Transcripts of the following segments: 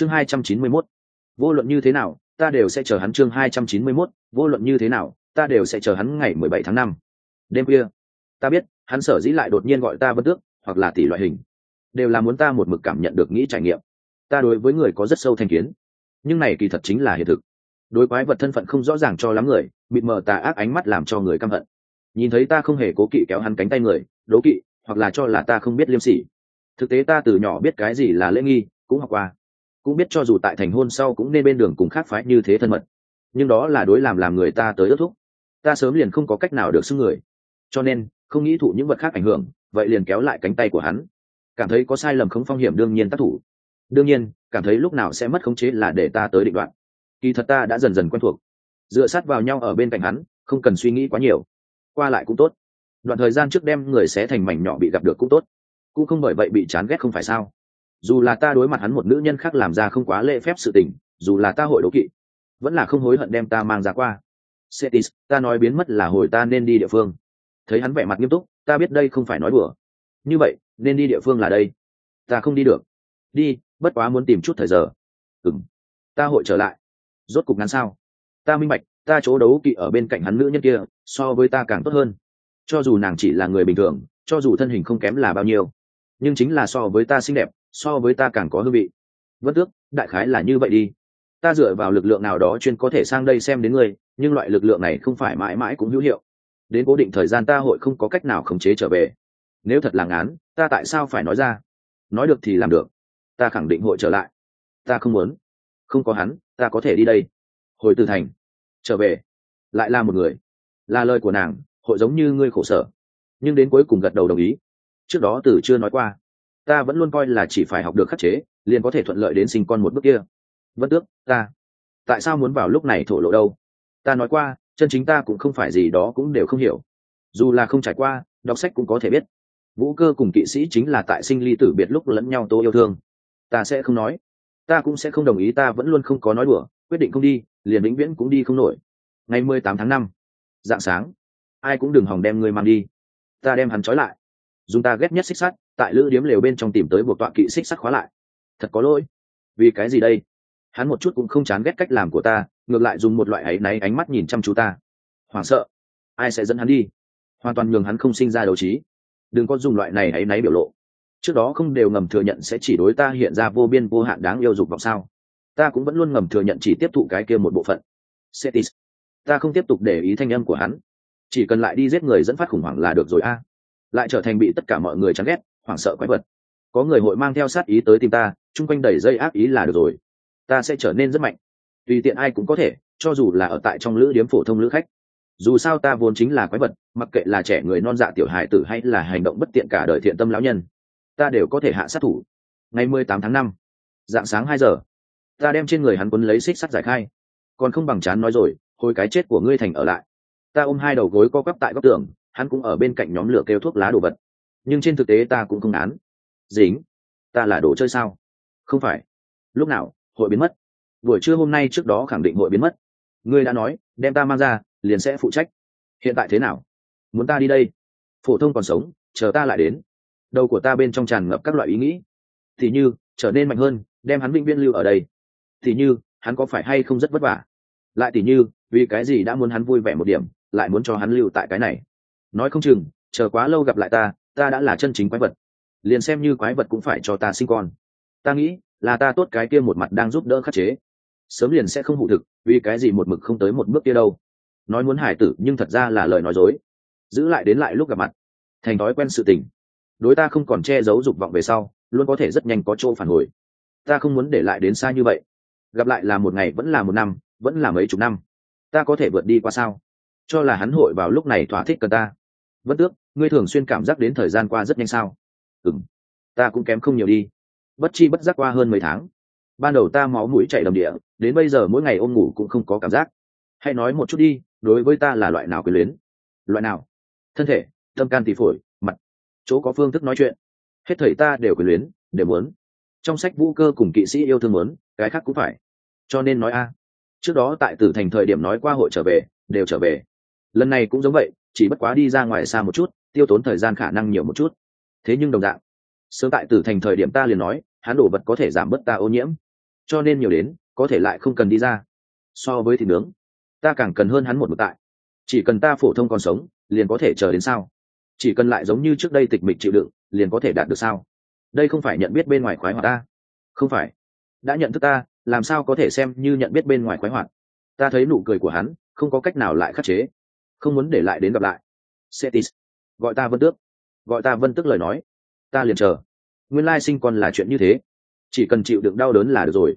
chương hai trăm chín mươi 291. vô luận như thế nào ta đều sẽ chờ hắn chương hai trăm chín mươi 291, vô luận như thế nào ta đều sẽ chờ hắn ngày mười bảy tháng năm. Đêm kia ta biết hắn sở dĩ lại đột nhiên gọi ta vân tước hoặc là tỷ loại hình đều là muốn ta một mực cảm nhận được nghĩ trải nghiệm. Ta đối với người có rất sâu thành kiến. Nhưng này kỳ thật chính là hiện thực. Đối quái vật thân phận không rõ ràng cho lắm người mịt mờ tà ác ánh mắt làm cho người căm hận. Nhìn thấy ta không hề cố kỵ kéo hắn cánh tay người đố kỵ hoặc là cho là ta không biết liêm sỉ. Thực tế ta từ nhỏ biết cái gì là lễ nghi cũng học qua cũng biết cho dù tại thành hôn sau cũng nên bên đường cùng khác phái như thế thân mật. Nhưng đó là đối làm làm người ta tới ước thúc. Ta sớm liền không có cách nào được xưng người. Cho nên, không nghĩ thụ những vật khác ảnh hưởng, vậy liền kéo lại cánh tay của hắn. Cảm thấy có sai lầm không phong hiểm đương nhiên tác thủ. Đương nhiên, cảm thấy lúc nào sẽ mất khống chế là để ta tới định đoạn. Kỳ thật ta đã dần dần quen thuộc. Dựa sát vào nhau ở bên cạnh hắn, không cần suy nghĩ quá nhiều. Qua lại cũng tốt. Đoạn thời gian trước đem người xé thành mảnh nhỏ bị gặp được cũng tốt. Cũng không bởi vậy bị chán ghét không phải sao? Dù là ta đối mặt hắn một nữ nhân khác làm ra không quá lễ phép sự tình dù là ta hội đố kỵ vẫn là không hối hận đem ta mang ra qua. Cetis, ta nói biến mất là hồi ta nên đi địa phương. Thấy hắn vẻ mặt nghiêm túc ta biết đây không phải nói đùa. Như vậy nên đi địa phương là đây. Ta không đi được. Đi bất quá muốn tìm chút thời giờ. Ừng ta hội trở lại. Rốt cục ngắn sao? Ta minh bạch ta chỗ đấu kỵ ở bên cạnh hắn nữ nhân kia so với ta càng tốt hơn. Cho dù nàng chỉ là người bình thường cho dù thân hình không kém là bao nhiêu nhưng chính là so với ta xinh đẹp so với ta càng có hương vị. Vân tước, đại khái là như vậy đi. Ta dựa vào lực lượng nào đó chuyên có thể sang đây xem đến ngươi, nhưng loại lực lượng này không phải mãi mãi cũng hữu hiệu. Đến cố định thời gian ta hội không có cách nào khống chế trở về. Nếu thật là ngán, ta tại sao phải nói ra? Nói được thì làm được. Ta khẳng định hội trở lại. Ta không muốn. Không có hắn, ta có thể đi đây. Hồi từ thành. Trở về. Lại là một người. Là lời của nàng, hội giống như ngươi khổ sở. Nhưng đến cuối cùng gật đầu đồng ý. Trước đó từ chưa nói qua ta vẫn luôn coi là chỉ phải học được khắc chế, liền có thể thuận lợi đến sinh con một bước kia. Vẫn tước, ta, tại sao muốn vào lúc này thổ lộ đâu? Ta nói qua, chân chính ta cũng không phải gì đó cũng đều không hiểu. Dù là không trải qua, đọc sách cũng có thể biết. Vũ cơ cùng kỵ sĩ chính là tại sinh ly tử biệt lúc lẫn nhau tố yêu thương. Ta sẽ không nói. Ta cũng sẽ không đồng ý, ta vẫn luôn không có nói đùa. Quyết định không đi, liền vĩnh viễn cũng đi không nổi. Ngày mười tám tháng năm, dạng sáng, ai cũng đừng hòng đem ngươi mang đi. Ta đem hắn trói lại. Dùng ta ghét nhất xích sắt tại lữ điếm lều bên trong tìm tới buộc tọa kỵ xích sắt khóa lại. Thật có lỗi. Vì cái gì đây? Hắn một chút cũng không chán ghét cách làm của ta, ngược lại dùng một loại áy náy ánh mắt nhìn chăm chú ta. Hoảng sợ. Ai sẽ dẫn hắn đi? Hoàn toàn nhường hắn không sinh ra đấu trí. Đừng có dùng loại này áy náy biểu lộ. Trước đó không đều ngầm thừa nhận sẽ chỉ đối ta hiện ra vô biên vô hạn đáng yêu dục vọng sao? Ta cũng vẫn luôn ngầm thừa nhận chỉ tiếp thụ cái kia một bộ phận. Cetis. ta không tiếp tục để ý thanh âm của hắn. Chỉ cần lại đi giết người dẫn phát khủng hoảng là được rồi a. Lại trở thành bị tất cả mọi người chán ghét hoảng sợ quái vật. Có người hội mang theo sát ý tới tìm ta, chung quanh đầy dây ác ý là được rồi. Ta sẽ trở nên rất mạnh. Tùy tiện ai cũng có thể, cho dù là ở tại trong lữ điếm phổ thông lữ khách. Dù sao ta vốn chính là quái vật, mặc kệ là trẻ người non dạ tiểu hài tử hay là hành động bất tiện cả đời thiện tâm lão nhân, ta đều có thể hạ sát thủ. Ngày mười tám tháng năm, dạng sáng hai giờ, ta đem trên người hắn quấn lấy xích sắt giải khai. Còn không bằng chán nói rồi hồi cái chết của ngươi thành ở lại. Ta ôm hai đầu gối co quắp tại góc tường, hắn cũng ở bên cạnh nhóm lửa kêu thuốc lá đồ vật nhưng trên thực tế ta cũng không án dính, ta là đồ chơi sao? Không phải. Lúc nào, hội biến mất. Buổi trưa hôm nay trước đó khẳng định hội biến mất. Ngươi đã nói, đem ta mang ra, liền sẽ phụ trách. Hiện tại thế nào? Muốn ta đi đây? Phổ thông còn sống, chờ ta lại đến. Đầu của ta bên trong tràn ngập các loại ý nghĩ. Thì như, trở nên mạnh hơn, đem hắn vĩnh viên lưu ở đây. Thì như, hắn có phải hay không rất vất vả? Lại thì như, vì cái gì đã muốn hắn vui vẻ một điểm, lại muốn cho hắn lưu tại cái này? Nói không chừng, chờ quá lâu gặp lại ta ta đã là chân chính quái vật. Liền xem như quái vật cũng phải cho ta sinh con. Ta nghĩ là ta tốt cái kia một mặt đang giúp đỡ khắc chế. Sớm liền sẽ không hụ thực, vì cái gì một mực không tới một bước kia đâu. Nói muốn hải tử, nhưng thật ra là lời nói dối. Giữ lại đến lại lúc gặp mặt. Thành thói quen sự tình. Đối ta không còn che giấu dục vọng về sau, luôn có thể rất nhanh có chỗ phản hồi. Ta không muốn để lại đến xa như vậy. Gặp lại là một ngày, vẫn là một năm, vẫn là mấy chục năm. Ta có thể vượt đi qua sao? Cho là hắn hội vào lúc này thỏa thích cần ta vất tước, ngươi thường xuyên cảm giác đến thời gian qua rất nhanh sao? Ừng ta cũng kém không nhiều đi. Bất chi bất giác qua hơn mấy tháng. Ban đầu ta máu mũi chạy đầm địa, đến bây giờ mỗi ngày ôm ngủ cũng không có cảm giác. Hãy nói một chút đi, đối với ta là loại nào quyền luyến? Loại nào? Thân thể, tâm can tỳ phổi, mặt. Chỗ có phương thức nói chuyện. Hết thầy ta đều quyền luyến, đều muốn. Trong sách vũ cơ cùng kỵ sĩ yêu thương muốn, cái khác cũng phải. Cho nên nói a. Trước đó tại tử thành thời điểm nói qua hội trở về, đều trở về lần này cũng giống vậy, chỉ bất quá đi ra ngoài xa một chút, tiêu tốn thời gian khả năng nhiều một chút. Thế nhưng đồng dạng, sớm tại tử thành thời điểm ta liền nói, hắn đổ vật có thể giảm bớt ta ô nhiễm. Cho nên nhiều đến, có thể lại không cần đi ra. So với thịt nướng, ta càng cần hơn hắn một một tại. Chỉ cần ta phổ thông còn sống, liền có thể chờ đến sao? Chỉ cần lại giống như trước đây tịch mịch chịu đựng, liền có thể đạt được sao? Đây không phải nhận biết bên ngoài khoái hoạt ta. Không phải. Đã nhận thức ta, làm sao có thể xem như nhận biết bên ngoài khoái hoạt? Ta thấy nụ cười của hắn, không có cách nào lại khắc chế không muốn để lại đến gặp lại. Setis gọi ta vân tước. Gọi ta vân tước lời nói. Ta liền chờ. Nguyên lai sinh con là chuyện như thế. Chỉ cần chịu đựng đau đớn là được rồi.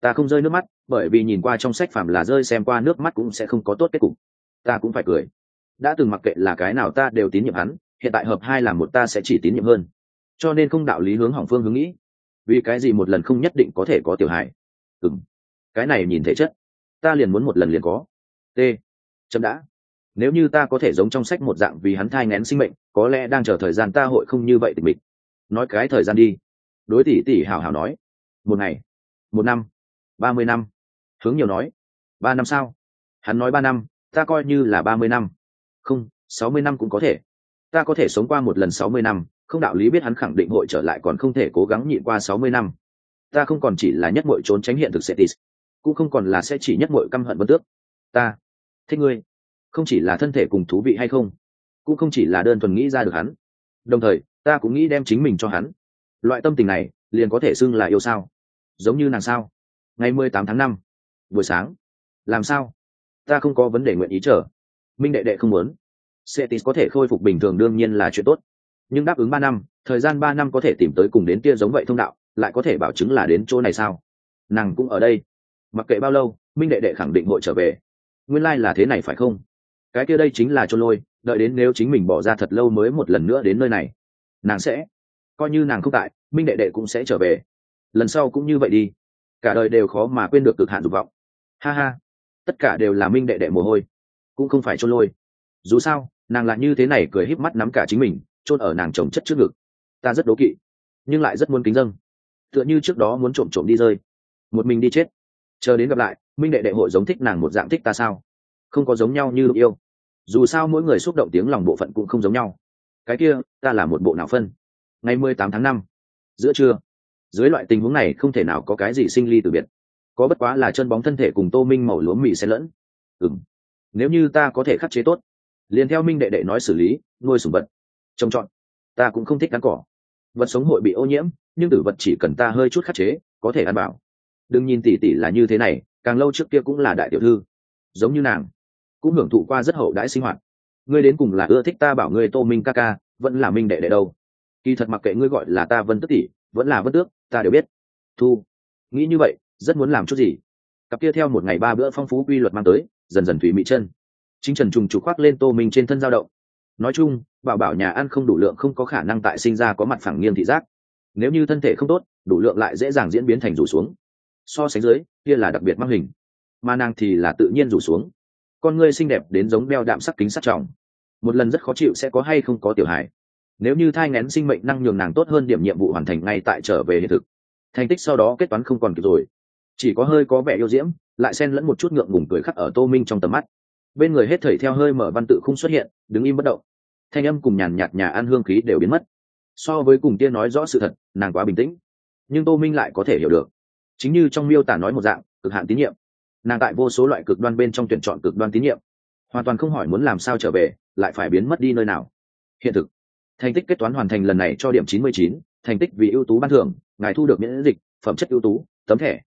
Ta không rơi nước mắt, bởi vì nhìn qua trong sách phàm là rơi xem qua nước mắt cũng sẽ không có tốt kết cục. Ta cũng phải cười. Đã từng mặc kệ là cái nào ta đều tín nhiệm hắn, hiện tại hợp hai là một ta sẽ chỉ tín nhiệm hơn. Cho nên không đạo lý hướng hỏng phương hướng nghĩ. Vì cái gì một lần không nhất định có thể có tiểu hài? Ừng cái này nhìn thể chất. Ta liền muốn một lần liền có. T. Chậm đã nếu như ta có thể giống trong sách một dạng vì hắn thai ngén sinh mệnh, có lẽ đang chờ thời gian ta hội không như vậy tịch mịch. Nói cái thời gian đi. Đối tỷ tỷ hào hào nói. Một ngày, một năm, ba mươi năm. Hướng nhiều nói. Ba năm sao? Hắn nói ba năm, ta coi như là ba mươi năm. Không, sáu mươi năm cũng có thể. Ta có thể sống qua một lần sáu mươi năm, không đạo lý biết hắn khẳng định hội trở lại còn không thể cố gắng nhịn qua sáu mươi năm. Ta không còn chỉ là nhất mội trốn tránh hiện thực setis cũng không còn là sẽ chỉ nhất mội căm hận bất tước. Ta, thích ngươi không chỉ là thân thể cùng thú vị hay không, cũng không chỉ là đơn thuần nghĩ ra được hắn. Đồng thời, ta cũng nghĩ đem chính mình cho hắn. Loại tâm tình này, liền có thể xưng là yêu sao? Giống như nàng sao? Ngày mười tám tháng năm, buổi sáng. Làm sao? Ta không có vấn đề nguyện ý chờ. Minh đệ đệ không muốn. Setis có thể khôi phục bình thường đương nhiên là chuyện tốt. Nhưng đáp ứng ba năm, thời gian ba năm có thể tìm tới cùng đến tia giống vậy thông đạo, lại có thể bảo chứng là đến chỗ này sao? Nàng cũng ở đây. Mặc kệ bao lâu, minh đệ đệ khẳng định hội trở về. Nguyên lai、like、là thế này phải không? Cái kia đây chính là cho lôi, đợi đến nếu chính mình bỏ ra thật lâu mới một lần nữa đến nơi này. Nàng sẽ, coi như nàng không tại, minh đệ đệ cũng sẽ trở về. Lần sau cũng như vậy đi. Cả đời đều khó mà quên được cực hạn dục vọng. Ha ha. Tất cả đều là minh đệ đệ mồ hôi, cũng không phải chôn lôi. Dù sao, nàng lại như thế này cười híp mắt nắm cả chính mình, chôn ở nàng chồng chất trước ngực. Ta rất đố kỵ, nhưng lại rất muốn kính dâng. Tựa như trước đó muốn trộm trộm đi rơi. Một mình đi chết. Chờ đến gặp lại, minh đệ đệ hội giống thích nàng một dạng thích ta sao? Không có giống nhau như yêu. Dù sao mỗi người xúc động tiếng lòng bộ phận cũng không giống nhau. Cái kia, ta là một bộ nào phân? Ngày mười tám tháng năm, giữa trưa. Dưới loại tình huống này không thể nào có cái gì sinh ly từ biệt. Có bất quá là chân bóng thân thể cùng tô minh màu lúa mì xen lẫn. Ừng nếu như ta có thể khắc chế tốt, liền theo minh đệ đệ nói xử lý, nuôi sùng vật. Trồng trọt ta cũng không thích ăn cỏ. Vật sống hội bị ô nhiễm, nhưng tử vật chỉ cần ta hơi chút khắc chế, có thể ăn bảo. Đừng nhìn tỉ tỉ là như thế này, càng lâu trước kia cũng là đại tiểu thư. Giống như nàng cũng hưởng thụ qua rất hậu đãi sinh hoạt. Ngươi đến cùng là ưa thích ta bảo ngươi tô minh ca ca, vẫn là minh đệ đệ đâu? Kỳ thật mặc kệ ngươi gọi là ta vân tức tỷ, vẫn là vân tước, ta đều biết. Thu, nghĩ như vậy, rất muốn làm chút gì? Cặp kia theo một ngày ba bữa phong phú quy luật mang tới, dần dần thủy mỹ chân. Chính trần trùng trục khoác lên tô minh trên thân dao động. Nói chung, bảo bảo nhà ăn không đủ lượng không có khả năng tại sinh ra có mặt phẳng nghiêng thị giác. Nếu như thân thể không tốt, đủ lượng lại dễ dàng diễn biến thành rủ xuống. So sánh dưới, kia là đặc biệt mang hình. Mà nàng thì là tự nhiên rủ xuống con ngươi xinh đẹp đến giống beo đạm sắc kính sắt trọng. Một lần rất khó chịu sẽ có hay không có tiểu hài. Nếu như thai ngén sinh mệnh năng nhường nàng tốt hơn điểm nhiệm vụ hoàn thành ngay tại trở về hiện thực. Thành tích sau đó kết toán không còn kịp rồi. Chỉ có hơi có vẻ yêu diễm, lại xen lẫn một chút ngượng ngùng cười khắc ở tô minh trong tầm mắt. Bên người hết thảy theo hơi mở văn tự không xuất hiện, đứng im bất động. Thanh âm cùng nhàn nhạt nhà ăn hương khí đều biến mất. So với cùng tiên nói rõ sự thật, nàng quá bình tĩnh. Nhưng tô minh lại có thể hiểu được. Chính như trong miêu tả nói một dạng, cực hạn tín nhiệm nàng tại vô số loại cực đoan bên trong tuyển chọn cực đoan tín nhiệm. Hoàn toàn không hỏi muốn làm sao trở về lại phải biến mất đi nơi nào. Hiện thực. Thành tích kết toán hoàn thành lần này cho điểm 99, thành tích vì ưu tú ban thưởng ngài thu được miễn dịch phẩm chất ưu tú tấm thẻ.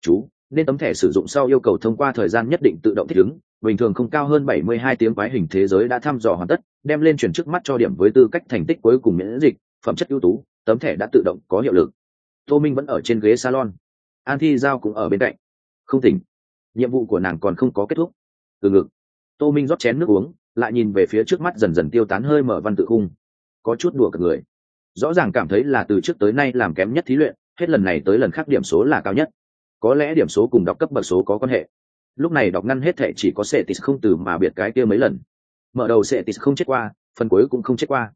Chú nên tấm thẻ sử dụng sau yêu cầu thông qua thời gian nhất định tự động thích ứng bình thường không cao hơn 72 tiếng quái hình thế giới đã thăm dò hoàn tất đem lên chuyển trước mắt cho điểm với tư cách thành tích cuối cùng miễn dịch phẩm chất ưu tú tấm thẻ đã tự động có hiệu lực. Tô minh vẫn ở trên ghế salon. An thi giao cũng ở bên cạnh. Không tỉnh nhiệm vụ của nàng còn không có kết thúc. Từ ngực, tô minh rót chén nước uống, lại nhìn về phía trước mắt dần dần tiêu tán hơi mở văn tự khung. Có chút đùa cả người. Rõ ràng cảm thấy là từ trước tới nay làm kém nhất thí luyện, hết lần này tới lần khác điểm số là cao nhất. Có lẽ điểm số cùng đọc cấp bậc số có quan hệ. Lúc này đọc ngăn hết thệ chỉ có sệ tis không từ mà biệt cái kia mấy lần. Mở đầu sệ tis không chết qua, phần cuối cũng không chết qua.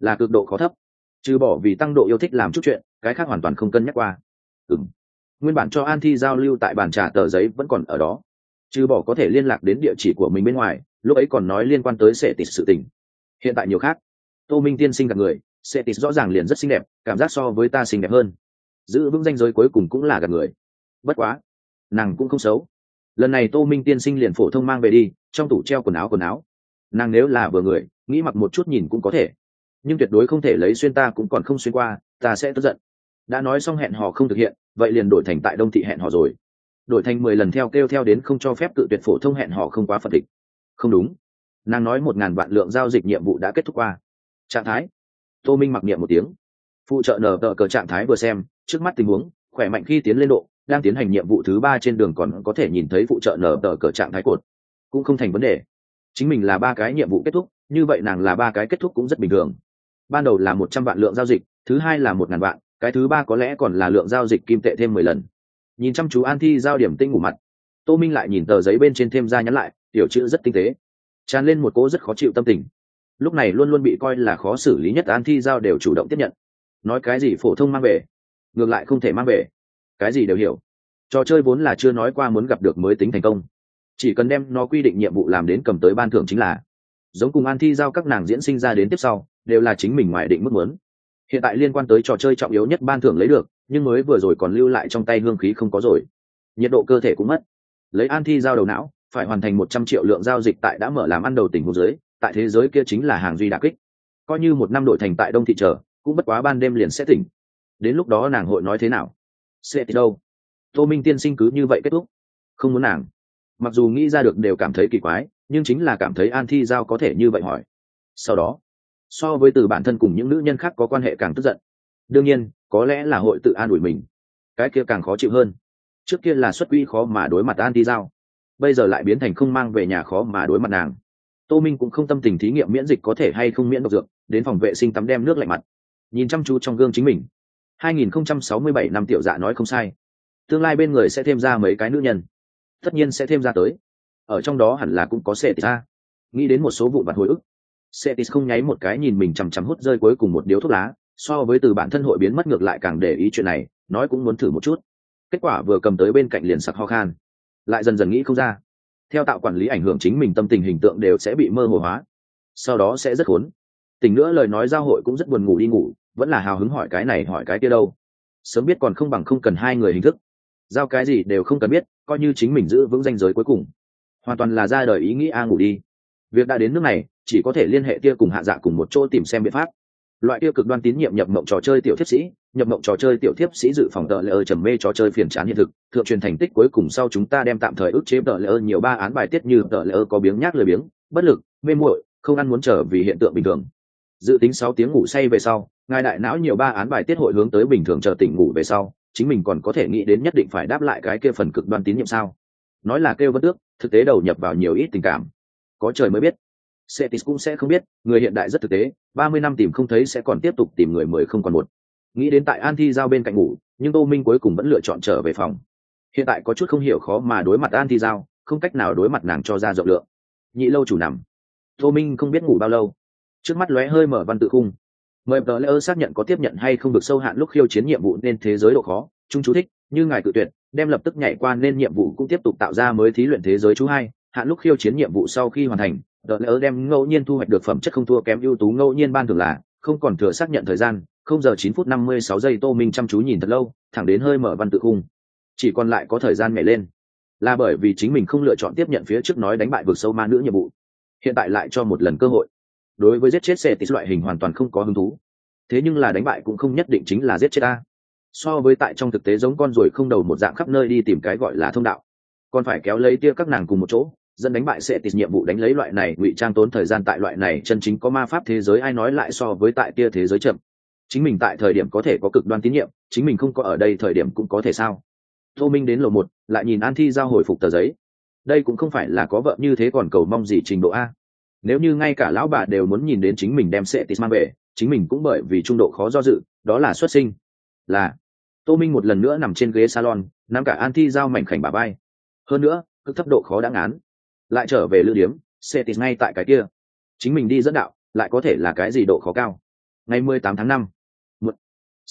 Là cực độ khó thấp. Trừ bỏ vì tăng độ yêu thích làm chút chuyện, cái khác hoàn toàn không cân nhắc qua. Ừng nguyên bản cho an thi giao lưu tại bàn trà tờ giấy vẫn còn ở đó. Trừ bỏ có thể liên lạc đến địa chỉ của mình bên ngoài, lúc ấy còn nói liên quan tới sệ tịt sự tình. Hiện tại nhiều khác. Tô minh tiên sinh gặp người sệ tịt rõ ràng liền rất xinh đẹp, cảm giác so với ta xinh đẹp hơn. Giữ vững danh giới cuối cùng cũng là gặp người. Bất quá, nàng cũng không xấu. Lần này tô minh tiên sinh liền phổ thông mang về đi, trong tủ treo quần áo quần áo. Nàng nếu là vừa người, nghĩ mặc một chút nhìn cũng có thể. Nhưng tuyệt đối không thể lấy xuyên ta cũng còn không xuyên qua, ta sẽ tức giận. Đã nói xong hẹn hò không thực hiện vậy liền đổi thành tại đông thị hẹn hò rồi. Đổi thành mười lần theo kêu theo đến không cho phép tự tuyệt phổ thông hẹn hò không quá phật địch. Không đúng. Nàng nói một ngàn vạn lượng giao dịch nhiệm vụ đã kết thúc qua. Trạng thái. Tô minh mặc niệm một tiếng. Phụ trợ nở tờ cờ trạng thái vừa xem, trước mắt tình huống, khỏe mạnh khi tiến lên độ, đang tiến hành nhiệm vụ thứ ba trên đường còn có thể nhìn thấy phụ trợ nở tờ cờ trạng thái cột. Cũng không thành vấn đề. Chính mình là ba cái nhiệm vụ kết thúc, như vậy nàng là ba cái kết thúc cũng rất bình thường. Ban đầu là một trăm vạn lượng giao dịch, thứ hai là một ngàn vạn cái thứ ba có lẽ còn là lượng giao dịch kim tệ thêm mười lần. Nhìn chăm chú an thi giao điểm tinh ngủ mặt, tô minh lại nhìn tờ giấy bên trên thêm ra nhắn lại, tiểu chữ rất tinh tế. Tràn lên một cố rất khó chịu tâm tình. Lúc này luôn luôn bị coi là khó xử lý nhất an thi giao đều chủ động tiếp nhận. Nói cái gì phổ thông mang về, ngược lại không thể mang về. Cái gì đều hiểu. Trò chơi vốn là chưa nói qua muốn gặp được mới tính thành công. Chỉ cần đem nó quy định nhiệm vụ làm đến cầm tới ban thưởng chính là. Giống cùng an thi giao các nàng diễn sinh ra đến tiếp sau, đều là chính mình ngoài định mức muốn hiện tại liên quan tới trò chơi trọng yếu nhất ban thưởng lấy được, nhưng mới vừa rồi còn lưu lại trong tay hương khí không có rồi. Nhiệt độ cơ thể cũng mất. Lấy an thi giao đầu não, phải hoàn thành một trăm triệu lượng giao dịch tại đã mở làm ăn đầu tỉnh hồ dưới tại thế giới kia chính là hàng duy đà kích. Coi như một năm đổi thành tại đông thị trở, cũng bất quá ban đêm liền sẽ tỉnh. Đến lúc đó nàng hội nói thế nào? Sẽ thì đâu? Tô minh tiên sinh cứ như vậy kết thúc. Không muốn nàng. Mặc dù nghĩ ra được đều cảm thấy kỳ quái, nhưng chính là cảm thấy an thi giao có thể như vậy hỏi. Sau đó so với từ bản thân cùng những nữ nhân khác có quan hệ càng tức giận. Đương nhiên, có lẽ là hội tự an ủi mình. Cái kia càng khó chịu hơn. Trước kia là xuất quỹ khó mà đối mặt an đi giao. Bây giờ lại biến thành không mang về nhà khó mà đối mặt nàng. Tô minh cũng không tâm tình thí nghiệm miễn dịch có thể hay không miễn độc dược, đến phòng vệ sinh tắm đem nước lạnh mặt. Nhìn chăm chú trong gương chính mình. 2067 năm tiểu dạ nói không sai. Tương lai bên người sẽ thêm ra mấy cái nữ nhân. Tất nhiên sẽ thêm ra tới. Ở trong đó hẳn là cũng có sệ ra. nghĩ đến một số vụ vặt hồi ức. Cetis không nháy một cái nhìn mình chằm chằm hút rơi cuối cùng một điếu thuốc lá, so với từ bản thân hội biến mất ngược lại càng để ý chuyện này, nói cũng muốn thử một chút. Kết quả vừa cầm tới bên cạnh liền sặc ho khan. Lại dần dần nghĩ không ra. Theo tạo quản lý ảnh hưởng chính mình tâm tình hình tượng đều sẽ bị mơ hồ hóa. Sau đó sẽ rất khốn. Tình nữa lời nói giao hội cũng rất buồn ngủ đi ngủ, vẫn là hào hứng hỏi cái này hỏi cái kia đâu. Sớm biết còn không bằng không cần hai người hình thức. Giao cái gì đều không cần biết, coi như chính mình giữ vững danh giới cuối cùng. Hoàn toàn là ra đời ý nghĩ a ngủ đi. Việc đã đến nước này chỉ có thể liên hệ kia cùng hạ dạ cùng một chỗ tìm xem biện pháp. Loại kia cực đoan tín nhiệm nhập mộng trò chơi tiểu thiếp sĩ, nhập mộng trò chơi tiểu thiếp sĩ dự phòng tờ lễ ơ trầm mê trò chơi phiền chán hiện thực, thượng truyền thành tích cuối cùng sau chúng ta đem tạm thời ức chế tờ lễ ơ nhiều ba án bài tiết như tờ lễ ơ có biếng nhác lười biếng, bất lực, mê muội, không ăn muốn trở vì hiện tượng bình thường. Dự tính sáu tiếng ngủ say về sau, ngài đại não nhiều ba án bài tiết hội hướng tới bình thường chờ tỉnh ngủ về sau, chính mình còn có thể nghĩ đến nhất định phải đáp lại cái kia phần cực đoan tín nhiệm sao? Nói là kêu vân tước, thực tế đầu nhập vào nhiều ít tình cảm. Có trời mới biết. Cetis cũng sẽ không biết, người hiện đại rất thực tế, ba mươi năm tìm không thấy sẽ còn tiếp tục tìm người mười không còn một. Nghĩ đến tại An Thi giao bên cạnh ngủ, nhưng Tô Minh cuối cùng vẫn lựa chọn trở về phòng. Hiện tại có chút không hiểu khó mà đối mặt An Thi giao, không cách nào đối mặt nàng cho ra rộng lượng. Nhị lâu chủ nằm. Tô Minh không biết ngủ bao lâu. Trước mắt lóe hơi mở văn tự khung. Mời tờ lễ xác nhận có tiếp nhận hay không được sâu hạn lúc khiêu chiến nhiệm vụ nên thế giới độ khó, chúng chú thích, như ngài tự tuyệt, đem lập tức nhảy qua nên nhiệm vụ cũng tiếp tục tạo ra mới thí luyện thế giới chú hai, hạn lúc khiêu chiến nhiệm vụ sau khi hoàn thành, đợt lỡ đem ngẫu nhiên thu hoạch được phẩm chất không thua kém ưu tú ngẫu nhiên ban thường là, không còn thừa xác nhận thời gian, không giờ chín phút năm mươi sáu giây tô minh chăm chú nhìn thật lâu, thẳng đến hơi mở văn tự khung. Chỉ còn lại có thời gian nhảy lên. Là bởi vì chính mình không lựa chọn tiếp nhận phía trước nói đánh bại vực sâu ma nữ nhiệm vụ. Hiện tại lại cho một lần cơ hội. Đối với giết chết xe tít loại hình hoàn toàn không có hứng thú. Thế nhưng là đánh bại cũng không nhất định chính là giết chết ta. So với tại trong thực tế giống con ruồi không đầu một dạng khắp nơi đi tìm cái gọi là thông đạo. Còn phải kéo lấy tia các nàng cùng một chỗ dẫn đánh bại sẽ tịt nhiệm vụ đánh lấy loại này, ngụy trang tốn thời gian tại loại này, chân chính có ma pháp thế giới ai nói lại so với tại kia thế giới chậm. Chính mình tại thời điểm có thể có cực đoan tín nhiệm, chính mình không có ở đây thời điểm cũng có thể sao? Tô minh đến lầu một, lại nhìn an thi giao hồi phục tờ giấy. Đây cũng không phải là có vợ như thế còn cầu mong gì trình độ a. Nếu như ngay cả lão bà đều muốn nhìn đến chính mình đem sẽ tịt mang về, chính mình cũng bởi vì trung độ khó do dự, đó là xuất sinh. Là. Tô minh một lần nữa nằm trên ghế salon, nắm cả an thi giao mảnh khảnh bà bay hơn nữa, cực thấp độ khó đáng án lại trở về lữ điếm, Cetis ngay tại cái kia. Chính mình đi dẫn đạo, lại có thể là cái gì độ khó cao? Ngày mười tám tháng năm một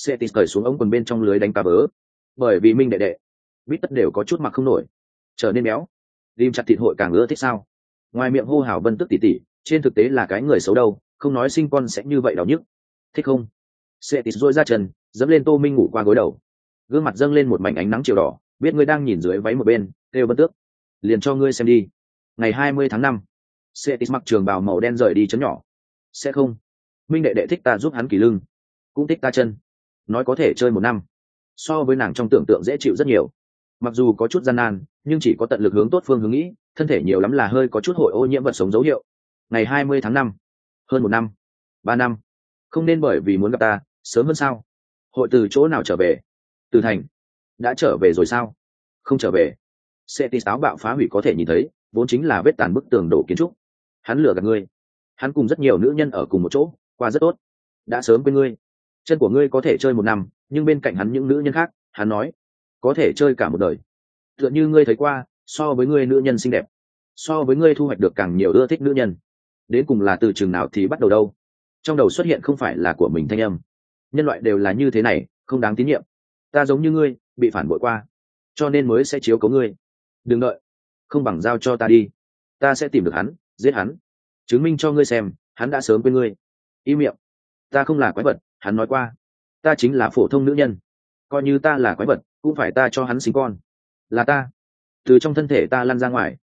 Cetis cởi xuống ống quần bên trong lưới đánh cá bớ. Bởi vì minh đệ đệ, bít tất đều có chút mặc không nổi. Trở nên béo. Lim chặt thịt hội càng ưa thích sao? Ngoài miệng hô hào vân tức tỉ tỉ, trên thực tế là cái người xấu đâu, không nói sinh con sẽ như vậy đau nhức. Thích không? Cetis dôi ra chân, dẫm lên tô minh ngủ qua gối đầu. Gương mặt dâng lên một mảnh ánh nắng chiều đỏ, biết ngươi đang nhìn dưới váy một bên, kêu bất tước. Liền cho ngươi xem đi ngày hai mươi tháng năm sẽ mặc trường bào màu đen rời đi chấm nhỏ. Sẽ không. Minh đệ đệ thích ta giúp hắn kỳ lưng, cũng thích ta chân. Nói có thể chơi một năm, so với nàng trong tưởng tượng dễ chịu rất nhiều. Mặc dù có chút gian nan, nhưng chỉ có tận lực hướng tốt phương hướng nghĩ, thân thể nhiều lắm là hơi có chút hội ô nhiễm vật sống dấu hiệu. Ngày hai mươi tháng năm, hơn một năm, ba năm, không nên bởi vì muốn gặp ta, sớm hơn sao? Hội từ chỗ nào trở về? Từ thành, đã trở về rồi sao? Không trở về. Sẽ tí táo bạo phá hủy có thể nhìn thấy vốn chính là vết tàn bức tường đổ kiến trúc. Hắn lừa gạt ngươi. Hắn cùng rất nhiều nữ nhân ở cùng một chỗ, qua rất tốt. Đã sớm quên ngươi. Chân của ngươi có thể chơi một năm, nhưng bên cạnh hắn những nữ nhân khác, hắn nói, có thể chơi cả một đời. Tựa như ngươi thấy qua, so với ngươi nữ nhân xinh đẹp, so với ngươi thu hoạch được càng nhiều ưa thích nữ nhân. Đến cùng là từ trường nào thì bắt đầu đâu. Trong đầu xuất hiện không phải là của mình thanh âm. Nhân loại đều là như thế này, không đáng tín nhiệm. Ta giống như ngươi, bị phản bội qua. Cho nên mới sẽ chiếu cấu ngươi. Đừng đợi không bằng giao cho ta đi. Ta sẽ tìm được hắn, giết hắn. Chứng minh cho ngươi xem, hắn đã sớm quên ngươi. Y miệng. Ta không là quái vật, hắn nói qua. Ta chính là phổ thông nữ nhân. Coi như ta là quái vật, cũng phải ta cho hắn sinh con. Là ta. Từ trong thân thể ta lăn ra ngoài.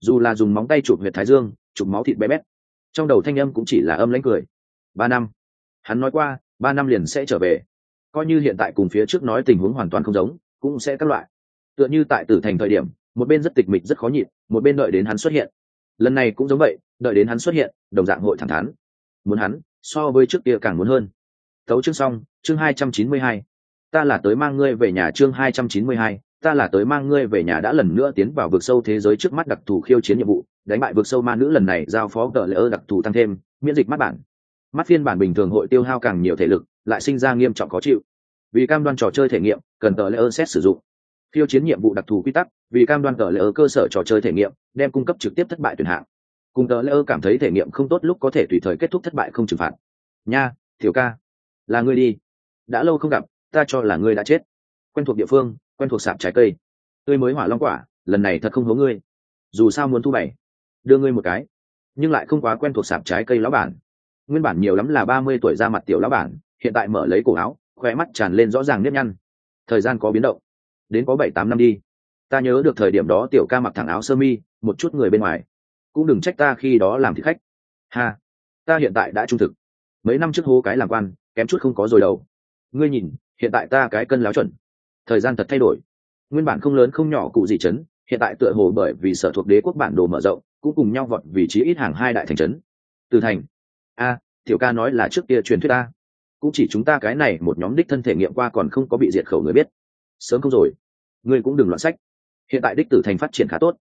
Dù là dùng móng tay chụp huyệt thái dương, chụp máu thịt bé bét. Trong đầu thanh âm cũng chỉ là âm lãnh cười. Ba năm. Hắn nói qua, ba năm liền sẽ trở về. Coi như hiện tại cùng phía trước nói tình huống hoàn toàn không giống, cũng sẽ các loại. Tựa như tại tử thành thời điểm một bên rất tịch mịch, rất khó nhịn, một bên đợi đến hắn xuất hiện. Lần này cũng giống vậy, đợi đến hắn xuất hiện, đồng dạng hội thẳng thắn. Muốn hắn, so với trước kia càng muốn hơn. Thấu chương xong, chương hai trăm chín mươi hai. Ta là tới mang ngươi về nhà chương hai trăm chín mươi hai, ta là tới mang ngươi về nhà đã lần nữa tiến vào vực sâu thế giới trước mắt đặc thù khiêu chiến nhiệm vụ, đánh bại vực sâu ma nữ lần này giao phó tờ lễ ơ đặc thù tăng thêm, miễn dịch mắt bản. Mắt phiên bản bình thường hội tiêu hao càng nhiều thể lực, lại sinh ra nghiêm trọng khó chịu. Vì cam đoan trò chơi thể nghiệm, cần tờ lễ ơ xét sử dụng. Khiêu chiến nhiệm vụ đặc thù quy tắc vì cam đoan tờ lễ cơ sở trò chơi thể nghiệm, đem cung cấp trực tiếp thất bại tuyển hạng. Cùng tờ lễ cảm thấy thể nghiệm không tốt lúc có thể tùy thời kết thúc thất bại không trừng phạt. Nha thiểu ca, là ngươi đi. Đã lâu không gặp, ta cho là ngươi đã chết. Quen thuộc địa phương, quen thuộc sạp trái cây. Tươi mới hỏa long quả, lần này thật không hố ngươi. Dù sao muốn thu bảy, đưa ngươi một cái. Nhưng lại không quá quen thuộc sạp trái cây lão bản. Nguyên bản nhiều lắm là ba mươi tuổi ra mặt tiểu lão bản, hiện tại mở lấy cổ áo khoe mắt tràn lên rõ ràng nếp nhăn. Thời gian có biến động. Đến có bảy tám năm đi ta nhớ được thời điểm đó tiểu ca mặc thẳng áo sơ mi, một chút người bên ngoài. Cũng đừng trách ta khi đó làm thị khách. Ha, ta hiện tại đã trung thực. Mấy năm trước hố cái làm quan, kém chút không có rồi đâu. Ngươi nhìn, hiện tại ta cái cân láo chuẩn. Thời gian thật thay đổi. Nguyên bản không lớn không nhỏ cụ gì chấn, hiện tại tựa hồ bởi vì sở thuộc đế quốc bản đồ mở rộng, cũng cùng nhau vọt vị trí ít hàng hai đại thành trấn. Từ thành. A, tiểu ca nói là trước kia truyền thuyết ta. Cũng chỉ chúng ta cái này một nhóm đích thân thể nghiệm qua còn không có bị diệt khẩu người biết. Sớm không rồi. Ngươi cũng đừng loạn sách hiện tại đích tử thành phát triển khá tốt.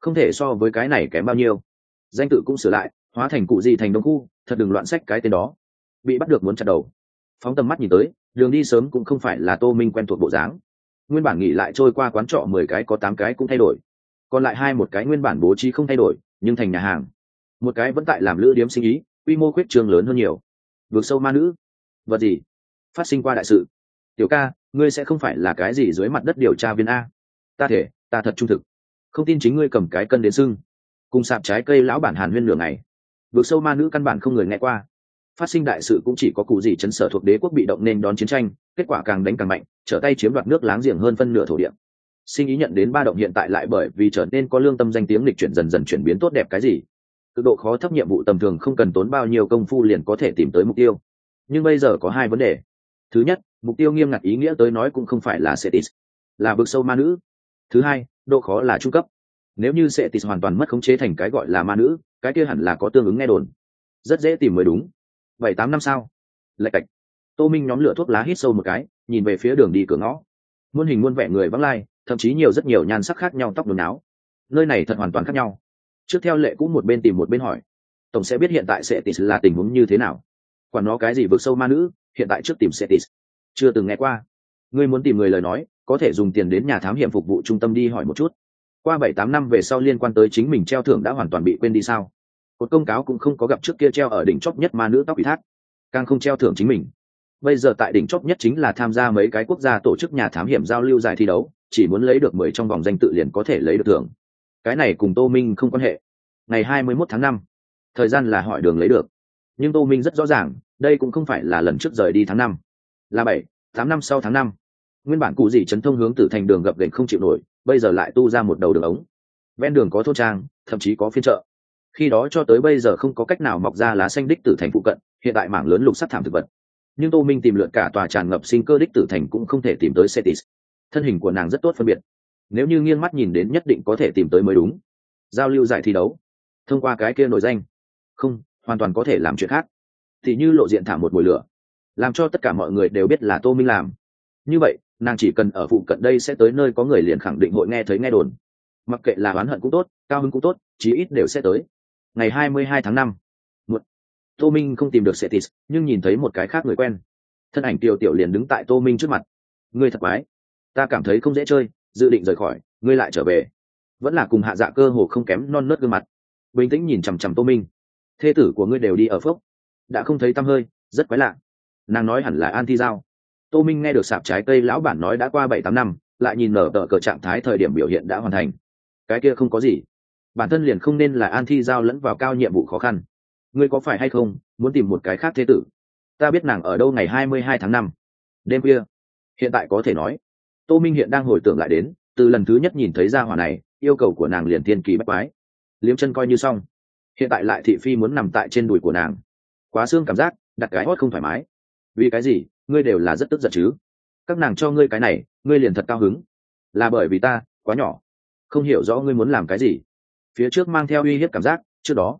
Không thể so với cái này kém bao nhiêu. Danh tự cũng sửa lại, hóa thành cụ gì thành đông khu, thật đừng loạn sách cái tên đó. Bị bắt được muốn chặt đầu. Phóng tầm mắt nhìn tới, đường đi sớm cũng không phải là tô minh quen thuộc bộ dáng. Nguyên bản nghỉ lại trôi qua quán trọ mười cái có tám cái cũng thay đổi. Còn lại hai một cái nguyên bản bố trí không thay đổi, nhưng thành nhà hàng. Một cái vẫn tại làm lữ điếm sinh ý, quy mô khuyết trường lớn hơn nhiều. Vượt sâu ma nữ. Vật gì? Phát sinh qua đại sự. Tiểu ca, ngươi sẽ không phải là cái gì dưới mặt đất điều tra viên a. Ta thể ta thật trung thực. Không tin chính ngươi cầm cái cân đến sưng. Cùng sạp trái cây lão bản hàn huyên lửa này vượt sâu ma nữ căn bản không người nghe qua. Phát sinh đại sự cũng chỉ có cụ gì chấn sở thuộc đế quốc bị động nên đón chiến tranh, kết quả càng đánh càng mạnh, trở tay chiếm đoạt nước láng giềng hơn phân nửa thổ địa. Sinh ý nhận đến ba động hiện tại lại bởi vì trở nên có lương tâm danh tiếng lịch chuyển dần dần chuyển biến tốt đẹp cái gì. Cực độ khó thấp nhiệm vụ tầm thường không cần tốn bao nhiêu công phu liền có thể tìm tới mục tiêu. Nhưng bây giờ có hai vấn đề. Thứ nhất, mục tiêu nghiêm ngặt ý nghĩa tới nói cũng không phải là setis là vực sâu ma nữ thứ hai, độ khó là trung cấp. Nếu như setis hoàn toàn mất khống chế thành cái gọi là ma nữ, cái kia hẳn là có tương ứng nghe đồn. Rất dễ tìm mới đúng. Bảy tám năm sao lạch cạch. Tô minh nhóm lửa thuốc lá hít sâu một cái, nhìn về phía đường đi cửa ngõ. Muôn hình muôn vẻ người vắng lai, thậm chí nhiều rất nhiều nhan sắc khác nhau tóc đồn áo. Nơi này thật hoàn toàn khác nhau. Trước theo lệ cũng một bên tìm một bên hỏi. Tổng sẽ biết hiện tại sẽ tis là tình huống như thế nào. Quản nó cái gì vượt sâu ma nữ, hiện tại trước tìm sẽ tis chưa từng nghe qua. Ngươi muốn tìm người lời nói có thể dùng tiền đến nhà thám hiểm phục vụ trung tâm đi hỏi một chút. Qua bảy tám năm về sau liên quan tới chính mình treo thưởng đã hoàn toàn bị quên đi sao? Một công cáo cũng không có gặp trước kia treo ở đỉnh chóp nhất ma nữ tóc ủy thác. Càng không treo thưởng chính mình. Bây giờ tại đỉnh chóp nhất chính là tham gia mấy cái quốc gia tổ chức nhà thám hiểm giao lưu giải thi đấu, chỉ muốn lấy được mười trong vòng danh tự liền có thể lấy được thưởng. Cái này cùng tô minh không quan hệ. Ngày hai mươi 21 tháng năm, thời gian là hỏi đường lấy được. Nhưng tô minh rất rõ ràng, đây cũng không phải là lần trước rời đi tháng năm. Là bảy, tám năm sau tháng năm nguyên bản cụ gì chấn thông hướng từ thành đường gập ghềnh không chịu nổi, bây giờ lại tu ra một đầu đường ống. Ven đường có thôn trang, thậm chí có phiên chợ. Khi đó cho tới bây giờ không có cách nào mọc ra lá xanh đích tử thành phụ cận, hiện tại mảng lớn lục sắt thảm thực vật. Nhưng tô minh tìm lượn cả tòa tràn ngập sinh cơ đích tử thành cũng không thể tìm tới setis thân hình của nàng rất tốt phân biệt. Nếu như nghiêng mắt nhìn đến nhất định có thể tìm tới mới đúng. Giao lưu giải thi đấu. Thông qua cái kia nổi danh. Không, hoàn toàn có thể làm chuyện khác. Thì như lộ diện thả một mùi lửa. Làm cho tất cả mọi người đều biết là tô minh làm. Như vậy nàng chỉ cần ở phụ cận đây sẽ tới nơi có người liền khẳng định hội nghe thấy nghe đồn. Mặc kệ là oán hận cũng tốt, cao hứng cũng tốt, chí ít đều sẽ tới. Ngày hai mươi hai tháng năm tô minh không tìm được setis, nhưng nhìn thấy một cái khác người quen. Thân ảnh tiểu tiểu liền đứng tại tô minh trước mặt. Ngươi thật quái. Ta cảm thấy không dễ chơi, dự định rời khỏi, ngươi lại trở về. Vẫn là cùng hạ dạ cơ hồ không kém non nớt gương mặt. Bình tĩnh nhìn chằm chằm tô minh. Thê tử của ngươi đều đi ở phốc đã không thấy tăm hơi, rất quái lạ. Nàng nói hẳn là an thi giao tô minh nghe được sạp trái cây lão bản nói đã qua bảy tám năm, lại nhìn nở tờ cờ trạng thái thời điểm biểu hiện đã hoàn thành. Cái kia không có gì. Bản thân liền không nên là an thi giao lẫn vào cao nhiệm vụ khó khăn. Ngươi có phải hay không, muốn tìm một cái khác thế tử? Ta biết nàng ở đâu ngày hai mươi hai tháng năm. Đêm khuya. Hiện tại có thể nói. Tô minh hiện đang hồi tưởng lại đến, từ lần thứ nhất nhìn thấy gia hỏa này, yêu cầu của nàng liền thiên kỳ bách quái. Liếm chân coi như xong. Hiện tại lại thị phi muốn nằm tại trên đùi của nàng. Quá xương cảm giác, đặt cái hót không thoải mái vì cái gì? Ngươi đều là rất tức giận chứ? Các nàng cho ngươi cái này, ngươi liền thật cao hứng. Là bởi vì ta, quá nhỏ. Không hiểu rõ ngươi muốn làm cái gì. Phía trước mang theo uy hiếp cảm giác, trước đó.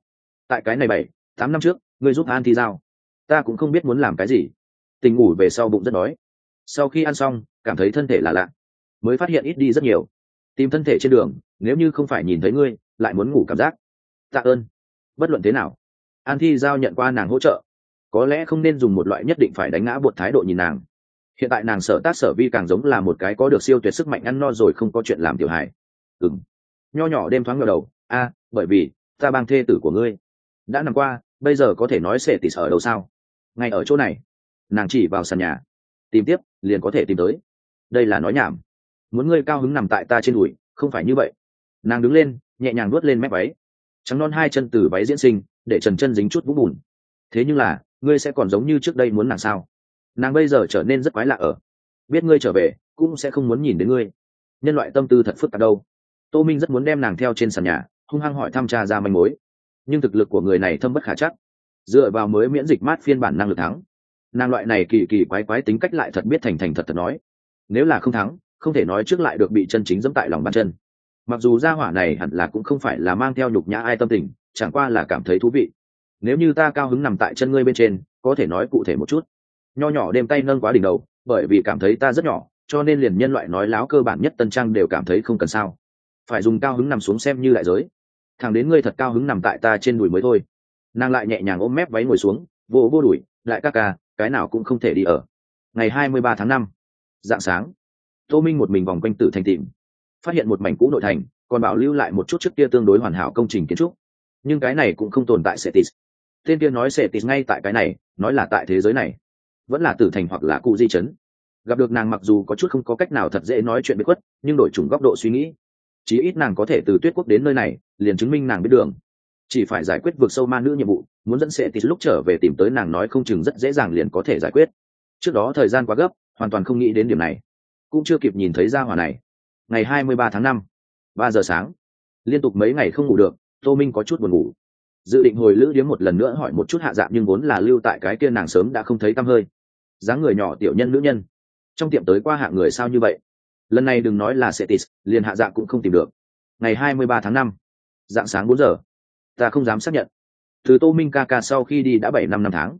Tại cái này bảy, tám năm trước, ngươi giúp an thi giao. Ta cũng không biết muốn làm cái gì. Tình ngủ về sau bụng rất đói. Sau khi ăn xong, cảm thấy thân thể là lạ. Mới phát hiện ít đi rất nhiều. Tìm thân thể trên đường, nếu như không phải nhìn thấy ngươi, lại muốn ngủ cảm giác. Tạ ơn. Bất luận thế nào, an thi giao nhận qua nàng hỗ trợ có lẽ không nên dùng một loại nhất định phải đánh ngã bột thái độ nhìn nàng. Hiện tại nàng sở tác sở vi càng giống là một cái có được siêu tuyệt sức mạnh ăn no rồi không có chuyện làm tiểu hài. Ừng nho nhỏ đêm thoáng ngờ đầu, a, bởi vì, ta bang thê tử của ngươi. Đã nằm qua, bây giờ có thể nói sẽ tỉ ở đâu sao? Ngay ở chỗ này. Nàng chỉ vào sàn nhà. Tìm tiếp, liền có thể tìm tới. Đây là nói nhảm. Muốn ngươi cao hứng nằm tại ta trên đùi, không phải như vậy. Nàng đứng lên, nhẹ nhàng nuốt lên mép váy. Trắng non hai chân từ váy diễn sinh, để trần chân dính chút vũ bùn. Thế nhưng là ngươi sẽ còn giống như trước đây muốn nàng sao? Nàng bây giờ trở nên rất quái lạ ở. Biết ngươi trở về, cũng sẽ không muốn nhìn đến ngươi. Nhân loại tâm tư thật phức tạp đâu. Tô minh rất muốn đem nàng theo trên sàn nhà, hung hăng hỏi thăm tra ra manh mối. Nhưng thực lực của người này thâm bất khả chắc. Dựa vào mới miễn dịch mát phiên bản năng lực thắng. Nàng loại này kỳ kỳ quái quái tính cách lại thật biết thành thành thật thật nói. Nếu là không thắng, không thể nói trước lại được bị chân chính dẫm tại lòng bàn chân. Mặc dù gia hỏa này hẳn là cũng không phải là mang theo nhục nhã ai tâm tình, chẳng qua là cảm thấy thú vị nếu như ta cao hứng nằm tại chân ngươi bên trên, có thể nói cụ thể một chút. Nho nhỏ đêm tay nâng quá đỉnh đầu, bởi vì cảm thấy ta rất nhỏ, cho nên liền nhân loại nói láo cơ bản nhất tân trang đều cảm thấy không cần sao. Phải dùng cao hứng nằm xuống xem như đại giới. Thằng đến ngươi thật cao hứng nằm tại ta trên đùi mới thôi. Nàng lại nhẹ nhàng ôm mép váy ngồi xuống, vô vô đùi, lại các ca, cái nào cũng không thể đi ở. Ngày hai mươi ba tháng năm, dạng sáng, tô minh một mình vòng quanh tử thành tìm. Phát hiện một mảnh cũ nội thành, còn bảo lưu lại một chút trước kia tương đối hoàn hảo công trình kiến trúc. Nhưng cái này cũng không tồn tại setis tên kia nói setis ngay tại cái này, nói là tại thế giới này. Vẫn là tử thành hoặc là cụ di chấn. Gặp được nàng mặc dù có chút không có cách nào thật dễ nói chuyện biết khuất nhưng đổi chủng góc độ suy nghĩ. Chí ít nàng có thể từ tuyết quốc đến nơi này, liền chứng minh nàng biết đường. Chỉ phải giải quyết vượt sâu ma nữ nhiệm vụ, muốn dẫn sệ thì lúc trở về tìm tới nàng nói không chừng rất dễ dàng liền có thể giải quyết. Trước đó thời gian quá gấp, hoàn toàn không nghĩ đến điểm này. Cũng chưa kịp nhìn thấy ra hỏa này. Ngày hai mươi ba tháng năm, ba giờ sáng. Liên tục mấy ngày không ngủ được, tô minh có chút buồn ngủ dự định hồi lữ điếm một lần nữa hỏi một chút hạ dạng nhưng vốn là lưu tại cái kia nàng sớm đã không thấy tăm hơi. Dáng người nhỏ tiểu nhân nữ nhân. Trong tiệm tới qua hạ người sao như vậy? Lần này đừng nói là setis liền hạ dạng cũng không tìm được. Ngày hai mươi ba tháng năm, dạng sáng bốn giờ. Ta không dám xác nhận. Từ tô minh ca ca sau khi đi đã bảy năm năm tháng.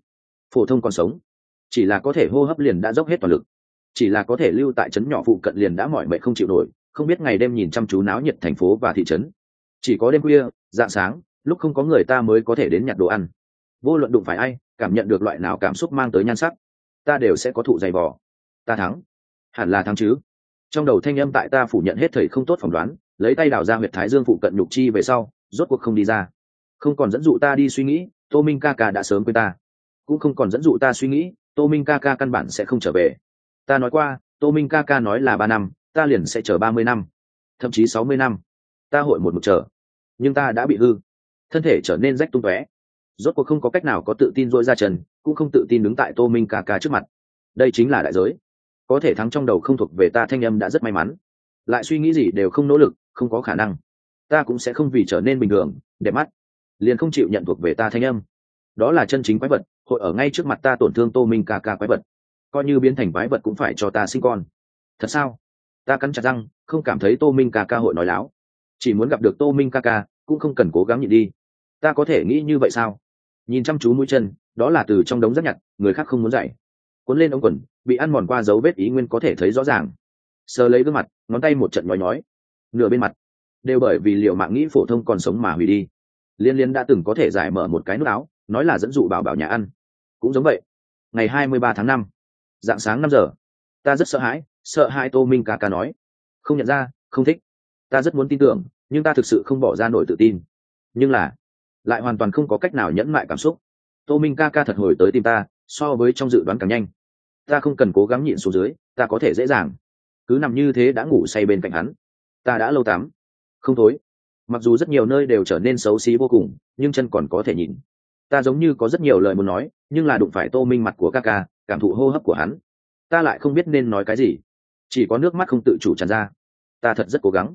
Phổ thông còn sống. Chỉ là có thể hô hấp liền đã dốc hết toàn lực. Chỉ là có thể lưu tại trấn nhỏ phụ cận liền đã mỏi mệt không chịu nổi, không biết ngày đêm nhìn chăm chú náo nhiệt thành phố và thị trấn. Chỉ có đêm khuya, dạng sáng lúc không có người ta mới có thể đến nhặt đồ ăn. Vô luận đụng phải ai, cảm nhận được loại nào cảm xúc mang tới nhan sắc, ta đều sẽ có thụ dày vò. Ta thắng. Hẳn là thắng chứ. Trong đầu thanh âm tại ta phủ nhận hết thời không tốt phỏng đoán, lấy tay đào ra huyệt thái dương phụ cận nhục chi về sau, rốt cuộc không đi ra. Không còn dẫn dụ ta đi suy nghĩ, tô minh ca ca đã sớm quên ta. Cũng không còn dẫn dụ ta suy nghĩ, tô minh ca ca căn bản sẽ không trở về. Ta nói qua, tô minh ca ca nói là ba năm, ta liền sẽ chờ ba mươi năm, thậm chí sáu mươi năm. Ta hội một mực chờ, nhưng ta đã bị hư thân thể trở nên rách tung tóe. Rốt cuộc không có cách nào có tự tin dội ra trần cũng không tự tin đứng tại tô minh ca ca trước mặt. Đây chính là đại giới. Có thể thắng trong đầu không thuộc về ta thanh âm đã rất may mắn. Lại suy nghĩ gì đều không nỗ lực, không có khả năng. Ta cũng sẽ không vì trở nên bình thường, đẹp mắt, liền không chịu nhận thuộc về ta thanh âm. Đó là chân chính quái vật, hội ở ngay trước mặt ta tổn thương tô minh ca ca quái vật. Coi như biến thành quái vật cũng phải cho ta sinh con. Thật sao? Ta cắn chặt răng, không cảm thấy tô minh ca ca hội nói láo. Chỉ muốn gặp được tô minh ca ca, cũng không cần cố gắng nhịn đi ta có thể nghĩ như vậy sao? Nhìn chăm chú mũi chân, đó là từ trong đống rác nhặt, người khác không muốn dạy. Cuốn lên ống quần, bị ăn mòn qua dấu vết ý nguyên có thể thấy rõ ràng. Sờ lấy gương mặt, ngón tay một trận nhói nhói. Nửa bên mặt, đều bởi vì liệu mạng nghĩ phổ thông còn sống mà hủy đi. Liên liên đã từng có thể giải mở một cái nút áo, nói là dẫn dụ bảo bảo nhà ăn. Cũng giống vậy. Ngày hai mươi ba tháng năm, dạng sáng năm giờ, ta rất sợ hãi, sợ hai tô minh ca ca nói. Không nhận ra, không thích. Ta rất muốn tin tưởng, nhưng ta thực sự không bỏ ra nổi tự tin. Nhưng là lại hoàn toàn không có cách nào nhẫn mại cảm xúc. Tô minh ca ca thật hồi tới tìm ta, so với trong dự đoán càng nhanh. Ta không cần cố gắng nhịn xuống dưới, ta có thể dễ dàng. Cứ nằm như thế đã ngủ say bên cạnh hắn. Ta đã lâu tắm. Không thối. Mặc dù rất nhiều nơi đều trở nên xấu xí vô cùng, nhưng chân còn có thể nhìn. Ta giống như có rất nhiều lời muốn nói, nhưng là đụng phải tô minh mặt của ca ca, cảm thụ hô hấp của hắn. Ta lại không biết nên nói cái gì. Chỉ có nước mắt không tự chủ tràn ra. Ta thật rất cố gắng.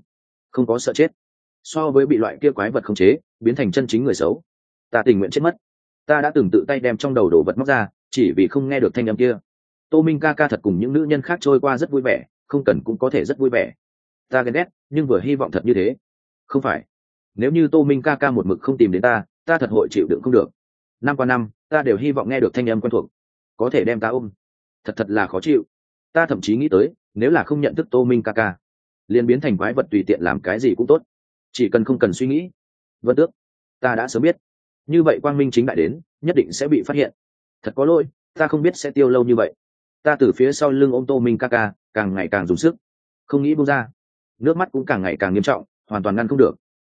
Không có sợ chết so với bị loại kia quái vật khống chế, biến thành chân chính người xấu. Ta tình nguyện chết mất. Ta đã từng tự tay đem trong đầu đồ vật móc ra, chỉ vì không nghe được thanh âm kia. Tô minh ca ca thật cùng những nữ nhân khác trôi qua rất vui vẻ, không cần cũng có thể rất vui vẻ. Ta ghen ghét, nhưng vừa hy vọng thật như thế. Không phải. Nếu như tô minh ca ca một mực không tìm đến ta ta thật hội chịu đựng không được. Năm qua năm, ta đều hy vọng nghe được thanh âm quen thuộc. Có thể đem ta ôm. Thật thật là khó chịu. Ta thậm chí nghĩ tới, nếu là không nhận thức tô minh ca ca, liền biến thành quái vật tùy tiện làm cái gì cũng tốt chỉ cần không cần suy nghĩ. Vân tước, ta đã sớm biết. Như vậy quang minh chính đại đến, nhất định sẽ bị phát hiện. Thật có lỗi, ta không biết sẽ tiêu lâu như vậy. Ta từ phía sau lưng ô tô minh ca ca, càng ngày càng dùng sức. Không nghĩ buông ra. Nước mắt cũng càng ngày càng nghiêm trọng, hoàn toàn ngăn không được.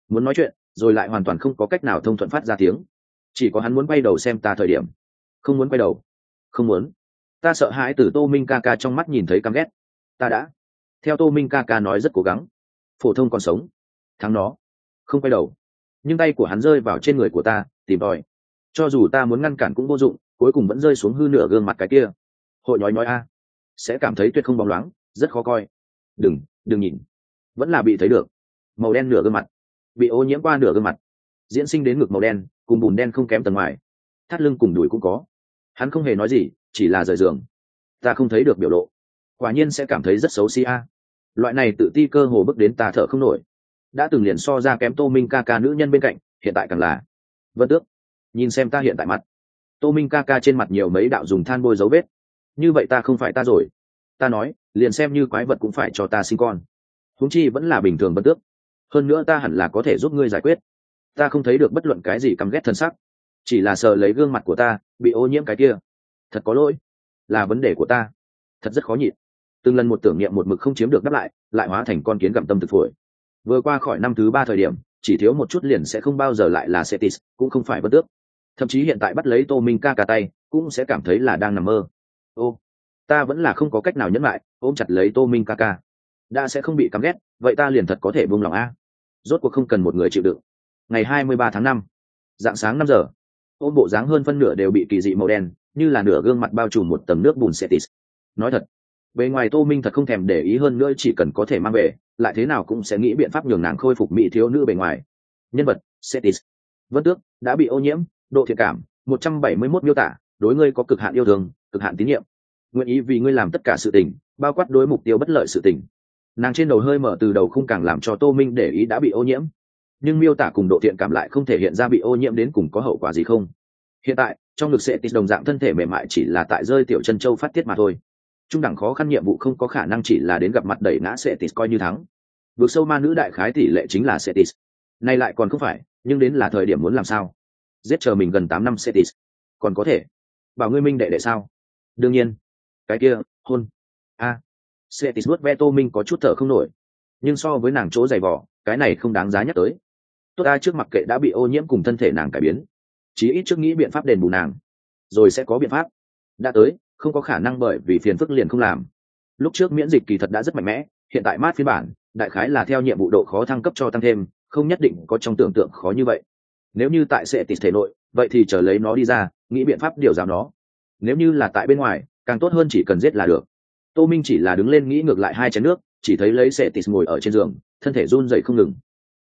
Muốn nói chuyện, rồi lại hoàn toàn không có cách nào thông thuận phát ra tiếng. Chỉ có hắn muốn quay đầu xem ta thời điểm. Không muốn quay đầu. Không muốn. Ta sợ hãi từ tô minh ca ca trong mắt nhìn thấy căm ghét. Ta đã. Theo tô minh ca ca nói rất cố gắng. Phổ thông còn sống thắng nó. Không quay đầu. Nhưng tay của hắn rơi vào trên người của ta, tìm tòi. Cho dù ta muốn ngăn cản cũng vô dụng, cuối cùng vẫn rơi xuống hư nửa gương mặt cái kia. Hội nói nói a. Sẽ cảm thấy tuyệt không bóng loáng, rất khó coi. Đừng đừng nhìn. Vẫn là bị thấy được. Màu đen nửa gương mặt. Bị ô nhiễm qua nửa gương mặt. Diễn sinh đến ngực màu đen, cùng bùn đen không kém tầng ngoài. Thắt lưng cùng đùi cũng có. Hắn không hề nói gì, chỉ là rời giường. Ta không thấy được biểu lộ. Quả nhiên sẽ cảm thấy rất xấu xí a. Loại này tự ti cơ hồ bước đến ta thở không nổi đã từng liền so ra kém tô minh ca ca nữ nhân bên cạnh, hiện tại càng là. Vân tước, nhìn xem ta hiện tại mặt. Tô minh ca ca trên mặt nhiều mấy đạo dùng than bôi dấu vết. Như vậy ta không phải ta rồi. Ta nói, liền xem như quái vật cũng phải cho ta sinh con. Huống chi vẫn là bình thường vân tước. Hơn nữa ta hẳn là có thể giúp ngươi giải quyết. Ta không thấy được bất luận cái gì căm ghét thân sắc. Chỉ là sợ lấy gương mặt của ta, bị ô nhiễm cái kia. Thật có lỗi. Là vấn đề của ta. Thật rất khó nhịn. Từng lần một tưởng niệm một mực không chiếm được đáp lại lại hóa thành con kiến gặm tâm thực phổi vừa qua khỏi năm thứ ba thời điểm, chỉ thiếu một chút liền sẽ không bao giờ lại là setis cũng không phải bất tước. Thậm chí hiện tại bắt lấy tô minh ca cả tay, cũng sẽ cảm thấy là đang nằm mơ. Ô, ta vẫn là không có cách nào nhẫn lại, ôm chặt lấy tô minh ca ca. Đã sẽ không bị cắm ghét, vậy ta liền thật có thể buông lòng a. Rốt cuộc không cần một người chịu đựng. Ngày hai mươi ba tháng năm, dạng sáng năm giờ, ôm bộ dáng hơn phân nửa đều bị kỳ dị màu đen, như là nửa gương mặt bao trùm một tầng nước bùn setis nói thật, bề ngoài tô minh thật không thèm để ý hơn nữa, chỉ cần có thể mang về lại thế nào cũng sẽ nghĩ biện pháp nhường nàng khôi phục mỹ thiếu nữ bề ngoài. Nhân vật setis vân tước, đã bị ô nhiễm, độ thiện cảm, một trăm bảy mươi 171 miêu tả, đối ngươi có cực hạn yêu thương, cực hạn tín nhiệm. Nguyện ý vì ngươi làm tất cả sự tình, bao quát đối mục tiêu bất lợi sự tình. Nàng trên đầu hơi mở từ đầu không càng làm cho tô minh để ý đã bị ô nhiễm. Nhưng miêu tả cùng độ thiện cảm lại không thể hiện ra bị ô nhiễm đến cùng có hậu quả gì không. Hiện tại, trong lực sẽ tít đồng dạng thân thể mềm mại chỉ là tại rơi tiểu chân châu phát tiết mà thôi trung đẳng khó khăn nhiệm vụ không có khả năng chỉ là đến gặp mặt đẩy ngã sẽ coi như thắng. Vượt sâu ma nữ đại khái tỷ lệ chính là sẽ nay lại còn không phải, nhưng đến là thời điểm muốn làm sao? Giết chờ mình gần tám năm sẽ còn có thể. Bảo ngươi minh đệ đệ sao? Đương nhiên. Cái kia, hôn. A. À. sẽ tít ve tô minh có chút thở không nổi. Nhưng so với nàng chỗ dày vỏ cái này không đáng giá nhắc tới. Tốt a trước mặt kệ đã bị ô nhiễm cùng thân thể nàng cải biến. Chí ít trước nghĩ biện pháp đền bù nàng. Rồi sẽ có biện pháp. Đã tới không có khả năng bởi vì phiền phức liền không làm. Lúc trước miễn dịch kỳ thật đã rất mạnh mẽ, hiện tại mát phiên bản, đại khái là theo nhiệm vụ độ khó thăng cấp cho tăng thêm, không nhất định có trong tưởng tượng khó như vậy. Nếu như tại sẽ tịt thể nội, vậy thì chờ lấy nó đi ra, nghĩ biện pháp điều giáo nó. Nếu như là tại bên ngoài, càng tốt hơn chỉ cần giết là được. Tô minh chỉ là đứng lên nghĩ ngược lại hai chén nước, chỉ thấy lấy sệ tịt ngồi ở trên giường, thân thể run dậy không ngừng.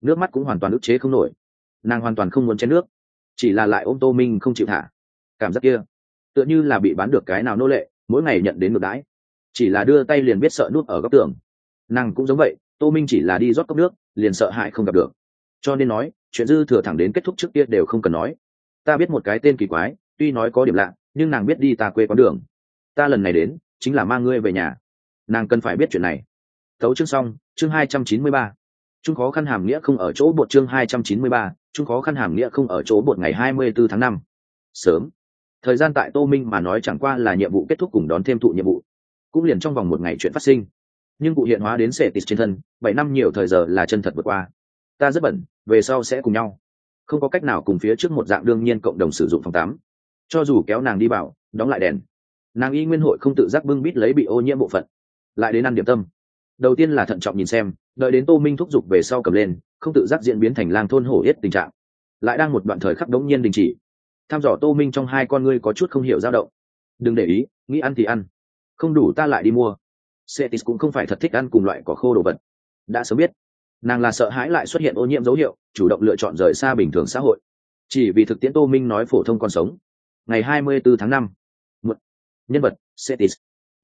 Nước mắt cũng hoàn toàn ức chế không nổi. Nàng hoàn toàn không muốn chén nước, chỉ là lại ôm tô minh không chịu thả. Cảm giác kia tựa như là bị bán được cái nào nô lệ, mỗi ngày nhận đến ngược đãi. Chỉ là đưa tay liền biết sợ nuốt ở góc tường. Nàng cũng giống vậy, tô minh chỉ là đi rót cốc nước, liền sợ hãi không gặp được. Cho nên nói, chuyện dư thừa thẳng đến kết thúc trước kia đều không cần nói. Ta biết một cái tên kỳ quái, tuy nói có điểm lạ, nhưng nàng biết đi ta quê quán đường. Ta lần này đến, chính là mang ngươi về nhà. Nàng cần phải biết chuyện này. Tấu chương xong, chương hai trăm chín mươi ba. Chung khó khăn hàm nghĩa không ở chỗ bột chương hai trăm chín mươi ba chung khó khăn hàm nghĩa không ở chỗ bột ngày hai mươi b ố tháng năm. Sớm thời gian tại tô minh mà nói chẳng qua là nhiệm vụ kết thúc cùng đón thêm thụ nhiệm vụ. Cũng liền trong vòng một ngày chuyện phát sinh. Nhưng cụ hiện hóa đến sệ tịt trên thân, bảy năm nhiều thời giờ là chân thật vượt qua. Ta rất bẩn về sau sẽ cùng nhau. Không có cách nào cùng phía trước một dạng đương nhiên cộng đồng sử dụng phòng tắm cho dù kéo nàng đi bảo, đóng lại đèn. Nàng y nguyên hội không tự giác bưng bít lấy bị ô nhiễm bộ phận. Lại đến ăn điểm tâm. Đầu tiên là thận trọng nhìn xem, đợi đến tô minh thúc giục về sau cầm lên, không tự giác diễn biến thành lang thôn hổ yết tình trạng. Lại đang một đoạn thời khắc đống nhiên đình chỉ tham dò tô minh trong hai con ngươi có chút không hiểu dao động. Đừng để ý, nghĩ ăn thì ăn. Không đủ ta lại đi mua. Setis cũng không phải thật thích ăn cùng loại cỏ khô đồ vật. Đã sớm biết, nàng là sợ hãi lại xuất hiện ô nhiễm dấu hiệu, chủ động lựa chọn rời xa bình thường xã hội. Chỉ vì thực tiễn tô minh nói phổ thông còn sống. Ngày 24 tháng 5. Một nhân vật Setis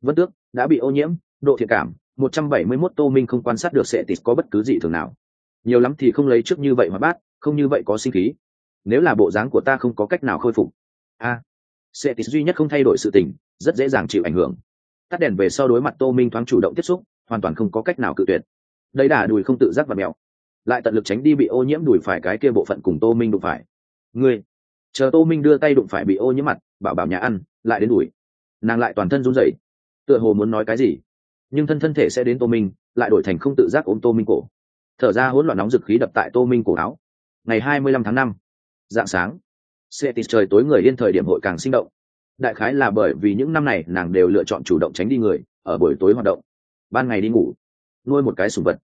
vân tước, đã bị ô nhiễm, độ thiệt cảm 171 tô minh không quan sát được Setis có bất cứ gì thường nào. Nhiều lắm thì không lấy trước như vậy mà bát không như vậy có sinh khí nếu là bộ dáng của ta không có cách nào khôi phục. A à, Cetis duy nhất không thay đổi sự tình rất dễ dàng chịu ảnh hưởng. Tắt đèn về sau đối mặt tô minh thoáng chủ động tiếp xúc hoàn toàn không có cách nào cự tuyệt. Đây đà đùi không tự giác và mèo. Lại tận lực tránh đi bị ô nhiễm đùi phải cái kia bộ phận cùng tô minh đụng phải. Ngươi chờ tô minh đưa tay đụng phải bị ô nhiễm mặt bảo bảo nhà ăn lại đến đùi. Nàng lại toàn thân run rẩy. Tựa hồ muốn nói cái gì? Nhưng thân thân thể sẽ đến tô minh lại đổi thành không tự giác ôm tô minh cổ. Thở ra hỗn loạn nóng dực khí đập tại tô minh cổ áo. Ngày hai mươi lăm tháng năm dạng sáng. Sẽ tìm trời tối người yên thời điểm hội càng sinh động. Đại khái là bởi vì những năm này nàng đều lựa chọn chủ động tránh đi người, ở buổi tối hoạt động. Ban ngày đi ngủ, nuôi một cái sùng vật.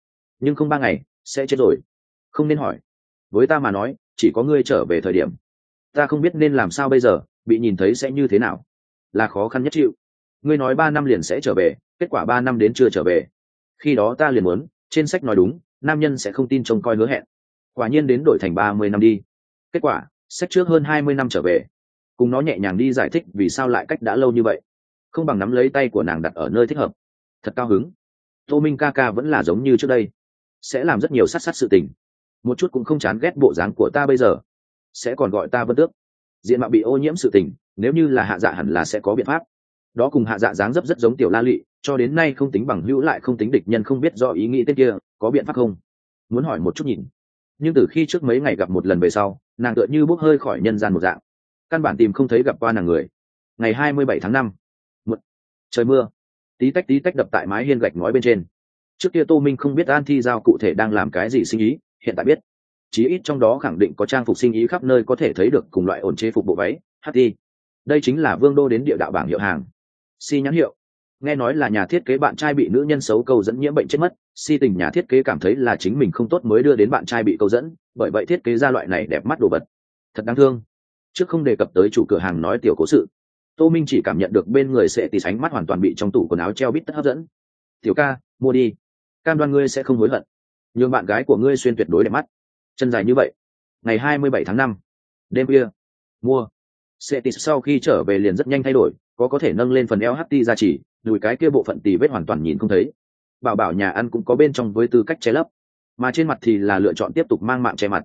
Nhưng không ba ngày, sẽ chết rồi. Không nên hỏi. Với ta mà nói, chỉ có ngươi trở về thời điểm. Ta không biết nên làm sao bây giờ, bị nhìn thấy sẽ như thế nào. Là khó khăn nhất chịu. Ngươi nói ba năm liền sẽ trở về, kết quả ba năm đến chưa trở về. Khi đó ta liền muốn, trên sách nói đúng, nam nhân sẽ không tin trông coi hứa hẹn. Quả nhiên đến đổi thành ba mươi năm đi kết quả, sách trước hơn hai mươi năm trở về. Cùng nó nhẹ nhàng đi giải thích vì sao lại cách đã lâu như vậy. Không bằng nắm lấy tay của nàng đặt ở nơi thích hợp. Thật cao hứng. Tô minh ca ca vẫn là giống như trước đây. Sẽ làm rất nhiều sát sát sự tình. Một chút cũng không chán ghét bộ dáng của ta bây giờ. Sẽ còn gọi ta vân tước. Diện mạo bị ô nhiễm sự tình, nếu như là hạ dạ hẳn là sẽ có biện pháp. Đó cùng hạ dạ dáng dấp rất giống tiểu la lụy, cho đến nay không tính bằng hữu lại không tính địch nhân không biết do ý nghĩ tên kia, có biện pháp không? Muốn hỏi một chút nhìn. Nhưng từ khi trước mấy ngày gặp một lần về sau nàng tựa như bốc hơi khỏi nhân gian một dạng. Căn bản tìm không thấy gặp qua nàng người. Ngày hai mươi bảy tháng năm một trời mưa. Tí tách tí tách đập tại mái hiên gạch ngói bên trên. Trước kia tô minh không biết an thi giao cụ thể đang làm cái gì sinh ý, hiện tại biết. Chí ít trong đó khẳng định có trang phục sinh ý khắp nơi có thể thấy được cùng loại ổn chế phục bộ váy ht đây chính là vương đô đến địa đạo bảng hiệu hàng. Si nhãn hiệu. Nghe nói là nhà thiết kế bạn trai bị nữ nhân xấu câu dẫn nhiễm bệnh chết mất. Si tình nhà thiết kế cảm thấy là chính mình không tốt mới đưa đến bạn trai bị câu dẫn bởi vậy thiết kế ra loại này đẹp mắt đồ vật. Thật đáng thương. Trước không đề cập tới chủ cửa hàng nói tiểu cố sự, tô minh chỉ cảm nhận được bên người sẽ tì sánh mắt hoàn toàn bị trong tủ quần áo treo bít tất hấp dẫn. Tiểu ca, mua đi. Cam đoan ngươi sẽ không hối hận. Nhường bạn gái của ngươi xuyên tuyệt đối đẹp mắt. Chân dài như vậy, ngày hai mươi bảy tháng năm, đêm kia mua. Sẽ tì sau khi trở về liền rất nhanh thay đổi, có có thể nâng lên phần eo ht ra chỉ đùi cái kia bộ phận tì vết hoàn toàn nhìn không thấy. Bảo bảo nhà ăn cũng có bên trong với tư cách che lấp mà trên mặt thì là lựa chọn tiếp tục mang mạng che mặt.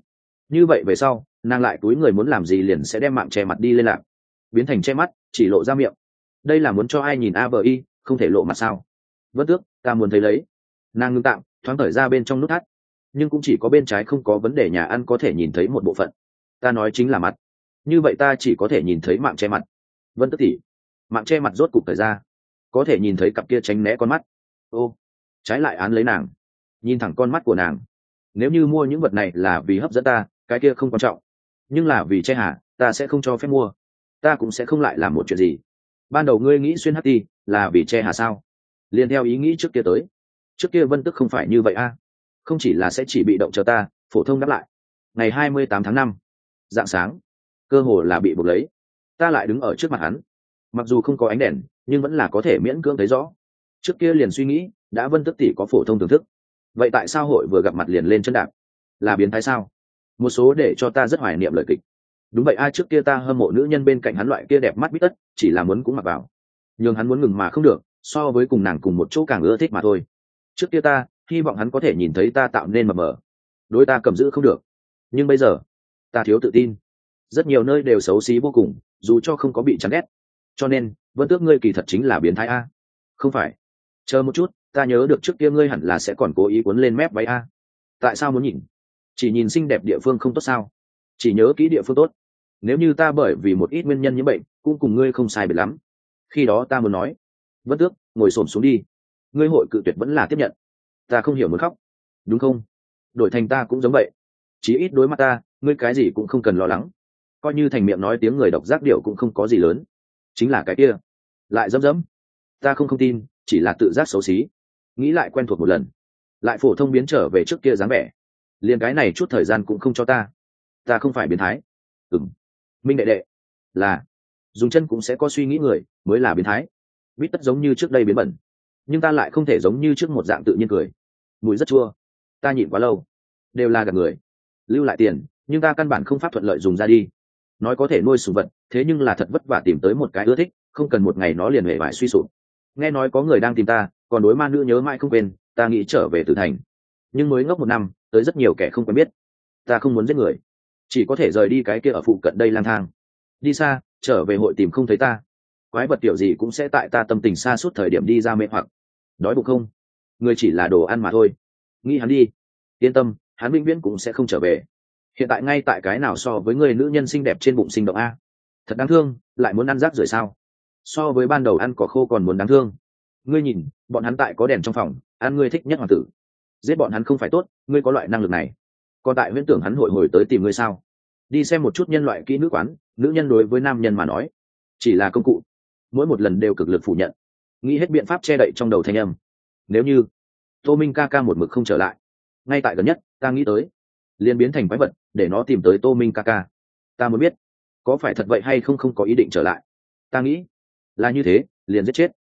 Như vậy về sau, nàng lại túi người muốn làm gì liền sẽ đem mạng che mặt đi lên lạc. Biến thành che mắt, chỉ lộ ra miệng. Đây là muốn cho ai nhìn a bờ y, không thể lộ mặt sao? Vất tước, ta muốn thấy lấy. Nàng ngưng tạm, thoáng thời ra bên trong nút thắt. Nhưng cũng chỉ có bên trái không có vấn đề nhà ăn có thể nhìn thấy một bộ phận. Ta nói chính là mặt. Như vậy ta chỉ có thể nhìn thấy mạng che mặt. Vân tức tỉ. Mạng che mặt rốt cục thời ra. Có thể nhìn thấy cặp kia tránh né con mắt. Ô, trái lại án lấy nàng nhìn thẳng con mắt của nàng. Nếu như mua những vật này là vì hấp dẫn ta, cái kia không quan trọng. Nhưng là vì che hà ta sẽ không cho phép mua. Ta cũng sẽ không lại làm một chuyện gì. Ban đầu ngươi nghĩ xuyên hati là vì che hà sao? Liền theo ý nghĩ trước kia tới. Trước kia vân tức không phải như vậy a. Không chỉ là sẽ chỉ bị động chờ ta, phổ thông đáp lại. Ngày hai mươi tám tháng năm, dạng sáng, cơ hồ là bị buộc lấy. Ta lại đứng ở trước mặt hắn. Mặc dù không có ánh đèn, nhưng vẫn là có thể miễn cưỡng thấy rõ. Trước kia liền suy nghĩ, đã vân tức tỷ có phổ thông thưởng thức vậy tại sao hội vừa gặp mặt liền lên chân đạp? Là biến thái sao? Một số để cho ta rất hoài niệm lời kịch. Đúng vậy, ai trước kia ta hâm mộ nữ nhân bên cạnh hắn loại kia đẹp mắt bít tất, chỉ là muốn cũng mặc vào. Nhưng hắn muốn ngừng mà không được, so với cùng nàng cùng một chỗ càng ưa thích mà thôi. Trước kia ta, hy vọng hắn có thể nhìn thấy ta tạo nên mờ mờ đối ta cầm giữ không được. Nhưng bây giờ, ta thiếu tự tin. Rất nhiều nơi đều xấu xí vô cùng, dù cho không có bị chán ghét. Cho nên, vân tước ngươi kỳ thật chính là biến thái a. Không phải. Chờ một chút ta nhớ được trước kia ngươi hẳn là sẽ còn cố ý cuốn lên mép váy a. Tại sao muốn nhìn? Chỉ nhìn xinh đẹp địa phương không tốt sao? Chỉ nhớ kỹ địa phương tốt. Nếu như ta bởi vì một ít nguyên nhân như bệnh, cũng cùng ngươi không sai biệt lắm. Khi đó ta muốn nói vất tước, ngồi xổm xuống đi. Ngươi hội cự tuyệt vẫn là tiếp nhận. Ta không hiểu muốn khóc. Đúng không? Đổi thành ta cũng giống vậy. Chí ít đối mặt ta, ngươi cái gì cũng không cần lo lắng. Coi như thành miệng nói tiếng người độc giác điệu cũng không có gì lớn. Chính là cái kia. Lại dẫm dẫm. Ta không không tin, chỉ là tự giác xấu xí nghĩ lại quen thuộc một lần. Lại phổ thông biến trở về trước kia dáng vẻ. Liền cái này chút thời gian cũng không cho ta. Ta không phải biến thái. Ừng minh đệ đệ. Là. Dùng chân cũng sẽ có suy nghĩ người, mới là biến thái. Bít tất giống như trước đây biến bẩn. Nhưng ta lại không thể giống như trước một dạng tự nhiên cười. Mùi rất chua. Ta nhịn quá lâu. Đều là gặp người. Lưu lại tiền, nhưng ta căn bản không pháp thuận lợi dùng ra đi. Nói có thể nuôi sùng vật, thế nhưng là thật vất vả tìm tới một cái ưa thích, không cần một ngày nó liền hề vải suy sụp nghe nói có người đang tìm ta, còn đối ma nữ nhớ mãi không quên, ta nghĩ trở về tử thành. Nhưng mới ngốc một năm, tới rất nhiều kẻ không quen biết. Ta không muốn giết người. Chỉ có thể rời đi cái kia ở phụ cận đây lang thang. Đi xa, trở về hội tìm không thấy ta. Quái vật tiểu gì cũng sẽ tại ta tâm tình xa suốt thời điểm đi ra mê hoặc. Đói bụng không? Người chỉ là đồ ăn mà thôi. Nghĩ hắn đi. Yên tâm, hắn vĩnh viễn cũng sẽ không trở về. Hiện tại ngay tại cái nào so với người nữ nhân xinh đẹp trên bụng sinh động a? Thật đáng thương, lại muốn ăn rác rưởi sao? So với ban đầu ăn cỏ khô còn muốn đáng thương. Ngươi nhìn, bọn hắn tại có đèn trong phòng, ăn ngươi thích nhất hoàng tử. Giết bọn hắn không phải tốt, ngươi có loại năng lực này. Còn tại huyễn tưởng hắn hội hồi tới tìm ngươi sao? Đi xem một chút nhân loại kỹ nữ quán, nữ nhân đối với nam nhân mà nói, chỉ là công cụ. Mỗi một lần đều cực lực phủ nhận. Nghĩ hết biện pháp che đậy trong đầu thanh âm. Nếu như tô minh ca ca một mực không trở lại, ngay tại gần nhất, ta nghĩ tới, liền biến thành quái vật, để nó tìm tới tô minh ca ca. Ta muốn biết, có phải thật vậy hay không không có ý định trở lại. Ta nghĩ là như thế, liền giết chết.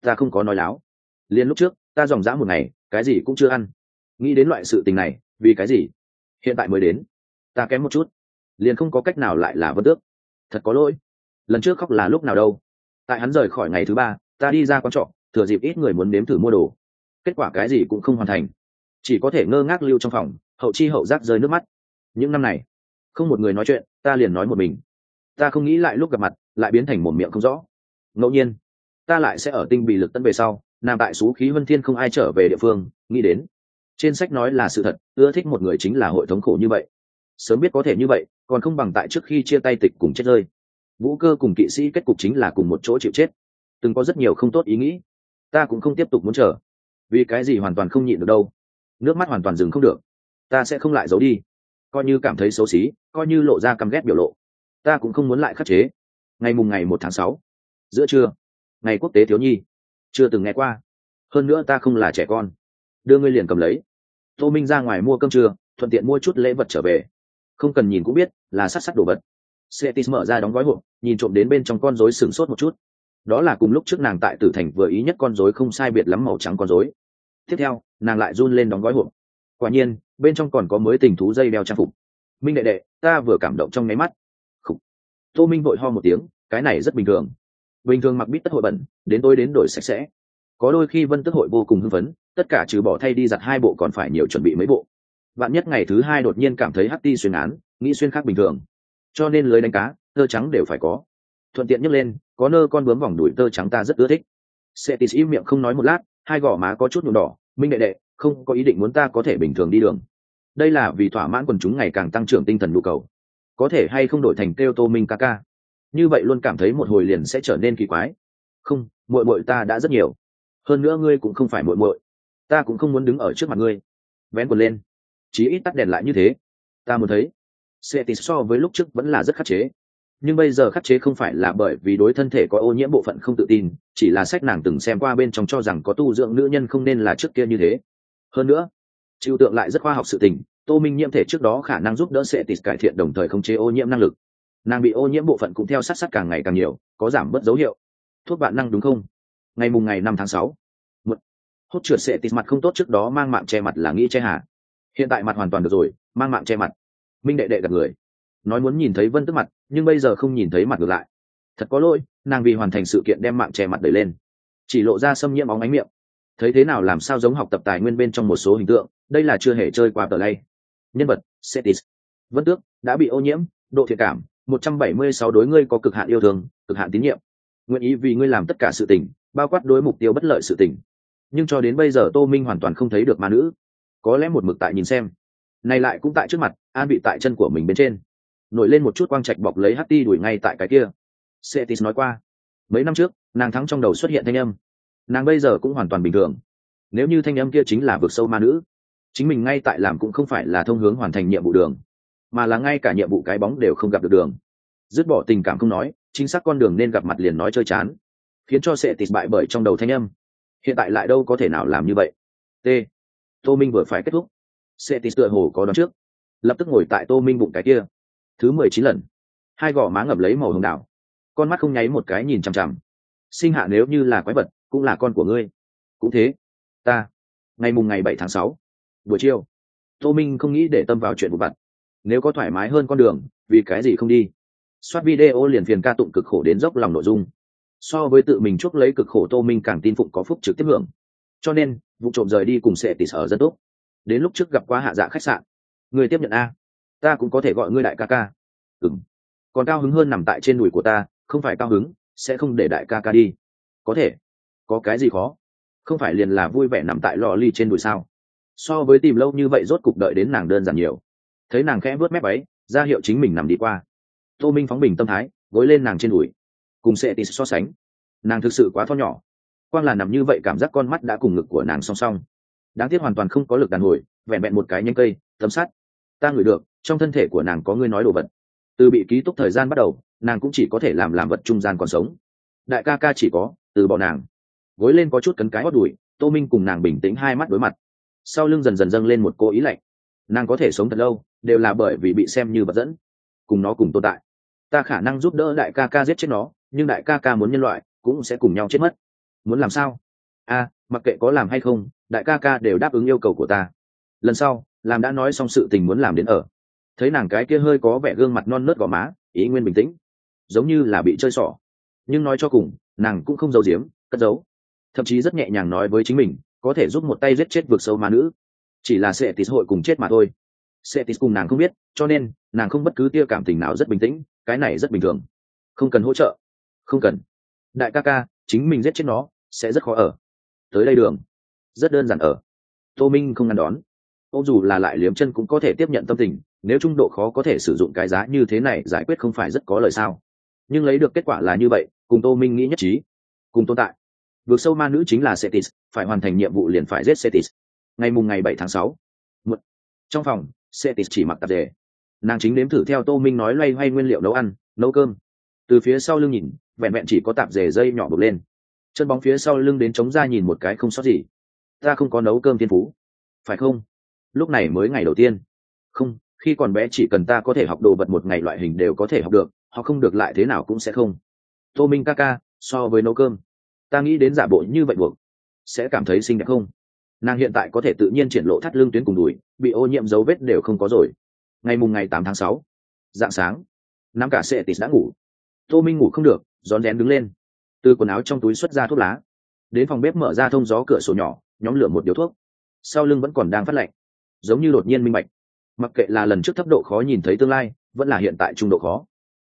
Ta không có nói láo. Liền lúc trước, ta dòng dã một ngày, cái gì cũng chưa ăn. Nghĩ đến loại sự tình này, vì cái gì? Hiện tại mới đến. Ta kém một chút. Liền không có cách nào lại là vân tước. Thật có lỗi. Lần trước khóc là lúc nào đâu. Tại hắn rời khỏi ngày thứ ba, ta đi ra quán trọ, thừa dịp ít người muốn nếm thử mua đồ. Kết quả cái gì cũng không hoàn thành. Chỉ có thể ngơ ngác lưu trong phòng, hậu chi hậu giác rơi nước mắt. Những năm này, không một người nói chuyện, ta liền nói một mình. Ta không nghĩ lại lúc gặp mặt, lại biến thành một miệng không rõ ngẫu nhiên, ta lại sẽ ở tinh bị lực tấn về sau, nằm tại xú khí vân thiên không ai trở về địa phương, nghĩ đến. Trên sách nói là sự thật, ưa thích một người chính là hội thống khổ như vậy. Sớm biết có thể như vậy, còn không bằng tại trước khi chia tay tịch cùng chết rơi. Vũ cơ cùng kỵ sĩ kết cục chính là cùng một chỗ chịu chết. Từng có rất nhiều không tốt ý nghĩ. Ta cũng không tiếp tục muốn chờ. Vì cái gì hoàn toàn không nhịn được đâu. Nước mắt hoàn toàn dừng không được. Ta sẽ không lại giấu đi. Coi như cảm thấy xấu xí, coi như lộ ra căm ghét biểu lộ. Ta cũng không muốn lại khắc chế. Ngày mùng ngày một tháng sáu giữa trưa ngày quốc tế thiếu nhi chưa từng nghe qua hơn nữa ta không là trẻ con đưa ngươi liền cầm lấy tô minh ra ngoài mua cơm trưa thuận tiện mua chút lễ vật trở về không cần nhìn cũng biết là sát sát đồ vật Setis mở ra đóng gói hộp, nhìn trộm đến bên trong con rối sửng sốt một chút. Đó là cùng lúc trước nàng tại Tử Thành vừa ý nhất con rối không sai biệt lắm màu trắng con rối. Tiếp theo, nàng lại run lên đóng gói hộp. Quả nhiên, bên trong còn có mới tình thú dây đeo trang phục. Minh đệ đệ, ta vừa cảm động trong nháy mắt. Khủ. Tô Minh vội ho một tiếng, cái này rất bình thường. Bình thường mặc bít tất hội bẩn, đến tôi đến đổi sạch sẽ. Có đôi khi Vân Tức hội vô cùng hưng phấn, tất cả trừ bỏ thay đi giặt hai bộ còn phải nhiều chuẩn bị mấy bộ. Vạn nhất ngày thứ hai đột nhiên cảm thấy hắt ti xuyên án, nghĩ xuyên khác bình thường. Cho nên lưới đánh cá tơ trắng đều phải có. Thuận tiện nhấc lên có nơ con bướm vòng đuổi tơ trắng ta rất ưa thích. Sẽ Cetis im miệng không nói một lát hai gò má có chút nhuộm đỏ. Minh đệ đệ không có ý định muốn ta có thể bình thường đi đường. Đây là vì thỏa mãn quần chúng ngày càng tăng trưởng tinh thần nhu cầu. Có thể hay không đổi thành kêu tô minh ca ca như vậy luôn cảm thấy một hồi liền sẽ trở nên kỳ quái. Không muội muội ta đã rất nhiều. Hơn nữa ngươi cũng không phải muội muội. Ta cũng không muốn đứng ở trước mặt ngươi. Vén quần lên. Chí ít tắt đèn lại như thế. Ta muốn thấy. Cetis so với lúc trước vẫn là rất khắc chế. Nhưng bây giờ khắc chế không phải là bởi vì đối thân thể có ô nhiễm bộ phận không tự tin, chỉ là sách nàng từng xem qua bên trong cho rằng có tu dưỡng nữ nhân không nên là trước kia như thế. Hơn nữa, chịu tượng lại rất khoa học sự tình, Tô Minh nhiễm thể trước đó khả năng giúp đỡ Cetis cải thiện đồng thời khống chế ô nhiễm năng lực. Nàng bị ô nhiễm bộ phận cũng theo sát sát càng ngày càng nhiều, có giảm bớt dấu hiệu. Thuốc bạn năng đúng không? Ngày mùng ngày năm tháng sáu, một. Hốt trượt sẽ tịt mặt không tốt trước đó mang mạng che mặt là nghĩ che hà. Hiện tại mặt hoàn toàn được rồi mang mạng che mặt. Minh đệ đệ gặp người. Nói muốn nhìn thấy vân tức mặt nhưng bây giờ không nhìn thấy mặt ngược lại. Thật có lỗi nàng vì hoàn thành sự kiện đem mạng che mặt đẩy lên. Chỉ lộ ra xâm nhiễm óng ánh miệng. Thấy thế nào làm sao giống học tập tài nguyên bên trong một số hình tượng đây là chưa hề chơi qua tờ lay. Nhân vật setis vân tước đã bị ô nhiễm độ thiệt cảm một trăm bảy mươi sáu đối ngươi có cực hạn yêu thương, cực hạn tín nhiệm. Nguyện ý vì ngươi làm tất cả sự tình, bao quát đối mục tiêu bất lợi sự tình. Nhưng cho đến bây giờ tô minh hoàn toàn không thấy được ma nữ. Có lẽ một mực tại nhìn xem. Này lại cũng tại trước mặt, an bị tại chân của mình bên trên. Nổi lên một chút quang trạch bọc lấy hắt ti đuổi ngay tại cái kia. Setis nói qua. Mấy năm trước, nàng thắng trong đầu xuất hiện thanh âm. Nàng bây giờ cũng hoàn toàn bình thường. Nếu như thanh âm kia chính là vực sâu ma nữ, chính mình ngay tại làm cũng không phải là thông hướng hoàn thành nhiệm vụ đường mà là ngay cả nhiệm vụ cái bóng đều không gặp được đường. Dứt bỏ tình cảm không nói, chính xác con đường nên gặp mặt liền nói chơi chán, khiến cho sệ tịt bại bởi trong đầu thanh âm. Hiện tại lại đâu có thể nào làm như vậy? T. Tô minh vừa phải kết thúc. Sệ tịt tựa hồ có đón trước. Lập tức ngồi tại tô minh bụng cái kia. Thứ mười chín lần. Hai gò má ngập lấy màu hồng đảo. Con mắt không nháy một cái nhìn chằm chằm. Sinh hạ nếu như là quái vật, cũng là con của ngươi. Cũng thế. Ta. Ngày mùng ngày bảy tháng sáu. Buổi chiều. Tô minh không nghĩ để tâm vào chuyện vụ vặt nếu có thoải mái hơn con đường, vì cái gì không đi? Soát video liền phiền ca tụng cực khổ đến dốc lòng nội dung. So với tự mình chuốc lấy cực khổ, tô minh càng tin phụng có phúc trực tiếp hưởng. Cho nên, vụ trộm rời đi cùng sệ tỉ sở dân tốt đến lúc trước gặp qua hạ dạ khách sạn. Người tiếp nhận a. Ta cũng có thể gọi ngươi đại ca ca. Ừng còn cao hứng hơn nằm tại trên đùi của ta, không phải cao hứng, sẽ không để đại ca ca đi. Có thể. Có cái gì khó? Không phải liền là vui vẻ nằm tại lò ly trên đùi sao? So với tìm lâu như vậy rốt cục đợi đến nàng đơn giản nhiều thấy nàng khẽ vớt mép ấy ra hiệu chính mình nằm đi qua. Tô minh phóng bình tâm thái, gối lên nàng trên đùi. Cùng sẽ tì so sánh, nàng thực sự quá tho nhỏ. Quang là nằm như vậy cảm giác con mắt đã cùng ngực của nàng song song. Đáng tiếc hoàn toàn không có lực đàn hồi, vẹn vẹn một cái nhanh cây, tấm sắt. Ta ngửi được, trong thân thể của nàng có ngươi nói đồ vật. Từ bị ký túc thời gian bắt đầu, nàng cũng chỉ có thể làm làm vật trung gian còn sống. Đại ca ca chỉ có, từ bỏ nàng. Gối lên có chút cấn cái hót đùi, tô minh cùng nàng bình tĩnh hai mắt đối mặt. Sau lưng dần dần dâng lên một cô ý lạnh. Nàng có thể sống thật lâu đều là bởi vì bị xem như vật dẫn, cùng nó cùng tồn tại. Ta khả năng giúp đỡ đại ca ca giết chết nó, nhưng đại ca ca muốn nhân loại cũng sẽ cùng nhau chết mất. Muốn làm sao? A, mặc kệ có làm hay không, đại ca ca đều đáp ứng yêu cầu của ta. Lần sau, làm đã nói xong sự tình muốn làm đến ở. Thấy nàng cái kia hơi có vẻ gương mặt non nớt gò má, ý nguyên bình tĩnh, giống như là bị chơi xỏ. Nhưng nói cho cùng, nàng cũng không giấu giếm, cất giấu. Thậm chí rất nhẹ nhàng nói với chính mình, có thể giúp một tay giết chết vượt sâu ma nữ. Chỉ là sẽ tịt hội cùng chết mà thôi. Cetis cùng nàng không biết cho nên nàng không bất cứ tia cảm tình nào rất bình tĩnh cái này rất bình thường. Không cần hỗ trợ. Không cần. Đại ca ca chính mình giết chết nó sẽ rất khó ở. Tới đây đường. Rất đơn giản ở. Tô minh không ngăn đón. Ô dù là lại liếm chân cũng có thể tiếp nhận tâm tình nếu trung độ khó có thể sử dụng cái giá như thế này giải quyết không phải rất có lời sao. Nhưng lấy được kết quả là như vậy cùng tô minh nghĩ nhất trí. Cùng tồn tại. Vượt sâu ma nữ chính là Cetis, phải hoàn thành nhiệm vụ liền phải giết Cetis. Ngày mùng ngày bảy tháng sáu, Trong phòng, Cetis chỉ mặc tạp dề. Nàng chính nếm thử theo Tô Minh nói loay hoay nguyên liệu nấu ăn, nấu cơm. Từ phía sau lưng nhìn, vẹn vẹn chỉ có tạp dề dây nhỏ bục lên. Chân bóng phía sau lưng đến chống ra nhìn một cái không sót gì. Ta không có nấu cơm thiên phú, phải không? Lúc này mới ngày đầu tiên. Không, khi còn bé chỉ cần ta có thể học đồ vật một ngày loại hình đều có thể học được, họ không được lại thế nào cũng sẽ không. Tô Minh ca ca, so với nấu cơm ta nghĩ đến giả bộ như vậy buộc sẽ cảm thấy xinh đẹp không nàng hiện tại có thể tự nhiên triển lộ thắt lưng tuyến cùng đùi, bị ô nhiễm dấu vết đều không có rồi. Ngày mùng ngày tám tháng sáu, dạng sáng, nắm cả sệ tịt đã ngủ. Tô minh ngủ không được, rón rén đứng lên. Từ quần áo trong túi xuất ra thuốc lá. Đến phòng bếp mở ra thông gió cửa sổ nhỏ, nhóm lửa một điếu thuốc. Sau lưng vẫn còn đang phát lạnh. Giống như đột nhiên minh bạch. Mặc kệ là lần trước thấp độ khó nhìn thấy tương lai, vẫn là hiện tại trung độ khó.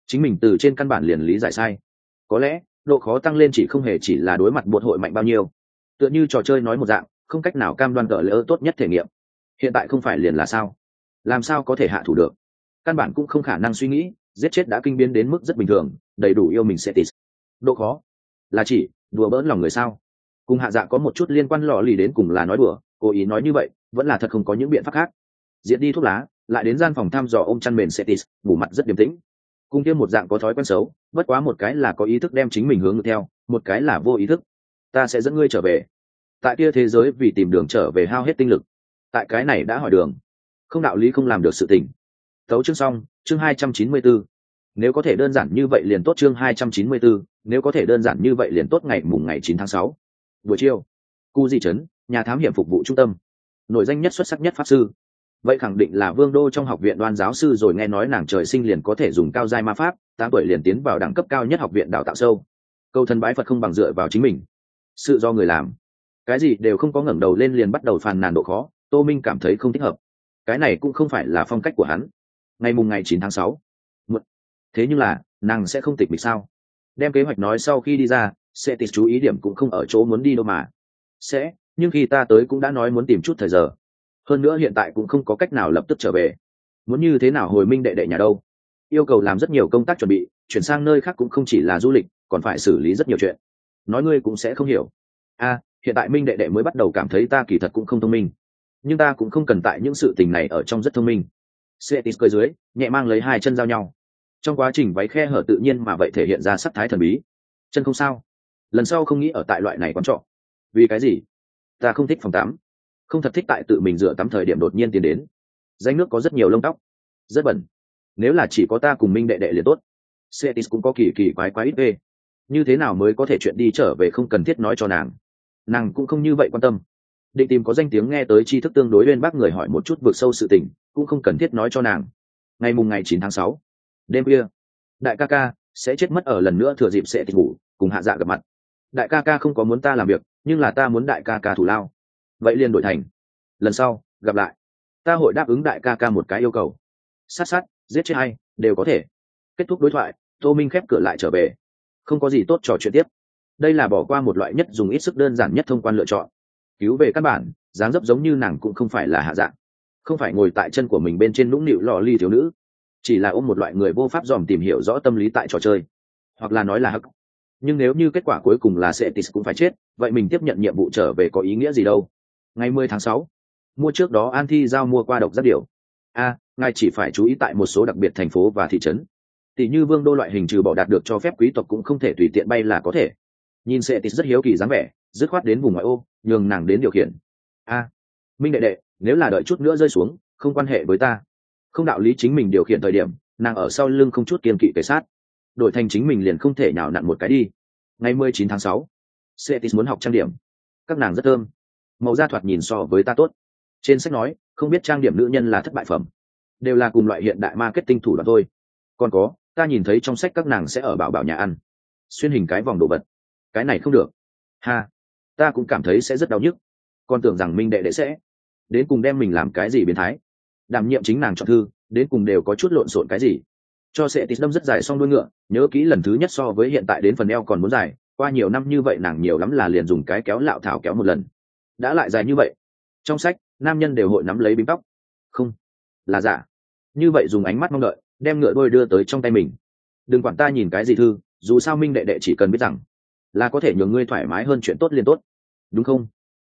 Chính mình từ trên căn bản liền lý giải sai. Có lẽ, độ khó tăng lên chỉ không hề chỉ là đối mặt bột hội mạnh bao nhiêu. Tựa như trò chơi nói một dạng không cách nào cam đoan cỡ lỡ tốt nhất thể nghiệm. Hiện tại không phải liền là sao? Làm sao có thể hạ thủ được? Căn bản cũng không khả năng suy nghĩ, giết chết đã kinh biến đến mức rất bình thường, đầy đủ yêu mình sẽ tịt. độ khó? Là chỉ đùa bỡn lòng người sao? Cùng hạ dạ có một chút liên quan lò lì đến cùng là nói đùa, cố ý nói như vậy, vẫn là thật không có những biện pháp khác. Diễn đi thuốc lá, lại đến gian phòng thăm dò ôm chăn mền setis bù mặt rất điềm tĩnh. Cung kia một dạng có thói quen xấu, bất quá một cái là có ý thức đem chính mình hướng theo, một cái là vô ý thức. Ta sẽ dẫn ngươi trở về tại kia thế giới vì tìm đường trở về hao hết tinh lực. Tại cái này đã hỏi đường. Không đạo lý không làm được sự tình. Tấu chương xong, chương hai trăm chín mươi bốn nếu có thể đơn giản như vậy liền tốt chương hai trăm chín mươi bốn nếu có thể đơn giản như vậy liền tốt ngày mùng ngày chín tháng sáu. Buổi chiều, cu di trấn, nhà thám hiểm phục vụ trung tâm. Nổi danh nhất xuất sắc nhất pháp sư. Vậy khẳng định là vương đô trong học viện đoan giáo sư rồi nghe nói nàng trời sinh liền có thể dùng cao giai ma pháp, tám tuổi liền tiến vào đẳng cấp cao nhất học viện đào tạo sâu. Câu thân bái phật không bằng dựa vào chính mình. Sự do người làm cái gì đều không có ngẩng đầu lên liền bắt đầu phàn nàn độ khó, tô minh cảm thấy không thích hợp. Cái này cũng không phải là phong cách của hắn. Ngày mùng ngày chín tháng sáu thế nhưng là, nàng sẽ không tịch mịch sao? Đem kế hoạch nói sau khi đi ra, sẽ tịch chú ý điểm cũng không ở chỗ muốn đi đâu mà. Sẽ, nhưng khi ta tới cũng đã nói muốn tìm chút thời giờ. Hơn nữa hiện tại cũng không có cách nào lập tức trở về. Muốn như thế nào hồi minh đệ đệ nhà đâu? Yêu cầu làm rất nhiều công tác chuẩn bị, chuyển sang nơi khác cũng không chỉ là du lịch, còn phải xử lý rất nhiều chuyện. Nói ngươi cũng sẽ không hiểu. A hiện tại minh đệ đệ mới bắt đầu cảm thấy ta kỳ thật cũng không thông minh. Nhưng ta cũng không cần tại những sự tình này ở trong rất thông minh. Setis cười dưới, nhẹ mang lấy hai chân giao nhau. Trong quá trình váy khe hở tự nhiên mà vậy thể hiện ra sắc thái thần bí. Chân không sao. Lần sau không nghĩ ở tại loại này quán trọ. Vì cái gì? Ta không thích phòng tắm. Không thật thích tại tự mình rửa tắm thời điểm đột nhiên tiến đến. Danh nước có rất nhiều lông tóc. Rất bẩn. Nếu là chỉ có ta cùng minh đệ đệ liền tốt. Setis cũng có kỳ kỳ quái quái ít ê. Như thế nào mới có thể chuyện đi trở về không cần thiết nói cho nàng? Nàng cũng không như vậy quan tâm. Định tìm có danh tiếng nghe tới tri thức tương đối bên bác người hỏi một chút vượt sâu sự tình cũng không cần thiết nói cho nàng. Ngày mùng ngày chín tháng sáu đêm kia, đại ca ca sẽ chết mất ở lần nữa thừa dịp sẽ tịch ngủ cùng hạ dạ gặp mặt. Đại ca ca không có muốn ta làm việc nhưng là ta muốn đại ca ca thủ lao. Vậy liền đổi thành lần sau gặp lại. Ta hội đáp ứng đại ca ca một cái yêu cầu. Sát sát giết chết hay đều có thể. Kết thúc đối thoại tô minh khép cửa lại trở về. Không có gì tốt trò chuyện tiếp đây là bỏ qua một loại nhất dùng ít sức đơn giản nhất thông quan lựa chọn. Cứu về căn bản, dáng dấp giống như nàng cũng không phải là hạ dạng. Không phải ngồi tại chân của mình bên trên nũng nịu lò ly thiếu nữ, chỉ là ôm một loại người vô pháp dòm tìm hiểu rõ tâm lý tại trò chơi. Hoặc là nói là hắc. Nhưng nếu như kết quả cuối cùng là sẽ tis cũng phải chết, vậy mình tiếp nhận nhiệm vụ trở về có ý nghĩa gì đâu? Ngày mười tháng sáu, mua trước đó an thi giao mua qua độc giác điều a, ngài chỉ phải chú ý tại một số đặc biệt thành phố và thị trấn. Tỷ như vương đô loại hình trừ bỏ đạt được cho phép quý tộc cũng không thể tùy tiện bay là có thể nhìn sệ tis rất hiếu kỳ dáng vẻ, dứt khoát đến vùng ngoại ô, nhường nàng đến điều khiển. A, minh đệ đệ, nếu là đợi chút nữa rơi xuống, không quan hệ với ta. Không đạo lý chính mình điều khiển thời điểm, nàng ở sau lưng không chút kiên kỵ kể sát. Đổi thành chính mình liền không thể nào nặn một cái đi. Ngày mười chín tháng sáu Cetis muốn học trang điểm. Các nàng rất thơm. Màu da thoạt nhìn so với ta tốt. Trên sách nói, không biết trang điểm nữ nhân là thất bại phẩm. Đều là cùng loại hiện đại marketing thủ đoạn thôi. Còn có, ta nhìn thấy trong sách các nàng sẽ ở bảo bảo nhà ăn. Xuyên hình cái vòng đồ vật cái này không được. Ha, ta cũng cảm thấy sẽ rất đau nhức. Con tưởng rằng minh đệ đệ sẽ đến cùng đem mình làm cái gì biến thái. Đảm nhiệm chính nàng chọn thư, đến cùng đều có chút lộn xộn cái gì. Cho sẽ tít đâm rất dài xong đuôi ngựa, nhớ kỹ lần thứ nhất so với hiện tại đến phần eo còn muốn dài, qua nhiều năm như vậy nàng nhiều lắm là liền dùng cái kéo lạo thảo kéo một lần. Đã lại dài như vậy, trong sách, nam nhân đều hội nắm lấy bím tóc. Không, là giả. Như vậy dùng ánh mắt mong đợi, đem ngựa đôi đưa tới trong tay mình. Đừng quản ta nhìn cái gì thư, dù sao minh đệ đệ chỉ cần biết rằng là có thể nhường ngươi thoải mái hơn chuyện tốt liên tốt. Đúng không?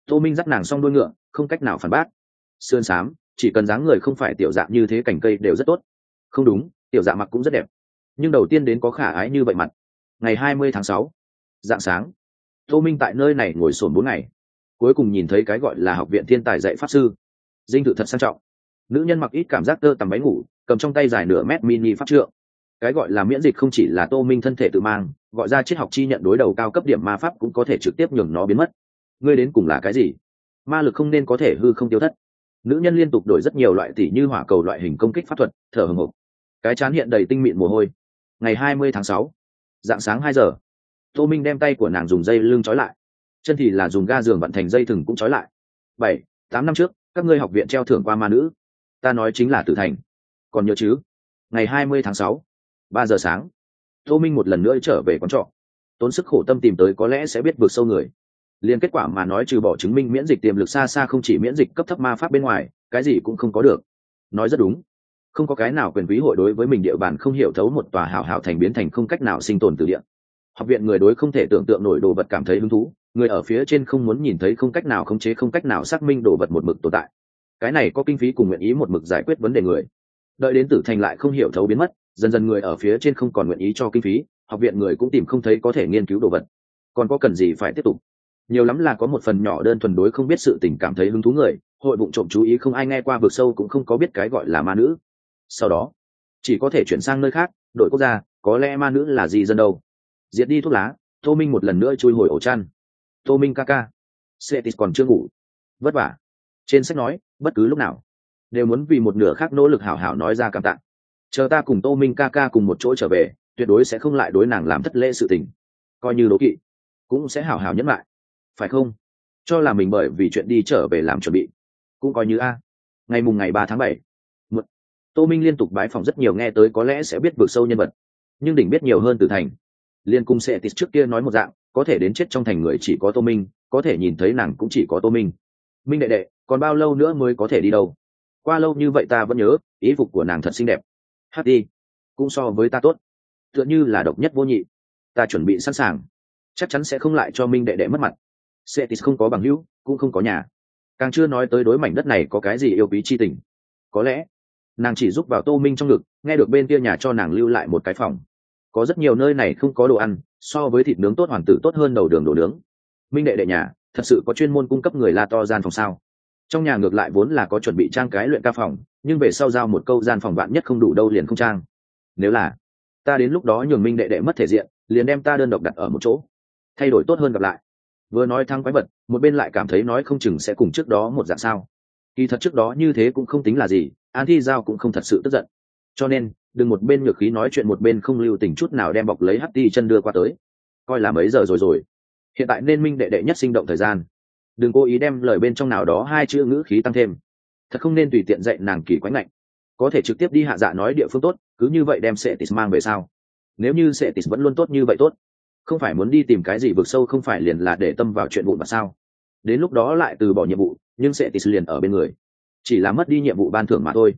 Tô minh dắt nàng xong đuôi ngựa, không cách nào phản bác. Sườn m chỉ cần dáng người không phải tiểu dạng như thế cảnh cây đều rất tốt. Không đúng, tiểu dạng mặc cũng rất đẹp. Nhưng đầu tiên đến có khả ái như vậy mặt. Ngày hai mươi tháng sáu dạng sáng. Tô minh tại nơi này ngồi sồn bốn ngày. Cuối cùng nhìn thấy cái gọi là học viện thiên tài dạy pháp sư. Dinh thự thật sang trọng. Nữ nhân mặc ít cảm giác tơ tằm váy ngủ, cầm trong tay dài nửa mét mini pháp trượng cái gọi là miễn dịch không chỉ là tô minh thân thể tự mang, gọi ra triết học chi nhận đối đầu cao cấp điểm ma pháp cũng có thể trực tiếp nhường nó biến mất. Ngươi đến cùng là cái gì? Ma lực không nên có thể hư không tiêu thất. Nữ nhân liên tục đổi rất nhiều loại tỷ như hỏa cầu loại hình công kích pháp thuật, thở hồng hộc cái chán hiện đầy tinh mịn mồ hôi. Ngày hai mươi tháng sáu dạng sáng hai giờ, tô minh đem tay của nàng dùng dây lưng trói lại. Chân thì là dùng ga giường vận thành dây thừng cũng trói lại. Bảy, tám năm trước, các ngươi học viện treo thưởng qua ma nữ. Ta nói chính là tử thành. Còn nhớ chứ? Ngày hai mươi tháng sáu ba giờ sáng, tô minh một lần nữa trở về quán trọ. Tốn sức khổ tâm tìm tới có lẽ sẽ biết vượt sâu người. Liền kết quả mà nói trừ bỏ chứng minh miễn dịch tiềm lực xa xa không chỉ miễn dịch cấp thấp ma pháp bên ngoài, cái gì cũng không có được. Nói rất đúng. Không có cái nào quyền quý hội đối với mình địa bàn không hiểu thấu một tòa hảo hảo thành biến thành không cách nào sinh tồn từ địa. Học viện người đối không thể tưởng tượng nổi đồ vật cảm thấy hứng thú, người ở phía trên không muốn nhìn thấy không cách nào khống chế không cách nào xác minh đồ vật một mực tồn tại. Cái này có kinh phí cùng nguyện ý một mực giải quyết vấn đề người. Đợi đến tử thành lại không hiểu thấu biến mất dần dần người ở phía trên không còn nguyện ý cho kinh phí, học viện người cũng tìm không thấy có thể nghiên cứu đồ vật. Còn có cần gì phải tiếp tục? Nhiều lắm là có một phần nhỏ đơn thuần đối không biết sự tình cảm thấy hứng thú người, hội bụng trộm chú ý không ai nghe qua vực sâu cũng không có biết cái gọi là ma nữ. Sau đó, chỉ có thể chuyển sang nơi khác đội quốc gia, có lẽ ma nữ là gì dân đâu? Diệt đi thuốc lá, tô minh một lần nữa chui hồi ổ chăn. Tô minh ca ca. Setis còn chưa ngủ. Vất vả. Trên sách nói, bất cứ lúc nào. Đều muốn vì một nửa khác nỗ lực hảo hảo nói ra cảm tạ chờ ta cùng tô minh ca ca cùng một chỗ trở về, tuyệt đối sẽ không lại đối nàng làm thất lễ sự tình. Coi như đố kỵ, cũng sẽ hảo hảo nhẫn lại. Phải không? Cho là mình bởi vì chuyện đi trở về làm chuẩn bị, cũng coi như a. Ngày mùng ngày ba tháng bảy tô minh liên tục bái phòng rất nhiều nghe tới có lẽ sẽ biết vượt sâu nhân vật, nhưng đỉnh biết nhiều hơn từ thành. Liên cung sẽ tít trước kia nói một dạng, có thể đến chết trong thành người chỉ có tô minh, có thể nhìn thấy nàng cũng chỉ có tô minh. Minh đệ đệ, còn bao lâu nữa mới có thể đi đâu? Qua lâu như vậy ta vẫn nhớ, ý phục của nàng thật xinh đẹp hát đi. Cũng so với ta tốt. Tựa như là độc nhất vô nhị. Ta chuẩn bị sẵn sàng. Chắc chắn sẽ không lại cho minh đệ đệ mất mặt. Setis không có bằng hữu, cũng không có nhà. Càng chưa nói tới đối mảnh đất này có cái gì yêu quý chi tình. Có lẽ, nàng chỉ giúp vào tô minh trong ngực, nghe được bên kia nhà cho nàng lưu lại một cái phòng. Có rất nhiều nơi này không có đồ ăn, so với thịt nướng tốt hoàn tử tốt hơn đầu đường đồ nướng. Minh đệ đệ nhà, thật sự có chuyên môn cung cấp người la to gian phòng sao? Trong nhà ngược lại vốn là có chuẩn bị trang cái luyện ca phòng, nhưng về sau giao một câu gian phòng bạn nhất không đủ đâu liền không trang. Nếu là ta đến lúc đó nhường minh đệ đệ mất thể diện, liền đem ta đơn độc đặt ở một chỗ. Thay đổi tốt hơn gặp lại. Vừa nói thăng quái vật, một bên lại cảm thấy nói không chừng sẽ cùng trước đó một dạng sao. Kỳ thật trước đó như thế cũng không tính là gì, an thi giao cũng không thật sự tức giận. Cho nên, đừng một bên ngược khí nói chuyện một bên không lưu tình chút nào đem bọc lấy hắt ti chân đưa qua tới. Coi là mấy giờ rồi rồi. Hiện tại nên minh đệ đệ nhất sinh động thời gian đừng cố ý đem lời bên trong nào đó hai chữ ngữ khí tăng thêm. Thật không nên tùy tiện dạy nàng kỳ quánh lạnh có thể trực tiếp đi hạ dạ nói địa phương tốt, cứ như vậy đem sệ tis mang về sao? Nếu như sệ tis vẫn luôn tốt như vậy tốt, không phải muốn đi tìm cái gì vực sâu không phải liền là để tâm vào chuyện vụn mà sao? Đến lúc đó lại từ bỏ nhiệm vụ, nhưng sệ tis liền ở bên người. Chỉ là mất đi nhiệm vụ ban thưởng mà thôi.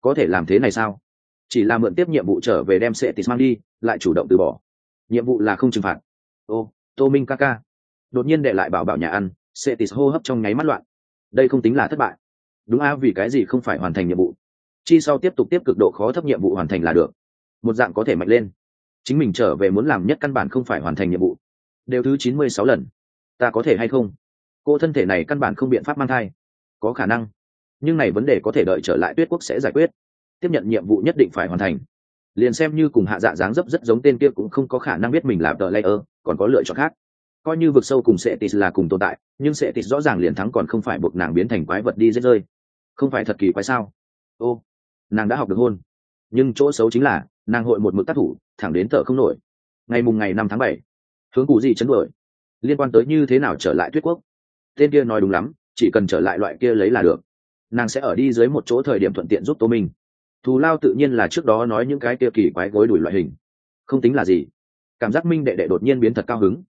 Có thể làm thế này sao? Chỉ là mượn tiếp nhiệm vụ trở về đem sệ tis mang đi, lại chủ động từ bỏ. Nhiệm vụ là không trừng phạt. Ô, tô minh ca ca. Đột nhiên đệ lại bảo bảo nhà ăn. Cetis hô hấp trong nháy mắt loạn. Đây không tính là thất bại. Đúng a, vì cái gì không phải hoàn thành nhiệm vụ? Chi sau tiếp tục tiếp cực độ khó thấp nhiệm vụ hoàn thành là được. Một dạng có thể mạnh lên. Chính mình trở về muốn làm nhất căn bản không phải hoàn thành nhiệm vụ. Đều thứ chín mươi sáu lần. Ta có thể hay không? Cô thân thể này căn bản không biện pháp mang thai. Có khả năng. Nhưng này vấn đề có thể đợi trở lại tuyết quốc sẽ giải quyết. Tiếp nhận nhiệm vụ nhất định phải hoàn thành. Liền xem như cùng hạ dạ dáng dấp rất giống tên kia cũng không có khả năng biết mình làm tờ layer, còn có lựa chọn khác coi như vực sâu cùng sệ tis là cùng tồn tại, nhưng sệ tis rõ ràng liền thắng còn không phải buộc nàng biến thành quái vật đi dễ rơi. Không phải thật kỳ quái sao? Ô, nàng đã học được hôn. Nhưng chỗ xấu chính là, nàng hội một mực tác thủ, thẳng đến thợ không nổi. Ngày mùng ngày năm tháng bảy, hướng cụ gì chấn đuổi. Liên quan tới như thế nào trở lại tuyết quốc? Tên kia nói đúng lắm, chỉ cần trở lại loại kia lấy là được. Nàng sẽ ở đi dưới một chỗ thời điểm thuận tiện giúp tô minh. Thù lao tự nhiên là trước đó nói những cái kia kỳ quái gối đuổi loại hình. Không tính là gì. Cảm giác minh đệ đệ đột nhiên biến thật cao hứng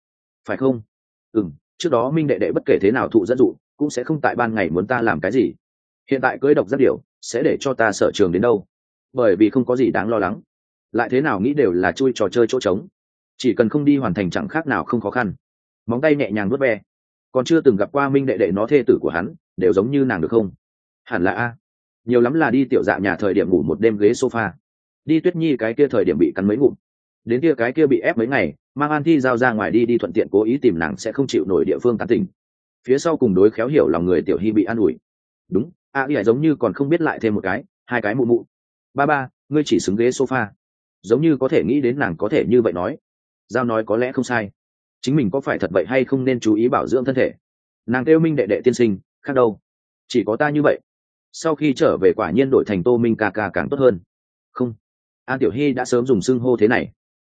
phải không? Ừ m trước đó minh đệ đệ bất kể thế nào thụ dẫn dụ, cũng sẽ không tại ban ngày muốn ta làm cái gì. Hiện tại cưới độc rất điều sẽ để cho ta sở trường đến đâu? Bởi vì không có gì đáng lo lắng. Lại thế nào nghĩ đều là chui trò chơi chỗ trống. Chỉ cần không đi hoàn thành chẳng khác nào không khó khăn. Móng tay nhẹ nhàng vớt ve. Còn chưa từng gặp qua minh đệ đệ nó thê tử của hắn, đều giống như nàng được không? Hẳn là a. Nhiều lắm là đi tiểu dạ nhà thời điểm ngủ một đêm ghế sofa. Đi tuyết nhi cái kia thời điểm bị cắn mấy ngụm. Đến kia cái kia bị ép mấy ngày mang an thi giao ra ngoài đi đi thuận tiện cố ý tìm nàng sẽ không chịu nổi địa phương tán tỉnh. Phía sau cùng đối khéo hiểu lòng người tiểu hy bị an ủi. Đúng a à, giống như còn không biết lại thêm một cái hai cái mụ mụ. Ba ba ngươi chỉ xứng ghế sofa. Giống như có thể nghĩ đến nàng có thể như vậy nói. Giao nói có lẽ không sai. Chính mình có phải thật vậy hay không nên chú ý bảo dưỡng thân thể. Nàng kêu minh đệ đệ tiên sinh khác đâu? Chỉ có ta như vậy. Sau khi trở về quả nhiên đổi thành tô minh ca ca càng tốt hơn. Không. An tiểu hy đã sớm dùng xưng hô thế này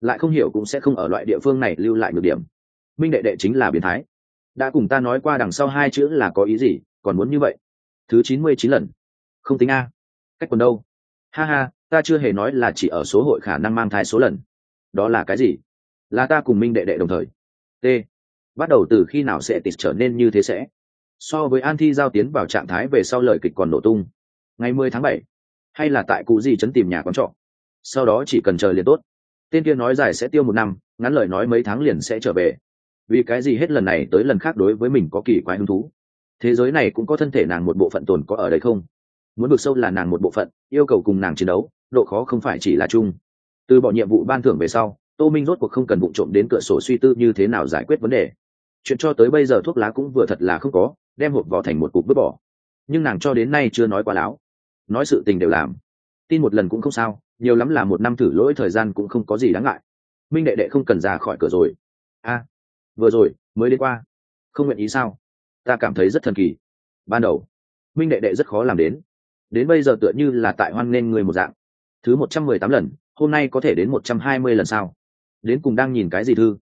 lại không hiểu cũng sẽ không ở loại địa phương này lưu lại nhược điểm. Minh đệ đệ chính là biến thái. Đã cùng ta nói qua đằng sau hai chữ là có ý gì, còn muốn như vậy? Thứ chín mươi chín lần. Không tính a. Cách còn đâu? Ha ha, ta chưa hề nói là chỉ ở số hội khả năng mang thai số lần. Đó là cái gì? Là ta cùng minh đệ đệ đồng thời. T. Bắt đầu từ khi nào sẽ tịt trở nên như thế sẽ? So với an thi giao tiến vào trạng thái về sau lời kịch còn nổ tung. Ngày mười tháng bảy. Hay là tại cụ gì chấn tìm nhà quán trọ? Sau đó chỉ cần chờ liền tốt tên kia nói dài sẽ tiêu một năm, ngắn lời nói mấy tháng liền sẽ trở về. Vì cái gì hết lần này tới lần khác đối với mình có kỳ quái hứng thú? Thế giới này cũng có thân thể nàng một bộ phận tồn có ở đây không? Muốn vượt sâu là nàng một bộ phận, yêu cầu cùng nàng chiến đấu, độ khó không phải chỉ là chung. Từ bỏ nhiệm vụ ban thưởng về sau, tô minh rốt cuộc không cần vụ trộm đến cửa sổ suy tư như thế nào giải quyết vấn đề. Chuyện cho tới bây giờ thuốc lá cũng vừa thật là không có, đem hộp vỏ thành một cục vứt bỏ. Nhưng nàng cho đến nay chưa nói quá láo. Nói sự tình đều làm tin một lần cũng không sao, nhiều lắm là một năm thử lỗi thời gian cũng không có gì đáng ngại. Minh đệ đệ không cần ra khỏi cửa rồi. A, vừa rồi, mới đi qua. Không nguyện ý sao? Ta cảm thấy rất thần kỳ. Ban đầu, minh đệ đệ rất khó làm đến. Đến bây giờ tựa như là tại hoan nghênh người một dạng. Thứ một trăm mười tám lần, hôm nay có thể đến một trăm hai mươi lần sao? Đến cùng đang nhìn cái gì thư?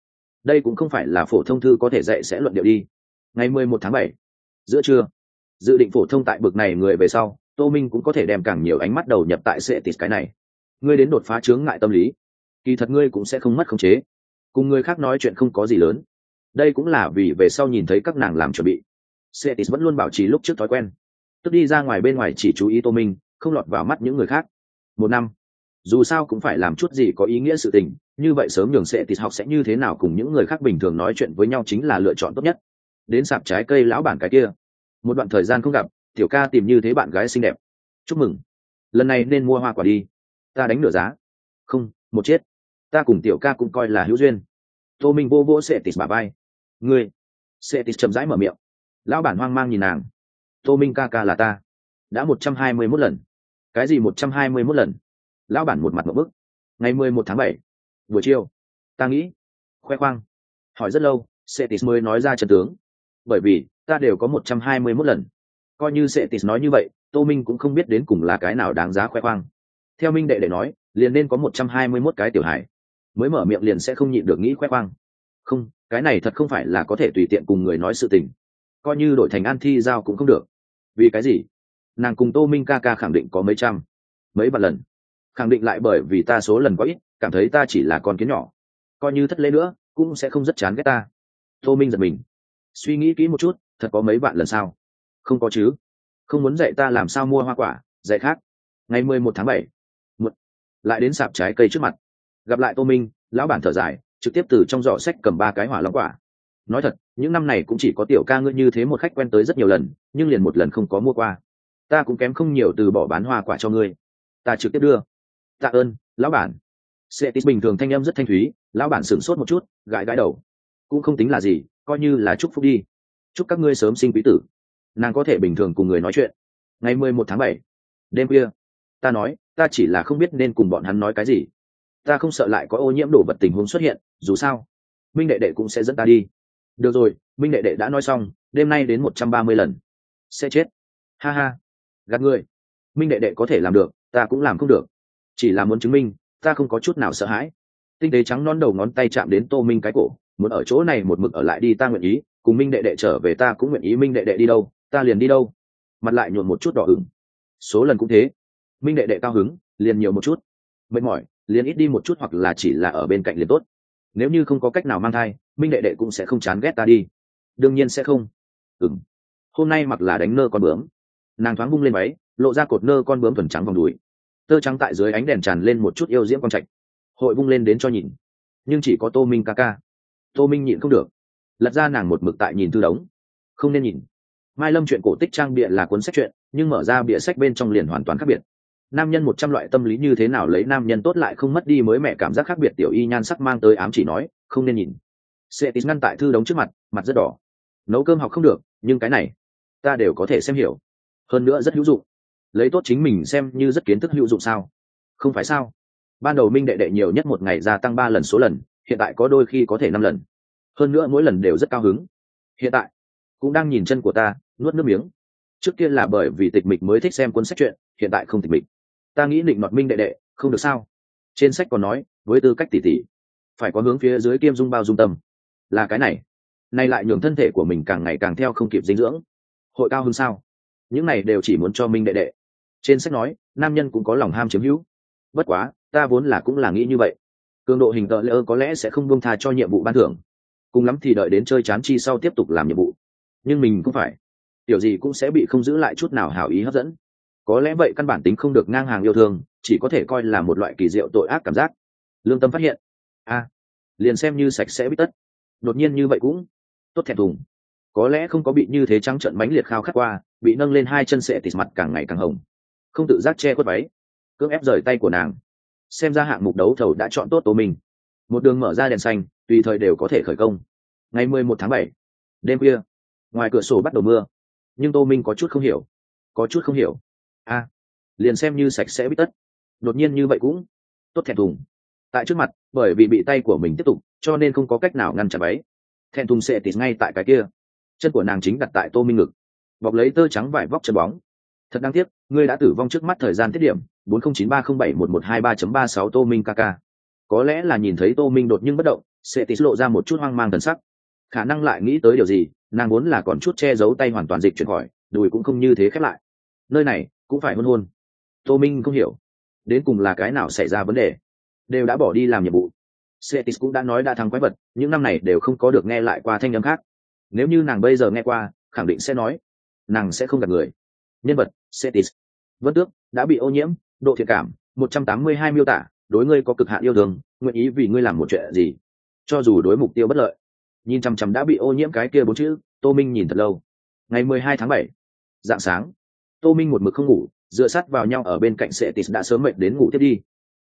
Đây cũng không phải là phổ thông thư có thể dạy sẽ luận điệu đi. Ngày mười một tháng bảy, giữa trưa, dự định phổ thông tại bực này người về sau tô minh cũng có thể đem càng nhiều ánh mắt đầu nhập tại sệ tịt cái này. Ngươi đến đột phá chướng ngại tâm lý, kỳ thật ngươi cũng sẽ không mất khống chế. Cùng người khác nói chuyện không có gì lớn. Đây cũng là vì về sau nhìn thấy các nàng làm chuẩn bị. Cetis vẫn luôn bảo trì lúc trước thói quen. Tức đi ra ngoài bên ngoài chỉ chú ý tô minh, không lọt vào mắt những người khác. Một năm, dù sao cũng phải làm chút gì có ý nghĩa sự tình, như vậy sớm nhường Cetis học sẽ như thế nào cùng những người khác bình thường nói chuyện với nhau chính là lựa chọn tốt nhất. Đến sạp trái cây lão bản cái kia. Một đoạn thời gian không gặp tiểu ca tìm như thế bạn gái xinh đẹp. Chúc mừng. Lần này nên mua hoa quả đi. Ta đánh nửa giá. Không, một chết ta cùng tiểu ca cũng coi là hữu duyên. Tô minh vô vô sẽ tịt bà bay ngươi. Sẽ tịt chậm rãi mở miệng. Lão bản hoang mang nhìn nàng. Tô minh ca ca là ta. Đã một trăm hai mươi mốt lần. Cái gì một trăm hai mươi mốt lần? Lão bản một mặt một bức. Ngày mười một tháng bảy, buổi chiều. Ta nghĩ, khoe khoang. Hỏi rất lâu Cetis mới nói ra trận tướng. Bởi vì, ta đều có một trăm hai mươi mốt lần coi như Cetis nói như vậy, tô minh cũng không biết đến cùng là cái nào đáng giá khoe khoang. Theo minh đệ đệ nói, liền nên có một trăm hai mươi mốt cái tiểu hải mới mở miệng liền sẽ không nhịn được nghĩ khoe khoang. Không, cái này thật không phải là có thể tùy tiện cùng người nói sự tình. Coi như đổi thành an thi giao cũng không được. Vì cái gì? Nàng cùng tô minh ca ca khẳng định có mấy trăm, mấy vạn lần. Khẳng định lại bởi vì ta số lần có ít, cảm thấy ta chỉ là con kiến nhỏ. Coi như thất lễ nữa, cũng sẽ không rất chán ghét ta. Tô minh giật mình. Suy nghĩ kỹ một chút, thật có mấy vạn lần sao? Không có chứ. Không muốn dạy ta làm sao mua hoa quả, dạy khác. Ngày mười một tháng bảy một lại đến sạp trái cây trước mặt. Gặp lại tô minh, lão bản thở dài, trực tiếp từ trong giỏ sách cầm ba cái hỏa long quả. Nói thật, những năm này cũng chỉ có tiểu ca ngươi như thế một khách quen tới rất nhiều lần, nhưng liền một lần không có mua qua. Ta cũng kém không nhiều từ bỏ bán hoa quả cho ngươi. Ta trực tiếp đưa. Tạ ơn, lão bản. Sẽ tít bình thường thanh âm rất thanh thúy, lão bản sửng sốt một chút, gãi gãi đầu. Cũng không tính là gì, coi như là chúc phúc đi. Chúc các ngươi sớm sinh quý tử nàng có thể bình thường cùng người nói chuyện. Ngày mười một tháng bảy, đêm kia ta nói, ta chỉ là không biết nên cùng bọn hắn nói cái gì. Ta không sợ lại có ô nhiễm đổ vật tình huống xuất hiện, dù sao, minh đệ đệ cũng sẽ dẫn ta đi. Được rồi, minh đệ đệ đã nói xong, đêm nay đến một trăm ba mươi lần. Sẽ chết. Ha ha. Gạt người. Minh đệ đệ có thể làm được, ta cũng làm không được. Chỉ là muốn chứng minh, ta không có chút nào sợ hãi. Tinh tế trắng non đầu ngón tay chạm đến tô minh cái cổ, muốn ở chỗ này một mực ở lại đi, ta nguyện ý, cùng minh đệ đệ trở về, ta cũng nguyện ý minh đệ đệ đi đâu ta liền đi đâu? Mặt lại nhuộn một chút đỏ ửng. Số lần cũng thế. Minh đệ đệ cao hứng, liền nhiều một chút. Mệt mỏi, liền ít đi một chút hoặc là chỉ là ở bên cạnh liền tốt. Nếu như không có cách nào mang thai, minh đệ đệ cũng sẽ không chán ghét ta đi. Đương nhiên sẽ không. Ừng hôm nay mặc là đánh nơ con bướm. Nàng thoáng bung lên máy lộ ra cột nơ con bướm thuần trắng vòng đùi. Tơ trắng tại dưới ánh đèn tràn lên một chút yêu diễm quang trạch. Hội bung lên đến cho nhìn. Nhưng chỉ có tô minh ca ca. Tô minh nhịn không được. Lật ra nàng một mực tại nhìn tư đống. Không nên nhìn mai lâm chuyện cổ tích trang bịa là cuốn sách chuyện, nhưng mở ra bịa sách bên trong liền hoàn toàn khác biệt. Nam nhân một trăm loại tâm lý như thế nào lấy nam nhân tốt lại không mất đi mới mẹ cảm giác khác biệt, tiểu y nhan sắc mang tới ám chỉ nói, không nên nhìn. Sẽ tít ngăn tại thư đống trước mặt mặt rất đỏ. Nấu cơm học không được, nhưng cái này, ta đều có thể xem hiểu. Hơn nữa rất hữu dụng. Lấy tốt chính mình xem như rất kiến thức hữu dụng sao? Không phải sao? Ban đầu minh đệ đệ nhiều nhất một ngày gia tăng ba lần số lần, hiện tại có đôi khi có thể năm lần. Hơn nữa mỗi lần đều rất cao hứng. Hiện tại, cũng đang nhìn chân của ta nuốt nước miếng. Trước kia là bởi vì tịch mịch mới thích xem cuốn sách chuyện hiện tại không tịch mịch. Ta nghĩ định nọt minh đệ đệ, không được sao? Trên sách còn nói, với tư cách tỉ tỉ phải có hướng phía dưới kiêm dung bao dung tâm. Là cái này. Nay lại nhường thân thể của mình càng ngày càng theo không kịp dinh dưỡng. Hội cao hơn sao? Những này đều chỉ muốn cho minh đệ đệ. Trên sách nói, nam nhân cũng có lòng ham chiếm hữu. Bất quá, ta vốn là cũng là nghĩ như vậy. Cường độ hình tợ lỡ có lẽ sẽ không buông tha cho nhiệm vụ ban thưởng. Cùng lắm thì đợi đến chơi chán chi sau tiếp tục làm nhiệm vụ. Nhưng mình cũng phải tiểu gì cũng sẽ bị không giữ lại chút nào hảo ý hấp dẫn. Có lẽ vậy căn bản tính không được ngang hàng yêu thương, chỉ có thể coi là một loại kỳ diệu tội ác cảm giác. Lương tâm phát hiện, a, liền xem như sạch sẽ bít tất. Đột nhiên như vậy cũng tốt thẹn thùng. Có lẽ không có bị như thế trắng trận mánh liệt khao khát qua, bị nâng lên hai chân sệ tịt mặt càng ngày càng hồng. Không tự giác che khuất váy, cưỡng ép rời tay của nàng. Xem ra hạng mục đấu thầu đã chọn tốt tố mình một đường mở ra đèn xanh, tùy thời đều có thể khởi công. Ngày mười một tháng bảy, đêm khuya, ngoài cửa sổ bắt đầu mưa nhưng tô minh có chút không hiểu. Có chút không hiểu. A, liền xem như sạch sẽ bít tất. Đột nhiên như vậy cũng tốt thẹn thùng. Tại trước mặt, bởi vì bị tay của mình tiếp tục, cho nên không có cách nào ngăn chặn váy thẹn thùng sẽ tịt ngay tại cái kia. Chân của nàng chính đặt tại tô minh ngực. Bọc lấy tơ trắng vải vóc chân bóng. Thật đáng tiếc, ngươi đã tử vong trước mắt thời gian tiết điểm, bốn không chín ba không bảy một một hai ba chấm ba sáu tô minh kk có lẽ là nhìn thấy tô minh đột nhưng bất động, sẽ tịt lộ ra một chút hoang mang thần sắc khả năng lại nghĩ tới điều gì nàng vốn là còn chút che giấu tay hoàn toàn dịch chuyển khỏi đùi cũng không như thế khép lại nơi này cũng phải hôn hôn tô minh không hiểu đến cùng là cái nào xảy ra vấn đề đều đã bỏ đi làm nhiệm vụ Cetis cũng đã nói đã thắng quái vật, những năm này đều không có được nghe lại qua thanh âm khác. Nếu như nàng bây giờ nghe qua, khẳng định sẽ nói, nàng sẽ không gặp người. Nhân vật, Cetis. Vân Tước đã bị ô nhiễm, độ thiện cảm, 182 miêu tả, đối ngươi có cực hạn yêu thương, nguyện ý vì ngươi làm một chuyện gì, cho dù đối mục tiêu bất lợi. Nhìn chằm chằm đã bị ô nhiễm cái kia bốn chữ, Tô Minh nhìn thật lâu. Ngày 12 tháng bảy, dạng sáng, Tô Minh một mực không ngủ, dựa sát vào nhau ở bên cạnh Cetis đã sớm mệt đến ngủ tiếp đi.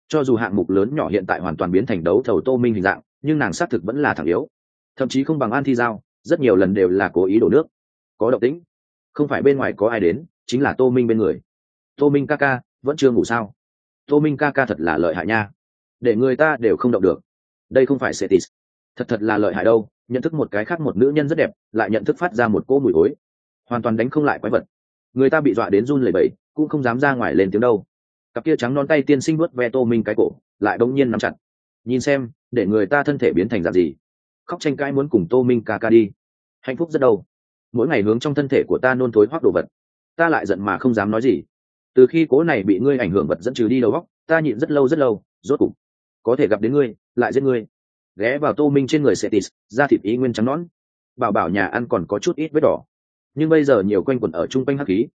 Cho dù hạng mục lớn nhỏ hiện tại hoàn toàn biến thành đấu thầu tô minh hình dạng nhưng nàng xác thực vẫn là thẳng yếu. Thậm chí không bằng an thi giao rất nhiều lần đều là cố ý đổ nước. Có động tĩnh. Không phải bên ngoài có ai đến chính là tô minh bên người. Tô minh ca ca vẫn chưa ngủ sao? Tô minh ca ca thật là lợi hại nha. Để người ta đều không động được. Đây không phải setis thật thật là lợi hại đâu nhận thức một cái khác một nữ nhân rất đẹp, lại nhận thức phát ra một cỗ mùi ối hoàn toàn đánh không lại quái vật. Người ta bị dọa đến run lẩy bẩy, cũng không dám ra ngoài lên tiếng đâu. Cặp kia trắng non tay tiên sinh vớt ve tô minh cái cổ, lại bỗng nhiên nắm chặt. Nhìn xem, để người ta thân thể biến thành dạng gì. Khóc tranh cãi muốn cùng tô minh ca ca đi. Hạnh phúc rất đâu. Mỗi ngày hướng trong thân thể của ta nôn thối hoác đồ vật. Ta lại giận mà không dám nói gì. Từ khi cố này bị ngươi ảnh hưởng vật dẫn trừ đi đầu góc ta nhịn rất lâu rất lâu, rốt cục có thể gặp đến ngươi, lại giết ngươi ghé vào tô minh trên người setis da thịt ý nguyên trắng nón bảo bảo nhà ăn còn có chút ít vết đỏ. Nhưng bây giờ nhiều quanh quẩn ở chung quanh hắc khí.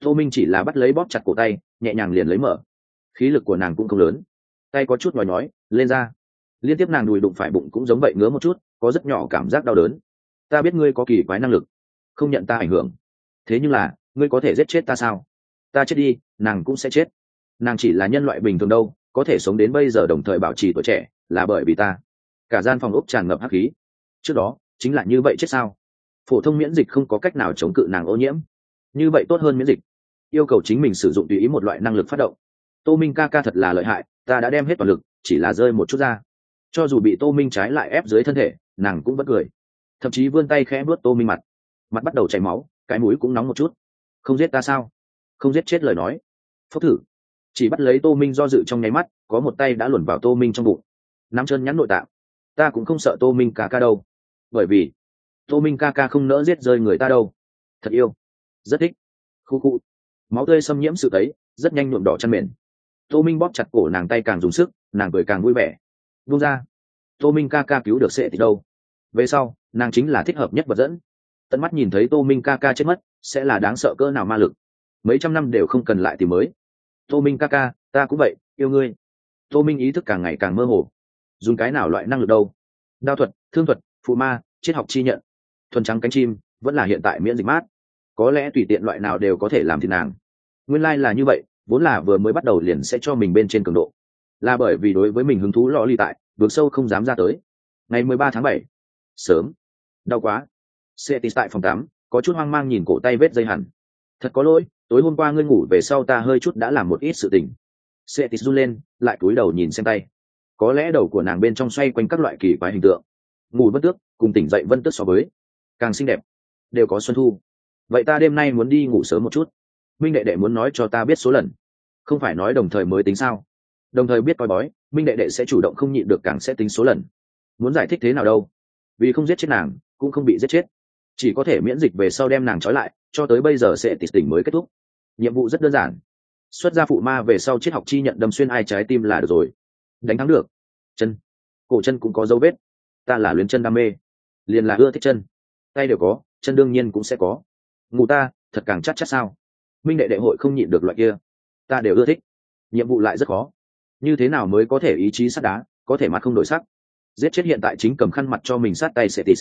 Tô minh chỉ là bắt lấy bóp chặt cổ tay, nhẹ nhàng liền lấy mở. Khí lực của nàng cũng không lớn. Tay có chút nhòi nhói, lên ra. Liên tiếp nàng đùi đụng phải bụng cũng giống vậy ngứa một chút, có rất nhỏ cảm giác đau đớn. Ta biết ngươi có kỳ quái năng lực, không nhận ta ảnh hưởng. Thế nhưng là, ngươi có thể giết chết ta sao? Ta chết đi, nàng cũng sẽ chết. Nàng chỉ là nhân loại bình thường đâu, có thể sống đến bây giờ đồng thời bảo trì tuổi trẻ là bởi vì ta cả gian phòng ốc tràn ngập hắc khí. Trước đó, chính là như vậy chết sao? Phổ thông miễn dịch không có cách nào chống cự nàng ô nhiễm. Như vậy tốt hơn miễn dịch. Yêu cầu chính mình sử dụng tùy ý một loại năng lực phát động. Tô minh ca ca thật là lợi hại, ta đã đem hết toàn lực, chỉ là rơi một chút ra. Cho dù bị tô minh trái lại ép dưới thân thể, nàng cũng vẫn cười. Thậm chí vươn tay khẽ nuốt tô minh mặt. Mặt bắt đầu chảy máu, cái mũi cũng nóng một chút. Không giết ta sao? Không giết chết lời nói. Phúc thử. Chỉ bắt lấy tô minh do dự trong nháy mắt, có một tay đã luồn vào tô minh trong bụng. Nắm chân nhắn nội tạng ta cũng không sợ tô minh ca ca đâu. Bởi vì, tô minh ca ca không nỡ giết rơi người ta đâu. Thật yêu. Rất thích. Khu khu. Máu tươi xâm nhiễm sự ấy rất nhanh nhuộm đỏ chăn mềm tô minh bóp chặt cổ nàng tay càng dùng sức, nàng cười càng vui vẻ. Vung ra. Tô minh ca ca cứu được sệ thì đâu? Về sau, nàng chính là thích hợp nhất vật dẫn. Tận mắt nhìn thấy tô minh ca ca chết mất, sẽ là đáng sợ cỡ nào ma lực. Mấy trăm năm đều không cần lại tìm mới. Tô minh ca ca, ta cũng vậy, yêu ngươi. Tô minh ý thức càng ngày càng mơ hồ dùng cái nào loại năng lực đâu? Đao thuật, thương thuật, phụ ma, triết học chi nhận. Thuần trắng cánh chim, vẫn là hiện tại miễn dịch mát. Có lẽ tùy tiện loại nào đều có thể làm thì nàng. Nguyên lai、like、là như vậy, vốn là vừa mới bắt đầu liền sẽ cho mình bên trên cường độ. Là bởi vì đối với mình hứng thú lò ly tại, vượt sâu không dám ra tới. Ngày mười ba tháng bảy, sớm. Đau quá. Xe tít tại phòng tắm, có chút hoang mang nhìn cổ tay vết dây hẳn. Thật có lỗi, tối hôm qua ngươi ngủ về sau ta hơi chút đã làm một ít sự tình. Xe tít run lên, lại cúi đầu nhìn xem tay có lẽ đầu của nàng bên trong xoay quanh các loại kỳ quái hình tượng. Ngủ vân tước, cùng tỉnh dậy vân tước so với. Càng xinh đẹp. Đều có xuân thu. Vậy ta đêm nay muốn đi ngủ sớm một chút. Minh đệ đệ muốn nói cho ta biết số lần. Không phải nói đồng thời mới tính sao? Đồng thời biết coi bói, minh đệ đệ sẽ chủ động không nhịn được càng sẽ tính số lần. Muốn giải thích thế nào đâu? Vì không giết chết nàng, cũng không bị giết chết. Chỉ có thể miễn dịch về sau đem nàng trói lại, cho tới bây giờ sẽ tịch tỉnh mới kết thúc. Nhiệm vụ rất đơn giản. Xuất ra phụ ma về sau triết học chi nhận đâm xuyên ai trái tim là được rồi đánh thắng được. Chân. Cổ chân cũng có dấu vết. Ta là luyến chân đam mê. Liền là ưa thích chân. Tay đều có, chân đương nhiên cũng sẽ có. Ngủ ta, thật càng chắc chắc sao? Minh đệ đệ hội không nhịn được loại kia. Ta đều ưa thích. Nhiệm vụ lại rất khó. Như thế nào mới có thể ý chí sắt đá, có thể mặt không đổi sắc? Giết chết hiện tại chính cầm khăn mặt cho mình sát tay setis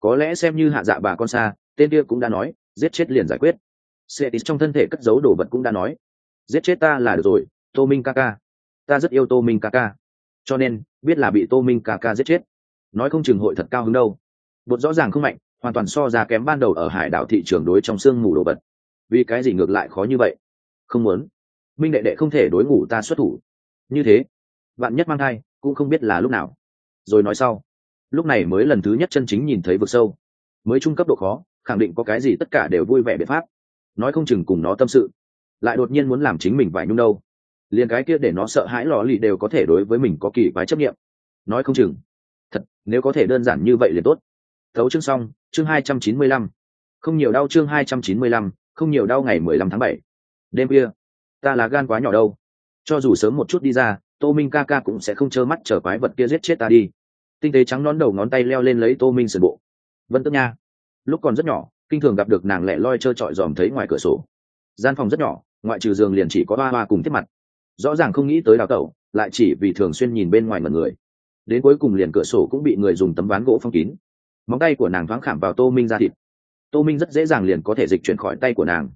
có lẽ xem như hạ dạ bà con xa, tên kia cũng đã nói, giết chết liền giải quyết. Setis trong thân thể cất giấu đồ vật cũng đã nói. Giết chết ta là được rồi, tô minh ca ca ta rất yêu tô minh ca ca. Cho nên, biết là bị tô minh ca ca giết chết. Nói không chừng hội thật cao hứng đâu. Bột rõ ràng không mạnh, hoàn toàn so ra kém ban đầu ở hải đảo thị trường đối trong sương ngủ đồ vật. Vì cái gì ngược lại khó như vậy? Không muốn. Minh đệ đệ không thể đối ngủ ta xuất thủ. Như thế bạn nhất mang thai, cũng không biết là lúc nào. Rồi nói sau. Lúc này mới lần thứ nhất chân chính nhìn thấy vực sâu. Mới trung cấp độ khó, khẳng định có cái gì tất cả đều vui vẻ biện pháp. Nói không chừng cùng nó tâm sự. Lại đột nhiên muốn làm chính mình vải nhung đâu liền cái kia để nó sợ hãi lò lì đều có thể đối với mình có kỳ quái chấp nghiệm. Nói không chừng. Thật, nếu có thể đơn giản như vậy liền tốt. Thấu chương xong, chương hai trăm chín mươi lăm. Không nhiều đau chương hai trăm chín mươi lăm, không nhiều đau ngày mười lăm tháng bảy. Đêm kia ta là gan quá nhỏ đâu. Cho dù sớm một chút đi ra, tô minh ca ca cũng sẽ không trơ mắt chở quái vật kia giết chết ta đi. Tinh tế trắng nón đầu ngón tay leo lên lấy tô minh sườn bộ. Vân tức nha, lúc còn rất nhỏ, kinh thường gặp được nàng lẻ loi trơ trọi dòm thấy ngoài cửa sổ. Gian phòng rất nhỏ, ngoại trừ giường liền chỉ có ba ba cùng thiết mặt rõ ràng không nghĩ tới đào tẩu, lại chỉ vì thường xuyên nhìn bên ngoài mật người. Đến cuối cùng liền cửa sổ cũng bị người dùng tấm ván gỗ phong kín. Móng tay của nàng thoáng khảm vào tô minh ra thịt. Tô minh rất dễ dàng liền có thể dịch chuyển khỏi tay của nàng.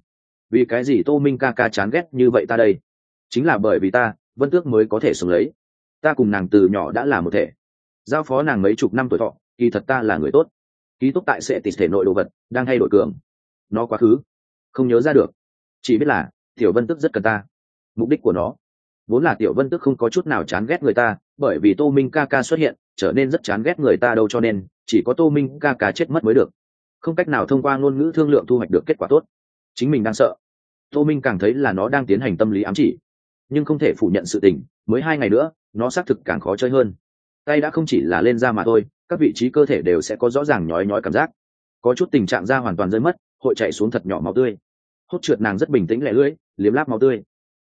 Vì cái gì tô minh ca ca chán ghét như vậy ta đây? Chính là bởi vì ta, vân tước mới có thể sống lấy. Ta cùng nàng từ nhỏ đã là một thể. Giao phó nàng mấy chục năm tuổi thọ, kỳ thật ta là người tốt. Ký túc tại sẽ tịt thể nội đồ vật, đang thay đổi cường. Nó quá khứ. Không nhớ ra được. Chỉ biết là, tiểu vân tức rất cần ta. Mục đích của nó vốn là tiểu vân tức không có chút nào chán ghét người ta, bởi vì tô minh ca ca xuất hiện, trở nên rất chán ghét người ta đâu cho nên, chỉ có tô minh ca ca chết mất mới được. Không cách nào thông qua ngôn ngữ thương lượng thu hoạch được kết quả tốt. Chính mình đang sợ. Tô minh càng thấy là nó đang tiến hành tâm lý ám chỉ. Nhưng không thể phủ nhận sự tình, mới hai ngày nữa, nó xác thực càng khó chơi hơn. Tay đã không chỉ là lên da mà thôi, các vị trí cơ thể đều sẽ có rõ ràng nhói nhói cảm giác. Có chút tình trạng da hoàn toàn rơi mất, hội chạy xuống thật nhỏ máu tươi. Hốt trượt nàng rất bình tĩnh lẻ lưỡi, liếm láp máu tươi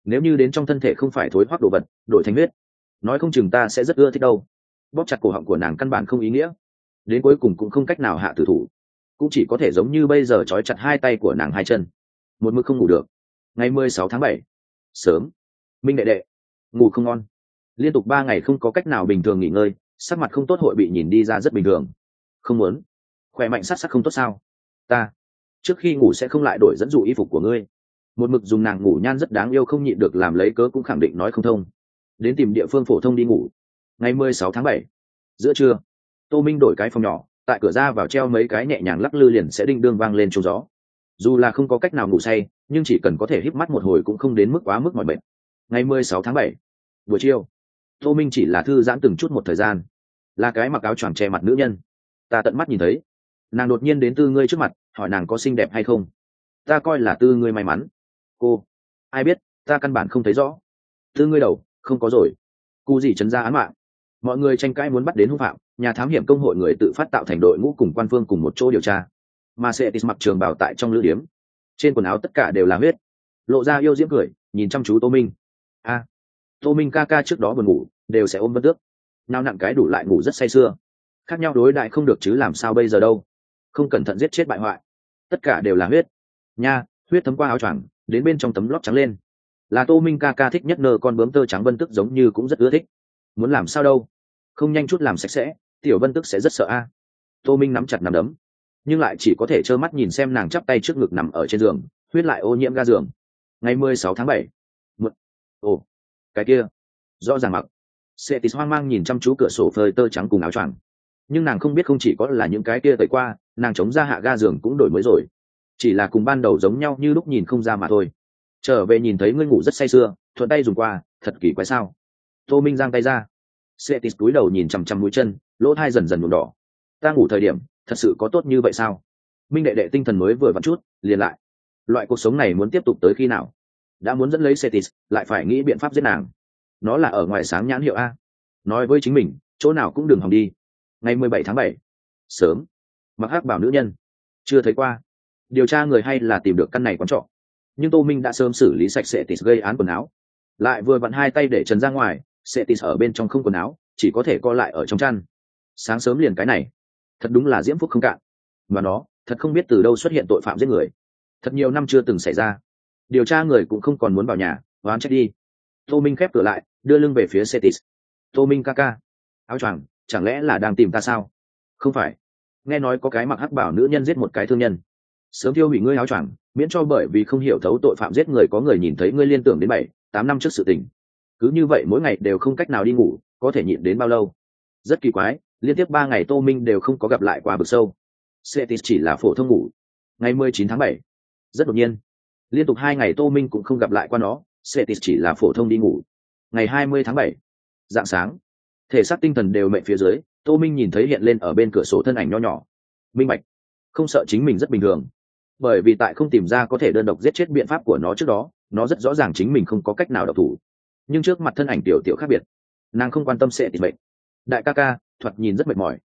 nếu như đến trong thân thể không phải thối hoác đồ vật, đổi thành huyết, nói không chừng ta sẽ rất ưa thích đâu. Bóp chặt cổ họng của nàng căn bản không ý nghĩa. Đến cuối cùng cũng không cách nào hạ tử thủ. Cũng chỉ có thể giống như bây giờ trói chặt hai tay của nàng hai chân. Một mực không ngủ được. Ngày mười sáu tháng bảy. Sớm. Minh đệ đệ. Ngủ không ngon. Liên tục ba ngày không có cách nào bình thường nghỉ ngơi, sắc mặt không tốt hội bị nhìn đi ra rất bình thường. Không muốn. Khỏe mạnh sát sắc không tốt sao? Ta. Trước khi ngủ sẽ không lại đổi dẫn dụ y phục của ngươi một mực dùng nàng ngủ nhan rất đáng yêu không nhịn được làm lấy cớ cũng khẳng định nói không thông. Đến tìm địa phương phổ thông đi ngủ. Ngày mười sáu tháng bảy, giữa trưa, tô minh đổi cái phòng nhỏ, tại cửa ra vào treo mấy cái nhẹ nhàng lắc lư liền sẽ đinh đương vang lên trông gió. Dù là không có cách nào ngủ say, nhưng chỉ cần có thể hít mắt một hồi cũng không đến mức quá mức mọi bệnh ngày mười sáu tháng bảy, buổi chiều, tô minh chỉ là thư giãn từng chút một thời gian. Là cái mặc áo choàng che mặt nữ nhân. Ta tận mắt nhìn thấy. Nàng đột nhiên đến tư ngươi trước mặt, hỏi nàng có xinh đẹp hay không. Ta coi là tư ngươi may mắn cô, ai biết, ta căn bản không thấy rõ. Tư ngươi đầu, không có rồi. Cụ gì chấn ra án mạng? Mọi người tranh cãi muốn bắt đến hung phạm, nhà thám hiểm công hội người tự phát tạo thành đội ngũ cùng quan phương cùng một chỗ điều tra. Mà sẽ tít mặc trường bảo tại trong lữ điếm. Trên quần áo tất cả đều là huyết. Lộ ra yêu diễm cười, nhìn chăm chú tô minh. A, tô minh ca ca trước đó buồn ngủ, đều sẽ ôm bất tước. Nao nặng cái đủ lại ngủ rất say sưa. Khác nhau đối đại không được chứ làm sao bây giờ đâu. Không cẩn thận giết chết bại hoại. Tất cả đều là huyết. Nha, huyết thấm qua áo choàng đến bên trong tấm lót trắng lên. Là tô minh ca ca thích nhất nơ con bướm tơ trắng vân tức giống như cũng rất ưa thích. Muốn làm sao đâu? Không nhanh chút làm sạch sẽ tiểu vân tức sẽ rất sợ a. Tô minh nắm chặt nằm đấm nhưng lại chỉ có thể trơ mắt nhìn xem nàng chắp tay trước ngực nằm ở trên giường huyết lại ô nhiễm ga giường. Ngày mười sáu tháng bảy một, ồ cái kia. Rõ ràng mặc. Sệ tít hoang mang nhìn chăm chú cửa sổ phơi tơ trắng cùng áo choàng. Nhưng nàng không biết không chỉ có là những cái kia tới qua nàng chống ra hạ ga giường cũng đổi mới rồi chỉ là cùng ban đầu giống nhau như lúc nhìn không ra mà thôi. Trở về nhìn thấy ngươi ngủ rất say sưa, thuận tay dùng qua, thật kỳ quái sao? Tô minh giang tay ra. Setis cúi đầu nhìn chằm chằm mũi chân, lỗ thai dần dần nhuộm đỏ. Ta ngủ thời điểm, thật sự có tốt như vậy sao? Minh đệ đệ tinh thần mới vừa vặn chút, liền lại. Loại cuộc sống này muốn tiếp tục tới khi nào? Đã muốn dẫn lấy setis lại phải nghĩ biện pháp giết nàng. Nó là ở ngoài sáng nhãn hiệu a. Nói với chính mình, chỗ nào cũng đừng hòng đi. Ngày mười bảy tháng bảy. Sớm. Mặc hắc bảo nữ nhân. Chưa thấy qua điều tra người hay là tìm được căn này quán trọ. Nhưng tô minh đã sớm xử lý sạch sẽ tis gây án quần áo. Lại vừa vặn hai tay để trần ra ngoài sẽ tis ở bên trong không quần áo, chỉ có thể co lại ở trong chăn. Sáng sớm liền cái này. Thật đúng là diễm phúc không cạn. Và nó, thật không biết từ đâu xuất hiện tội phạm giết người. Thật nhiều năm chưa từng xảy ra. Điều tra người cũng không còn muốn vào nhà, oán trách đi. Tô minh khép cửa lại, đưa lưng về phía setis. Tô minh ca ca. Áo choàng, chẳng lẽ là đang tìm ta sao? Không phải. Nghe nói có cái mặc hắc bảo nữ nhân giết một cái thương nhân sớm tiêu hủy ngươi áo choàng, miễn cho bởi vì không hiểu thấu tội phạm giết người có người nhìn thấy ngươi liên tưởng đến bảy, tám năm trước sự tình. Cứ như vậy mỗi ngày đều không cách nào đi ngủ, có thể nhịn đến bao lâu? Rất kỳ quái, liên tiếp ba ngày tô minh đều không có gặp lại qua bực sâu. Setis chỉ là phổ thông ngủ. Ngày mười chín tháng bảy. Rất đột nhiên. Liên tục hai ngày tô minh cũng không gặp lại qua nó setis chỉ là phổ thông đi ngủ. Ngày hai mươi tháng bảy. Dạng sáng. Thể xác tinh thần đều mệnh phía dưới, tô minh nhìn thấy hiện lên ở bên cửa sổ thân ảnh nho nhỏ. Minh bạch không sợ chính mình rất bình thường. Bởi vì tại không tìm ra có thể đơn độc giết chết biện pháp của nó trước đó nó rất rõ ràng chính mình không có cách nào độc thủ. Nhưng trước mặt thân ảnh tiểu tiểu khác biệt nàng không quan tâm sẽ tịt bệnh. Đại ca ca thoạt nhìn rất mệt mỏi.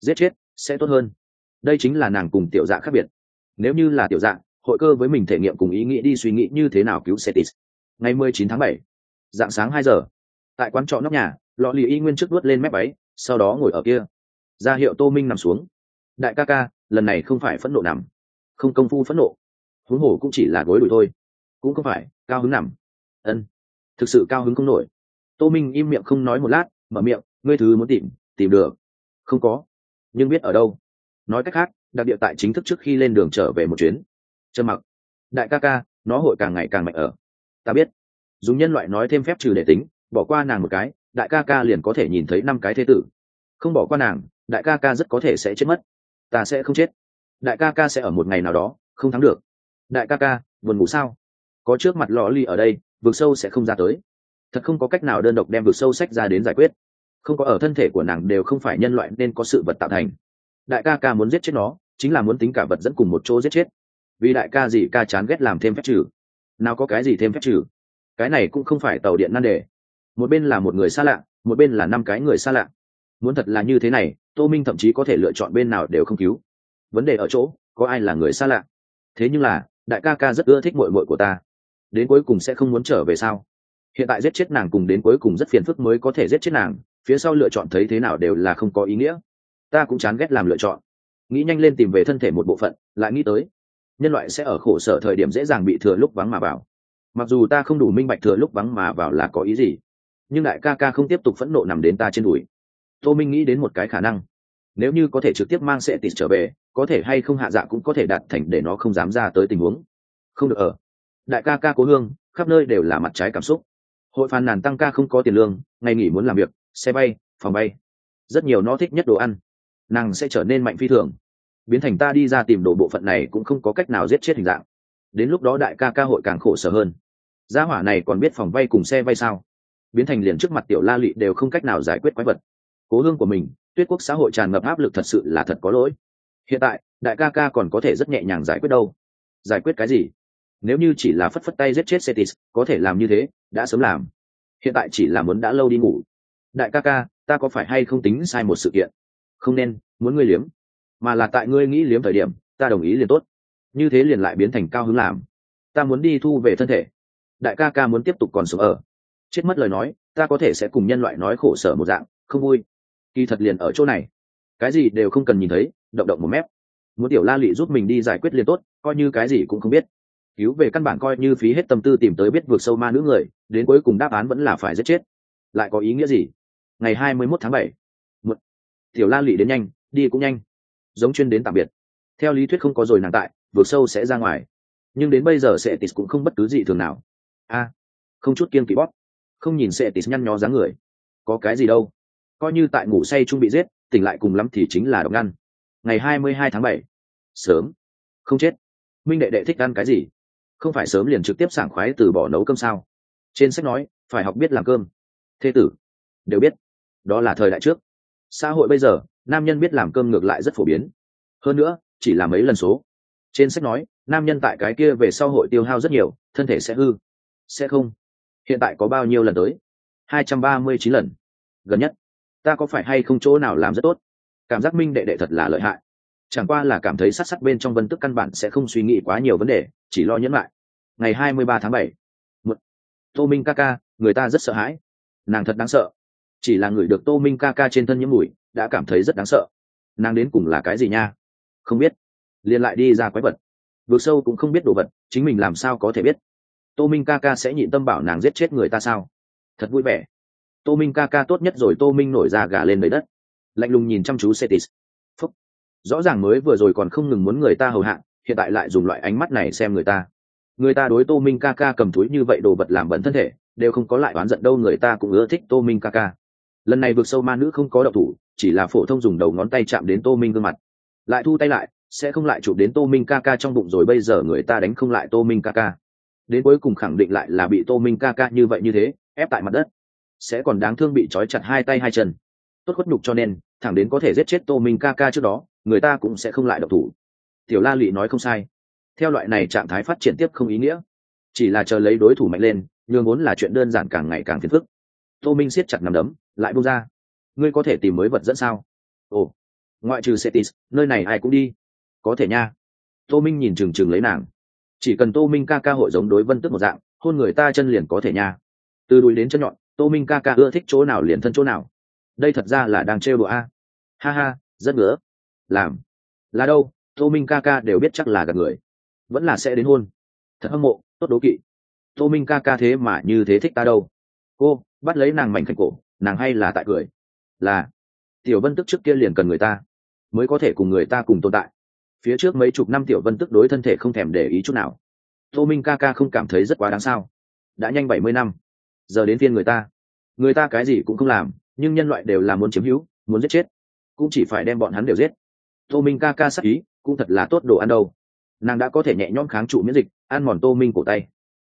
Giết chết sẽ tốt hơn. Đây chính là nàng cùng tiểu dạ khác biệt. Nếu như là tiểu dạ hội cơ với mình thể nghiệm cùng ý nghĩ đi suy nghĩ như thế nào cứu setis Ngày 19 tháng 7, dạng sáng 2 giờ, tại quán trọ nóc nhà, lọ lì y nguyên trước đuốt lên mép váy, sau đó ngồi ở kia. Ra hiệu Tô Minh nằm xuống. Đại ca ca, lần này không phải phẫn nộ nằm, không công phu phẫn nộ, huống hồ cũng chỉ là gối đuổi thôi, cũng không phải cao hứng nằm. Ân, thực sự cao hứng không nổi. Tô Minh im miệng không nói một lát, mở miệng, ngươi thứ muốn tìm, tìm được. Không có, nhưng biết ở đâu. Nói cách khác, đặc địa tại chính thức trước khi lên đường trở về một chuyến. Trầm mặc. Đại ca ca nó hội càng ngày càng mạnh ở. Ta biết. Dùng nhân loại nói thêm phép trừ để tính bỏ qua nàng một cái đại ca ca liền có thể nhìn thấy năm cái thế tử. Không bỏ qua nàng đại ca ca rất có thể sẽ chết mất ta sẽ không chết. Đại ca ca sẽ ở một ngày nào đó không thắng được. Đại ca ca, buồn ngủ sao? Có trước mặt lò ly ở đây, vực sâu sẽ không ra tới. Thật không có cách nào đơn độc đem vực sâu sách ra đến giải quyết. Không có ở thân thể của nàng đều không phải nhân loại nên có sự vật tạo thành. Đại ca ca muốn giết chết nó, chính là muốn tính cả vật dẫn cùng một chỗ giết chết. Vì đại ca gì ca chán ghét làm thêm phép trừ. Nào có cái gì thêm phép trừ. Cái này cũng không phải tàu điện nan đề. Một bên là một người xa lạ, một bên là năm cái người xa lạ muốn thật là như thế này, tô minh thậm chí có thể lựa chọn bên nào đều không cứu. Vấn đề ở chỗ, có ai là người xa lạ? Thế nhưng là, đại ca ca rất ưa thích mội mội của ta. Đến cuối cùng sẽ không muốn trở về sao? Hiện tại giết chết nàng cùng đến cuối cùng rất phiền phức mới có thể giết chết nàng, phía sau lựa chọn thấy thế nào đều là không có ý nghĩa. Ta cũng chán ghét làm lựa chọn. Nghĩ nhanh lên tìm về thân thể một bộ phận, lại nghĩ tới, nhân loại sẽ ở khổ sở thời điểm dễ dàng bị thừa lúc vắng mà vào. Mặc dù ta không đủ minh bạch thừa lúc vắng mà vào là có ý gì, nhưng đại ca ca không tiếp tục phẫn nộ nằm đến ta trên đùi tô minh nghĩ đến một cái khả năng. Nếu như có thể trực tiếp mang sệ tịt trở về, có thể hay không hạ dạ cũng có thể đạt thành để nó không dám ra tới tình huống. Không được ở. Đại ca ca cố hương, khắp nơi đều là mặt trái cảm xúc. Hội phàn nàn tăng ca không có tiền lương, ngày nghỉ muốn làm việc, xe bay, phòng bay. Rất nhiều nó thích nhất đồ ăn. Nàng sẽ trở nên mạnh phi thường. Biến thành ta đi ra tìm đồ bộ phận này cũng không có cách nào giết chết hình dạng. Đến lúc đó đại ca ca hội càng khổ sở hơn. Gia hỏa này còn biết phòng vay cùng xe vay sao? Biến thành liền trước mặt tiểu la lị đều không cách nào giải quyết quái vật cố hương của mình tuyết quốc xã hội tràn ngập áp lực thật sự là thật có lỗi. Hiện tại đại ca ca còn có thể rất nhẹ nhàng giải quyết đâu. Giải quyết cái gì? Nếu như chỉ là phất phất tay giết chết Cetis, có thể làm như thế đã sớm làm. Hiện tại chỉ là muốn đã lâu đi ngủ. Đại ca ca ta có phải hay không tính sai một sự kiện? Không nên muốn ngươi liếm. Mà là tại ngươi nghĩ liếm thời điểm ta đồng ý liền tốt. Như thế liền lại biến thành cao hứng làm. Ta muốn đi thu về thân thể. Đại ca ca muốn tiếp tục còn sống ở. Chết mất lời nói ta có thể sẽ cùng nhân loại nói khổ sở một dạng không vui kỳ thật liền ở chỗ này. Cái gì đều không cần nhìn thấy, động động một mép. Muốn tiểu la lị giúp mình đi giải quyết liền tốt, coi như cái gì cũng không biết. Cứu về căn bản coi như phí hết tâm tư tìm tới biết vượt sâu ma nữ người, đến cuối cùng đáp án vẫn là phải giết chết. Lại có ý nghĩa gì? Ngày hai mươi mốt tháng bảy. Một. Tiểu la lị đến nhanh, đi cũng nhanh. Giống chuyên đến tạm biệt. Theo lý thuyết không có rồi nàng tại, vượt sâu sẽ ra ngoài. Nhưng đến bây giờ sẽ tis cũng không bất cứ gì thường nào. A. Không chút kiên kỵ bóp. Không nhìn sẽ tis nhăn nhó dáng người. Có cái gì đâu coi như tại ngủ say chung bị giết, tỉnh lại cùng lắm thì chính là độc ngăn. Ngày hai mươi hai tháng bảy. Sớm. Không chết. Minh đệ đệ thích ăn cái gì? Không phải sớm liền trực tiếp sảng khoái từ bỏ nấu cơm sao? Trên sách nói, phải học biết làm cơm. Thế tử, đều biết. Đó là thời đại trước. Xã hội bây giờ, nam nhân biết làm cơm ngược lại rất phổ biến. Hơn nữa, chỉ là mấy lần số. Trên sách nói, nam nhân tại cái kia về sau hội tiêu hao rất nhiều, thân thể sẽ hư. Sẽ không. Hiện tại có bao nhiêu lần tới? Hai trăm ba mươi chín lần. Gần nhất ta có phải hay không chỗ nào làm rất tốt? Cảm giác minh đệ đệ thật là lợi hại. Chẳng qua là cảm thấy sát sắt bên trong vân tức căn bản sẽ không suy nghĩ quá nhiều vấn đề, chỉ lo nhẫn lại. Ngày hai mươi ba tháng bảy, một tô minh ca ca, người ta rất sợ hãi. Nàng thật đáng sợ. Chỉ là người được tô minh ca ca trên thân nhiễm mùi, đã cảm thấy rất đáng sợ. Nàng đến cùng là cái gì nha? Không biết. Liền lại đi ra quái vật. Vượt sâu cũng không biết đồ vật, chính mình làm sao có thể biết. Tô minh ca ca sẽ nhịn tâm bảo nàng giết chết người ta sao? Thật vui vẻ tô minh ca ca tốt nhất rồi, tô minh nổi ra gà lên lấy đất. Lạnh lùng nhìn chăm chú setis phúc. Rõ ràng mới vừa rồi còn không ngừng muốn người ta hầu hạ, hiện tại lại dùng loại ánh mắt này xem người ta. Người ta đối tô minh ca ca cầm túi như vậy đồ vật làm bẩn thân thể, đều không có lại oán giận đâu, người ta cũng ưa thích tô minh ca ca. Lần này vượt sâu ma nữ không có độc thủ, chỉ là phổ thông dùng đầu ngón tay chạm đến tô minh gương mặt. Lại thu tay lại, sẽ không lại chụp đến tô minh ca ca trong bụng rồi, bây giờ người ta đánh không lại tô minh ca ca. Đến cuối cùng khẳng định lại là bị tô minh ca ca như vậy như thế, ép tại mặt đất sẽ còn đáng thương bị trói chặt hai tay hai chân. Tốt khuất nhục cho nên, thẳng đến có thể giết chết tô minh ca ca trước đó, người ta cũng sẽ không lại độc thủ. Tiểu la lụy nói không sai. Theo loại này trạng thái phát triển tiếp không ý nghĩa. Chỉ là chờ lấy đối thủ mạnh lên, nhường vốn là chuyện đơn giản càng ngày càng phiền phức. Tô minh siết chặt nằm đấm, lại bung ra. Ngươi có thể tìm mới vật dẫn sao? Ồ. Ngoại trừ setis nơi này ai cũng đi. Có thể nha. Tô minh nhìn chừng chừng lấy nàng. Chỉ cần tô minh ca ca hội giống đối vân tức một dạng, hôn người ta chân liền có thể nha. Từ đùi đến chân nhọn tô minh ca ca ưa thích chỗ nào liền thân chỗ nào. Đây thật ra là đang trêu đùa a. Ha ha, rất ngứa. Làm. Là đâu, tô minh ca ca đều biết chắc là gặp người. Vẫn là sẽ đến hôn. Thật hâm mộ, tốt đố kỵ. Tô minh ca ca thế mà như thế thích ta đâu. Cô, bắt lấy nàng mảnh khảnh cổ, nàng hay là tại cười. Là. Tiểu vân tức trước kia liền cần người ta. Mới có thể cùng người ta cùng tồn tại. Phía trước mấy chục năm tiểu vân tức đối thân thể không thèm để ý chút nào. Tô minh ca ca không cảm thấy rất quá đáng sao. Đã nhanh bảy mươi năm giờ đến phiên người ta. Người ta cái gì cũng không làm, nhưng nhân loại đều là muốn chiếm hữu, muốn giết chết. Cũng chỉ phải đem bọn hắn đều giết. Tô minh ca ca sắc ý, cũng thật là tốt đồ ăn đâu. Nàng đã có thể nhẹ nhõm kháng trụ miễn dịch, ăn mòn tô minh cổ tay.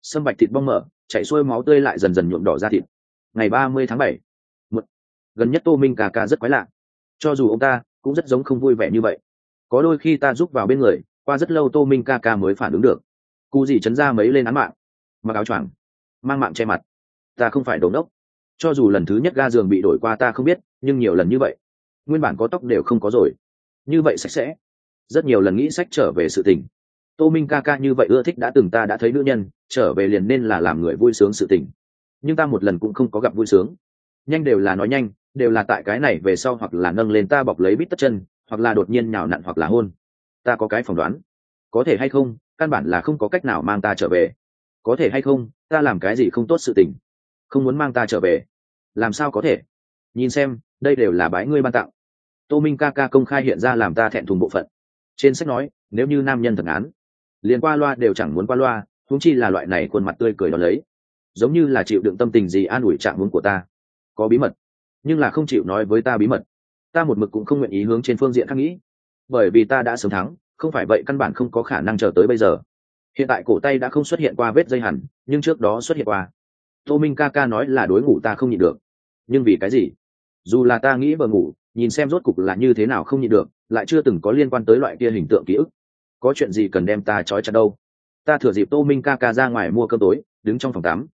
Sâm bạch thịt bong mở, chảy xuôi máu tươi lại dần dần nhuộm đỏ ra thịt. Ngày ba mươi tháng bảy gần nhất tô minh ca ca rất quái lạ. Cho dù ông ta cũng rất giống không vui vẻ như vậy. Có đôi khi ta giúp vào bên người, qua rất lâu tô minh ca ca mới phản ứng được. Cụ gì chấn ra mấy lên án mạng. Mặc áo choàng, mang mạng che mặt ta không phải đồ đốc cho dù lần thứ nhất ga giường bị đổi qua ta không biết, nhưng nhiều lần như vậy, nguyên bản có tóc đều không có rồi. Như vậy sạch sẽ. Rất nhiều lần nghĩ sách trở về sự tình. Tô minh ca ca như vậy ưa thích đã từng ta đã thấy nữ nhân, trở về liền nên là làm người vui sướng sự tình. Nhưng ta một lần cũng không có gặp vui sướng. Nhanh đều là nói nhanh, đều là tại cái này về sau hoặc là nâng lên ta bọc lấy bít tất chân, hoặc là đột nhiên nhào nặn hoặc là hôn. Ta có cái phỏng đoán. Có thể hay không, căn bản là không có cách nào mang ta trở về. Có thể hay không, ta làm cái gì không tốt sự tình không muốn mang ta trở về. Làm sao có thể? Nhìn xem, đây đều là bái ngươi ban tặng. Tô minh ca ca công khai hiện ra làm ta thẹn thùng bộ phận. Trên sách nói, nếu như nam nhân thật án, liền qua loa đều chẳng muốn qua loa, huống chi là loại này khuôn mặt tươi cười đón lấy. Giống như là chịu đựng tâm tình gì an ủi trạng hướng của ta. Có bí mật, nhưng là không chịu nói với ta bí mật. Ta một mực cũng không nguyện ý hướng trên phương diện khác nghĩ. Bởi vì ta đã sớm thắng, không phải vậy căn bản không có khả năng chờ tới bây giờ. Hiện tại cổ tay đã không xuất hiện qua vết dây hẳn, nhưng trước đó xuất hiện qua tô minh ca ca nói là đối ngủ ta không nhịn được. Nhưng vì cái gì? Dù là ta nghĩ vợ ngủ, nhìn xem rốt cục là như thế nào không nhịn được, lại chưa từng có liên quan tới loại kia hình tượng ký ức. Có chuyện gì cần đem ta trói chặt đâu? Ta thừa dịp tô minh ca ca ra ngoài mua cơm tối, đứng trong phòng tắm,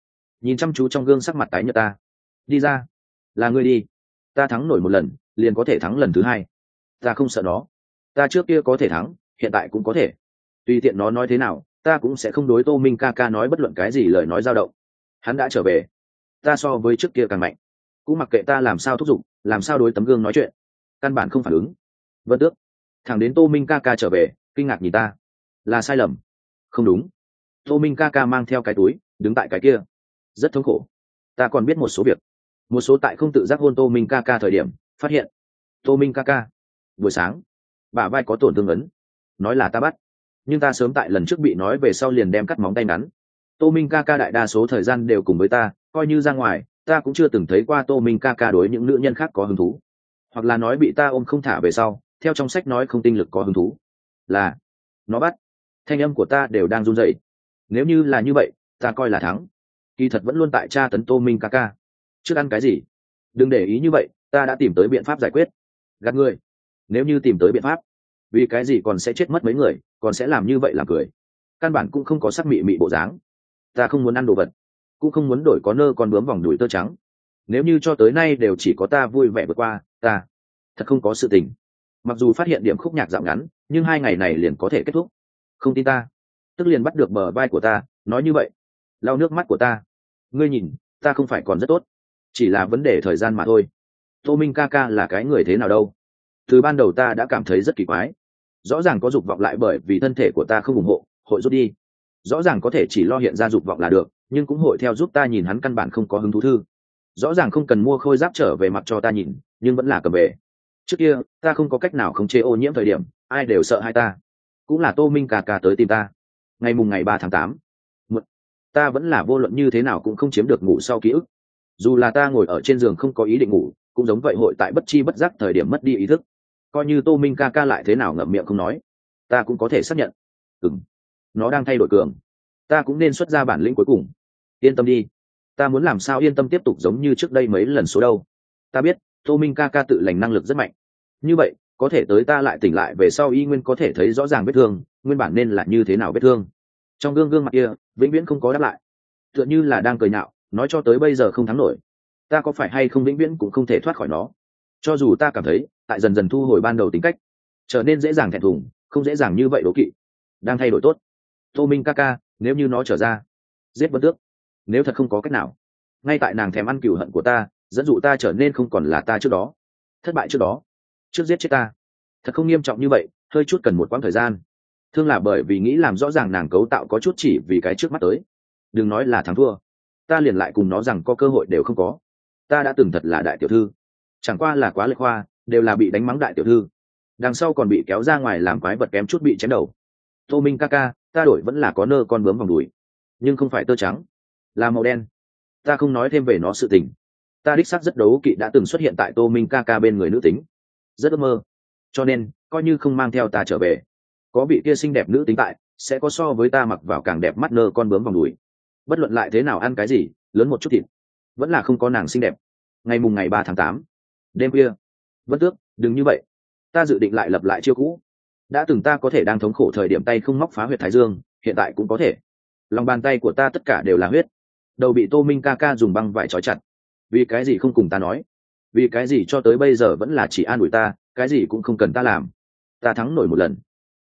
nhìn chăm chú trong gương sắc mặt tái nhợt ta. Đi ra. Là ngươi đi. Ta thắng nổi một lần, liền có thể thắng lần thứ hai. Ta không sợ nó. Ta trước kia có thể thắng, hiện tại cũng có thể. Tùy tiện nó nói thế nào, ta cũng sẽ không đối tô minh ca ca nói bất luận cái gì lời nói dao động hắn đã trở về. Ta so với trước kia càng mạnh. Cũng mặc kệ ta làm sao thúc giục, làm sao đối tấm gương nói chuyện. Căn bản không phản ứng. Vân tước, thằng đến tô minh ca ca trở về, kinh ngạc nhìn ta. Là sai lầm. Không đúng. Tô minh ca ca mang theo cái túi, đứng tại cái kia. Rất thống khổ. Ta còn biết một số việc. Một số tại không tự giác hôn tô minh ca ca thời điểm, phát hiện. Tô minh ca ca. Buổi sáng bà vai có tổn thương ấn. Nói là ta bắt. Nhưng ta sớm tại lần trước bị nói về sau liền đem cắt móng tay ngắn tô minh ca ca đại đa số thời gian đều cùng với ta, coi như ra ngoài, ta cũng chưa từng thấy qua tô minh ca ca đối những nữ nhân khác có hứng thú. Hoặc là nói bị ta ôm không thả về sau, theo trong sách nói không tinh lực có hứng thú. Là, nó bắt. Thanh âm của ta đều đang run rẩy. Nếu như là như vậy, ta coi là thắng. Kỳ thật vẫn luôn tại Cha tấn tô minh ca ca. Trước ăn cái gì? Đừng để ý như vậy, ta đã tìm tới biện pháp giải quyết. Gạt người. Nếu như tìm tới biện pháp, vì cái gì còn sẽ chết mất mấy người, còn sẽ làm như vậy làm cười. Căn bản cũng không có sắc mị mị bộ dáng ta không muốn ăn đồ vật, cũng không muốn đổi có nơ con bướm vòng đùi tơ trắng. Nếu như cho tới nay đều chỉ có ta vui vẻ vượt qua, ta thật không có sự tình. Mặc dù phát hiện điểm khúc nhạc dạo ngắn, nhưng hai ngày này liền có thể kết thúc. Không tin ta. Tức liền bắt được bờ vai của ta, nói như vậy. Lau nước mắt của ta. Ngươi nhìn, ta không phải còn rất tốt. Chỉ là vấn đề thời gian mà thôi. Tô minh ca ca là cái người thế nào đâu? Từ ban đầu ta đã cảm thấy rất kỳ quái. Rõ ràng có dục vọng lại bởi vì thân thể của ta không ủng hộ, hội rút đi rõ ràng có thể chỉ lo hiện ra dục vọng là được, nhưng cũng hội theo giúp ta nhìn hắn căn bản không có hứng thú thư. Rõ ràng không cần mua khôi giáp trở về mặt cho ta nhìn, nhưng vẫn là cầm về. Trước kia, ta không có cách nào khống chế ô nhiễm thời điểm, ai đều sợ hai ta. Cũng là tô minh cà cà tới tìm ta. Ngày mùng ngày ba tháng tám ta vẫn là vô luận như thế nào cũng không chiếm được ngủ sau ký ức. Dù là ta ngồi ở trên giường không có ý định ngủ, cũng giống vậy hội tại bất chi bất giác thời điểm mất đi ý thức. Coi như tô minh ca ca lại thế nào ngậm miệng không nói, ta cũng có thể xác nhận. Ừng nó đang thay đổi cường. Ta cũng nên xuất ra bản lĩnh cuối cùng. Yên tâm đi. Ta muốn làm sao yên tâm tiếp tục giống như trước đây mấy lần số đâu. Ta biết, tô minh ca ca tự lành năng lực rất mạnh. Như vậy, có thể tới ta lại tỉnh lại về sau y nguyên có thể thấy rõ ràng vết thương, nguyên bản nên là như thế nào vết thương. Trong gương gương mặt kia, vĩnh viễn không có đáp lại. Tựa như là đang cười nhạo, nói cho tới bây giờ không thắng nổi. Ta có phải hay không vĩnh viễn cũng không thể thoát khỏi nó? Cho dù ta cảm thấy, tại dần dần thu hồi ban đầu tính cách, trở nên dễ dàng thẹn thùng, không dễ dàng như vậy đố kỵ. Đang thay đổi tốt tô minh ca ca, nếu như nó trở ra, giết vân tước. Nếu thật không có cách nào. Ngay tại nàng thèm ăn cửu hận của ta, dẫn dụ ta trở nên không còn là ta trước đó. Thất bại trước đó. Trước giết chết ta. Thật không nghiêm trọng như vậy, hơi chút cần một quãng thời gian. Thương là bởi vì nghĩ làm rõ ràng nàng cấu tạo có chút chỉ vì cái trước mắt tới. Đừng nói là thắng thua. Ta liền lại cùng nó rằng có cơ hội đều không có. Ta đã từng thật là đại tiểu thư. Chẳng qua là quá lệch khoa đều là bị đánh mắng đại tiểu thư. Đằng sau còn bị kéo ra ngoài làm quái vật kém chút bị chém đầu. Tô minh ca ca ta đổi vẫn là có nơ con bướm vòng đùi, nhưng không phải tơ trắng, là màu đen. Ta không nói thêm về nó sự tình. Ta đích xác rất đấu kỵ đã từng xuất hiện tại tô minh ca ca bên người nữ tính. Rất ước mơ. Cho nên, coi như không mang theo ta trở về, có vị kia xinh đẹp nữ tính tại, sẽ có so với ta mặc vào càng đẹp mắt nơ con bướm vòng đùi. Bất luận lại thế nào ăn cái gì, lớn một chút thịt, vẫn là không có nàng xinh đẹp. Ngày mùng ngày ba tháng tám, đêm khuya. Vẫn tước, đừng như vậy. Ta dự định lại lập lại chiêu cũ đã từng ta có thể đang thống khổ thời điểm tay không móc phá huyệt thái dương, hiện tại cũng có thể. Lòng bàn tay của ta tất cả đều là huyết. Đầu bị tô minh ca ca dùng băng vải trói chặt. Vì cái gì không cùng ta nói? Vì cái gì cho tới bây giờ vẫn là chỉ an ủi ta, cái gì cũng không cần ta làm. Ta thắng nổi một lần.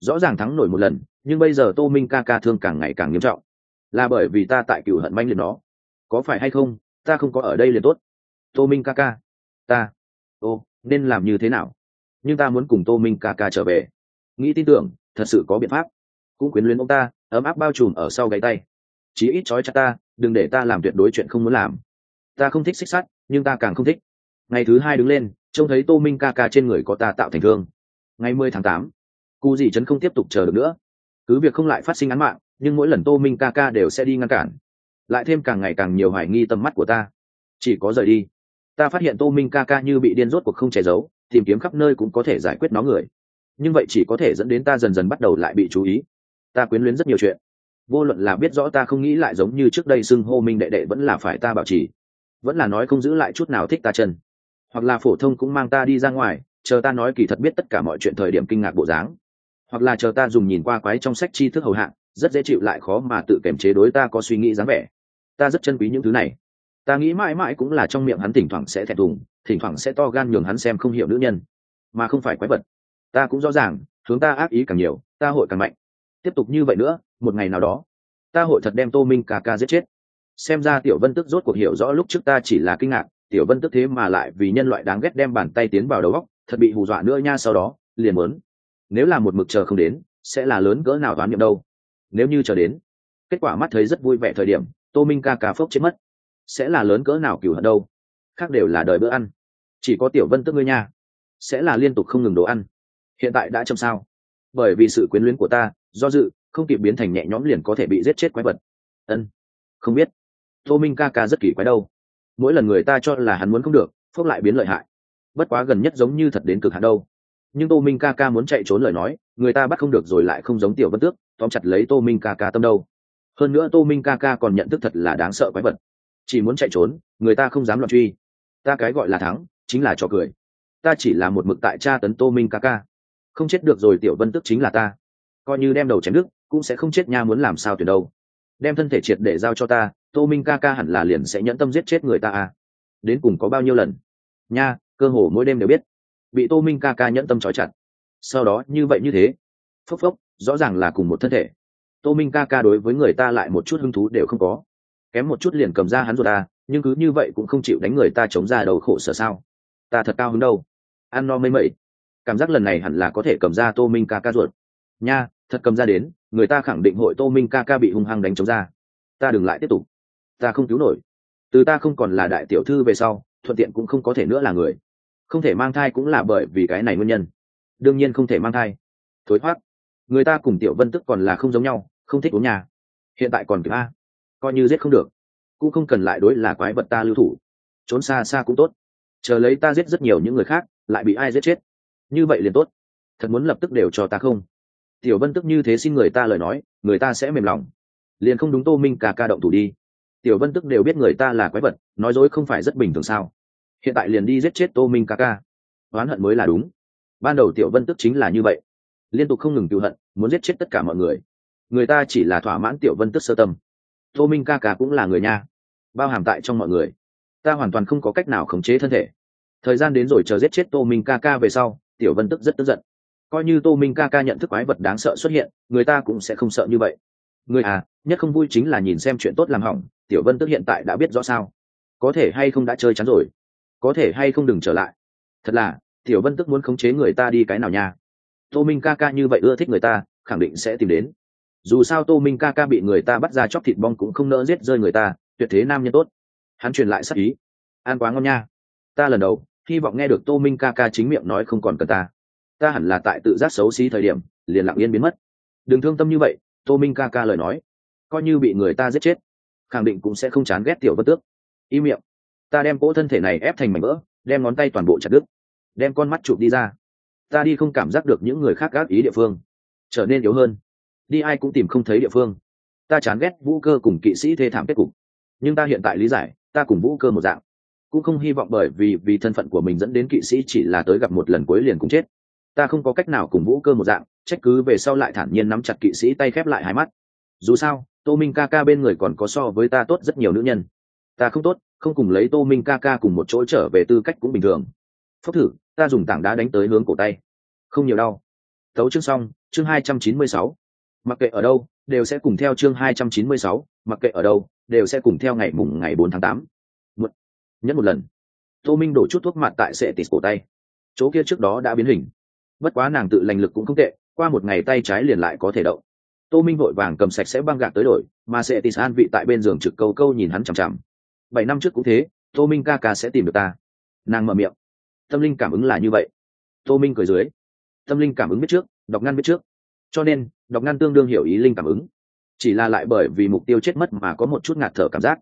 Rõ ràng thắng nổi một lần, nhưng bây giờ tô minh ca ca thương càng ngày càng nghiêm trọng. Là bởi vì ta tại cựu hận manh liền nó. Có phải hay không, ta không có ở đây liền tốt. Tô minh ca ca. Ta. Ô, nên làm như thế nào? Nhưng ta muốn cùng tô minh ca ca trở về nghĩ tin tưởng, thật sự có biện pháp. Cũng quyến luyến ông ta, ấm áp bao trùm ở sau gáy tay. Chí ít trói chặt ta, đừng để ta làm tuyệt đối chuyện không muốn làm. Ta không thích xích sắt, nhưng ta càng không thích. Ngày thứ hai đứng lên, trông thấy tô minh ca ca trên người có ta tạo thành thương. Ngày mười tháng tám cụ dì trấn không tiếp tục chờ được nữa. Cứ việc không lại phát sinh án mạng, nhưng mỗi lần tô minh ca ca đều sẽ đi ngăn cản. Lại thêm càng ngày càng nhiều hoài nghi tầm mắt của ta. Chỉ có rời đi. Ta phát hiện tô minh ca ca như bị điên rốt cuộc không che giấu, tìm kiếm khắp nơi cũng có thể giải quyết nó người nhưng vậy chỉ có thể dẫn đến ta dần dần bắt đầu lại bị chú ý. Ta quyến luyến rất nhiều chuyện. Vô luận là biết rõ ta không nghĩ lại giống như trước đây xưng hô minh đệ đệ vẫn là phải ta bảo trì. Vẫn là nói không giữ lại chút nào thích ta chân. Hoặc là phổ thông cũng mang ta đi ra ngoài, chờ ta nói kỳ thật biết tất cả mọi chuyện thời điểm kinh ngạc bộ dáng. Hoặc là chờ ta dùng nhìn qua quái trong sách tri thức hầu hạng rất dễ chịu lại khó mà tự kiềm chế đối ta có suy nghĩ dáng vẻ. Ta rất chân quý những thứ này. Ta nghĩ mãi mãi cũng là trong miệng hắn thỉnh thoảng sẽ thẹn thùng, thỉnh thoảng sẽ to gan nhường hắn xem không hiểu nữ nhân. Mà không phải quái vật ta cũng rõ ràng, hướng ta ác ý càng nhiều, ta hội càng mạnh. Tiếp tục như vậy nữa, một ngày nào đó, ta hội thật đem tô minh ca ca giết chết. Xem ra tiểu vân tức rốt cuộc hiểu rõ lúc trước ta chỉ là kinh ngạc, tiểu vân tức thế mà lại vì nhân loại đáng ghét đem bàn tay tiến vào đầu góc thật bị hù dọa nữa nha sau đó, liền muốn. Nếu là một mực chờ không đến, sẽ là lớn cỡ nào đoán nhậm đâu. Nếu như chờ đến, kết quả mắt thấy rất vui vẻ thời điểm, tô minh ca ca phốc chết mất. Sẽ là lớn cỡ nào cửu hận đâu. Khác đều là đời bữa ăn. Chỉ có tiểu vân tức ngươi nha. Sẽ là liên tục không ngừng đồ ăn hiện tại đã chậm sao? Bởi vì sự quyến luyến của ta, do dự, không kịp biến thành nhẹ nhõm liền có thể bị giết chết quái vật. Ân, không biết. Tô minh ca ca rất kỳ quái đâu. Mỗi lần người ta cho là hắn muốn không được, phốc lại biến lợi hại. Bất quá gần nhất giống như thật đến cực hạn đâu. Nhưng tô minh ca ca muốn chạy trốn lời nói, người ta bắt không được rồi lại không giống tiểu vân tước, tóm chặt lấy tô minh ca ca tâm đâu. Hơn nữa tô minh ca ca còn nhận thức thật là đáng sợ quái vật. Chỉ muốn chạy trốn, người ta không dám loạn truy. Ta cái gọi là thắng, chính là trò cười. Ta chỉ là một mực tại tra tấn tô minh ca ca không chết được rồi tiểu vân tức chính là ta. Coi như đem đầu chém đức cũng sẽ không chết nha, muốn làm sao tuyển đâu. Đem thân thể triệt để giao cho ta, tô minh ca ca hẳn là liền sẽ nhẫn tâm giết chết người ta à. Đến cùng có bao nhiêu lần? Nha, cơ hồ mỗi đêm đều biết. Bị tô minh ca ca nhẫn tâm trói chặt. Sau đó, như vậy như thế. Phốc phốc, rõ ràng là cùng một thân thể. Tô minh ca ca đối với người ta lại một chút hứng thú đều không có. Kém một chút liền cầm ra hắn rồi ta, nhưng cứ như vậy cũng không chịu đánh người ta chống ra đầu khổ sở sao. Ta thật cao hứng đâu. Ăn no mây mẩy cảm giác lần này hẳn là có thể cầm ra tô minh ca ca ruột. Nha, thật cầm ra đến, người ta khẳng định hội tô minh ca ca bị hung hăng đánh chống ra. Ta đừng lại tiếp tục. Ta không cứu nổi. Từ ta không còn là đại tiểu thư về sau, thuận tiện cũng không có thể nữa là người. Không thể mang thai cũng là bởi vì cái này nguyên nhân. Đương nhiên không thể mang thai. Thối thoát. Người ta cùng tiểu vân tức còn là không giống nhau, không thích uống nhà. Hiện tại còn kịp a. Coi như giết không được. Cũng không cần lại đối là quái vật ta lưu thủ. Trốn xa xa cũng tốt. Chờ lấy ta giết rất nhiều những người khác, lại bị ai giết chết như vậy liền tốt. Thật muốn lập tức đều cho ta không? Tiểu vân tức như thế xin người ta lời nói, người ta sẽ mềm lòng. Liền không đúng tô minh Cà ca động thủ đi. Tiểu vân tức đều biết người ta là quái vật, nói dối không phải rất bình thường sao? Hiện tại liền đi giết chết tô minh ca ca. Oán hận mới là đúng. Ban đầu tiểu vân tức chính là như vậy. Liên tục không ngừng tự hận, muốn giết chết tất cả mọi người. Người ta chỉ là thỏa mãn tiểu vân tức sơ tâm. Tô minh ca ca cũng là người nha. Bao hàm tại trong mọi người. Ta hoàn toàn không có cách nào khống chế thân thể. Thời gian đến rồi chờ giết chết tô minh ca ca về sau tiểu vân tức rất tức giận. Coi như tô minh ca ca nhận thức quái vật đáng sợ xuất hiện, người ta cũng sẽ không sợ như vậy. Người à nhất không vui chính là nhìn xem chuyện tốt làm hỏng, tiểu vân tức hiện tại đã biết rõ sao. Có thể hay không đã chơi chắn rồi? Có thể hay không đừng trở lại? Thật là, tiểu vân tức muốn khống chế người ta đi cái nào nha? Tô minh ca ca như vậy ưa thích người ta, khẳng định sẽ tìm đến. Dù sao tô minh ca ca bị người ta bắt ra chóc thịt bong cũng không nỡ giết rơi người ta, tuyệt thế nam nhân tốt. Hắn truyền lại sắc ý. An quá ngon nha. Ta lần đầu hy vọng nghe được tô minh ca ca chính miệng nói không còn cần ta. Ta hẳn là tại tự giác xấu xí thời điểm, liền lặng yên biến mất. Đừng thương tâm như vậy, tô minh ca ca lời nói, coi như bị người ta giết chết, khẳng định cũng sẽ không chán ghét tiểu vân tước. Y miệng, ta đem cỗ thân thể này ép thành mảnh vỡ, đem ngón tay toàn bộ chặt đứt, đem con mắt chụp đi ra. Ta đi không cảm giác được những người khác gác ý địa phương, trở nên yếu hơn. Đi ai cũng tìm không thấy địa phương. Ta chán ghét vũ cơ cùng kỵ sĩ thê thảm kết cục. Nhưng ta hiện tại lý giải, ta cùng vũ cơ một dạng cũng không hy vọng bởi vì vì thân phận của mình dẫn đến kỵ sĩ chỉ là tới gặp một lần cuối liền cũng chết. Ta không có cách nào cùng vũ cơ một dạng, trách cứ về sau lại thản nhiên nắm chặt kỵ sĩ tay khép lại hai mắt. Dù sao, tô minh ca ca bên người còn có so với ta tốt rất nhiều nữ nhân. Ta không tốt, không cùng lấy tô minh ca ca cùng một chỗ trở về tư cách cũng bình thường. Phốc thử, ta dùng tảng đá đánh tới hướng cổ tay. Không nhiều đau. Tấu chương xong, chương hai trăm chín mươi sáu. Mặc kệ ở đâu, đều sẽ cùng theo chương hai trăm chín mươi sáu, mặc kệ ở đâu, đều sẽ cùng theo ngày mùng ngày bốn tháng tám nhất một lần. Tô minh đổ chút thuốc mặt tại sệ tịt cổ tay. Chỗ kia trước đó đã biến hình. Bất quá nàng tự lành lực cũng không tệ, qua một ngày tay trái liền lại có thể đậu tô minh vội vàng cầm sạch sẽ băng gạc tới đổi, mà sệ tịt an vị tại bên giường trực câu câu nhìn hắn chằm chằm. Bảy năm trước cũng thế, tô minh ca ca sẽ tìm được ta. Nàng mở miệng. Tâm linh cảm ứng là như vậy. Tô minh cười dưới. Tâm linh cảm ứng biết trước, đọc ngăn biết trước. Cho nên, đọc ngăn tương đương hiểu ý linh cảm ứng. Chỉ là lại bởi vì mục tiêu chết mất mà có một chút ngạt thở cảm giác.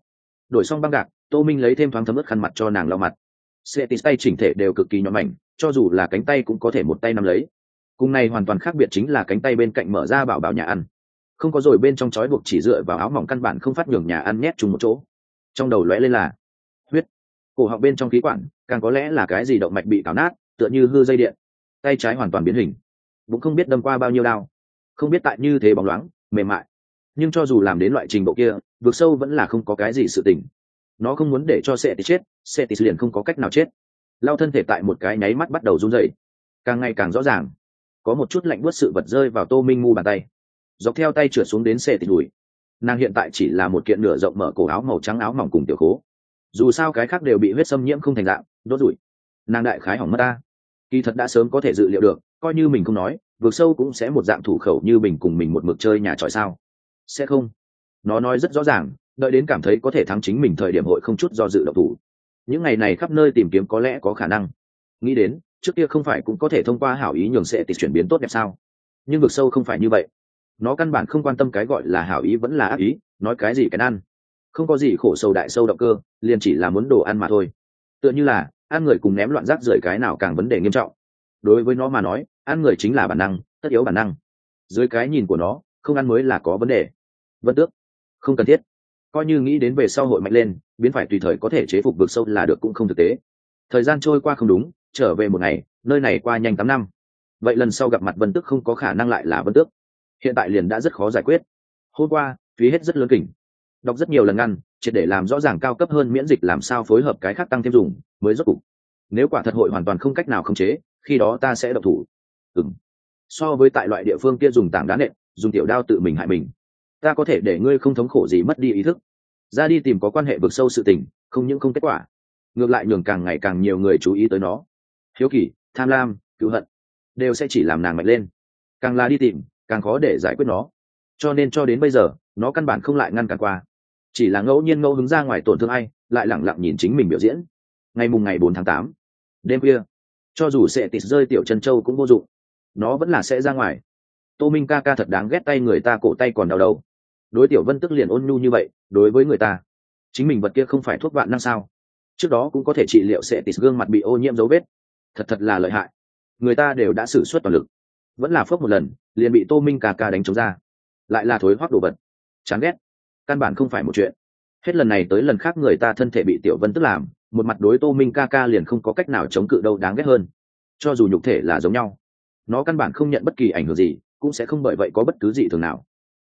Đổi xong băng gạc tô minh lấy thêm thoáng thấm ướt khăn mặt cho nàng lau mặt. Sệ tay chỉnh thể đều cực kỳ nhỏ mảnh, cho dù là cánh tay cũng có thể một tay nắm lấy. Cùng này hoàn toàn khác biệt chính là cánh tay bên cạnh mở ra bảo bảo nhà ăn. Không có rồi bên trong trói buộc chỉ dựa vào áo mỏng căn bản không phát nhường nhà ăn nhét chung một chỗ. Trong đầu lóe lên là, huyết. Cổ họng bên trong khí quản, càng có lẽ là cái gì động mạch bị cào nát, tựa như hư dây điện. Tay trái hoàn toàn biến hình. Cũng không biết đâm qua bao nhiêu đao. Không biết tại như thế bóng loáng, mềm mại. Nhưng cho dù làm đến loại trình độ kia vượt sâu vẫn là không có cái gì sự tình nó không muốn để cho sệ tít chết sệ tít liền không có cách nào chết. Lao thân thể tại một cái nháy mắt bắt đầu run dậy càng ngày càng rõ ràng, có một chút lạnh buốt sự vật rơi vào tô minh mu bàn tay. Dọc theo tay trượt xuống đến sệ tít đùi. Nàng hiện tại chỉ là một kiện nửa rộng mở cổ áo màu trắng áo mỏng cùng tiểu khố. Dù sao cái khác đều bị huyết xâm nhiễm không thành dạng, đốt rủi. Nàng đại khái hỏng mất ta. Kỳ thật đã sớm có thể dự liệu được, coi như mình không nói vượt sâu cũng sẽ một dạng thủ khẩu như mình cùng mình một mực chơi nhà tròi sao. Sẽ không. Nó nói rất rõ ràng đợi đến cảm thấy có thể thắng chính mình thời điểm hội không chút do dự động thủ. Những ngày này khắp nơi tìm kiếm có lẽ có khả năng. Nghĩ đến, trước kia không phải cũng có thể thông qua hảo ý nhường sẽ tịch chuyển biến tốt đẹp sao? Nhưng vực sâu không phải như vậy. Nó căn bản không quan tâm cái gọi là hảo ý vẫn là ác ý, nói cái gì cái ăn. Không có gì khổ sâu đại sâu động cơ, liền chỉ là muốn đồ ăn mà thôi. Tựa như là, ăn người cùng ném loạn rác rưởi cái nào càng vấn đề nghiêm trọng. Đối với nó mà nói, ăn người chính là bản năng, tất yếu bản năng. Dưới cái nhìn của nó, không ăn mới là có vấn đề. Vân tước, không cần thiết coi như nghĩ đến về sau hội mạnh lên, biến phải tùy thời có thể chế phục vực sâu là được cũng không thực tế. Thời gian trôi qua không đúng, trở về một ngày, nơi này qua nhanh tám năm. Vậy lần sau gặp mặt vân tước không có khả năng lại là vân tước hiện tại liền đã rất khó giải quyết. Hôm qua, phí hết rất lớn kỉnh. Đọc rất nhiều lần ngăn, triệt để làm rõ ràng cao cấp hơn miễn dịch làm sao phối hợp cái khác tăng thêm dùng, mới rốt cục. Nếu quả thật hội hoàn toàn không cách nào khống chế, khi đó ta sẽ độc thủ. Ừng so với tại loại địa phương kia dùng tảng đá nện, dùng tiểu đao tự mình hại mình ta có thể để ngươi không thống khổ gì mất đi ý thức. Ra đi tìm có quan hệ vực sâu sự tình, không những không kết quả, ngược lại nhường càng ngày càng nhiều người chú ý tới nó. Hiếu kỳ, tham lam, cựu hận, đều sẽ chỉ làm nàng mạnh lên. Càng là đi tìm, càng khó để giải quyết nó. Cho nên cho đến bây giờ, nó căn bản không lại ngăn cản qua. Chỉ là ngẫu nhiên ngẫu hứng ra ngoài tổn thương ai, lại lẳng lặng nhìn chính mình biểu diễn. Ngày mùng ngày bốn tháng tám, đêm khuya, cho dù sẽ tịt rơi tiểu chân châu cũng vô dụng. Nó vẫn là sẽ ra ngoài. Tô minh ca ca thật đáng ghét tay người ta cổ tay còn đau đầu đối tiểu vân tức liền ôn nhu như vậy, đối với người ta, chính mình vật kia không phải thuốc vạn năng sao? Trước đó cũng có thể trị liệu sẽ tịt gương mặt bị ô nhiễm dấu vết. Thật thật là lợi hại. Người ta đều đã xử suất toàn lực. Vẫn là phước một lần, liền bị tô minh cà ca đánh trống ra. Lại là thối hoác đồ vật. Chán ghét. Căn bản không phải một chuyện. Hết lần này tới lần khác người ta thân thể bị tiểu vân tức làm, một mặt đối tô minh ca ca liền không có cách nào chống cự đâu đáng ghét hơn. Cho dù nhục thể là giống nhau, nó căn bản không nhận bất kỳ ảnh hưởng gì, cũng sẽ không bởi vậy có bất cứ gì thường nào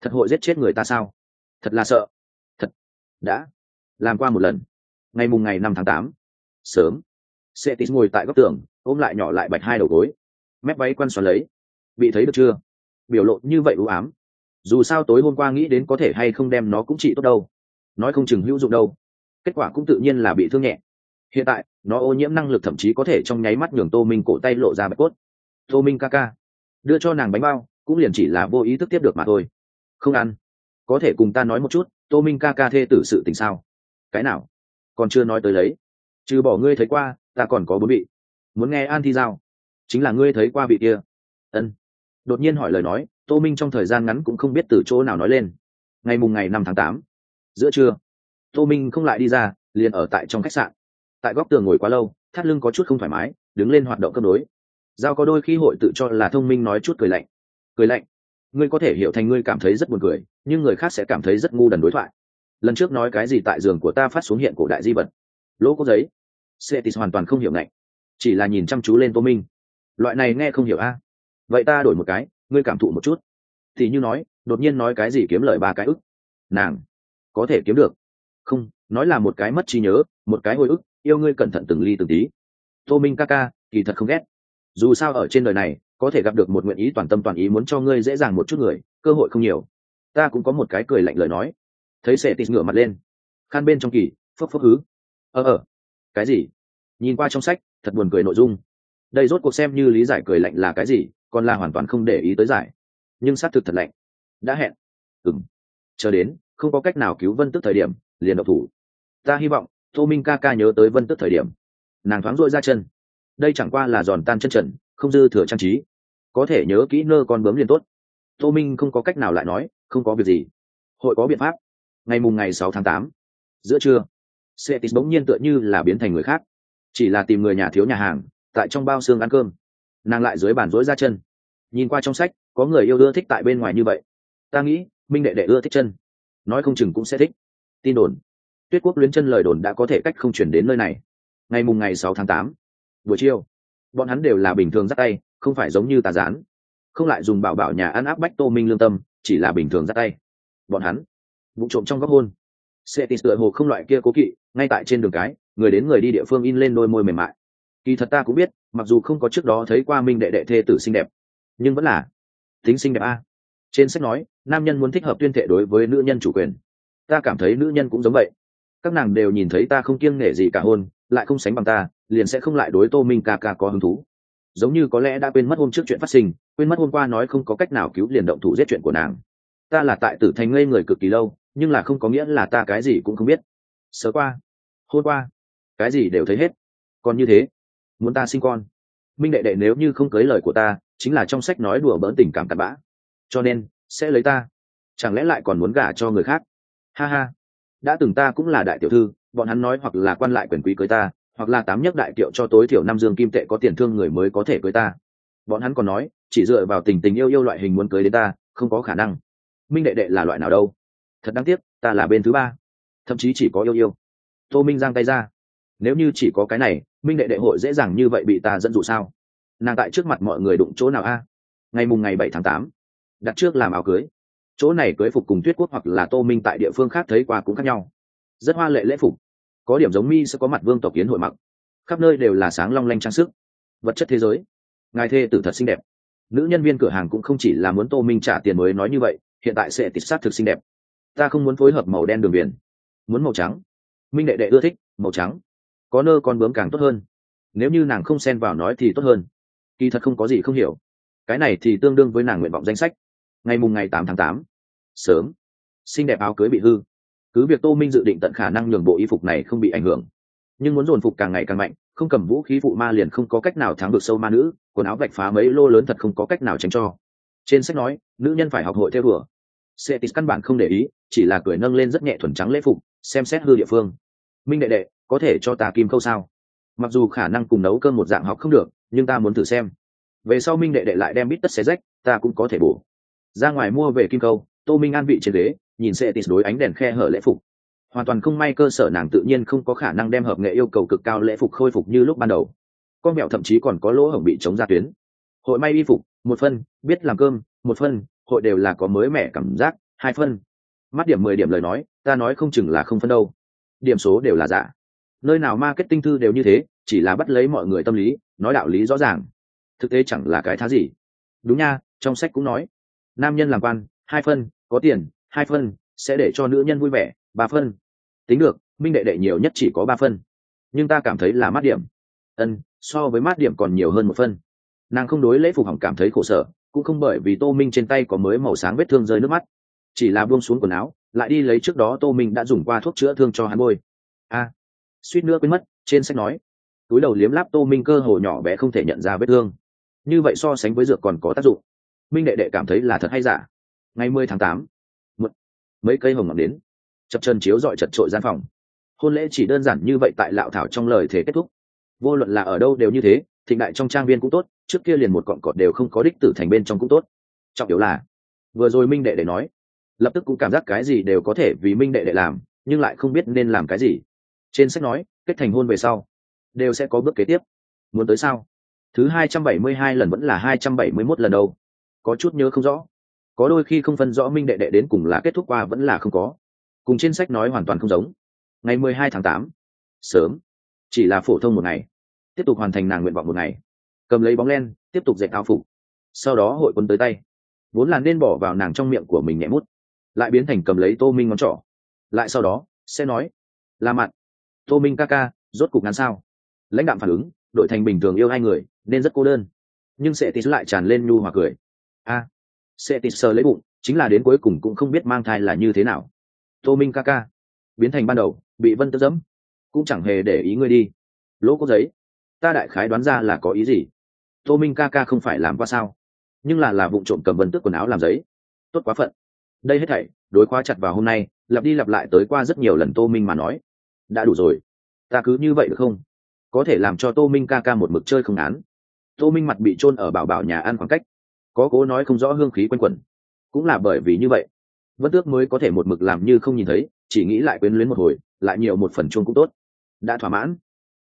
thật hội giết chết người ta sao? Thật là sợ. Thật. Đã. Làm qua một lần. Ngày mùng ngày năm tháng tám. Sớm. Cetis ngồi tại góc tường, ôm lại nhỏ lại bạch hai đầu gối. Mép váy quăn xoắn lấy. Bị thấy được chưa? Biểu lộ như vậy u ám. Dù sao tối hôm qua nghĩ đến có thể hay không đem nó cũng trị tốt đâu. Nói không chừng hữu dụng đâu. Kết quả cũng tự nhiên là bị thương nhẹ. Hiện tại, nó ô nhiễm năng lực thậm chí có thể trong nháy mắt nhường tô minh cổ tay lộ ra bạch cốt. Tô minh ca ca. Đưa cho nàng bánh bao, cũng liền chỉ là vô ý thức tiếp được mà thôi không ăn. Có thể cùng ta nói một chút, tô minh ca ca thê tử sự tình sao? Cái nào? Còn chưa nói tới lấy. Trừ bỏ ngươi thấy qua, ta còn có bốn vị. Muốn nghe an thi giao? Chính là ngươi thấy qua vị kia. Ân. Đột nhiên hỏi lời nói, tô minh trong thời gian ngắn cũng không biết từ chỗ nào nói lên. Ngày mùng ngày năm tháng tám, giữa trưa, tô minh không lại đi ra, liền ở tại trong khách sạn. Tại góc tường ngồi quá lâu, thắt lưng có chút không thoải mái, đứng lên hoạt động cân đối. Giao có đôi khi hội tự cho là thông minh nói chút cười lạnh. Cười lạnh? Ngươi có thể hiểu thành ngươi cảm thấy rất buồn cười, nhưng người khác sẽ cảm thấy rất ngu đần đối thoại. Lần trước nói cái gì tại giường của ta phát xuống hiện cổ đại di vật. Lỗ có giấy. Cetis hoàn toàn không hiểu ngạnh. Chỉ là nhìn chăm chú lên tô minh. Loại này nghe không hiểu a. Vậy ta đổi một cái, ngươi cảm thụ một chút. Thì như nói, đột nhiên nói cái gì kiếm lời ba cái ức. Nàng. Có thể kiếm được. Không, nói là một cái mất trí nhớ, một cái hồi ức, yêu ngươi cẩn thận từng ly từng tí. Tô minh ca ca, kỳ thật không ghét. Dù sao ở trên đời này có thể gặp được một nguyện ý toàn tâm toàn ý muốn cho ngươi dễ dàng một chút người, cơ hội không nhiều. Ta cũng có một cái cười lạnh lời nói. Thấy sệ tịt ngửa mặt lên. Khan bên trong kỳ phấp phấp hứ. Ờ ờ. Cái gì? Nhìn qua trong sách, thật buồn cười nội dung. Đây rốt cuộc xem như lý giải cười lạnh là cái gì, còn là hoàn toàn không để ý tới giải. Nhưng xác thực thật lạnh. Đã hẹn. Ừng chờ đến, không có cách nào cứu vân tức thời điểm, liền độc thủ. Ta hy vọng, tô minh ca ca nhớ tới vân tức thời điểm. Nàng thoáng dội ra chân. Đây chẳng qua là giòn tan chân trần không dư thừa trang trí. Có thể nhớ kỹ nơ con bướm liền tốt. Tô minh không có cách nào lại nói, không có việc gì. Hội có biện pháp. Ngày mùng ngày sáu tháng tám, giữa trưa, Cetis bỗng nhiên tựa như là biến thành người khác. Chỉ là tìm người nhà thiếu nhà hàng, tại trong bao xương ăn cơm. Nàng lại dưới bàn rối ra chân. Nhìn qua trong sách, có người yêu ưa thích tại bên ngoài như vậy. Ta nghĩ, minh đệ đệ ưa thích chân. Nói không chừng cũng sẽ thích. Tin đồn. Tuyết quốc luyến chân lời đồn đã có thể cách không chuyển đến nơi này. Ngày mùng ngày sáu tháng tám, buổi chiều bọn hắn đều là bình thường dắt tay, không phải giống như tà gián. Không lại dùng bảo bảo nhà ăn áp bách tô minh lương tâm, chỉ là bình thường dắt tay. Bọn hắn, vụ trộm trong góc hôn. Sẽ tịt tựa hồ không loại kia cố kỵ, ngay tại trên đường cái, người đến người đi địa phương in lên đôi môi mềm mại. Kỳ thật ta cũng biết, mặc dù không có trước đó thấy qua minh đệ đệ thê tử xinh đẹp, nhưng vẫn là tính xinh đẹp a. Trên sách nói, nam nhân muốn thích hợp tuyên thệ đối với nữ nhân chủ quyền. Ta cảm thấy nữ nhân cũng giống vậy. Các nàng đều nhìn thấy ta không kiêng nể gì cả hôn, lại không sánh bằng ta liền sẽ không lại đối tô minh ca ca có hứng thú. Giống như có lẽ đã quên mất hôm trước chuyện phát sinh, quên mất hôm qua nói không có cách nào cứu liền động thủ giết chuyện của nàng. Ta là tại tử thành ngây người cực kỳ lâu, nhưng là không có nghĩa là ta cái gì cũng không biết. Sớ qua hôm qua, cái gì đều thấy hết. Còn như thế, muốn ta sinh con? Minh đệ đệ nếu như không cưới lời của ta, chính là trong sách nói đùa bỡn tình cảm cặn bã. Cho nên, sẽ lấy ta. Chẳng lẽ lại còn muốn gả cho người khác? Ha ha, đã từng ta cũng là đại tiểu thư, bọn hắn nói hoặc là quan lại quyền quý cưới ta hoặc là tám nhất đại kiệu cho tối thiểu năm dương kim tệ có tiền thương người mới có thể cưới ta. Bọn hắn còn nói, chỉ dựa vào tình tình yêu yêu loại hình muốn cưới đến ta, không có khả năng. Minh đệ đệ là loại nào đâu? Thật đáng tiếc, ta là bên thứ ba. Thậm chí chỉ có yêu yêu. Tô minh giang tay ra. Nếu như chỉ có cái này, minh đệ đệ hội dễ dàng như vậy bị ta dẫn dụ sao? Nàng tại trước mặt mọi người đụng chỗ nào a? Ngày mùng ngày bảy tháng tám, đặt trước làm áo cưới. Chỗ này cưới phục cùng tuyết quốc hoặc là tô minh tại địa phương khác thấy qua cũng khác nhau. Rất hoa lệ lễ phục có điểm giống mi sẽ có mặt vương tộc kiến hội mặc. Khắp nơi đều là sáng long lanh trang sức. Vật chất thế giới. Ngài thê tử thật xinh đẹp. Nữ nhân viên cửa hàng cũng không chỉ là muốn tô minh trả tiền mới nói như vậy, hiện tại sẽ tịch sát thực xinh đẹp. Ta không muốn phối hợp màu đen đường biển. Muốn màu trắng. Minh đệ đệ ưa thích, màu trắng. Có nơ con bướm càng tốt hơn. Nếu như nàng không xen vào nói thì tốt hơn. Kỳ thật không có gì không hiểu. Cái này thì tương đương với nàng nguyện vọng danh sách. Ngày mùng ngày tám tháng tám. Sớm. Xinh đẹp áo cưới bị hư cứ việc tô minh dự định tận khả năng nhường bộ y phục này không bị ảnh hưởng, nhưng muốn dồn phục càng ngày càng mạnh, không cầm vũ khí phụ ma liền không có cách nào thắng được sâu ma nữ, quần áo vạch phá mấy lô lớn thật không có cách nào tránh cho. Trên sách nói, nữ nhân phải học hội theo đùa. Setis căn bản không để ý, chỉ là cười nâng lên rất nhẹ thuần trắng lễ phục, xem xét hư địa phương. Minh đệ đệ, có thể cho ta kim câu sao? Mặc dù khả năng cùng nấu cơm một dạng học không được, nhưng ta muốn thử xem. Về sau minh đệ đệ lại đem bít tất xé rách, ta cũng có thể bổ. Ra ngoài mua về kim câu tô minh an vị trên ghế nhìn sẽ tịt đối ánh đèn khe hở lễ phục. Hoàn toàn không may cơ sở nàng tự nhiên không có khả năng đem hợp nghệ yêu cầu cực cao lễ phục khôi phục như lúc ban đầu. Con mẹo thậm chí còn có lỗ hổng bị chống ra tuyến. Hội may y phục, một phân, biết làm cơm, một phân, hội đều là có mới mẻ cảm giác, hai phân. Mắt điểm mười điểm lời nói, ta nói không chừng là không phân đâu. Điểm số đều là giả. Nơi nào marketing thư đều như thế, chỉ là bắt lấy mọi người tâm lý, nói đạo lý rõ ràng. Thực tế chẳng là cái thá gì. Đúng nha, trong sách cũng nói. Nam nhân làm quan, hai phân, có tiền hai phân, sẽ để cho nữ nhân vui vẻ, ba phân. Tính được, minh đệ đệ nhiều nhất chỉ có ba phân. Nhưng ta cảm thấy là mát điểm. Ân, so với mát điểm còn nhiều hơn một phân. Nàng không đối lễ phục hỏng cảm thấy khổ sở, cũng không bởi vì tô minh trên tay có mới màu sáng vết thương rơi nước mắt. Chỉ là buông xuống quần áo, lại đi lấy trước đó tô minh đã dùng qua thuốc chữa thương cho hắn bôi. A. Suýt nữa quên mất, trên sách nói. Túi đầu liếm láp tô minh cơ hồ nhỏ bé không thể nhận ra vết thương. Như vậy so sánh với dược còn có tác dụng. Minh đệ đệ cảm thấy là thật hay giả. Ngày mười tháng tám mấy cây hồng ngọc đến. Chập chân chiếu dọi chật trội gian phòng. Hôn lễ chỉ đơn giản như vậy tại lạo thảo trong lời thể kết thúc. Vô luận là ở đâu đều như thế, thịnh đại trong trang viên cũng tốt, trước kia liền một cọn cọt đều không có đích tử thành bên trong cũng tốt. Trọng yếu là, vừa rồi minh đệ đệ nói, lập tức cũng cảm giác cái gì đều có thể vì minh đệ đệ làm, nhưng lại không biết nên làm cái gì. Trên sách nói, kết thành hôn về sau, đều sẽ có bước kế tiếp. Muốn tới sao? Thứ hai trăm bảy mươi hai lần vẫn là hai trăm bảy mươi mốt lần đâu? Có chút nhớ không rõ có đôi khi không phân rõ minh đệ đệ đến cùng là kết thúc qua vẫn là không có. Cùng trên sách nói hoàn toàn không giống. Ngày mười hai tháng tám sớm. Chỉ là phổ thông một ngày. Tiếp tục hoàn thành nàng nguyện vọng một ngày. Cầm lấy bóng len tiếp tục dạy áo phục. Sau đó hội quân tới tay. Vốn là nên bỏ vào nàng trong miệng của mình nhẹ mút. Lại biến thành cầm lấy tô minh ngón trỏ. Lại sau đó sẽ nói là mặn tô minh ca ca rốt cục ngắn sao? Lãnh đạm phản ứng đội thành bình thường yêu hai người nên rất cô đơn. Nhưng sẽ tít lại tràn lên nhu hòa cười. A à, sẽ tịt sờ lấy bụng, chính là đến cuối cùng cũng không biết mang thai là như thế nào. Tô minh ca ca, biến thành ban đầu, bị vân tức dẫm cũng chẳng hề để ý ngươi đi. Lỗ có giấy, ta đại khái đoán ra là có ý gì? Tô minh ca ca không phải làm qua sao? Nhưng là là vụ trộm cầm vân tức quần áo làm giấy. Tốt quá phận. Đây hết thảy, đối khóa chặt vào hôm nay, lặp đi lặp lại tới qua rất nhiều lần tô minh mà nói. Đã đủ rồi. Ta cứ như vậy được không? Có thể làm cho tô minh ca ca một mực chơi không án. Tô minh mặt bị chôn ở bảo bảo nhà ăn khoảng cách có cố nói không rõ hương khí quanh quẩn. Cũng là bởi vì như vậy, vân tước mới có thể một mực làm như không nhìn thấy, chỉ nghĩ lại quyến luyến một hồi, lại nhiều một phần chuông cũng tốt. Đã thỏa mãn.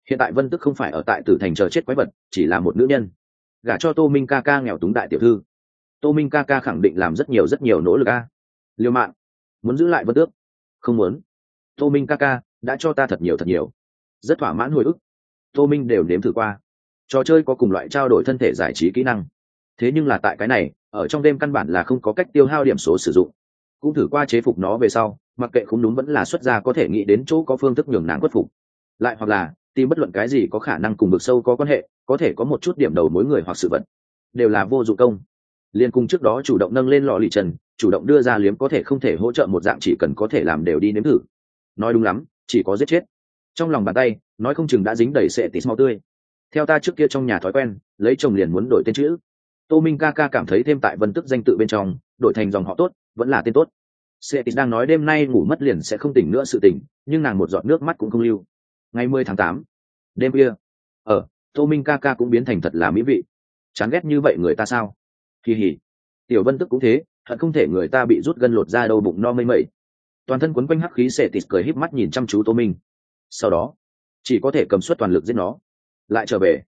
Hiện tại vân tước không phải ở tại tử thành chờ chết quái vật, chỉ là một nữ nhân. Gả cho tô minh ca ca nghèo túng đại tiểu thư. Tô minh ca ca khẳng định làm rất nhiều rất nhiều nỗ lực a. Liêu mạng muốn giữ lại vân tước? Không muốn. Tô minh ca ca, đã cho ta thật nhiều thật nhiều. Rất thỏa mãn hồi ức. Tô minh đều nếm thử qua. Trò chơi có cùng loại trao đổi thân thể giải trí kỹ năng thế nhưng là tại cái này, ở trong đêm căn bản là không có cách tiêu hao điểm số sử dụng. Cũng thử qua chế phục nó về sau, mặc kệ không đúng vẫn là xuất gia có thể nghĩ đến chỗ có phương thức nhường nàng khuất phục. Lại hoặc là, tìm bất luận cái gì có khả năng cùng vực sâu có quan hệ, có thể có một chút điểm đầu mối người hoặc sự vật, đều là vô dụng công. Liên cung trước đó chủ động nâng lên lò lì trần, chủ động đưa ra liếm có thể không thể hỗ trợ một dạng chỉ cần có thể làm đều đi nếm thử. Nói đúng lắm, chỉ có giết chết. Trong lòng bàn tay, nói không chừng đã dính đầy sệ tít máu tươi. Theo ta trước kia trong nhà thói quen, lấy chồng liền muốn đổi tên chữ tô minh ca ca cảm thấy thêm tại vân tức danh tự bên trong, đổi thành dòng họ tốt, vẫn là tên tốt. Sệ tít đang nói đêm nay ngủ mất liền sẽ không tỉnh nữa sự tỉnh, nhưng nàng một giọt nước mắt cũng không lưu. Ngày mười tháng tám, đêm kia ờ tô minh ca ca cũng biến thành thật là mỹ vị. Chán ghét như vậy người ta sao? Kỳ hỉ. Tiểu vân tức cũng thế hận không thể người ta bị rút gân lột ra đâu bụng no mây mẩy. Toàn thân quấn quanh hắc khí sệ tịt cười híp mắt nhìn chăm chú tô minh. Sau đó, chỉ có thể cầm suất toàn lực giết nó. Lại trở về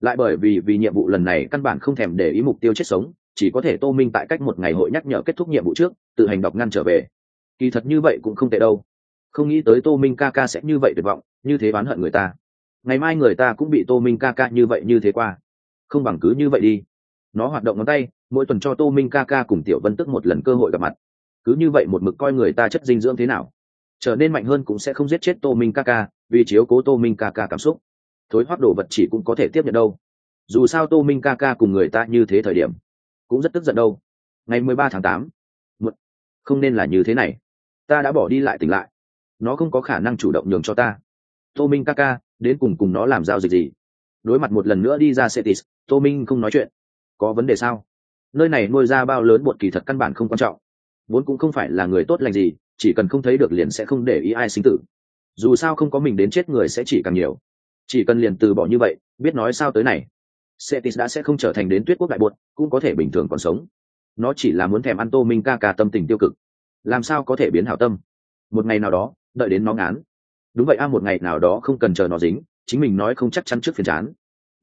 lại bởi vì vì nhiệm vụ lần này căn bản không thèm để ý mục tiêu chết sống, chỉ có thể tô minh tại cách một ngày hội nhắc nhở kết thúc nhiệm vụ trước, tự hành đọc ngăn trở về. Kỳ thật như vậy cũng không tệ đâu. Không nghĩ tới tô minh ca ca sẽ như vậy tuyệt vọng, như thế oán hận người ta. Ngày mai người ta cũng bị tô minh ca ca như vậy như thế qua. Không bằng cứ như vậy đi. Nó hoạt động ngón tay, mỗi tuần cho tô minh ca ca cùng tiểu vân tức một lần cơ hội gặp mặt. Cứ như vậy một mực coi người ta chất dinh dưỡng thế nào. Trở nên mạnh hơn cũng sẽ không giết chết tô minh ca ca, vì chiếu cố tô minh ca ca cảm xúc thối hoác đồ vật chỉ cũng có thể tiếp nhận đâu. Dù sao tô minh ca ca cùng người ta như thế thời điểm, cũng rất tức giận đâu. Ngày mười ba tháng tám không nên là như thế này. Ta đã bỏ đi lại tỉnh lại. Nó không có khả năng chủ động nhường cho ta. Tô minh ca ca, đến cùng cùng nó làm giao dịch gì? Đối mặt một lần nữa đi ra setis tô minh không nói chuyện. Có vấn đề sao? Nơi này nuôi ra bao lớn bột kỳ thật căn bản không quan trọng. Vốn cũng không phải là người tốt lành gì, chỉ cần không thấy được liền sẽ không để ý ai sinh tử. Dù sao không có mình đến chết người sẽ chỉ càng nhiều chỉ cần liền từ bỏ như vậy, biết nói sao tới này. Setis đã sẽ không trở thành đến tuyết quốc đại bột cũng có thể bình thường còn sống. Nó chỉ là muốn thèm ăn tô minh ca ca tâm tình tiêu cực. Làm sao có thể biến hảo tâm? Một ngày nào đó, đợi đến nó ngán. Đúng vậy a, một ngày nào đó không cần chờ nó dính, chính mình nói không chắc chắn trước phiền chán.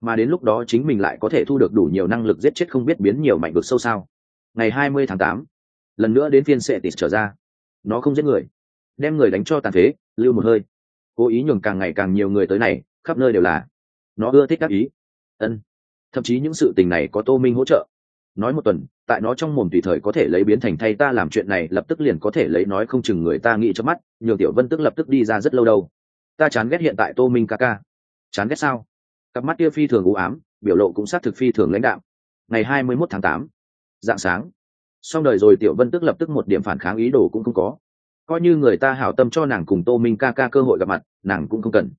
Mà đến lúc đó chính mình lại có thể thu được đủ nhiều năng lực giết chết không biết biến nhiều mạnh vực sâu sao. Ngày hai mươi tháng tám, lần nữa đến phiên sệ tịt trở ra. Nó không giết người. Đem người đánh cho tàn phế, lưu một hơi. Cố ý nhường càng ngày càng nhiều người tới này khắp nơi đều là. Nó ưa thích các ý. Ân. Thậm chí những sự tình này có tô minh hỗ trợ. Nói một tuần, tại nó trong mồm tùy thời có thể lấy biến thành thay ta làm chuyện này, lập tức liền có thể lấy nói không chừng người ta nghĩ cho mắt, nhường tiểu vân tức lập tức đi ra rất lâu đâu. Ta chán ghét hiện tại tô minh ca ca. Chán ghét sao? Cặp mắt kia phi thường u ám, biểu lộ cũng xác thực phi thường lãnh đạo ngày hai mươi mốt tháng tám, dạng sáng. Xong đời rồi tiểu vân tức lập tức một điểm phản kháng ý đồ cũng không có. Coi như người ta hảo tâm cho nàng cùng tô minh ca ca cơ hội gặp mặt, nàng cũng không cần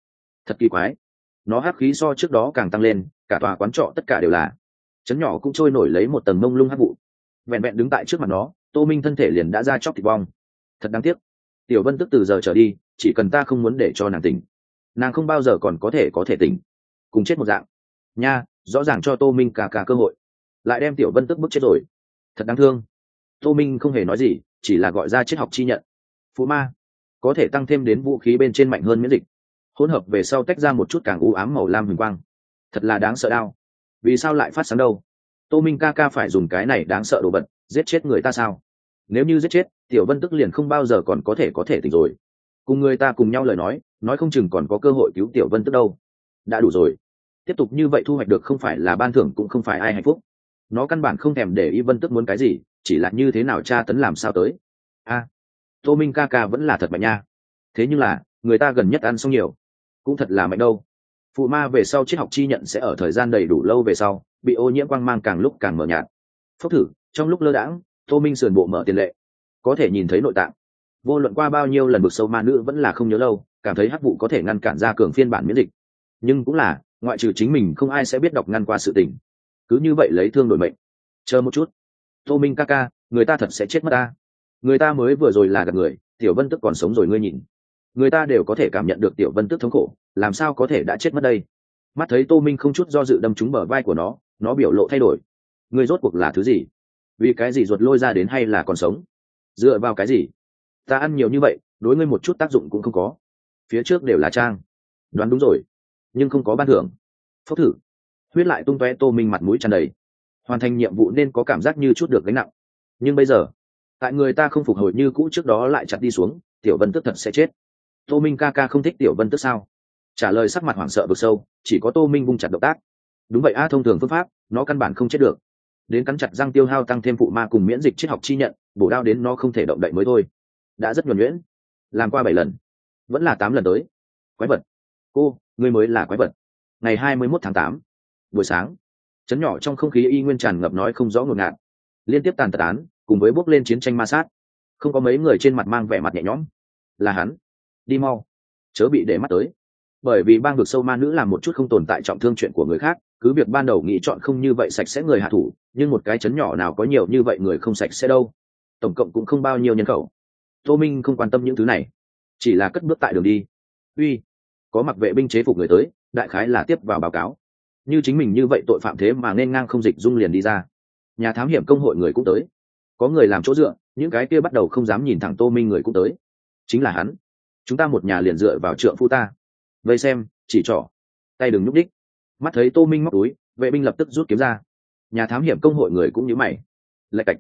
thật kỳ quái. Nó hắc khí so trước đó càng tăng lên, cả tòa quán trọ tất cả đều là. Chấn nhỏ cũng trôi nổi lấy một tầng mông lung hắc vụ. Vẹn vẹn đứng tại trước mặt nó, tô minh thân thể liền đã ra chóc thịt bong. Thật đáng tiếc. Tiểu vân tức từ giờ trở đi, chỉ cần ta không muốn để cho nàng tỉnh. Nàng không bao giờ còn có thể có thể tỉnh. Cùng chết một dạng. Nha, rõ ràng cho tô minh cả cả cơ hội. Lại đem tiểu vân tức bức chết rồi. Thật đáng thương. Tô minh không hề nói gì, chỉ là gọi ra triết học chi nhận. Phụ ma, có thể tăng thêm đến vũ khí bên trên mạnh hơn miễn dịch hỗn hợp về sau tách ra một chút càng u ám màu lam huỳnh quang. Thật là đáng sợ đau. Vì sao lại phát sáng đâu? Tô minh ca ca phải dùng cái này đáng sợ đồ vật, giết chết người ta sao? Nếu như giết chết, tiểu vân tức liền không bao giờ còn có thể có thể tỉnh rồi. Cùng người ta cùng nhau lời nói nói không chừng còn có cơ hội cứu tiểu vân tức đâu. Đã đủ rồi. Tiếp tục như vậy thu hoạch được không phải là ban thưởng cũng không phải ai hạnh phúc. Nó căn bản không thèm để y vân tức muốn cái gì, chỉ là như thế nào tra tấn làm sao tới. A, tô minh ca ca vẫn là thật mạnh nha. Thế nhưng là, người ta gần nhất ăn xong nhiều cũng thật là mạnh đâu. Phụ ma về sau triết học chi nhận sẽ ở thời gian đầy đủ lâu về sau, bị ô nhiễm quang mang càng lúc càng mờ nhạt. Phốc thử, trong lúc lơ đãng, tô minh sườn bộ mở tiền lệ. Có thể nhìn thấy nội tạng. Vô luận qua bao nhiêu lần bực sâu ma nữ vẫn là không nhớ lâu, cảm thấy hắc vụ có thể ngăn cản ra cường phiên bản miễn dịch. Nhưng cũng là, ngoại trừ chính mình không ai sẽ biết đọc ngăn qua sự tình. Cứ như vậy lấy thương đổi mệnh. Chờ một chút. Tô minh ca ca, người ta thật sẽ chết mất ta. Người ta mới vừa rồi là gặp người, tiểu vân tức còn sống rồi ngươi nhìn người ta đều có thể cảm nhận được tiểu vân tức thống khổ, làm sao có thể đã chết mất đây? Mắt thấy tô minh không chút do dự đâm trúng bờ vai của nó nó biểu lộ thay đổi. Người rốt cuộc là thứ gì? Vì cái gì ruột lôi ra đến hay là còn sống? Dựa vào cái gì? Ta ăn nhiều như vậy, đối ngươi một chút tác dụng cũng không có. Phía trước đều là trang. Đoán đúng rồi, nhưng không có ban thưởng. Phốc thử. Huyết lại tung tóe tô minh mặt mũi tràn đầy. Hoàn thành nhiệm vụ nên có cảm giác như chút được gánh nặng. Nhưng bây giờ, tại người ta không phục hồi như cũ trước đó lại chặt đi xuống, tiểu vân tức thật sẽ chết tô minh ca ca không thích tiểu vân tức sao? Trả lời sắc mặt hoảng sợ vực sâu, chỉ có tô minh vung chặt động tác. Đúng vậy a, thông thường phương pháp, nó căn bản không chết được. Đến cắn chặt răng tiêu hao tăng thêm phụ ma cùng miễn dịch triết học chi nhận, bổ đao đến nó không thể động đậy mới thôi. Đã rất nhuẩn nhuyễn. Làm qua bảy lần. Vẫn là tám lần tới. Quái vật. Cô, ngươi mới là quái vật. Ngày hai mươi mốt tháng tám, buổi sáng, chấn nhỏ trong không khí y nguyên tràn ngập nói không rõ ngột ngạt. Liên tiếp tàn tật án, cùng với bước lên chiến tranh ma sát. Không có mấy người trên mặt mang vẻ mặt nhẹ nhõm. Là hắn đi mau. Chớ bị để mắt tới. Bởi vì bang vực sâu ma nữ làm một chút không tồn tại trọng thương chuyện của người khác, cứ việc ban đầu nghĩ chọn không như vậy sạch sẽ người hạ thủ, nhưng một cái chấn nhỏ nào có nhiều như vậy người không sạch sẽ đâu. Tổng cộng cũng không bao nhiêu nhân khẩu. Tô minh không quan tâm những thứ này. Chỉ là cất bước tại đường đi. Uy, có mặc vệ binh chế phục người tới, đại khái là tiếp vào báo cáo. Như chính mình như vậy tội phạm thế mà nên ngang không dịch dung liền đi ra. Nhà thám hiểm công hội người cũng tới. Có người làm chỗ dựa, những cái kia bắt đầu không dám nhìn thẳng tô minh người cũng tới. Chính là hắn chúng ta một nhà liền dựa vào trượng phu ta. Vây xem, chỉ trỏ. Tay đừng nhúc đích mắt thấy tô minh móc túi, vệ binh lập tức rút kiếm ra. Nhà thám hiểm công hội người cũng nhớ mày. Lạch cạch.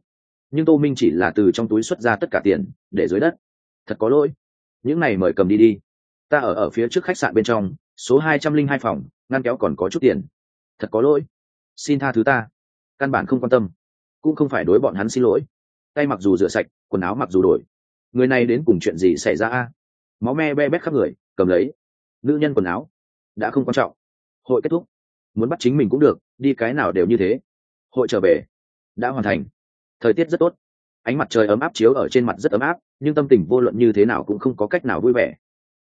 Nhưng tô minh chỉ là từ trong túi xuất ra tất cả tiền, để dưới đất. Thật có lỗi. Những này mời cầm đi đi. Ta ở ở phía trước khách sạn bên trong, số hai trăm linh hai phòng, ngăn kéo còn có chút tiền. Thật có lỗi. Xin tha thứ ta. Căn bản không quan tâm. Cũng không phải đối bọn hắn xin lỗi. Tay mặc dù rửa sạch, quần áo mặc dù đổi. Người này đến cùng chuyện gì xảy ra a? Máu me be bét khắp người, cầm lấy. Nữ nhân quần áo, đã không quan trọng. Hội kết thúc. Muốn bắt chính mình cũng được, đi cái nào đều như thế. Hội trở về, đã hoàn thành. Thời tiết rất tốt. Ánh mặt trời ấm áp chiếu ở trên mặt rất ấm áp, nhưng tâm tình vô luận như thế nào cũng không có cách nào vui vẻ.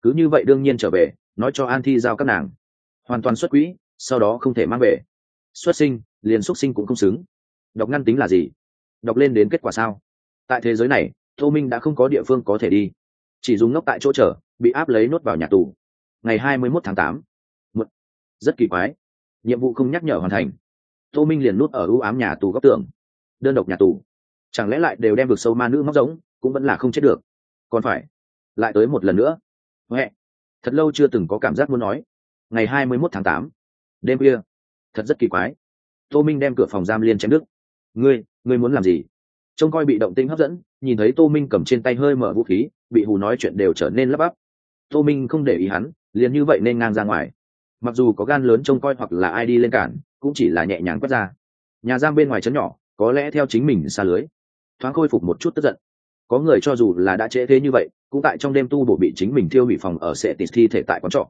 Cứ như vậy đương nhiên trở về, nói cho an thi giao các nàng. Hoàn toàn xuất quỹ, sau đó không thể mang về. Xuất sinh, liền xuất sinh cũng không xứng. Đọc ngăn tính là gì? Đọc lên đến kết quả sao? Tại thế giới này, tô minh đã không có địa phương có thể đi chỉ dùng ngốc tại chỗ chờ, bị áp lấy nốt vào nhà tù. Ngày hai mươi mốt tháng tám. Rất kỳ quái. Nhiệm vụ không nhắc nhở hoàn thành. Tô minh liền nút ở ưu ám nhà tù góc tường. Đơn độc nhà tù. Chẳng lẽ lại đều đem vực sâu ma nữ móc giống, cũng vẫn là không chết được. Còn phải. Lại tới một lần nữa. Huệ. Thật lâu chưa từng có cảm giác muốn nói. Ngày hai mươi mốt tháng tám. Đêm khuya. Thật rất kỳ quái. Tô minh đem cửa phòng giam liên chém đức ngươi ngươi muốn làm gì? Trông coi bị động tinh hấp dẫn nhìn thấy tô minh cầm trên tay hơi mở vũ khí bị hù nói chuyện đều trở nên lấp bắp. Tô minh không để ý hắn liền như vậy nên ngang ra ngoài. Mặc dù có gan lớn trông coi hoặc là ai đi lên cản cũng chỉ là nhẹ nhàng quét ra. Nhà giam bên ngoài chấn nhỏ có lẽ theo chính mình xa lưới. Thoáng khôi phục một chút tức giận. Có người cho dù là đã trễ thế như vậy cũng tại trong đêm tu bổ bị chính mình thiêu hủy phòng ở sẽ tịt thi thể tại quán trọ.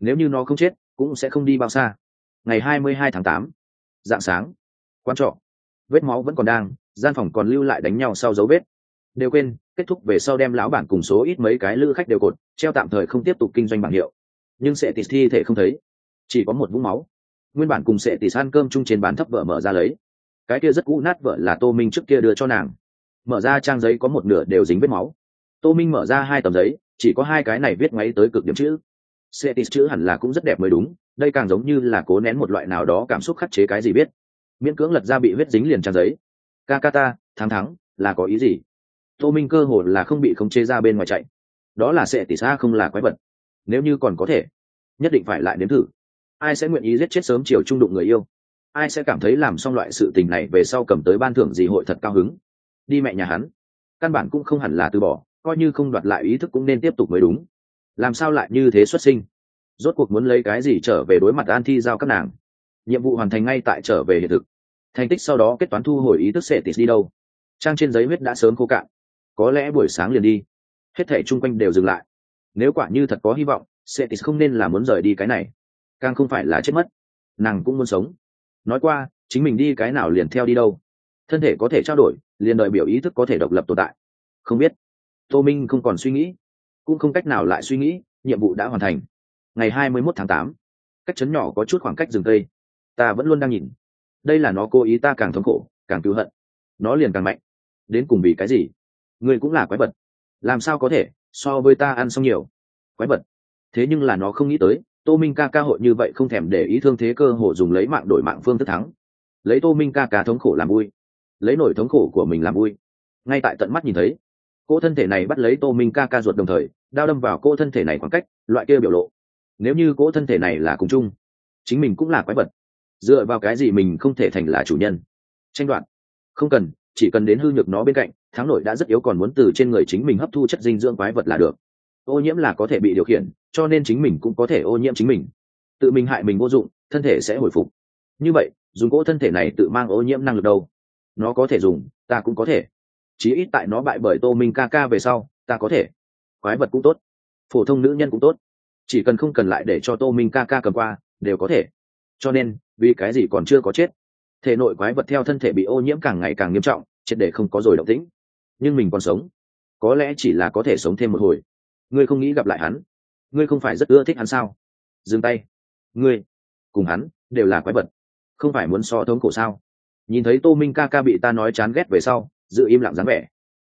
Nếu như nó không chết cũng sẽ không đi bao xa. Ngày 22 tháng tám, dạng sáng quán trọ. Vết máu vẫn còn đang gian phòng còn lưu lại đánh nhau sau dấu vết. Đều quên, kết thúc về sau đem lão bản cùng số ít mấy cái lữ khách đều cột, treo tạm thời không tiếp tục kinh doanh bảng hiệu. Nhưng sẽ tịt thi thể không thấy, chỉ có một vũng máu. Nguyên bản cùng sẽ tịt ăn cơm chung trên bàn thấp vợ mở ra lấy. Cái kia rất cũ nát vợ là tô minh trước kia đưa cho nàng. Mở ra trang giấy có một nửa đều dính vết máu. Tô minh mở ra hai tấm giấy, chỉ có hai cái này viết máy tới cực điểm chữ. Setis chữ hẳn là cũng rất đẹp mới đúng, đây càng giống như là cố nén một loại nào đó cảm xúc khắc chế cái gì biết. Miễn cưỡng lật ra bị vết dính liền trang giấy kakata thắng thắng, là có ý gì? Tô minh cơ hồ là không bị khống chế ra bên ngoài chạy. Đó là sẽ tỷ xa không là quái vật. Nếu như còn có thể, nhất định phải lại nếm thử. Ai sẽ nguyện ý giết chết sớm chiều trung đụng người yêu? Ai sẽ cảm thấy làm xong loại sự tình này về sau cầm tới ban thưởng gì hội thật cao hứng? Đi mẹ nhà hắn. Căn bản cũng không hẳn là từ bỏ, coi như không đoạt lại ý thức cũng nên tiếp tục mới đúng. Làm sao lại như thế xuất sinh? Rốt cuộc muốn lấy cái gì trở về đối mặt an thi giao các nàng? Nhiệm vụ hoàn thành ngay tại trở về hiện thực thành tích sau đó kết toán thu hồi ý thức sẽ tịt đi đâu? Trang trên giấy huyết đã sớm khô cạn. Có lẽ buổi sáng liền đi. Hết thể chung quanh đều dừng lại. Nếu quả như thật có hy vọng, sẽ tịt không nên là muốn rời đi cái này. Càng không phải là chết mất. Nàng cũng muốn sống. Nói qua, chính mình đi cái nào liền theo đi đâu. Thân thể có thể trao đổi, liền đợi biểu ý thức có thể độc lập tồn tại. Không biết. Tô minh không còn suy nghĩ. Cũng không cách nào lại suy nghĩ, nhiệm vụ đã hoàn thành. Ngày hai mươi mốt tháng tám, cách chấn nhỏ có chút khoảng cách rừng cây. Ta vẫn luôn đang nhìn đây là nó cố ý ta càng thống khổ, càng cứu hận. Nó liền càng mạnh. Đến cùng vì cái gì? Người cũng là quái vật. Làm sao có thể? So với ta ăn xong nhiều. Quái vật. Thế nhưng là nó không nghĩ tới, tô minh ca ca hội như vậy không thèm để ý thương thế cơ hội dùng lấy mạng đổi mạng phương thức thắng. Lấy tô minh ca ca thống khổ làm vui. Lấy nổi thống khổ của mình làm vui. Ngay tại tận mắt nhìn thấy cô thân thể này bắt lấy tô minh ca ca ruột đồng thời, đao đâm vào cô thân thể này khoảng cách, loại kia biểu lộ. Nếu như cô thân thể này là cùng chung, chính mình cũng là quái vật dựa vào cái gì mình không thể thành là chủ nhân? Tranh đoạt. Không cần, chỉ cần đến hư nhược nó bên cạnh, thắng nổi đã rất yếu còn muốn từ trên người chính mình hấp thu chất dinh dưỡng quái vật là được. Ô nhiễm là có thể bị điều khiển, cho nên chính mình cũng có thể ô nhiễm chính mình. Tự mình hại mình vô dụng, thân thể sẽ hồi phục. Như vậy, dùng cỗ thân thể này tự mang ô nhiễm năng lực đâu? Nó có thể dùng, ta cũng có thể. Chí ít tại nó bại bởi tô minh ca ca về sau, ta có thể. Quái vật cũng tốt. Phổ thông nữ nhân cũng tốt. Chỉ cần không cần lại để cho tô minh ca ca cầm qua, đều có thể cho nên, vì cái gì còn chưa có chết? Thể nội quái vật theo thân thể bị ô nhiễm càng ngày càng nghiêm trọng, triệt để không có rồi động tĩnh. Nhưng mình còn sống. Có lẽ chỉ là có thể sống thêm một hồi. Ngươi không nghĩ gặp lại hắn. Ngươi không phải rất ưa thích hắn sao? Dừng tay. Ngươi, cùng hắn, đều là quái vật. Không phải muốn so thống cổ sao? Nhìn thấy tô minh ca ca bị ta nói chán ghét về sau, giữ im lặng dáng vẻ.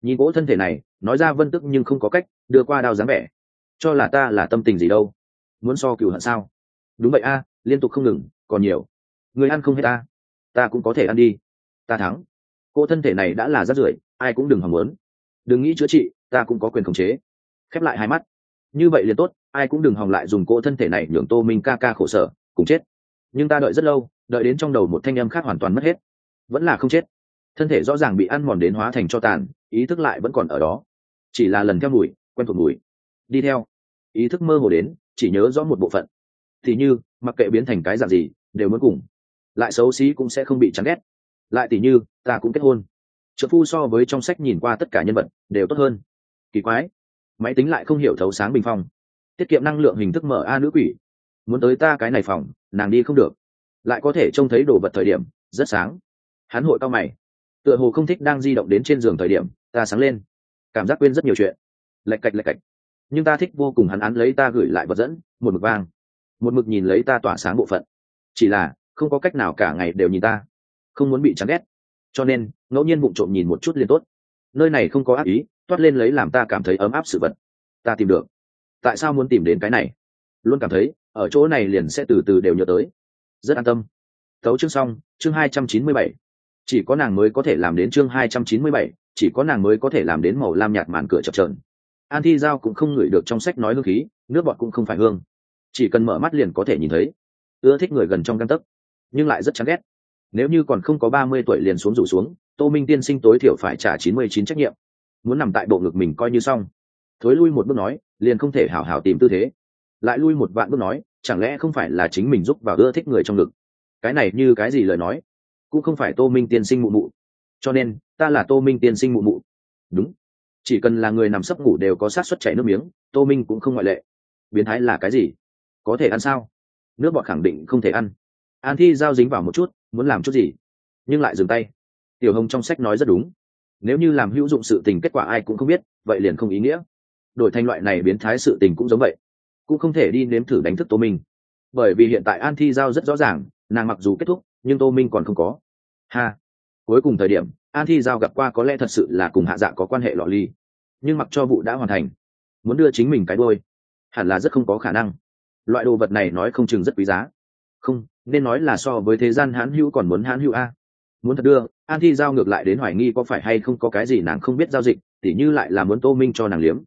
Nhìn cỗ thân thể này, nói ra vân tức nhưng không có cách, đưa qua đao dáng vẻ. Cho là ta là tâm tình gì đâu? Muốn so cựu hận sao? Đúng vậy a, liên tục không ngừng còn nhiều. Người ăn không hết ta. Ta cũng có thể ăn đi. Ta thắng. Cô thân thể này đã là rát rưởi, ai cũng đừng hòng muốn. Đừng nghĩ chữa trị, ta cũng có quyền khống chế. Khép lại hai mắt. Như vậy liền tốt, ai cũng đừng hòng lại dùng cô thân thể này nhường tô minh ca ca khổ sở, cùng chết. Nhưng ta đợi rất lâu, đợi đến trong đầu một thanh âm khác hoàn toàn mất hết. Vẫn là không chết. Thân thể rõ ràng bị ăn mòn đến hóa thành cho tàn, ý thức lại vẫn còn ở đó. Chỉ là lần theo mùi quen thuộc mùi đi theo. Ý thức mơ hồ đến, chỉ nhớ rõ một bộ phận. Thì như mặc kệ biến thành cái dạng gì, đều muốn cùng. Lại xấu xí cũng sẽ không bị chán ghét. Lại tỷ như, ta cũng kết hôn. Trợ phu so với trong sách nhìn qua tất cả nhân vật, đều tốt hơn. Kỳ quái. Máy tính lại không hiểu thấu sáng bình phong. Tiết kiệm năng lượng hình thức mở a nữ quỷ. Muốn tới ta cái này phòng, nàng đi không được. Lại có thể trông thấy đồ vật thời điểm, rất sáng. Hắn hội cao mày. Tựa hồ không thích đang di động đến trên giường thời điểm, ta sáng lên. Cảm giác quên rất nhiều chuyện. Lạch cạch lạch cạch. Nhưng ta thích vô cùng hắn án lấy ta gửi lại vật dẫn, một mực vang một mực nhìn lấy ta tỏa sáng bộ phận. Chỉ là, không có cách nào cả ngày đều nhìn ta. Không muốn bị chán ghét. Cho nên, ngẫu nhiên bụng trộm nhìn một chút liền tốt. Nơi này không có ác ý, toát lên lấy làm ta cảm thấy ấm áp sự vật. Ta tìm được. Tại sao muốn tìm đến cái này? Luôn cảm thấy, ở chỗ này liền sẽ từ từ đều nhớ tới. Rất an tâm. Thấu chương xong, chương hai trăm chín mươi bảy. Chỉ có nàng mới có thể làm đến chương hai trăm chín mươi bảy, chỉ có nàng mới có thể làm đến màu lam nhạt màn cửa chập trờn an thi giao cũng không ngửi được trong sách nói hương khí, nước bọt cũng không phải hương chỉ cần mở mắt liền có thể nhìn thấy. Ưa thích người gần trong căn tấc, nhưng lại rất chán ghét. Nếu như còn không có ba mươi tuổi liền xuống rủ xuống, tô minh tiên sinh tối thiểu phải trả chín mươi chín trách nhiệm. Muốn nằm tại bộ ngực mình coi như xong. Thối lui một bước nói, liền không thể hảo hảo tìm tư thế. Lại lui một vạn bước nói, chẳng lẽ không phải là chính mình giúp và ưa thích người trong ngực? Cái này như cái gì lời nói? Cũng không phải tô minh tiên sinh mụ mụ. Cho nên, ta là tô minh tiên sinh mụ mụ. Đúng. Chỉ cần là người nằm sấp ngủ đều có sát xuất chảy nước miếng, tô minh cũng không ngoại lệ. Biến thái là cái gì? Có thể ăn sao? Nước bọt khẳng định không thể ăn. An thi giao dính vào một chút, muốn làm chút gì? Nhưng lại dừng tay. Tiểu hồng trong sách nói rất đúng. Nếu như làm hữu dụng sự tình kết quả ai cũng không biết, vậy liền không ý nghĩa. Đổi thành loại này biến thái sự tình cũng giống vậy. Cũng không thể đi nếm thử đánh thức tô minh. Bởi vì hiện tại an thi giao rất rõ ràng, nàng mặc dù kết thúc, nhưng tô minh còn không có. Ha! Cuối cùng thời điểm, an thi giao gặp qua có lẽ thật sự là cùng hạ dạ có quan hệ lọ ly. Nhưng mặc cho vụ đã hoàn thành, muốn đưa chính mình cái đôi hẳn là rất không có khả năng loại đồ vật này nói không chừng rất quý giá. Không, nên nói là so với thế gian hãn hữu còn muốn hãn hữu a. Muốn thật đưa, an thi giao ngược lại đến hoài nghi có phải hay không có cái gì nàng không biết giao dịch, tỉ như lại là muốn tô minh cho nàng liếm.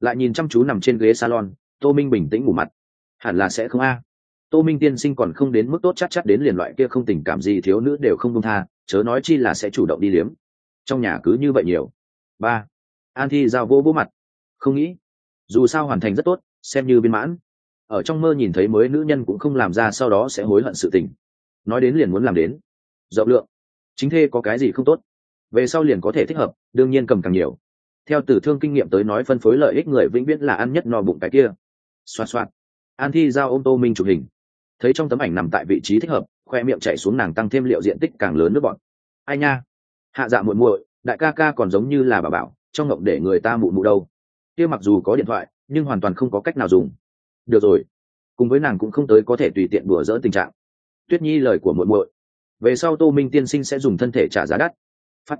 Lại nhìn chăm chú nằm trên ghế salon, tô minh bình tĩnh ngủ mặt. Hẳn là sẽ không a. Tô minh tiên sinh còn không đến mức tốt chắc chắc đến liền loại kia không tình cảm gì thiếu nữ đều không công tha, chớ nói chi là sẽ chủ động đi liếm. Trong nhà cứ như vậy nhiều. Ba. An thi giao vô vô mặt. Không nghĩ. Dù sao hoàn thành rất tốt, xem như viên mãn ở trong mơ nhìn thấy mới nữ nhân cũng không làm ra sau đó sẽ hối hận sự tình. Nói đến liền muốn làm đến. Rộng lượng. Chính thê có cái gì không tốt? Về sau liền có thể thích hợp, đương nhiên cầm càng nhiều. Theo tử thương kinh nghiệm tới nói phân phối lợi ích người vĩnh viễn là ăn nhất no bụng cái kia. Xoa xoa an thi giao ô tô minh chụp hình. Thấy trong tấm ảnh nằm tại vị trí thích hợp, khoe miệng chạy xuống nàng tăng thêm liệu diện tích càng lớn nước bọn ai nha? Hạ dạ muội muội, đại ca ca còn giống như là bà bảo, trong ngộng để người ta mụ mụ đâu. Kia mặc dù có điện thoại, nhưng hoàn toàn không có cách nào dùng được rồi. Cùng với nàng cũng không tới có thể tùy tiện đùa dỡ tình trạng. Tuyết nhi lời của muội muội. Về sau tô minh tiên sinh sẽ dùng thân thể trả giá đắt. Phát.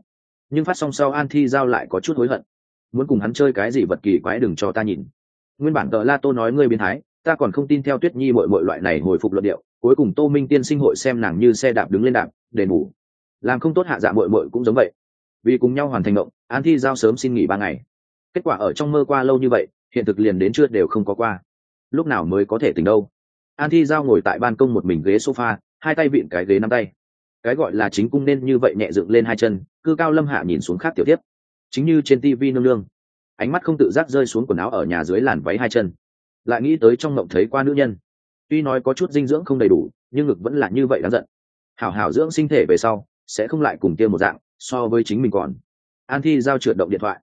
Nhưng phát xong sau an thi giao lại có chút hối hận. Muốn cùng hắn chơi cái gì vật kỳ quái đừng cho ta nhìn. Nguyên bản tờ la tô nói ngươi biến thái, ta còn không tin theo tuyết nhi mọi mọi loại này hồi phục luận điệu. Cuối cùng tô minh tiên sinh hội xem nàng như xe đạp đứng lên đạp, đền bù. Làm không tốt hạ dạ mội mội cũng giống vậy. Vì cùng nhau hoàn thành động an thi giao sớm xin nghỉ ba ngày. Kết quả ở trong mơ qua lâu như vậy, hiện thực liền đến chưa đều không có qua lúc nào mới có thể tỉnh đâu. An thi giao ngồi tại ban công một mình ghế sofa, hai tay vịn cái ghế nắm tay. Cái gọi là chính cung nên như vậy nhẹ dựng lên hai chân, cư cao lâm hạ nhìn xuống khác tiểu tiếp. Chính như trên tivi nương nương. Ánh mắt không tự giác rơi xuống quần áo ở nhà dưới làn váy hai chân. Lại nghĩ tới trong mộng thấy qua nữ nhân. Tuy nói có chút dinh dưỡng không đầy đủ, nhưng ngực vẫn là như vậy đáng giận. Hảo hảo dưỡng sinh thể về sau, sẽ không lại cùng kia một dạng, so với chính mình còn. An thi giao trượt động điện thoại.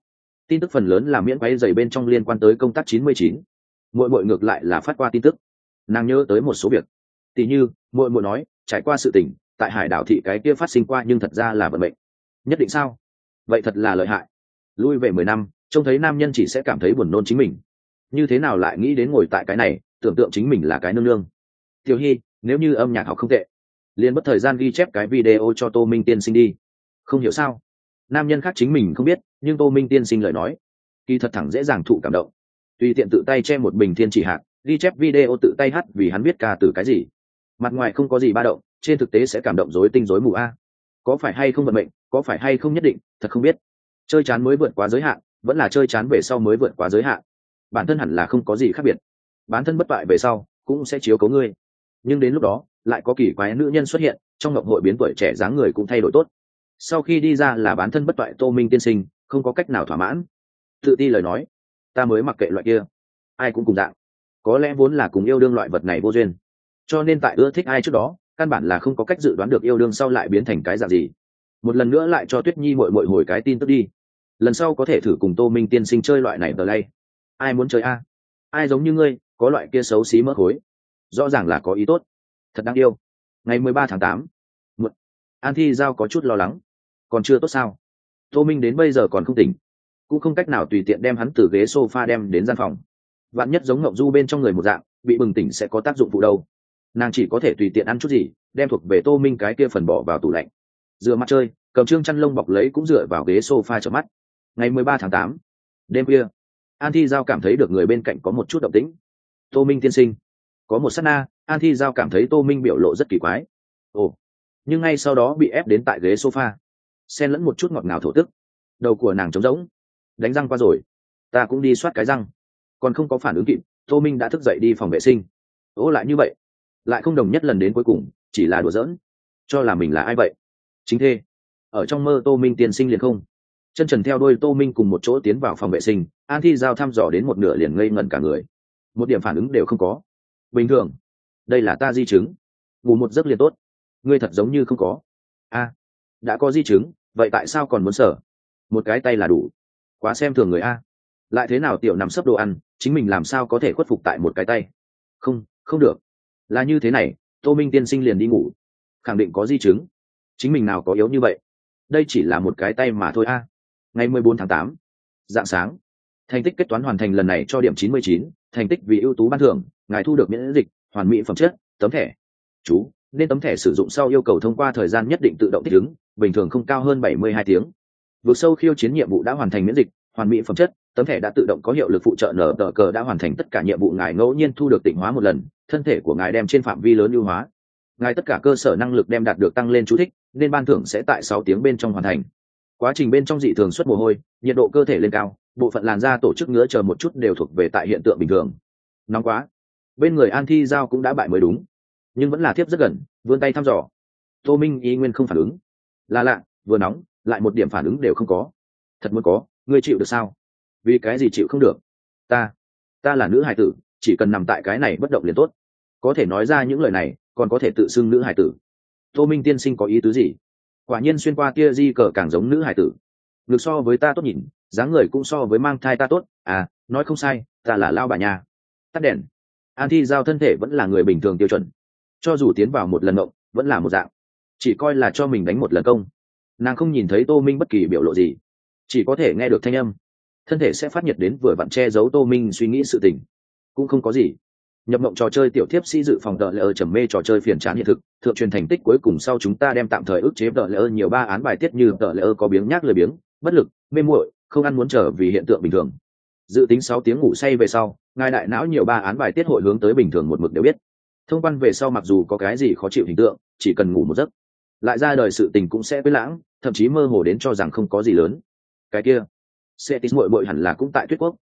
Tin tức phần lớn là miễn quay dày bên trong liên quan tới công tác chín mươi chín mỗi mỗi ngược lại là phát qua tin tức. Nàng nhớ tới một số việc. Tỉ như mỗi mỗi nói, trải qua sự tình, tại hải đảo thị cái kia phát sinh qua nhưng thật ra là vận mệnh. Nhất định sao? Vậy thật là lợi hại. Lui về mười năm, trông thấy nam nhân chỉ sẽ cảm thấy buồn nôn chính mình. Như thế nào lại nghĩ đến ngồi tại cái này, tưởng tượng chính mình là cái nương nương. Tiểu hy, nếu như âm nhạc học không tệ, liền mất thời gian ghi chép cái video cho tô minh tiên sinh đi. Không hiểu sao? Nam nhân khác chính mình không biết, nhưng tô minh tiên sinh lời nói, kỳ thật thẳng dễ dàng thụ cảm động tùy tiện tự tay che một bình thiên chỉ hạt, ghi chép video tự tay hát vì hắn biết ca từ cái gì. Mặt ngoài không có gì ba động, trên thực tế sẽ cảm động dối tinh dối mù a. Có phải hay không vận mệnh, có phải hay không nhất định, thật không biết. Chơi chán mới vượt quá giới hạn, vẫn là chơi chán về sau mới vượt quá giới hạn. Bản thân hẳn là không có gì khác biệt. Bản thân bất bại về sau, cũng sẽ chiếu cấu ngươi. Nhưng đến lúc đó, lại có kỳ quái nữ nhân xuất hiện, trong ngọc hội biến tuổi trẻ dáng người cũng thay đổi tốt. Sau khi đi ra là bản thân bất bại tô minh tiên sinh, không có cách nào thỏa mãn. Tự ti lời nói ta mới mặc kệ loại kia. Ai cũng cùng dạng. Có lẽ vốn là cùng yêu đương loại vật này vô duyên. Cho nên tại ưa thích ai trước đó, căn bản là không có cách dự đoán được yêu đương sau lại biến thành cái dạng gì. Một lần nữa lại cho tuyết nhi mội mội hồi cái tin tức đi. Lần sau có thể thử cùng tô minh tiên sinh chơi loại này tờ lay. Ai muốn chơi a? Ai giống như ngươi, có loại kia xấu xí mỡ khối. Rõ ràng là có ý tốt. Thật đáng yêu. Ngày mười ba tháng tám. Một an thi giao có chút lo lắng. Còn chưa tốt sao? Tô minh đến bây giờ còn không tỉnh cũng không cách nào tùy tiện đem hắn từ ghế sofa đem đến gian phòng. Vạn nhất giống ngậu du bên trong người một dạng, bị bừng tỉnh sẽ có tác dụng phụ đâu. Nàng chỉ có thể tùy tiện ăn chút gì, đem thuộc về tô minh cái kia phần bỏ vào tủ lạnh. Dựa mặt chơi, cầm trương chăn lông bọc lấy cũng dựa vào ghế sofa o trở mắt. Ngày mười ba tháng tám, đêm khuya, an thi giao cảm thấy được người bên cạnh có một chút động tĩnh. Tô minh tiên sinh, có một s á t na, an thi giao cảm thấy tô minh biểu lộ rất kỳ quái. Ồ, nhưng ngay sau đó bị ép đến tại ghế sofa, xen lẫn một chút ngọt ngào thổ tức. Đầu của nàng trống rỗng đánh răng qua rồi. Ta cũng đi soát cái răng. Còn không có phản ứng kịp, tô minh đã thức dậy đi phòng vệ sinh. Ố lại như vậy. Lại không đồng nhất lần đến cuối cùng, chỉ là đùa giỡn. Cho là mình là ai vậy? Chính thê. Ở trong mơ tô minh tiên sinh liền không. Chân trần theo đôi tô minh cùng một chỗ tiến vào phòng vệ sinh, an thi giao thăm dò đến một nửa liền ngây ngẩn cả người. Một điểm phản ứng đều không có. Bình thường. Đây là ta di chứng. Ngủ một giấc liền tốt. Ngươi thật giống như không có. A. Đã có di chứng, vậy tại sao còn muốn sở? Một cái tay là đủ quá xem thường người a. Lại thế nào tiểu nằm sấp đồ ăn, chính mình làm sao có thể khuất phục tại một cái tay? Không không được. Là như thế này, tô minh tiên sinh liền đi ngủ. Khẳng định có di chứng. Chính mình nào có yếu như vậy? Đây chỉ là một cái tay mà thôi a. Ngày mười bốn tháng tám, dạng sáng. Thành tích kết toán hoàn thành lần này cho điểm chín mươi chín, thành tích vì ưu tú ban thưởng, ngài thu được miễn dịch, hoàn mỹ phẩm chất, tấm thẻ. Chú, nên tấm thẻ sử dụng sau yêu cầu thông qua thời gian nhất định tự động thích ứng, bình thường không cao hơn bảy mươi hai tiếng vượt sâu khiêu chiến nhiệm vụ đã hoàn thành miễn dịch, hoàn mỹ phẩm chất, tấm thẻ đã tự động có hiệu lực phụ trợ nở tờ cờ đã hoàn thành tất cả nhiệm vụ ngài ngẫu nhiên thu được tỉnh hóa một lần, thân thể của ngài đem trên phạm vi lớn ưu hóa. Ngài tất cả cơ sở năng lực đem đạt được tăng lên chú thích, nên ban thưởng sẽ tại sáu tiếng bên trong hoàn thành. Quá trình bên trong dị thường xuất mồ hôi, nhiệt độ cơ thể lên cao, bộ phận làn da tổ chức ngứa chờ một chút đều thuộc về tại hiện tượng bình thường. Nóng quá. Bên người an thi giao cũng đã bại mới đúng. Nhưng vẫn là tiếp rất gần, vươn tay thăm dò. Tô minh ý nguyên không phản ứng. Là lạ, vừa nóng lại một điểm phản ứng đều không có. Thật muốn có, ngươi chịu được sao? Vì cái gì chịu không được? Ta ta là nữ hải tử, chỉ cần nằm tại cái này bất động liền tốt. Có thể nói ra những lời này, còn có thể tự xưng nữ hải tử. Tô minh tiên sinh có ý tứ gì? Quả nhiên xuyên qua kia di cờ càng giống nữ hải tử. Ngược so với ta tốt nhìn, dáng người cũng so với mang thai ta tốt. À nói không sai, ta là lao bà nhà. Tắt đèn. An thi giao thân thể vẫn là người bình thường tiêu chuẩn. Cho dù tiến vào một lần động vẫn là một dạng. Chỉ coi là cho mình đánh một lần công nàng không nhìn thấy tô minh bất kỳ biểu lộ gì, chỉ có thể nghe được thanh âm. Thân thể sẽ phát nhiệt đến vừa vặn che giấu tô minh suy nghĩ sự tình. Cũng không có gì. Nhập mộng trò chơi tiểu thiếp sĩ dự phòng đợi lỡ trầm mê trò chơi phiền chán hiện thực, thượng truyền thành tích cuối cùng sau chúng ta đem tạm thời ức chế đợi lỡ nhiều ba án bài tiết như đợi lỡ có biếng nhác lười biếng, bất lực, mê muội, không ăn muốn trở vì hiện tượng bình thường. Dự tính sáu tiếng ngủ say về sau, ngài đại não nhiều ba án bài tiết hội hướng tới bình thường một mực đều biết. Thông quan về sau mặc dù có cái gì khó chịu hình tượng, chỉ cần ngủ một giấc, lại ra đời sự tình cũng sẽ với lãng thậm chí mơ hồ đến cho rằng không có gì lớn. Cái kia sẽ tí mội hẳn là cũng tại tuyết quốc.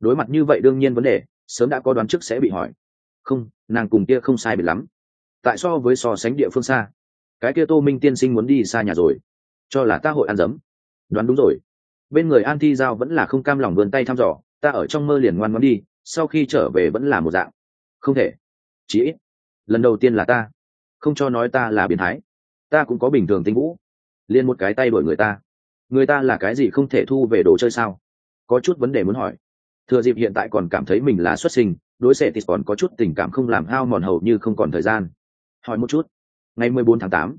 Đối mặt như vậy đương nhiên vấn đề, sớm đã có đoán trước sẽ bị hỏi. Không, nàng cùng kia không sai biệt lắm. Tại so với so sánh địa phương xa, cái kia tô minh tiên sinh muốn đi xa nhà rồi. Cho là ta hội ăn dấm. Đoán đúng rồi. Bên người an thi giao vẫn là không cam lòng vươn tay thăm dò, ta ở trong mơ liền ngoan ngoan đi, sau khi trở về vẫn là một dạng. Không thể. Chỉ ít, lần đầu tiên là ta. Không cho nói ta là biến thái. Ta cũng có bình thường tinh vũ liền một cái tay đuổi người ta. Người ta là cái gì không thể thu về đồ chơi sao? Có chút vấn đề muốn hỏi. Thừa dịp hiện tại còn cảm thấy mình là xuất sinh, đối xệ tịt còn có chút tình cảm không làm hao mòn hầu như không còn thời gian. Hỏi một chút. Ngày mười bốn tháng tám,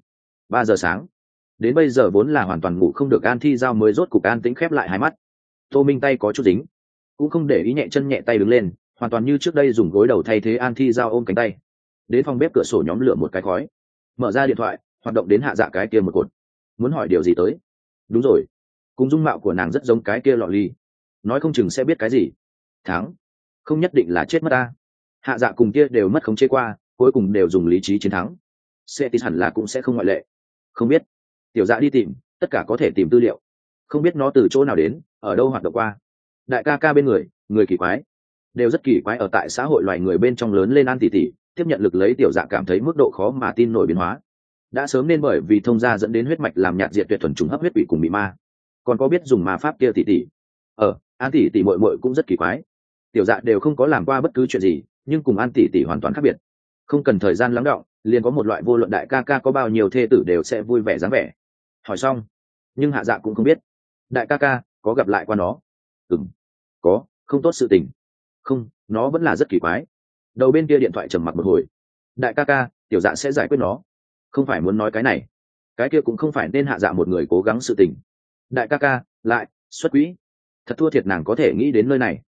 ba giờ sáng. Đến bây giờ vốn là hoàn toàn ngủ không được an thi giao mới rốt cục an tĩnh khép lại hai mắt. Tô minh tay có chút dính. Cũng không để ý nhẹ chân nhẹ tay đứng lên, hoàn toàn như trước đây dùng gối đầu thay thế an thi giao ôm cánh tay. Đến phòng bếp cửa sổ nhóm lửa một cái khói. Mở ra điện thoại, hoạt động đến hạ dạ cái kia một cột muốn hỏi điều gì tới. Đúng rồi. Cùng dung mạo của nàng rất giống cái kia lọ ly. Nói không chừng sẽ biết cái gì. Thắng. Không nhất định là chết mất ta. Hạ dạ cùng kia đều mất khống chế qua, cuối cùng đều dùng lý trí chiến thắng. Sẽ tin hẳn là cũng sẽ không ngoại lệ. Không biết. Tiểu dạ đi tìm, tất cả có thể tìm tư liệu. Không biết nó từ chỗ nào đến, ở đâu hoạt động qua. Đại ca ca bên người người kỳ quái. Đều rất kỳ quái ở tại xã hội loài người bên trong lớn lên an tỷ tỷ tiếp nhận lực lấy tiểu dạ cảm thấy mức độ khó mà tin nổi biến hóa đã sớm nên bởi vì thông gia dẫn đến huyết mạch làm nhạt diệt tuyệt thuần trùng hấp huyết quỷ cùng bị ma. Còn có biết dùng ma pháp kia tỷ tỷ. Ờ an tỷ tỷ mội mội cũng rất kỳ quái. Tiểu dạ đều không có làm qua bất cứ chuyện gì, nhưng cùng an tỷ tỷ hoàn toàn khác biệt. Không cần thời gian lắng động, liền có một loại vô luận đại ca ca có bao nhiêu thê tử đều sẽ vui vẻ dáng vẻ. Hỏi xong, nhưng hạ dạ cũng không biết. Đại ca ca, có gặp lại qua nó? Ừng có, không tốt sự tình. Không, nó vẫn là rất kỳ quái. Đầu bên kia điện thoại trầm mặc một hồi. Đại ca ca, tiểu dạ sẽ giải quyết nó không phải muốn nói cái này. Cái kia cũng không phải nên hạ dạ một người cố gắng sự tình. Đại ca ca, lại, xuất quỹ. Thật thua thiệt nàng có thể nghĩ đến nơi này.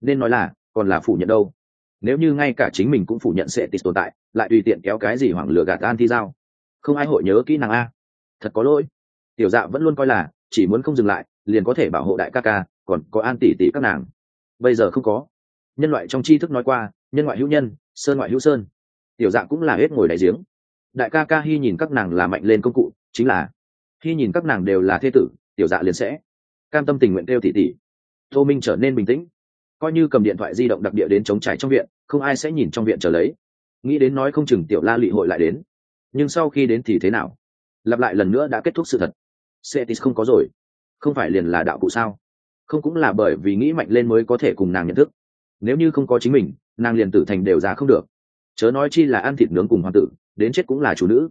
Nên nói là, còn là phủ nhận đâu. Nếu như ngay cả chính mình cũng phủ nhận sẽ tịt tồn tại, lại tùy tiện kéo cái gì hoảng lửa gạt an thi giao. Không ai hội nhớ kỹ nàng a. Thật có lỗi. Tiểu dạ vẫn luôn coi là, chỉ muốn không dừng lại, liền có thể bảo hộ đại ca ca, còn có an tỷ tỷ các nàng. Bây giờ không có. Nhân loại trong tri thức nói qua, nhân ngoại hữu nhân, sơn ngoại hữu sơn. Tiểu dạ cũng là hết ngồi đại giếng đại ca ca hy nhìn các nàng là mạnh lên công cụ, chính là khi nhìn các nàng đều là thế tử, tiểu dạ liền sẽ cam tâm tình nguyện kêu tỉ tỷ tô minh trở nên bình tĩnh, coi như cầm điện thoại di động đặc địa đến chống trải trong viện, không ai sẽ nhìn trong viện trở lấy. Nghĩ đến nói không chừng tiểu la lụy hội lại đến, nhưng sau khi đến thì thế nào? Lặp lại lần nữa đã kết thúc sự thật. Cetis không có rồi. Không phải liền là đạo cụ sao? Không cũng là bởi vì nghĩ mạnh lên mới có thể cùng nàng nhận thức. Nếu như không có chính mình, nàng liền tử thành đều ra không được. Chớ nói chi là ăn thịt nướng cùng hoàng tử đến chết cũng là chủ nữ.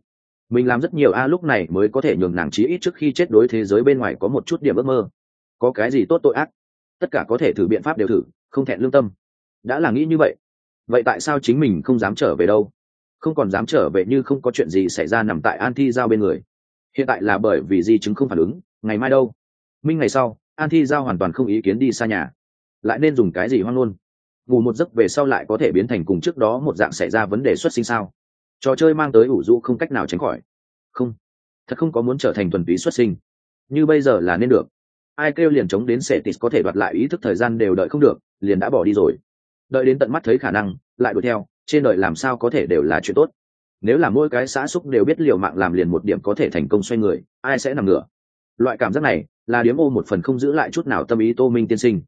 Mình làm rất nhiều a, lúc này mới có thể nhường nàng chí ít trước khi chết đối thế giới bên ngoài có một chút điểm ước mơ. Có cái gì tốt tội ác? Tất cả có thể thử biện pháp đều thử, không thẹn lương tâm. Đã là nghĩ như vậy. Vậy tại sao chính mình không dám trở về đâu? Không còn dám trở về như không có chuyện gì xảy ra nằm tại an thi giao bên người. Hiện tại là bởi vì di chứng không phản ứng, ngày mai đâu? Minh ngày sau an thi giao hoàn toàn không ý kiến đi xa nhà. Lại nên dùng cái gì hoang luôn? ngủ một giấc về sau lại có thể biến thành cùng trước đó một dạng xảy ra vấn đề xuất sinh sao? Trò chơi mang tới ủ rũ không cách nào tránh khỏi. Không. Thật không có muốn trở thành thuần túy xuất sinh. Như bây giờ là nên được. Ai kêu liền chống đến sệ tis có thể đoạt lại ý thức thời gian đều đợi không được, liền đã bỏ đi rồi. Đợi đến tận mắt thấy khả năng, lại đuổi theo, trên đời làm sao có thể đều là chuyện tốt. Nếu là mỗi cái xã xúc đều biết liều mạng làm liền một điểm có thể thành công xoay người, ai sẽ nằm ngửa? Loại cảm giác này là điếm ô một phần không giữ lại chút nào tâm ý tô minh tiên sinh.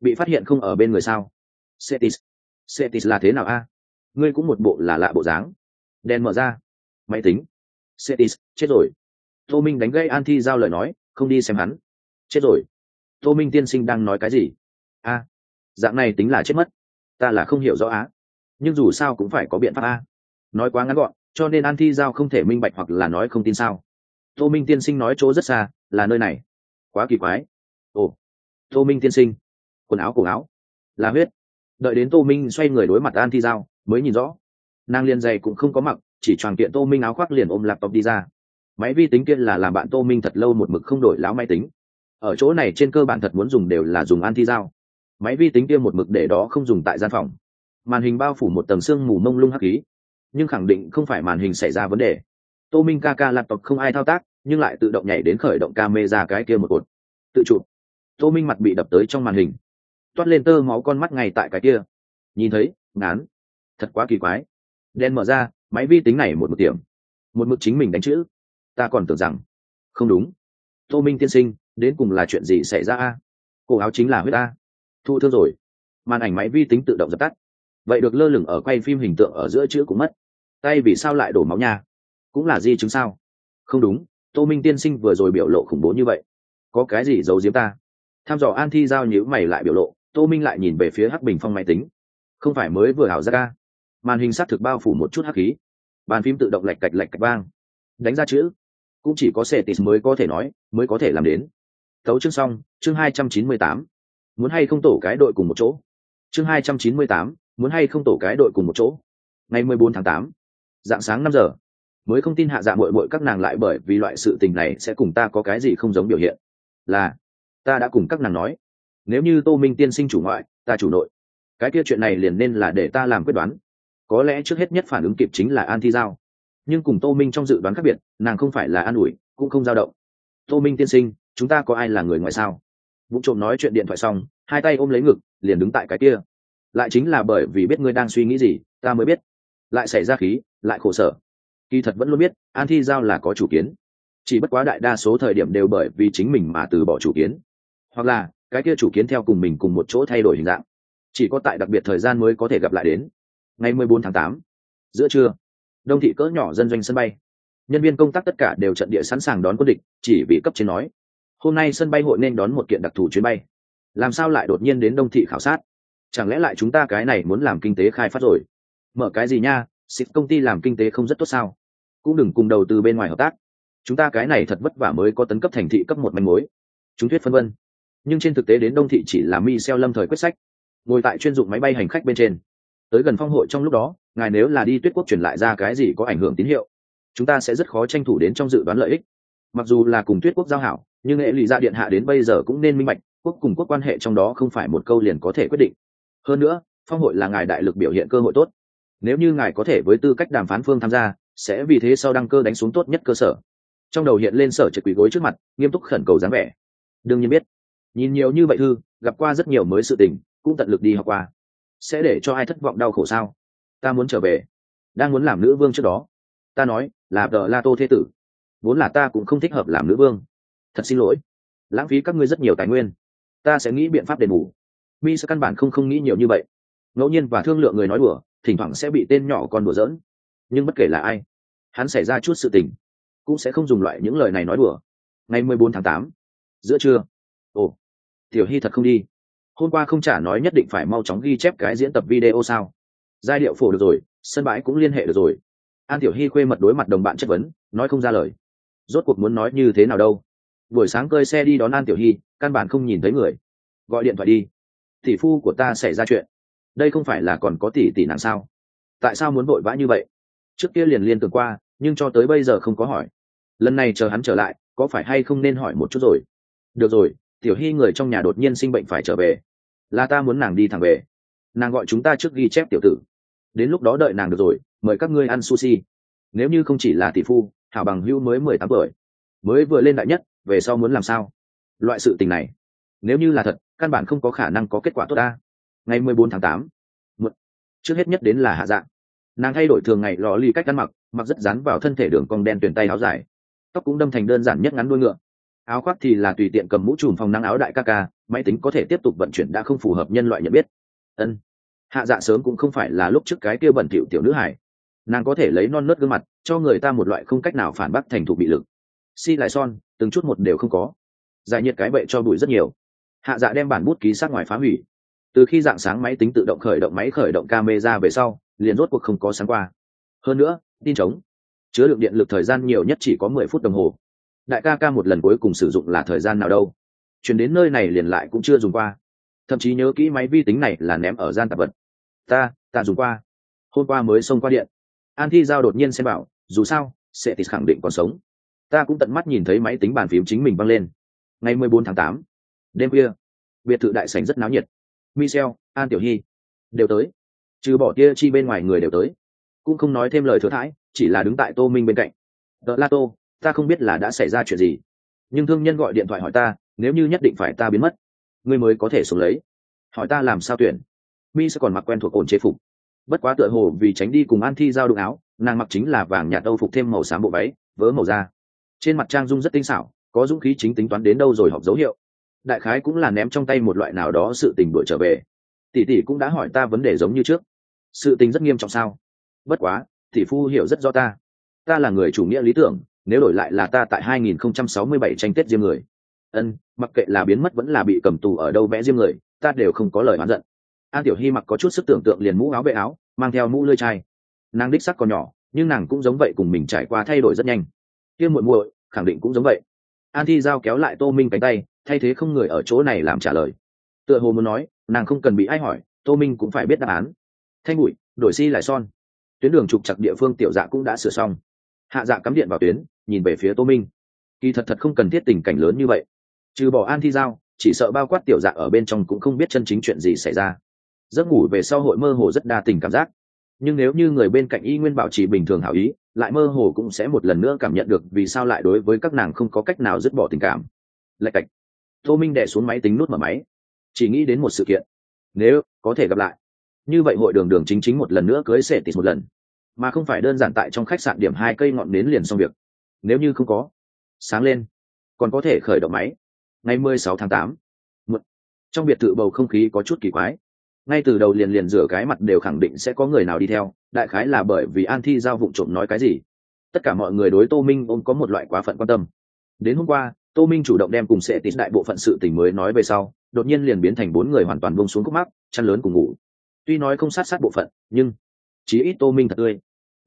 Bị phát hiện không ở bên người sao? Setis setis là thế nào a? Ngươi cũng một bộ là lạ bộ dáng. Đèn mở ra. Máy tính. Cetis, chết rồi. Tô Minh đánh gây An Thi giao lời nói, không đi xem hắn. Chết rồi. Tô Minh tiên sinh đang nói cái gì? A, dạng này tính là chết mất. Ta là không hiểu rõ á. Nhưng dù sao cũng phải có biện pháp a. Nói quá ngắn gọn, cho nên An Thi giao không thể minh bạch hoặc là nói không tin sao. Tô Minh tiên sinh nói chỗ rất xa, là nơi này. Quá kỳ quái. Ồ, Tô Minh tiên sinh. Quần áo cổ áo. Là huyết đợi đến tô minh xoay người đối mặt an thi giao mới nhìn rõ nàng liền dày cũng không có mặc, chỉ tròn kiện tô minh áo khoác liền ôm laptop đi ra. Máy vi tính kia là làm bạn tô minh thật lâu một mực không đổi láo máy tính. Ở chỗ này trên cơ bản thật muốn dùng đều là dùng an thi dao máy vi tính kia một mực để đó không dùng tại gian phòng. Màn hình bao phủ một tầng xương mù mông lung hắc khí. Nhưng khẳng định không phải màn hình xảy ra vấn đề. Tô minh ca ca laptop không ai thao tác, nhưng lại tự động nhảy đến khởi động ca mê ra cái kia một cột. Tự chụp. Tô minh mặt bị đập tới trong màn hình. Toát lên tơ máu con mắt ngay tại cái kia. Nhìn thấy, ngán. Thật quá kỳ quái đen mở ra, máy vi tính này một một điểm một mực chính mình đánh chữ. Ta còn tưởng rằng, không đúng. Tô minh tiên sinh, đến cùng là chuyện gì xảy ra a? Cổ áo chính là huyết a. Thu thương rồi. Màn ảnh máy vi tính tự động dập tắt. Vậy được lơ lửng ở quay phim hình tượng ở giữa chữ cũng mất. Tay vì sao lại đổ máu nha? Cũng là di chứng sao? Không đúng, tô minh tiên sinh vừa rồi biểu lộ khủng bố như vậy. Có cái gì giấu giếm ta? Tham dò an thi giao nhữ mày lại biểu lộ, tô minh lại nhìn về phía hắc bình phong máy tính. Không phải mới vừa hảo ra ca màn hình xác thực bao phủ một chút hắc khí. Bàn phim tự động lạch cạch lạch cạch vang. Đánh ra chữ. Cũng chỉ có sệ tis mới có thể nói, mới có thể làm đến. Tấu chương xong, chương hai trăm chín mươi tám. Muốn hay không tổ cái đội cùng một chỗ? Chương hai trăm chín mươi tám, muốn hay không tổ cái đội cùng một chỗ? Ngày mười bốn tháng tám, dạng sáng năm giờ. Mới không tin hạ dạng mội mội các nàng lại bởi vì loại sự tình này sẽ cùng ta có cái gì không giống biểu hiện. Là, ta đã cùng các nàng nói, nếu như tô minh tiên sinh chủ ngoại, ta chủ nội, cái kia chuyện này liền nên là để ta làm quyết đoán có lẽ trước hết nhất phản ứng kịp chính là an thi giao nhưng cùng tô minh trong dự đoán khác biệt, nàng không phải là an ủi, cũng không dao động. Tô minh tiên sinh, chúng ta có ai là người ngoài sao? Vụ trộm nói chuyện điện thoại xong, hai tay ôm lấy ngực, liền đứng tại cái kia. Lại chính là bởi vì biết ngươi đang suy nghĩ gì, ta mới biết. Lại xảy ra khí, lại khổ sở. Kỳ thật vẫn luôn biết an thi giao là có chủ kiến. Chỉ bất quá đại đa số thời điểm đều bởi vì chính mình mà từ bỏ chủ kiến. Hoặc là, cái kia chủ kiến theo cùng mình cùng một chỗ thay đổi hình dạng. Chỉ có tại đặc biệt thời gian mới có thể gặp lại đến ngày 14 tháng 8, giữa trưa đông thị cỡ nhỏ dân doanh sân bay. Nhân viên công tác tất cả đều trận địa sẵn sàng đón quân địch chỉ vì cấp trên nói hôm nay sân bay hội nên đón một kiện đặc thù chuyến bay. Làm sao lại đột nhiên đến đông thị khảo sát? Chẳng lẽ lại chúng ta cái này muốn làm kinh tế khai phát rồi? Mở cái gì nha xịt công ty làm kinh tế không rất tốt sao? Cũng đừng cùng đầu tư bên ngoài hợp tác. Chúng ta cái này thật vất vả mới có tấn cấp thành thị cấp một manh mối. Chúng thuyết phân vân. Nhưng trên thực tế đến đông thị chỉ là mi xeo lâm thời quyết sách. Ngồi tại chuyên dụng máy bay hành khách bên trên tới gần phong hội trong lúc đó, ngài nếu là đi tuyết quốc truyền lại ra cái gì có ảnh hưởng tín hiệu, chúng ta sẽ rất khó tranh thủ đến trong dự đoán lợi ích. Mặc dù là cùng tuyết quốc giao hảo, nhưng hệ lụy ra điện hạ đến bây giờ cũng nên minh bạch, quốc cùng quốc quan hệ trong đó không phải một câu liền có thể quyết định. Hơn nữa, phong hội là ngài đại lực biểu hiện cơ hội tốt. Nếu như ngài có thể với tư cách đàm phán phương tham gia, sẽ vì thế sau đăng cơ đánh xuống tốt nhất cơ sở. Trong đầu hiện lên sở trực quỷ gối trước mặt, nghiêm túc khẩn cầu dáng vẻ. Đương nhiên biết, nhìn nhiều như vậy thư, gặp qua rất nhiều mới sự tình, cũng tận lực đi học qua sẽ để cho ai thất vọng đau khổ sao? Ta muốn trở về. Đang muốn làm nữ vương trước đó. Ta nói, là vợ la tô thế tử. Vốn là ta cũng không thích hợp làm nữ vương. Thật xin lỗi. Lãng phí các ngươi rất nhiều tài nguyên. Ta sẽ nghĩ biện pháp đền bù. Mi sẽ căn bản không không nghĩ nhiều như vậy. Ngẫu nhiên và thương lượng người nói đùa, thỉnh thoảng sẽ bị tên nhỏ con đùa giỡn. Nhưng bất kể là ai, hắn xảy ra chút sự tình, cũng sẽ không dùng loại những lời này nói đùa. Ngày mười bốn tháng tám, giữa trưa. Ồ, tiểu hy thật không đi hôm qua không trả nói nhất định phải mau chóng ghi chép cái diễn tập video sao? Giai điệu phổ được rồi, sân bãi cũng liên hệ được rồi. An tiểu hy khuê mật đối mặt đồng bạn chất vấn, nói không ra lời. Rốt cuộc muốn nói như thế nào đâu? Buổi sáng cơi xe đi đón an tiểu hy, căn bản không nhìn thấy người. Gọi điện thoại đi. Tỷ phu của ta xảy ra chuyện. Đây không phải là còn có tỷ tỷ nàng sao? Tại sao muốn vội vã như vậy? Trước kia liền liên tưởng qua, nhưng cho tới bây giờ không có hỏi. Lần này chờ hắn trở lại, có phải hay không nên hỏi một chút rồi? Được rồi tiểu hy người trong nhà đột nhiên sinh bệnh phải trở về. Là ta muốn nàng đi thẳng về. Nàng gọi chúng ta trước ghi chép tiểu tử. Đến lúc đó đợi nàng được rồi, mời các ngươi ăn sushi. Nếu như không chỉ là tỷ phu hảo bằng hữu mới mười tám tuổi. Mới vừa lên đại nhất, về sau muốn làm sao? Loại sự tình này, nếu như là thật, căn bản không có khả năng có kết quả tốt ta ngày mười bốn tháng tám trước hết nhất đến là hạ dạng nàng thay đổi thường ngày lò ly cách ăn mặc mặc rất dán vào thân thể đường cong đen tuyển tay áo dài. Tóc cũng đâm thành đơn giản nhất ngắn đuôi ngựa áo khoác thì là tùy tiện cầm mũ trùm phòng nắng áo đại ca ca, máy tính có thể tiếp tục vận chuyển đã không phù hợp nhân loại nhận biết. Ân. Hạ dạ sớm cũng không phải là lúc trước cái kia bẩn thỉu tiểu nữ hải nàng có thể lấy non nớt gương mặt, cho người ta một loại không cách nào phản bác thành thục bị lực. Si lại son, từng chút một đều không có. Giải nhiệt cái bậy cho bụi rất nhiều. Hạ dạ đem bản bút ký sát ngoài phá hủy. Từ khi dạng sáng máy tính tự động khởi động máy khởi động camera về sau, liền rốt cuộc không có sáng qua. Hơn nữa, tin chống chứa lượng điện lực thời gian nhiều nhất chỉ có mười phút đồng hồ đại ca ca một lần cuối cùng sử dụng là thời gian nào đâu. Chuyển đến nơi này liền lại cũng chưa dùng qua. Thậm chí nhớ kỹ máy vi tính này là ném ở gian tạp vật. Ta ta dùng qua. Hôm qua mới xông qua điện. An thi giao đột nhiên xem bảo, dù sao, sẽ thì khẳng định còn sống. Ta cũng tận mắt nhìn thấy máy tính bàn phím chính mình văng lên. Ngày mười bốn tháng tám, đêm khuya, biệt thự đại sảnh rất náo nhiệt. Michel, an tiểu hy đều tới. Trừ bỏ tia chi bên ngoài người đều tới. Cũng không nói thêm lời thừa thãi, chỉ là đứng tại tô minh bên cạnh. Đ la tô ta không biết là đã xảy ra chuyện gì. Nhưng thương nhân gọi điện thoại hỏi ta, nếu như nhất định phải ta biến mất, ngươi mới có thể xuống lấy. Hỏi ta làm sao tuyển? Mi sẽ còn mặc quen thuộc ổn chế phục. Bất quá tựa hồ vì tránh đi cùng an thi giao đụng áo, nàng mặc chính là vàng nhạt âu phục thêm màu xám bộ váy vỡ màu da. Trên mặt trang dung rất tinh xảo, có dũng khí chính tính toán đến đâu rồi học dấu hiệu. Đại khái cũng là ném trong tay một loại nào đó sự tình đuổi trở về. Tỷ tỷ cũng đã hỏi ta vấn đề giống như trước. Sự tình rất nghiêm trọng sao? Bất quá, tỷ phu hiểu rất rõ ta. Ta là người chủ nghĩa lý tưởng nếu đổi lại là ta tại 2067 tranh tết riêng người. Ân, mặc kệ là biến mất vẫn là bị cầm tù ở đâu vẽ riêng người, ta đều không có lời oán giận. An tiểu hy mặc có chút sức tưởng tượng liền mũ áo vệ áo, mang theo mũ lưỡi chai. Nàng đích sắc còn nhỏ, nhưng nàng cũng giống vậy cùng mình trải qua thay đổi rất nhanh. Kia muội muội, khẳng định cũng giống vậy. An thi giao kéo lại tô minh cánh tay, thay thế không người ở chỗ này làm trả lời. Tựa hồ muốn nói, nàng không cần bị ai hỏi, tô minh cũng phải biết đáp án. Thanh bụi, đổi si lại son. Tuyến đường trục chặt địa phương tiểu dạ cũng đã sửa xong. Hạ dạ cắm điện vào tuyến nhìn về phía tô minh. Kỳ thật thật không cần thiết tình cảnh lớn như vậy. Trừ bỏ an thi giao, chỉ sợ bao quát tiểu dạ ở bên trong cũng không biết chân chính chuyện gì xảy ra. Giấc ngủ về sau hội mơ hồ rất đa tình cảm giác. Nhưng nếu như người bên cạnh y nguyên bảo trì bình thường hảo ý, lại mơ hồ cũng sẽ một lần nữa cảm nhận được vì sao lại đối với các nàng không có cách nào dứt bỏ tình cảm. Lạch cạch. Tô minh đẻ xuống máy tính nút mở máy. Chỉ nghĩ đến một sự kiện. Nếu có thể gặp lại. Như vậy hội đường đường chính chính một lần nữa cưới sệ tịt một lần. Mà không phải đơn giản tại trong khách sạn điểm hai cây ngọn nến liền xong việc nếu như không có, sáng lên, còn có thể khởi động máy. Ngày mười sáu tháng tám trong biệt thự bầu không khí có chút kỳ quái. Ngay từ đầu liền liền rửa cái mặt đều khẳng định sẽ có người nào đi theo, đại khái là bởi vì an thi giao vụng trộm nói cái gì. Tất cả mọi người đối tô minh ôm có một loại quá phận quan tâm. Đến hôm qua, tô minh chủ động đem cùng sệ tín đại bộ phận sự tình mới nói về sau, đột nhiên liền biến thành bốn người hoàn toàn bông xuống khúc mắc, chăn lớn cùng ngủ. Tuy nói không sát sát bộ phận, nhưng chí ít tô minh thật tươi.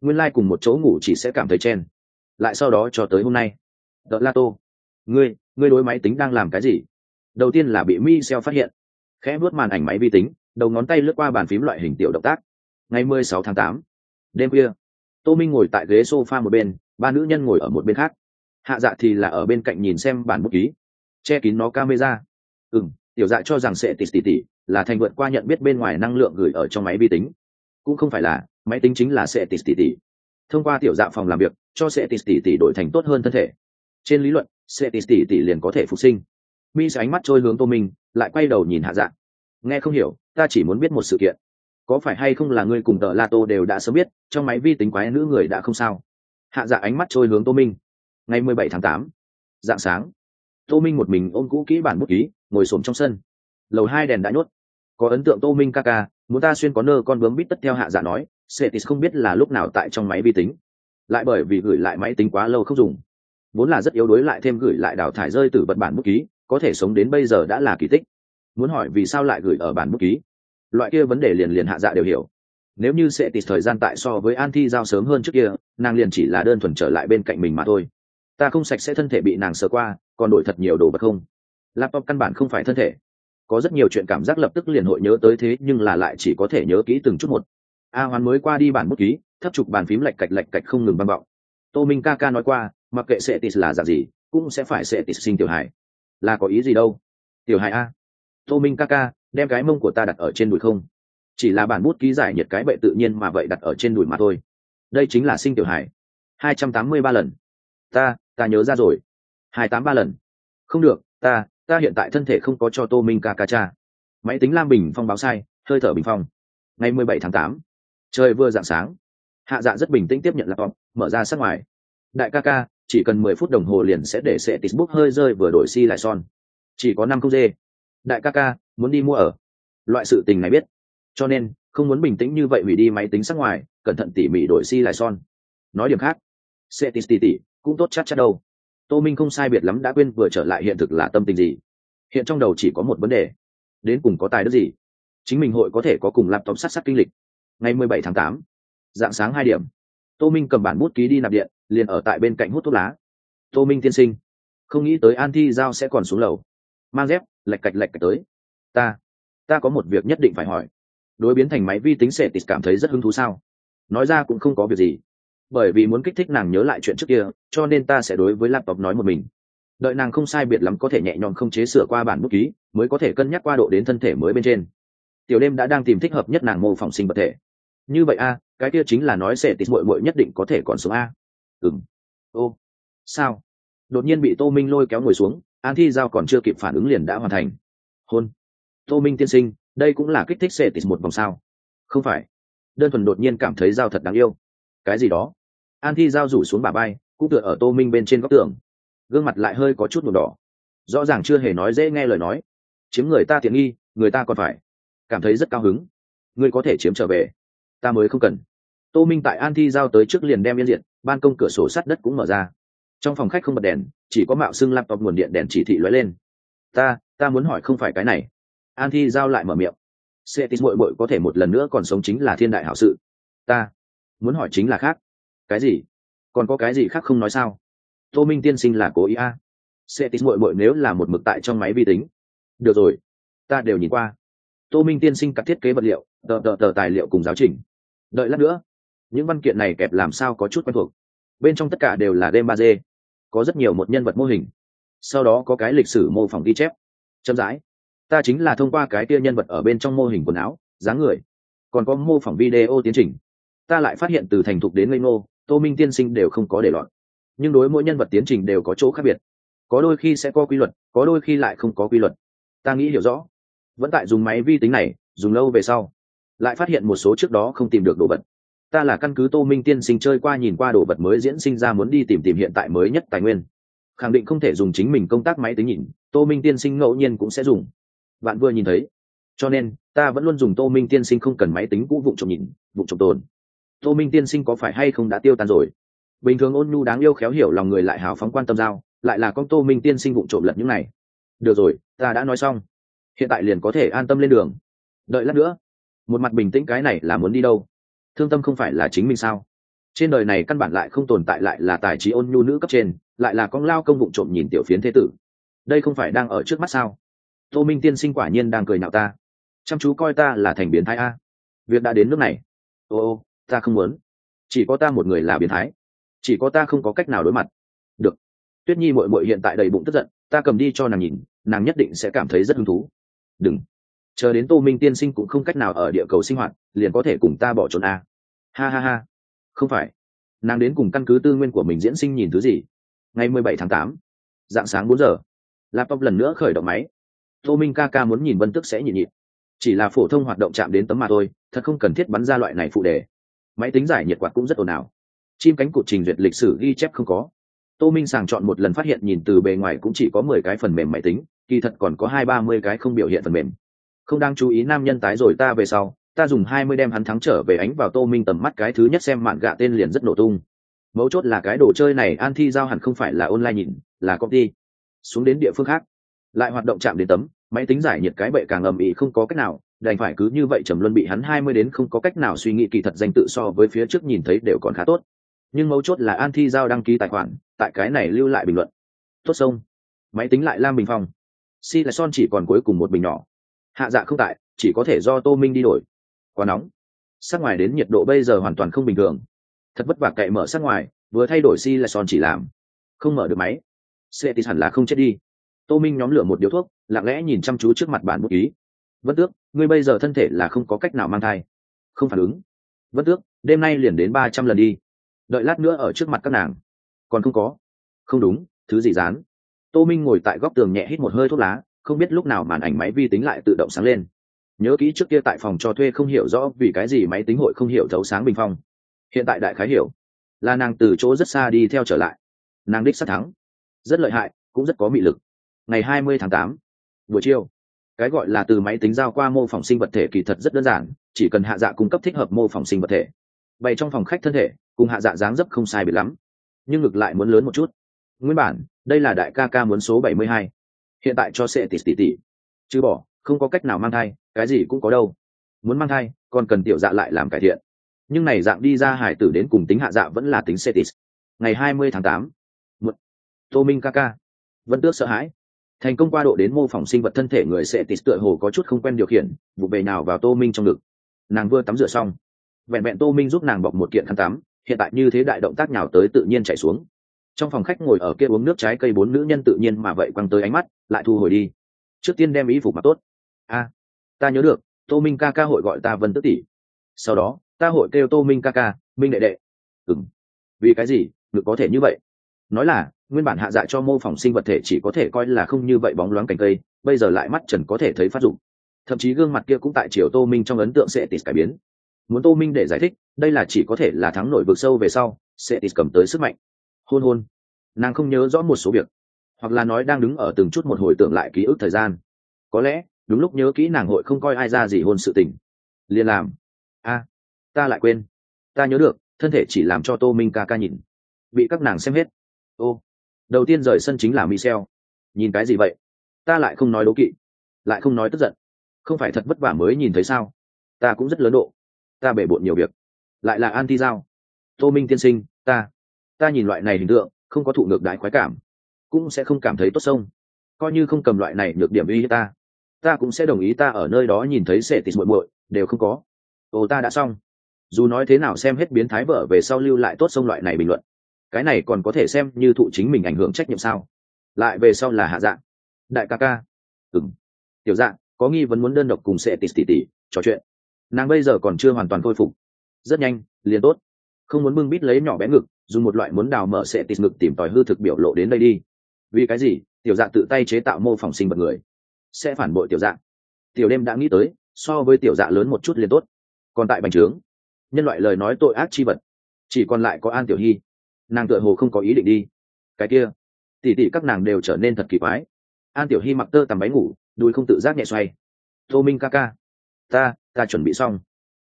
Nguyên lai、like、cùng một chỗ ngủ chỉ sẽ cảm thấy chen lại sau đó cho tới hôm nay. Đợt la tô ngươi ngươi đối máy tính đang làm cái gì? Đầu tiên là bị mi xeo phát hiện khẽ vuốt màn ảnh máy vi tính đầu ngón tay lướt qua bàn phím loại hình tiểu động tác. Ngày mười sáu tháng 8, đêm khuya tô minh ngồi tại ghế sofa một bên ba nữ nhân ngồi ở một bên khác. Hạ dạ thì là ở bên cạnh nhìn xem bản bút ký che kín nó camera. Ừ m tiểu dạ cho rằng sẽ tỉ tỉ tỉ là thành vượt qua nhận biết bên ngoài năng lượng gửi ở trong máy vi tính. Cũng không phải là máy tính chính là sẽ tỉ tỉ tỉ thông qua tiểu dạ phòng làm việc, cho sẽ tỷ tỷ tỷ đổi thành tốt hơn thân thể. Trên lý luận sẽ tỷ tỷ tỷ liền có thể phục sinh. Mi sẽ ánh mắt trôi hướng tô minh, lại quay đầu nhìn hạ dạ. Nghe không hiểu, ta chỉ muốn biết một sự kiện. Có phải hay không là ngươi cùng tờ la tô đều đã sớm biết, trong máy vi tính quái nữ người đã không sao? Hạ dạ ánh mắt trôi hướng tô minh. Ngày mười bảy tháng tám, dạng sáng. Tô minh một mình ôm cũ kỹ bản bút ký, ngồi xổm trong sân. Lầu hai đèn đã nhốt. Có ấn tượng tô minh ca ca, muốn ta xuyên có nơ con bướm bít tất theo hạ dạ nói Cetis không biết là lúc nào tại trong máy vi tính. Lại bởi vì gửi lại máy tính quá lâu không dùng. Vốn là rất yếu đuối lại thêm gửi lại đào thải rơi từ vật bản bút ký, có thể sống đến bây giờ đã là kỳ tích. Muốn hỏi vì sao lại gửi ở bản bút ký? Loại kia vấn đề liền liền hạ dạ đều hiểu. Nếu như Cetis thời gian tại so với an thi giao sớm hơn trước kia, nàng liền chỉ là đơn thuần trở lại bên cạnh mình mà thôi. Ta không sạch sẽ thân thể bị nàng sờ qua, còn đổi thật nhiều đồ vật không? Laptop căn bản không phải thân thể. Có rất nhiều chuyện cảm giác lập tức liền hội nhớ tới thế, nhưng là lại chỉ có thể nhớ kỹ từng chút một a hoán mới qua đi bản bút ký, thấp trục bàn phím lạch cạch lạch cạch không ngừng vang vọng. Tô minh ca ca nói qua, mặc kệ sẽ tis là dạng gì, cũng sẽ phải sẽ tis sinh tiểu hải là có ý gì đâu? Tiểu hải a. Tô minh ca ca, đem cái mông của ta đặt ở trên đùi không? Chỉ là bản bút ký giải nhiệt cái bệ tự nhiên mà vậy đặt ở trên đùi mà thôi. Đây chính là sinh tiểu hải hai trăm tám mươi ba lần. Ta ta nhớ ra rồi. Hai tám ba lần. Không được, ta ta hiện tại thân thể không có cho tô minh ca ca cha. Máy tính lam bình phong báo sai, hơi thở bình phong. Ngày mười bảy tháng tám trời vừa dạng sáng. Hạ dạ rất bình tĩnh tiếp nhận laptop, mở ra sát ngoài. Đại ca ca, chỉ cần mười phút đồng hồ liền sẽ để sẽ tixbook hơi rơi vừa đổi si lại son. Chỉ có năm công dê. Đại ca ca, muốn đi mua ở. Loại sự tình này biết. Cho nên, không muốn bình tĩnh như vậy hủy đi máy tính sát ngoài, cẩn thận tỉ mỉ đổi si lại son. Nói điểm khác. Sẽ tỉ tỉ, cũng tốt chắc chắc đâu. Tô minh không sai biệt lắm đã quên vừa trở lại hiện thực là tâm tình gì. Hiện trong đầu chỉ có một vấn đề. Đến cùng có tài đức gì? Chính mình hội có thể có cùng laptop sát sát kinh lịch ngày mười bảy tháng tám, dạng sáng hai điểm. Tô minh cầm bản bút ký đi nạp điện, liền ở tại bên cạnh hút thuốc lá. Tô minh tiên sinh, không nghĩ tới an thi giao sẽ còn xuống lầu. Mang dép, lạch cạch lạch cạch tới. Ta ta có một việc nhất định phải hỏi. Đối biến thành máy vi tính sẽ tịt cảm thấy rất hứng thú sao? Nói ra cũng không có việc gì. Bởi vì muốn kích thích nàng nhớ lại chuyện trước kia, cho nên ta sẽ đối với laptop nói một mình. Đợi nàng không sai biệt lắm có thể nhẹ nhõm không chế sửa qua bản bút ký, mới có thể cân nhắc qua độ đến thân thể mới bên trên. Tiểu đêm đã đang tìm thích hợp nhất nàng mô phỏng sinh vật thể như vậy a, cái kia chính là nói sẽ tít mội mội nhất định có thể còn sống a. Ừng ô, sao? Đột nhiên bị tô minh lôi kéo ngồi xuống, an thi giao còn chưa kịp phản ứng liền đã hoàn thành. Hôn. Tô minh tiên sinh, đây cũng là kích thích sẽ tít một vòng sao? Không phải. Đơn thuần đột nhiên cảm thấy giao thật đáng yêu. Cái gì đó? An thi giao rủ xuống bà bay cũng tựa ở tô minh bên trên góc tường. Gương mặt lại hơi có chút màu đỏ. Rõ ràng chưa hề nói dễ nghe lời nói. Chiếm người ta tiện nghi, người ta còn phải cảm thấy rất cao hứng. Ngươi có thể chiếm trở về ta mới không cần. Tô minh tại an thi giao tới trước liền đem yên diện ban công cửa sổ sắt đất cũng mở ra. Trong phòng khách không bật đèn, chỉ có mạo xưng laptop nguồn điện đèn chỉ thị lóe lên. Ta ta muốn hỏi không phải cái này. An thi giao lại mở miệng. Sẽ tít bội bội có thể một lần nữa còn sống chính là thiên đại hảo sự. Ta, muốn hỏi chính là khác. Cái gì? Còn có cái gì khác không nói sao? Tô minh tiên sinh là cố ý a. À. sẽ tít bội bội nếu là một mực tại trong máy vi tính. Được rồi, ta đều nhìn qua. Tô minh tiên sinh cắt thiết kế vật liệu, tờ tờ tờ tài liệu cùng giáo trình đợi lát nữa. Những văn kiện này kẹp làm sao có chút quen thuộc. Bên trong tất cả đều là game ba d. Có rất nhiều một nhân vật mô hình. Sau đó có cái lịch sử mô phỏng ghi chép. Chậm rãi. Ta chính là thông qua cái kia nhân vật ở bên trong mô hình quần áo, dáng người. Còn có mô phỏng video tiến trình. Ta lại phát hiện từ thành thục đến ngây ngô, tô minh tiên sinh đều không có để lọt. Nhưng đối mỗi nhân vật tiến trình đều có chỗ khác biệt. Có đôi khi sẽ có quy luật, có đôi khi lại không có quy luật. Ta nghĩ hiểu rõ. Vẫn tại dùng máy vi tính này, dùng lâu về sau lại phát hiện một số trước đó không tìm được đồ vật. Ta là căn cứ tô minh tiên sinh chơi qua nhìn qua đồ vật mới diễn sinh ra muốn đi tìm tìm hiện tại mới nhất tài nguyên. Khẳng định không thể dùng chính mình công tác máy tính nhìn, tô minh tiên sinh ngẫu nhiên cũng sẽ dùng. Bạn vừa nhìn thấy. Cho nên, ta vẫn luôn dùng tô minh tiên sinh không cần máy tính cũ vụ trộm nhìn vụ trộm tồn. Tô minh tiên sinh có phải hay không đã tiêu tan rồi? Bình thường ôn nhu đáng yêu khéo hiểu lòng người lại hào phóng quan tâm giao, lại là con tô minh tiên sinh vụ trộm lật những này. Được rồi, ta đã nói xong. Hiện tại liền có thể an tâm lên đường. Đợi lát nữa một mặt bình tĩnh cái này là muốn đi đâu? Thương tâm không phải là chính mình sao? Trên đời này căn bản lại không tồn tại lại là tài trí ôn nhu nữ cấp trên, lại là con lao công vụ trộm nhìn tiểu phiến thế tử. Đây không phải đang ở trước mắt sao? Tô minh tiên sinh quả nhiên đang cười nhạo ta. Chăm chú coi ta là thành biến thái a. Việc đã đến nước này. Ô ô, ta không muốn. Chỉ có ta một người là biến thái. Chỉ có ta không có cách nào đối mặt. Được. Tuyết nhi mội mội hiện tại đầy bụng tức giận, ta cầm đi cho nàng nhìn, nàng nhất định sẽ cảm thấy rất hứng thú. Đừng chờ đến tô minh tiên sinh cũng không cách nào ở địa cầu sinh hoạt, liền có thể cùng ta bỏ trốn a ha ha ha. Không phải. Nàng đến cùng căn cứ tư nguyên của mình diễn sinh nhìn thứ gì? Ngày mười bảy tháng tám, dạng sáng bốn giờ. Laptop lần nữa khởi động máy. Tô minh ca ca muốn nhìn vân tức sẽ nhịn nhịn. Chỉ là phổ thông hoạt động chạm đến tấm mà thôi, thật không cần thiết bắn ra loại này phụ đề. Máy tính giải nhiệt quạt cũng rất ồn ào. Chim cánh cụt trình duyệt lịch sử ghi chép không có. Tô minh sàng chọn một lần phát hiện nhìn từ bề ngoài cũng chỉ có mười cái phần mềm máy tính, kỳ thật còn có hai ba mươi cái không biểu hiện phần mềm không đang chú ý nam nhân tái rồi ta về sau, ta dùng hai mươi đem hắn thắng trở về ánh vào tô minh tầm mắt cái thứ nhất xem mạn gạ tên liền rất nổ tung. Mấu chốt là cái đồ chơi này an thi giao hẳn không phải là online nhìn, là công ty xuống đến địa phương khác, lại hoạt động chạm đến tấm, máy tính giải nhiệt cái bệ càng ầm ĩ không có cách nào, đành phải cứ như vậy trầm luân bị hắn hai mươi đến không có cách nào suy nghĩ kỳ thật danh tự so với phía trước nhìn thấy đều còn khá tốt. Nhưng mấu chốt là an thi giao đăng ký tài khoản, tại cái này lưu lại bình luận. Tốt sông máy tính lại lam bình phong. Si là son chỉ còn cuối cùng một bình nhỏ hạ dạ không tại, chỉ có thể do tô minh đi đổi. Quá nóng. Sát ngoài đến nhiệt độ bây giờ hoàn toàn không bình thường. Thật vất vả cậy mở sát ngoài, vừa thay đổi si là son chỉ làm. Không mở được máy. Sẽ thì hẳn là không chết đi. Tô minh nhóm lửa một điếu thuốc, lặng lẽ nhìn chăm chú trước mặt bản bút ký. Vân tước, ngươi bây giờ thân thể là không có cách nào mang thai. Không phản ứng. Vân tước, đêm nay liền đến ba trăm lần đi. Đợi lát nữa ở trước mặt các nàng. Còn không có. Không đúng, thứ gì dán. Tô minh ngồi tại góc tường nhẹ hít một hơi thuốc lá không biết lúc nào màn ảnh máy vi tính lại tự động sáng lên. Nhớ kỹ trước kia tại phòng cho thuê không hiểu rõ vì cái gì máy tính hội không hiểu thấu sáng bình phong. Hiện tại đại khái hiểu. Là nàng từ chỗ rất xa đi theo trở lại. Nàng đích sát thắng. Rất lợi hại, cũng rất có mị lực. Ngày hai mươi tháng tám, buổi chiều, cái gọi là từ máy tính giao qua mô phỏng sinh vật thể kỳ thật rất đơn giản, chỉ cần hạ dạ cung cấp thích hợp mô phỏng sinh vật thể. Bày trong phòng khách thân thể, cùng hạ dạ dáng dấp không sai biệt lắm. Nhưng ngược lại muốn lớn một chút. Nguyên bản, đây là đại ca ca muốn số bảy mươi hai hiện tại cho sẽ tỷ tỷ tỷ chứ bỏ không có cách nào mang thai cái gì cũng có đâu. Muốn mang thai còn cần tiểu dạ lại làm cải thiện. Nhưng này dạng đi ra hải tử đến cùng tính hạ dạ vẫn là tính setis ngày hai mươi tháng tám một, tô minh ca ca. Vẫn tước sợ hãi. Thành công qua độ đến mô phỏng sinh vật thân thể người sẽ tựa hồ có chút không quen điều khiển vụ bề nào vào tô minh trong ngực. Nàng vừa tắm rửa xong vẹn vẹn tô minh giúp nàng bọc một kiện khăn tắm hiện tại như thế đại động tác nào tới tự nhiên chảy xuống trong phòng khách ngồi ở kia uống nước trái cây bốn nữ nhân tự nhiên mà vậy quăng tới ánh mắt, lại thu hồi đi. Trước tiên đem ý phục mặc tốt. A, ta nhớ được, tô minh ca ca hội gọi ta vân tức tỷ. Sau đó, ta hội kêu tô minh ca ca, minh đệ đệ. Ừng vì cái gì, ngực có thể như vậy? Nói là, nguyên bản hạ dạ cho mô phỏng sinh vật thể chỉ có thể coi là không như vậy bóng loáng cành cây, bây giờ lại mắt trần có thể thấy phát dụng. Thậm chí gương mặt kia cũng tại chiều tô minh trong ấn tượng sẽ tịt cải biến. Muốn tô minh để giải thích, đây là chỉ có thể là thắng nổi vực sâu về sau, sẽ tịt cầm tới sức mạnh hôn hôn. Nàng không nhớ rõ một số việc, hoặc là nói đang đứng ở từng chút một hồi tưởng lại ký ức thời gian. Có lẽ, đúng lúc nhớ kỹ nàng hội không coi ai ra gì hôn sự tình. Liền làm. A, ta lại quên. Ta nhớ được, thân thể chỉ làm cho tô minh ca ca nhìn. Bị các nàng xem hết. Ô, đầu tiên rời sân chính là michel. Nhìn cái gì vậy? Ta lại không nói đố kỵ, lại không nói tức giận. Không phải thật vất vả mới nhìn thấy sao? Ta cũng rất lớn độ. Ta bể bộn nhiều việc. Lại là an thi giao. Tô minh tiên sinh, ta ta nhìn loại này hình tượng, không có thụ ngược đại khoái cảm, cũng sẽ không cảm thấy tốt sông. Coi như không cầm loại này nhược điểm uy hiếp ta ta cũng sẽ đồng ý ta ở nơi đó nhìn thấy sệ tịt muội muội, đều không có. Ồ, ta đã xong. Dù nói thế nào xem hết biến thái vợ về sau lưu lại tốt sông loại này bình luận. Cái này còn có thể xem như thụ chính mình ảnh hưởng trách nhiệm sao? Lại về sau là hạ dạng đại ca ca. Ừng tiểu dạng có nghi vấn muốn đơn độc cùng sẽ tịt tỉ tỉ, trò chuyện. Nàng bây giờ còn chưa hoàn toàn khôi phục. Rất nhanh, liền tốt không muốn bưng bít lấy nhỏ bé ngực, dùng một loại muốn đào mở sẽ tịt ngực tìm tòi hư thực biểu lộ đến đây đi. Vì cái gì? Tiểu dạng tự tay chế tạo mô phỏng sinh vật người. Sẽ phản bội tiểu dạng tiểu đêm đã nghĩ tới, so với tiểu dạ lớn một chút liền tốt. Còn tại bành trướng, nhân loại lời nói tội ác chi vật, chỉ còn lại có an tiểu hy. Nàng tựa hồ không có ý định đi. Cái kia tỉ tỉ các nàng đều trở nên thật kỳ quái. An tiểu hy mặc tơ tằm váy ngủ, đùi không tự giác nhẹ xoay. Tô minh ca ca, ta ta chuẩn bị xong.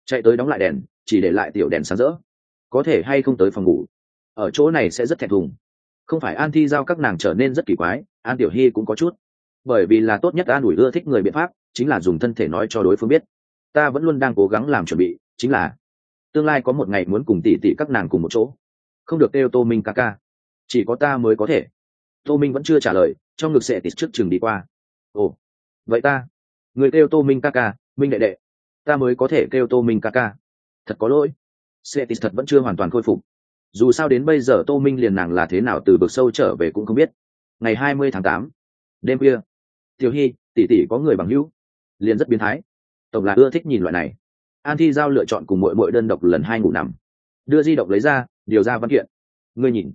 Chạy tới đóng lại đèn, chỉ để lại tiểu đèn sáng rỡ có thể hay không tới phòng ngủ. Ở chỗ này sẽ rất thẹn thùng. Không phải an thi giao các nàng trở nên rất kỳ quái, an tiểu hy cũng có chút. Bởi vì là tốt nhất an ủi ưa thích người biện pháp, chính là dùng thân thể nói cho đối phương biết. Ta vẫn luôn đang cố gắng làm chuẩn bị, chính là tương lai có một ngày muốn cùng tỉ tỉ các nàng cùng một chỗ. Không được kêu tô minh ca ca. Chỉ có ta mới có thể. Tô minh vẫn chưa trả lời, trong ngực sẽ tịt trước chừng đi qua. Ồ, vậy ta, người kêu tô minh ca ca, minh đệ đệ, ta mới có thể kêu tô minh ca ca. Thật có lỗi. Cetis thật vẫn chưa hoàn toàn khôi phục. Dù sao đến bây giờ tô minh liền nàng là thế nào từ vực sâu trở về cũng không biết. Ngày hai mươi tháng tám, đêm khuya, tiểu hi tỷ tỷ có người bằng hữu. Liền rất biến thái. Tổng là ưa thích nhìn loại này. An thi giao lựa chọn cùng muội muội đơn độc lần hai ngủ nằm. Đưa di động lấy ra, điều ra văn kiện. Ngươi nhìn.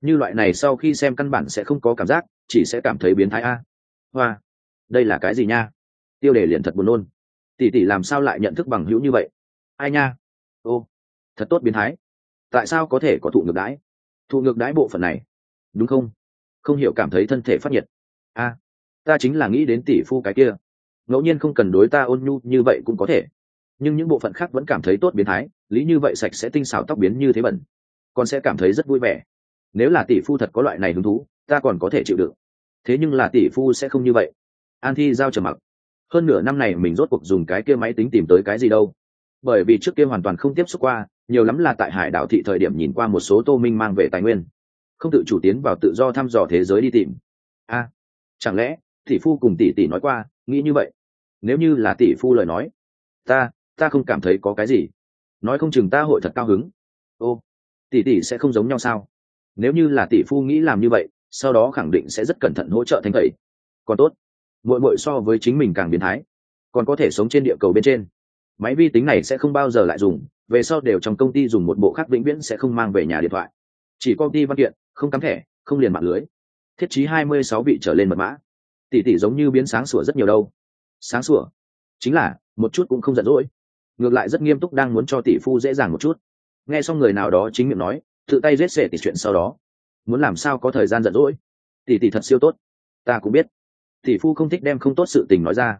Như loại này sau khi xem căn bản sẽ không có cảm giác, chỉ sẽ cảm thấy biến thái a. Hoa. Đây là cái gì nha? Tiêu đề liền thật buồn nôn. Tỷ tỷ làm sao lại nhận thức bằng hữu như vậy? Ai nha? Ô thật tốt biến thái. Tại sao có thể có thụ ngược đãi? Thụ ngược đãi bộ phận này, đúng không? Không hiểu cảm thấy thân thể phát nhiệt. A, ta chính là nghĩ đến tỷ phu cái kia. Ngẫu nhiên không cần đối ta ôn nhu như vậy cũng có thể. Nhưng những bộ phận khác vẫn cảm thấy tốt biến thái, lý như vậy sạch sẽ tinh xảo tóc biến như thế bẩn. Con sẽ cảm thấy rất vui vẻ. Nếu là tỷ phu thật có loại này hứng thú, ta còn có thể chịu đựng thế nhưng là tỷ phu sẽ không như vậy. An thi giao trầm mặc. Hơn nửa năm này mình rốt cuộc dùng cái kia máy tính tìm tới cái gì đâu. Bởi vì trước kia hoàn toàn không tiếp xúc qua nhiều lắm là tại hải đảo thị thời điểm nhìn qua một số tô minh mang về tài nguyên. Không tự chủ tiến vào tự do thăm dò thế giới đi tìm. A, chẳng lẽ tỷ phu cùng tỷ tỷ nói qua, nghĩ như vậy? Nếu như là tỷ phu lời nói, ta ta không cảm thấy có cái gì. Nói không chừng ta hội thật cao hứng. Ô, tỷ tỷ sẽ không giống nhau sao? Nếu như là tỷ phu nghĩ làm như vậy, sau đó khẳng định sẽ rất cẩn thận hỗ trợ thanh thầy còn tốt, muội muội so với chính mình càng biến thái. Còn có thể sống trên địa cầu bên trên. Máy vi tính này sẽ không bao giờ lại dùng về sau đều trong công ty dùng một bộ khác vĩnh viễn sẽ không mang về nhà điện thoại. Chỉ công ty văn kiện, không cắm thẻ, không liền mạng lưới. Thiết chí hai mươi sáu vị trở lên mật mã. Tỷ tỷ giống như biến sáng sủa rất nhiều đâu. Sáng sủa? Chính là, một chút cũng không giận dỗi. Ngược lại rất nghiêm túc đang muốn cho tỷ phu dễ dàng một chút. Nghe xong người nào đó chính miệng nói, tự tay rết sệ tỷ chuyện sau đó. Muốn làm sao có thời gian giận dỗi? Tỷ tỷ thật siêu tốt. Ta cũng biết. Tỷ phu không thích đem không tốt sự tình nói ra.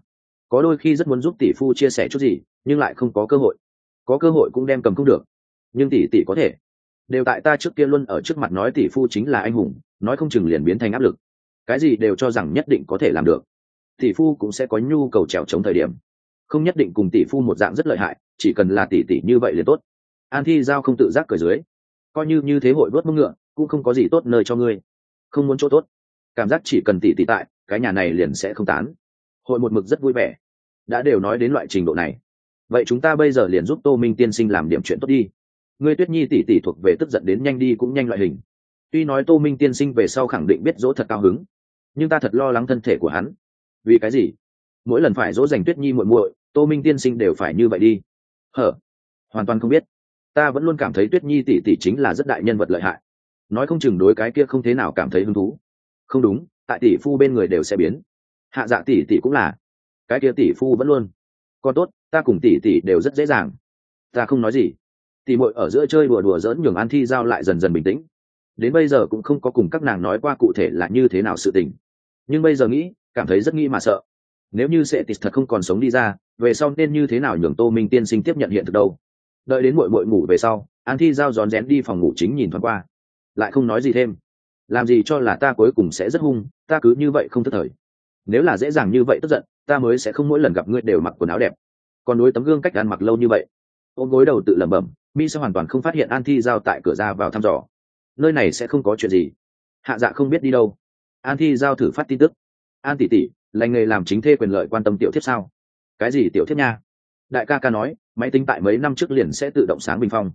Có đôi khi rất muốn giúp tỷ phu chia sẻ chút gì, nhưng lại không có cơ hội có cơ hội cũng đem cầm không được. Nhưng tỷ tỷ có thể. Đều tại ta trước kia luôn ở trước mặt nói tỷ phu chính là anh hùng, nói không chừng liền biến thành áp lực. Cái gì đều cho rằng nhất định có thể làm được. Tỷ phu cũng sẽ có nhu cầu trèo chống thời điểm. Không nhất định cùng tỷ phu một dạng rất lợi hại, chỉ cần là tỷ tỷ như vậy liền tốt. An thi giao không tự giác cởi dưới. Coi như như thế hội vớt mông ngựa, cũng không có gì tốt nơi cho ngươi. Không muốn chỗ tốt. Cảm giác chỉ cần tỷ tỷ tại, cái nhà này liền sẽ không tán. Hội một mực rất vui vẻ. Đã đều nói đến loại trình độ này vậy chúng ta bây giờ liền giúp tô minh tiên sinh làm điểm chuyện tốt đi. Người tuyết nhi tỷ tỷ thuộc về tức giận đến nhanh đi cũng nhanh loại hình. Tuy nói tô minh tiên sinh về sau khẳng định biết dỗ thật cao hứng, nhưng ta thật lo lắng thân thể của hắn. Vì cái gì? Mỗi lần phải dỗ dành tuyết nhi muội muội, tô minh tiên sinh đều phải như vậy đi. Hở? Hoàn toàn không biết. Ta vẫn luôn cảm thấy tuyết nhi tỷ tỷ chính là rất đại nhân vật lợi hại. Nói không chừng đối cái kia không thế nào cảm thấy hứng thú. Không đúng, tại tỷ phu bên người đều sẽ biến. Hạ dạ tỷ tỷ cũng là. Cái kia tỷ phu vẫn luôn. Còn tốt ta cùng tỷ tỷ đều rất dễ dàng. Ta không nói gì. Tỷ muội ở giữa chơi đùa đùa dỡn nhường an thi giao lại dần dần bình tĩnh. Đến bây giờ cũng không có cùng các nàng nói qua cụ thể là như thế nào sự tình. Nhưng bây giờ nghĩ, cảm thấy rất nghĩ mà sợ. Nếu như sẽ tịt thật không còn sống đi ra, về sau nên như thế nào nhường tô minh tiên sinh tiếp nhận hiện thực đâu? Đợi đến muội muội ngủ về sau, an thi giao rón rén đi phòng ngủ chính nhìn thoáng qua. Lại không nói gì thêm. Làm gì cho là ta cuối cùng sẽ rất hung, ta cứ như vậy không thất thời. Nếu là dễ dàng như vậy tức giận, ta mới sẽ không mỗi lần gặp ngươi đều mặc quần áo đẹp còn đối tấm gương cách ăn mặc lâu như vậy. Ôm gối đầu tự lẩm bẩm, mi sẽ hoàn toàn không phát hiện an thi giao tại cửa ra vào thăm dò. Nơi này sẽ không có chuyện gì. Hạ dạ không biết đi đâu. An thi giao thử phát tin tức. An tỷ tỷ, lành nghề làm chính thê quyền lợi quan tâm tiểu thiếp sao? Cái gì tiểu thiếp nha? Đại ca ca nói, máy tính tại mấy năm trước liền sẽ tự động sáng bình phong.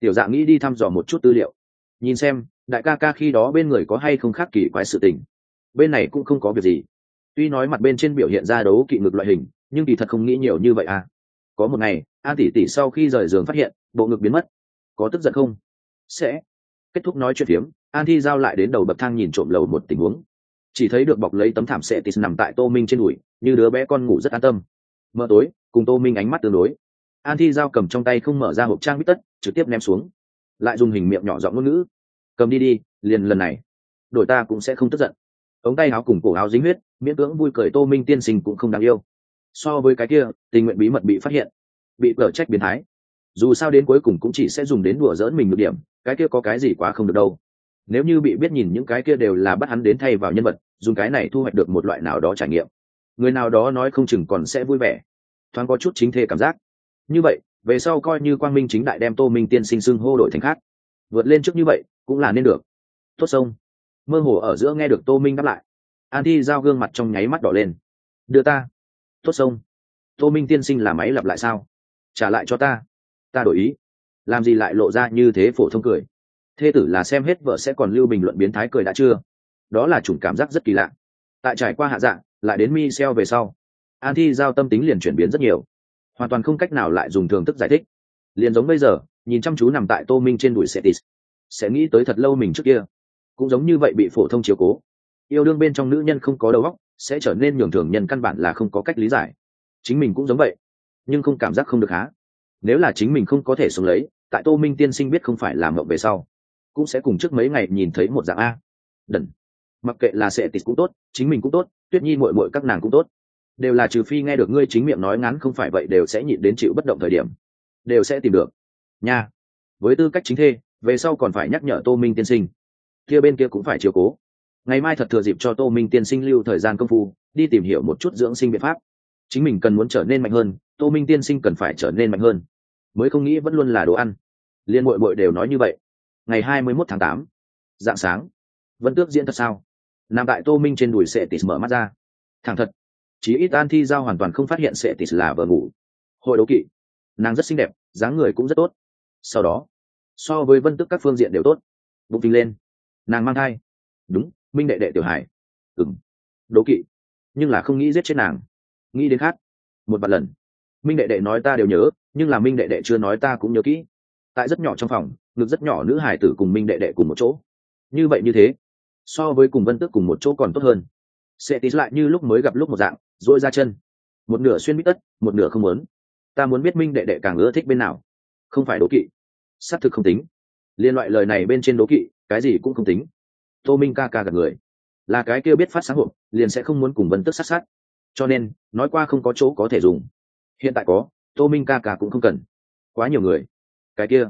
Tiểu dạ nghĩ đi thăm dò một chút tư liệu. Nhìn xem, đại ca ca khi đó bên người có hay không khác kỳ quái sự tình. Bên này cũng không có việc gì. Tuy nói mặt bên trên biểu hiện ra đấu kỵ ngực loại hình, nhưng kỳ thật không nghĩ nhiều như vậy à có một ngày, an tỷ tỷ sau khi rời giường phát hiện, bộ ngực biến mất. Có tức giận không? Sẽ. Kết thúc nói chuyện phiếm, an thi giao lại đến đầu bậc thang nhìn trộm lầu một tình huống. Chỉ thấy được bọc lấy tấm thảm sệ tis nằm tại tô minh trên đùi, như đứa bé con ngủ rất an tâm. Mờ tối, cùng tô minh ánh mắt tương đối. An thi giao cầm trong tay không mở ra hộp trang bít tất, trực tiếp ném xuống. Lại dùng hình miệng nhỏ giọng ngôn ngữ. Cầm đi đi, liền lần này. Đổi ta cũng sẽ không tức giận. Ống tay áo cùng cổ áo dính huyết, miễn cưỡng vui cười tô minh tiên sinh cũng không đáng yêu so với cái kia, tình nguyện bí mật bị phát hiện, bị cờ trách biến thái. Dù sao đến cuối cùng cũng chỉ sẽ dùng đến đùa dỡn mình được điểm, cái kia có cái gì quá không được đâu. Nếu như bị biết nhìn những cái kia đều là bắt hắn đến thay vào nhân vật, dùng cái này thu hoạch được một loại nào đó trải nghiệm. Người nào đó nói không chừng còn sẽ vui vẻ. Thoáng có chút chính thể cảm giác. Như vậy, về sau coi như quang minh chính đại đem tô minh tiên sinh xưng hô đổi thành khác. Vượt lên trước như vậy, cũng là nên được. Tốt sông. Mơ hồ ở giữa nghe được tô minh đáp lại. An thi giao gương mặt trong nháy mắt đỏ lên. Đưa ta tốt sông. Tô minh tiên sinh là máy lặp lại sao? Trả lại cho ta. Ta đổi ý. Làm gì lại lộ ra như thế phổ thông cười? Thê tử là xem hết vợ sẽ còn lưu bình luận biến thái cười đã chưa? Đó là chủng cảm giác rất kỳ lạ. Tại trải qua hạ dạng lại đến mi xeo về sau, an thi giao tâm tính liền chuyển biến rất nhiều. Hoàn toàn không cách nào lại dùng thường thức giải thích. Liền giống bây giờ, nhìn chăm chú nằm tại tô minh trên đùi setis sẽ nghĩ tới thật lâu mình trước kia. Cũng giống như vậy bị phổ thông chiếu cố. Yêu đương bên trong nữ nhân không có đầu óc sẽ trở nên nhường thường nhân căn bản là không có cách lý giải. Chính mình cũng giống vậy, nhưng không cảm giác không được há. Nếu là chính mình không có thể sống lấy, tại tô minh tiên sinh biết không phải làm mộng về sau, cũng sẽ cùng trước mấy ngày nhìn thấy một dạng a. Đần. Mặc kệ là sẽ tịt cũng tốt, chính mình cũng tốt, tuyết nhi mội mội các nàng cũng tốt. Đều là trừ phi nghe được ngươi chính miệng nói ngắn không phải vậy đều sẽ nhịn đến chịu bất động thời điểm. Đều sẽ tìm được. Nha. Với tư cách chính thê, về sau còn phải nhắc nhở tô minh tiên sinh. Kia bên kia cũng phải chiều cố ngày mai thật thừa dịp cho tô minh tiên sinh lưu thời gian công phu, đi tìm hiểu một chút dưỡng sinh biện pháp. Chính mình cần muốn trở nên mạnh hơn, tô minh tiên sinh cần phải trở nên mạnh hơn. Mới không nghĩ vẫn luôn là đồ ăn. Liên bội bội đều nói như vậy. Ngày hai mươi mốt tháng tám, dạng sáng. Vẫn tước diễn thật sao? Nằm tại tô minh trên đùi sệ tis mở mắt ra. Thẳng thật, chí ít an thi giao hoàn toàn không phát hiện sệ tis là vợ ngủ. Hội đấu kỵ. Nàng rất xinh đẹp, dáng người cũng rất tốt. Sau đó, so với vân tức các phương diện đều tốt. Bụng tinh lên. Nàng mang thai. Đúng minh đệ đệ tiểu hải ừng đố kỵ. Nhưng là không nghĩ giết chết nàng. Nghĩ đến khác. Một vài lần. Minh đệ đệ nói ta đều nhớ, nhưng là minh đệ đệ chưa nói ta cũng nhớ kỹ. Tại rất nhỏ trong phòng, ngực rất nhỏ nữ hải tử cùng minh đệ đệ cùng một chỗ. Như vậy như thế, so với cùng vân tước cùng một chỗ còn tốt hơn. Sẽ tí lại như lúc mới gặp lúc một dạng dội ra chân. Một nửa xuyên bít tất, một nửa không muốn. Ta muốn biết minh đệ đệ càng ưa thích bên nào. Không phải đố kỵ. Xác thực không tính. Liên loại lời này bên trên đố kỵ, cái gì cũng không tính tô minh ca ca gặp người. Là cái kia biết phát sáng hộp, liền sẽ không muốn cùng vân tức sát sát. Cho nên, nói qua không có chỗ có thể dùng. Hiện tại có, tô minh ca ca cũng không cần. Quá nhiều người. Cái kia.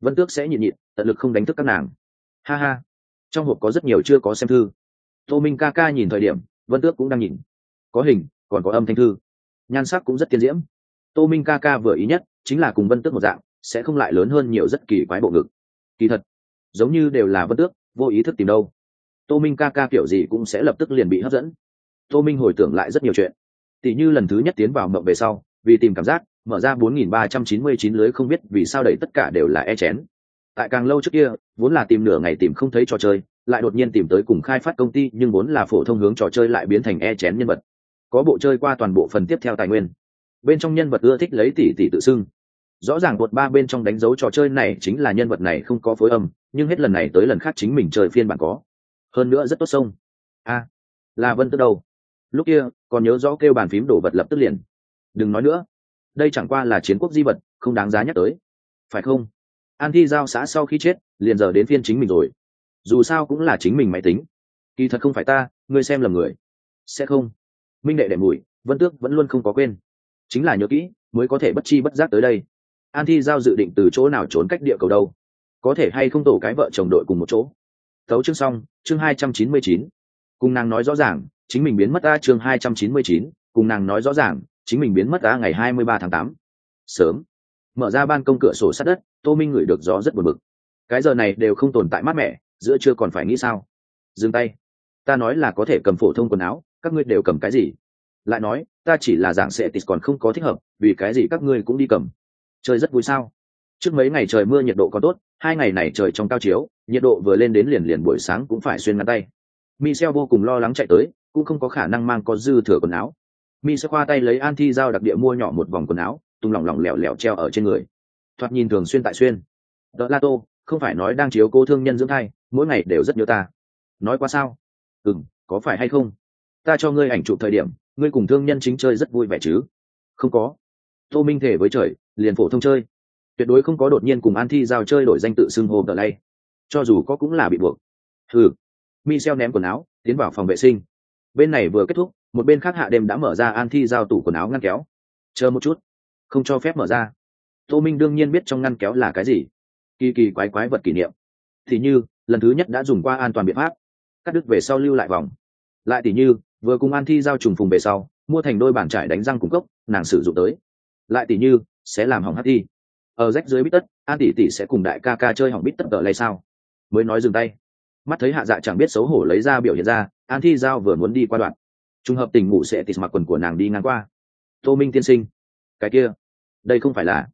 Vân tước sẽ nhịn nhịn, tận lực không đánh thức các nàng. Ha ha. Trong hộp có rất nhiều chưa có xem thư. Tô minh ca ca nhìn thời điểm, vân tước cũng đang nhìn. Có hình, còn có âm thanh thư. Nhan sắc cũng rất tiên diễm. Tô minh ca ca vừa ý nhất, chính là cùng vân tước một dạng, sẽ không lại lớn hơn nhiều rất kỳ quái bộ ngực. Kỳ thật, giống như đều là vân tước vô ý thức tìm đâu. Tô minh ca ca kiểu gì cũng sẽ lập tức liền bị hấp dẫn. Tô minh hồi tưởng lại rất nhiều chuyện. Tỷ như lần thứ nhất tiến vào mộng về sau, vì tìm cảm giác, mở ra 4.399 lưới không biết vì sao đầy tất cả đều là e chén. Tại càng lâu trước kia, vốn là tìm nửa ngày tìm không thấy trò chơi, lại đột nhiên tìm tới cùng khai phát công ty, nhưng vốn là phổ thông hướng trò chơi lại biến thành e chén nhân vật. Có bộ chơi qua toàn bộ phần tiếp theo tài nguyên. Bên trong nhân vật ưa thích lấy tỷ tỷ tự xưng. Rõ ràng bột ba bên trong đánh dấu trò chơi này chính là nhân vật này không có phối âm nhưng hết lần này tới lần khác chính mình chơi phiên bản có. Hơn nữa rất tốt sông. A, là vân tức đâu? Lúc kia, còn nhớ rõ kêu bàn phím đổ vật lập tức liền. Đừng nói nữa. Đây chẳng qua là chiến quốc di vật, không đáng giá nhắc tới. Phải không? An thi giao xã sau khi chết, liền giờ đến phiên chính mình rồi. Dù sao cũng là chính mình máy tính. Kỳ thật không phải ta, ngươi xem lầm người. Sẽ không. Minh đệ đệ mùi, vân tước vẫn luôn không có quên. Chính là nhớ kỹ, mới có thể bất chi bất giác tới đây. An thi giao dự định từ chỗ nào trốn cách địa cầu đâu? Có thể hay không tổ cái vợ chồng đội cùng một chỗ. Tấu chương xong, chương hai trăm chín mươi chín. Cùng nàng nói rõ ràng, chính mình biến mất ta chương hai trăm chín mươi chín. Cùng nàng nói rõ ràng, chính mình biến mất ta ngày hai mươi ba tháng tám. Sớm. Mở ra ban công cửa sổ sát đất, tô minh ngửi được gió rất buồn bực. Cái giờ này đều không tồn tại mát mẻ, giữa chưa còn phải nghĩ sao? Dừng tay. Ta nói là có thể cầm phổ thông quần áo, các ngươi đều cầm cái gì? Lại nói, ta chỉ là giảng sẽ tịt còn không có thích hợp, vì cái gì các ngươi cũng đi cầm? Chơi rất vui sao? Trước mấy ngày trời mưa nhiệt độ có tốt, hai ngày này trời trong cao chiếu, nhiệt độ vừa lên đến liền liền buổi sáng cũng phải xuyên ngắn tay. Michel vô cùng lo lắng chạy tới, cũng không có khả năng mang có dư thừa quần áo. Mi sẽ khoa tay lấy an thi dao đặc địa mua nhỏ một vòng quần áo, tung lỏng lỏng lẻo lẻo treo ở trên người. Thoạt nhìn thường xuyên tại xuyên. Đỡ la tô, không phải nói đang chiếu cô thương nhân dưỡng thai, mỗi ngày đều rất nhớ ta. Nói qua sao? Ừ m có phải hay không? Ta cho ngươi ảnh chụp thời điểm, ngươi cùng thương nhân chính chơi rất vui vẻ chứ? Không có. Tô minh thể với trời, liền phổ thông chơi tuyệt đối không có đột nhiên cùng an thi giao chơi đổi danh tự xưng hô tờ lay. Cho dù có cũng là bị buộc. Thử Michel ném quần áo, tiến vào phòng vệ sinh. Bên này vừa kết thúc, một bên khác hạ đêm đã mở ra an thi giao tủ quần áo ngăn kéo. Chờ một chút. Không cho phép mở ra. Tô minh đương nhiên biết trong ngăn kéo là cái gì. Kỳ kỳ quái quái vật kỷ niệm. Thì như, lần thứ nhất đã dùng qua an toàn biện pháp. Cắt đứt về sau lưu lại vòng. Lại tỉ như, vừa cùng an thi giao trùng phùng về sau, mua thành đôi bàn trải đánh răng cung cấp nàng sử dụng tới. Lại tỉ như, sẽ làm hỏng hát thi ở rách dưới bít tất, an tỷ tỷ sẽ cùng đại ca ca chơi hỏng bít tất tờ lay sao? Mới nói dừng tay. Mắt thấy hạ dạ chẳng biết xấu hổ lấy ra biểu hiện ra, an thi giao vừa muốn đi qua đoạn. Trùng hợp tình ngủ sẽ tịt mặc quần của nàng đi ngang qua. Tô minh tiên sinh. Cái kia. Đây không phải là.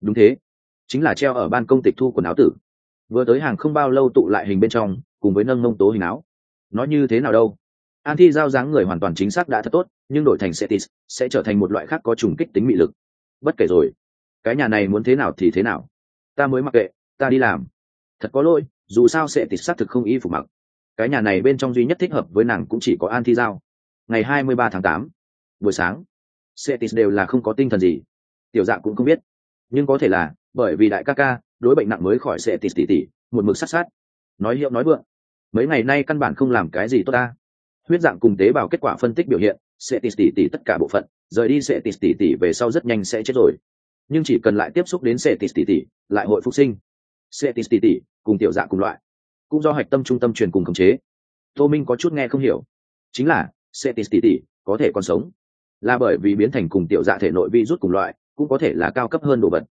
Đúng thế. Chính là treo ở ban công tịch thu quần áo tử. Vừa tới hàng không bao lâu tụ lại hình bên trong, cùng với nâng mông tố hình áo. Nó như thế nào đâu? An thi giao dáng người hoàn toàn chính xác đã thật tốt, nhưng đổi thành setis sẽ trở thành một loại khác có trùng kích tính mị lực. Bất kể rồi cái nhà này muốn thế nào thì thế nào. Ta mới mặc kệ, ta đi làm. Thật có lỗi, dù sao setis xác thực không y phục mặc. Cái nhà này bên trong duy nhất thích hợp với nàng cũng chỉ có an thi giao. Ngày hai mươi ba tháng tám, buổi sáng setis đều là không có tinh thần gì. Tiểu dạ cũng không biết. Nhưng có thể là, bởi vì đại ca ca, đối bệnh nặng mới khỏi setis tỉ tỉ, một mực sát sát. Nói hiệu nói vượng, mấy ngày nay căn bản không làm cái gì tốt ta. Huyết dạng cùng tế bào kết quả phân tích biểu hiện, sẽ tỉ tỉ tỉ tất cả bộ phận, rời đi sẽ tỉ tỉ tỉ về sau rất nhanh sẽ chết rồi nhưng chỉ cần lại tiếp xúc đến Cetis tỷ tỷ, lại hội phục sinh. Cetis tỷ tỷ cùng tiểu dạ cùng loại cũng do hạch tâm trung tâm truyền cùng khống chế. Tô minh có chút nghe không hiểu. Chính là cetis tỷ tỷ có thể còn sống. Là bởi vì biến thành cùng tiểu dạ thể nội vi rút cùng loại cũng có thể là cao cấp hơn đồ vật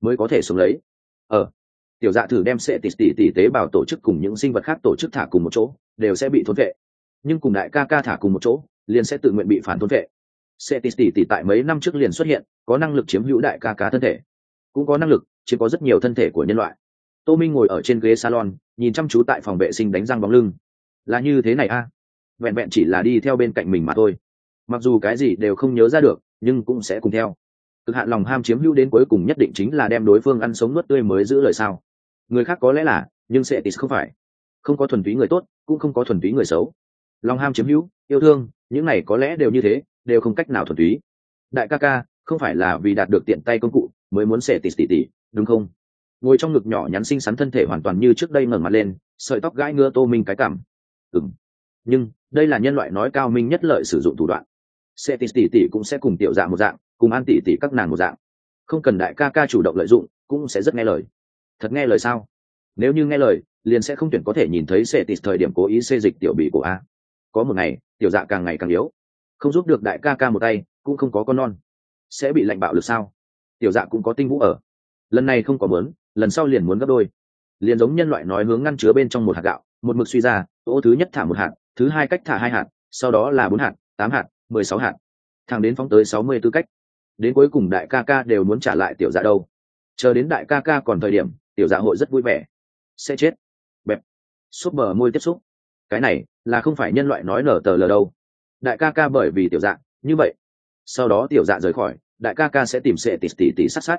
mới có thể sống lấy. Ờ tiểu dạ thử đem cetis tỷ tỷ tế bào tổ chức cùng những sinh vật khác tổ chức thả cùng một chỗ đều sẽ bị thôn vệ. Nhưng cùng đại ca ca thả cùng một chỗ liền sẽ tự nguyện bị phản thôn vệ cetis tỷ tỷ tại mấy năm trước liền xuất hiện, có năng lực chiếm hữu đại ca cá thân thể. Cũng có năng lực chiếm có rất nhiều thân thể của nhân loại. Tô minh ngồi ở trên ghế salon, nhìn chăm chú tại phòng vệ sinh đánh răng bóng lưng. Là như thế này a? À? vẹn vẹn chỉ là đi theo bên cạnh mình mà thôi. Mặc dù cái gì đều không nhớ ra được, nhưng cũng sẽ cùng theo. Cực hạn lòng ham chiếm hữu đến cuối cùng nhất định chính là đem đối phương ăn sống nuốt tươi mới giữ lời sao? Người khác có lẽ là, nhưng Cetis không phải. Không có thuần túy người tốt, cũng không có thuần túy người xấu. Lòng ham chiếm hữu, yêu thương những này có lẽ đều như thế, đều không cách nào thuần túy. Đại ca ca, không phải là vì đạt được tiện tay công cụ, mới muốn xẻ tỉ tỉ tỉ, đúng không? Ngồi trong ngực nhỏ nhắn xinh xắn thân thể hoàn toàn như trước đây ngẩng mặt lên, sợi tóc gãi ngứa tô minh cái cảm. Ừng nhưng, đây là nhân loại nói cao minh nhất lợi sử dụng thủ đoạn. Sẽ tỉ tỉ tỉ cũng sẽ cùng tiểu dạng một dạng, cùng an tỉ tỉ các nàng một dạng. Không cần đại ca ca chủ động lợi dụng, cũng sẽ rất nghe lời. Thật nghe lời sao? Nếu như nghe lời, liền sẽ không tuyển có thể nhìn thấy sẽ tỉ thời điểm cố ý xê dịch tiểu bị của a có một ngày, tiểu dạ càng ngày càng yếu. Không giúp được đại ca ca một tay, cũng không có con non. Sẽ bị lạnh bạo lực sao? Tiểu dạ cũng có tinh vũ ở. Lần này không có mớn lần sau liền muốn gấp đôi. Liền giống nhân loại nói hướng ngăn chứa bên trong một hạt gạo, một mực suy ra, ô thứ nhất thả một hạt, thứ hai cách thả hai hạt, sau đó là bốn hạt, tám hạt, mười sáu hạt. Thằng đến phóng tới sáu mươi tư cách. Đến cuối cùng đại ca ca đều muốn trả lại tiểu dạ đâu. Chờ đến đại ca ca còn thời điểm, tiểu dạ hội rất vui vẻ. Sẽ chết. Bẹp. Súp bờ môi tiếp xúc. Cái này là không phải nhân loại nói nở tờ lờ đâu. Đại ca ca bởi vì tiểu dạ như vậy. Sau đó tiểu dạ rời khỏi, đại ca ca sẽ tìm sệ tỷ tỷ tỷ sát sát.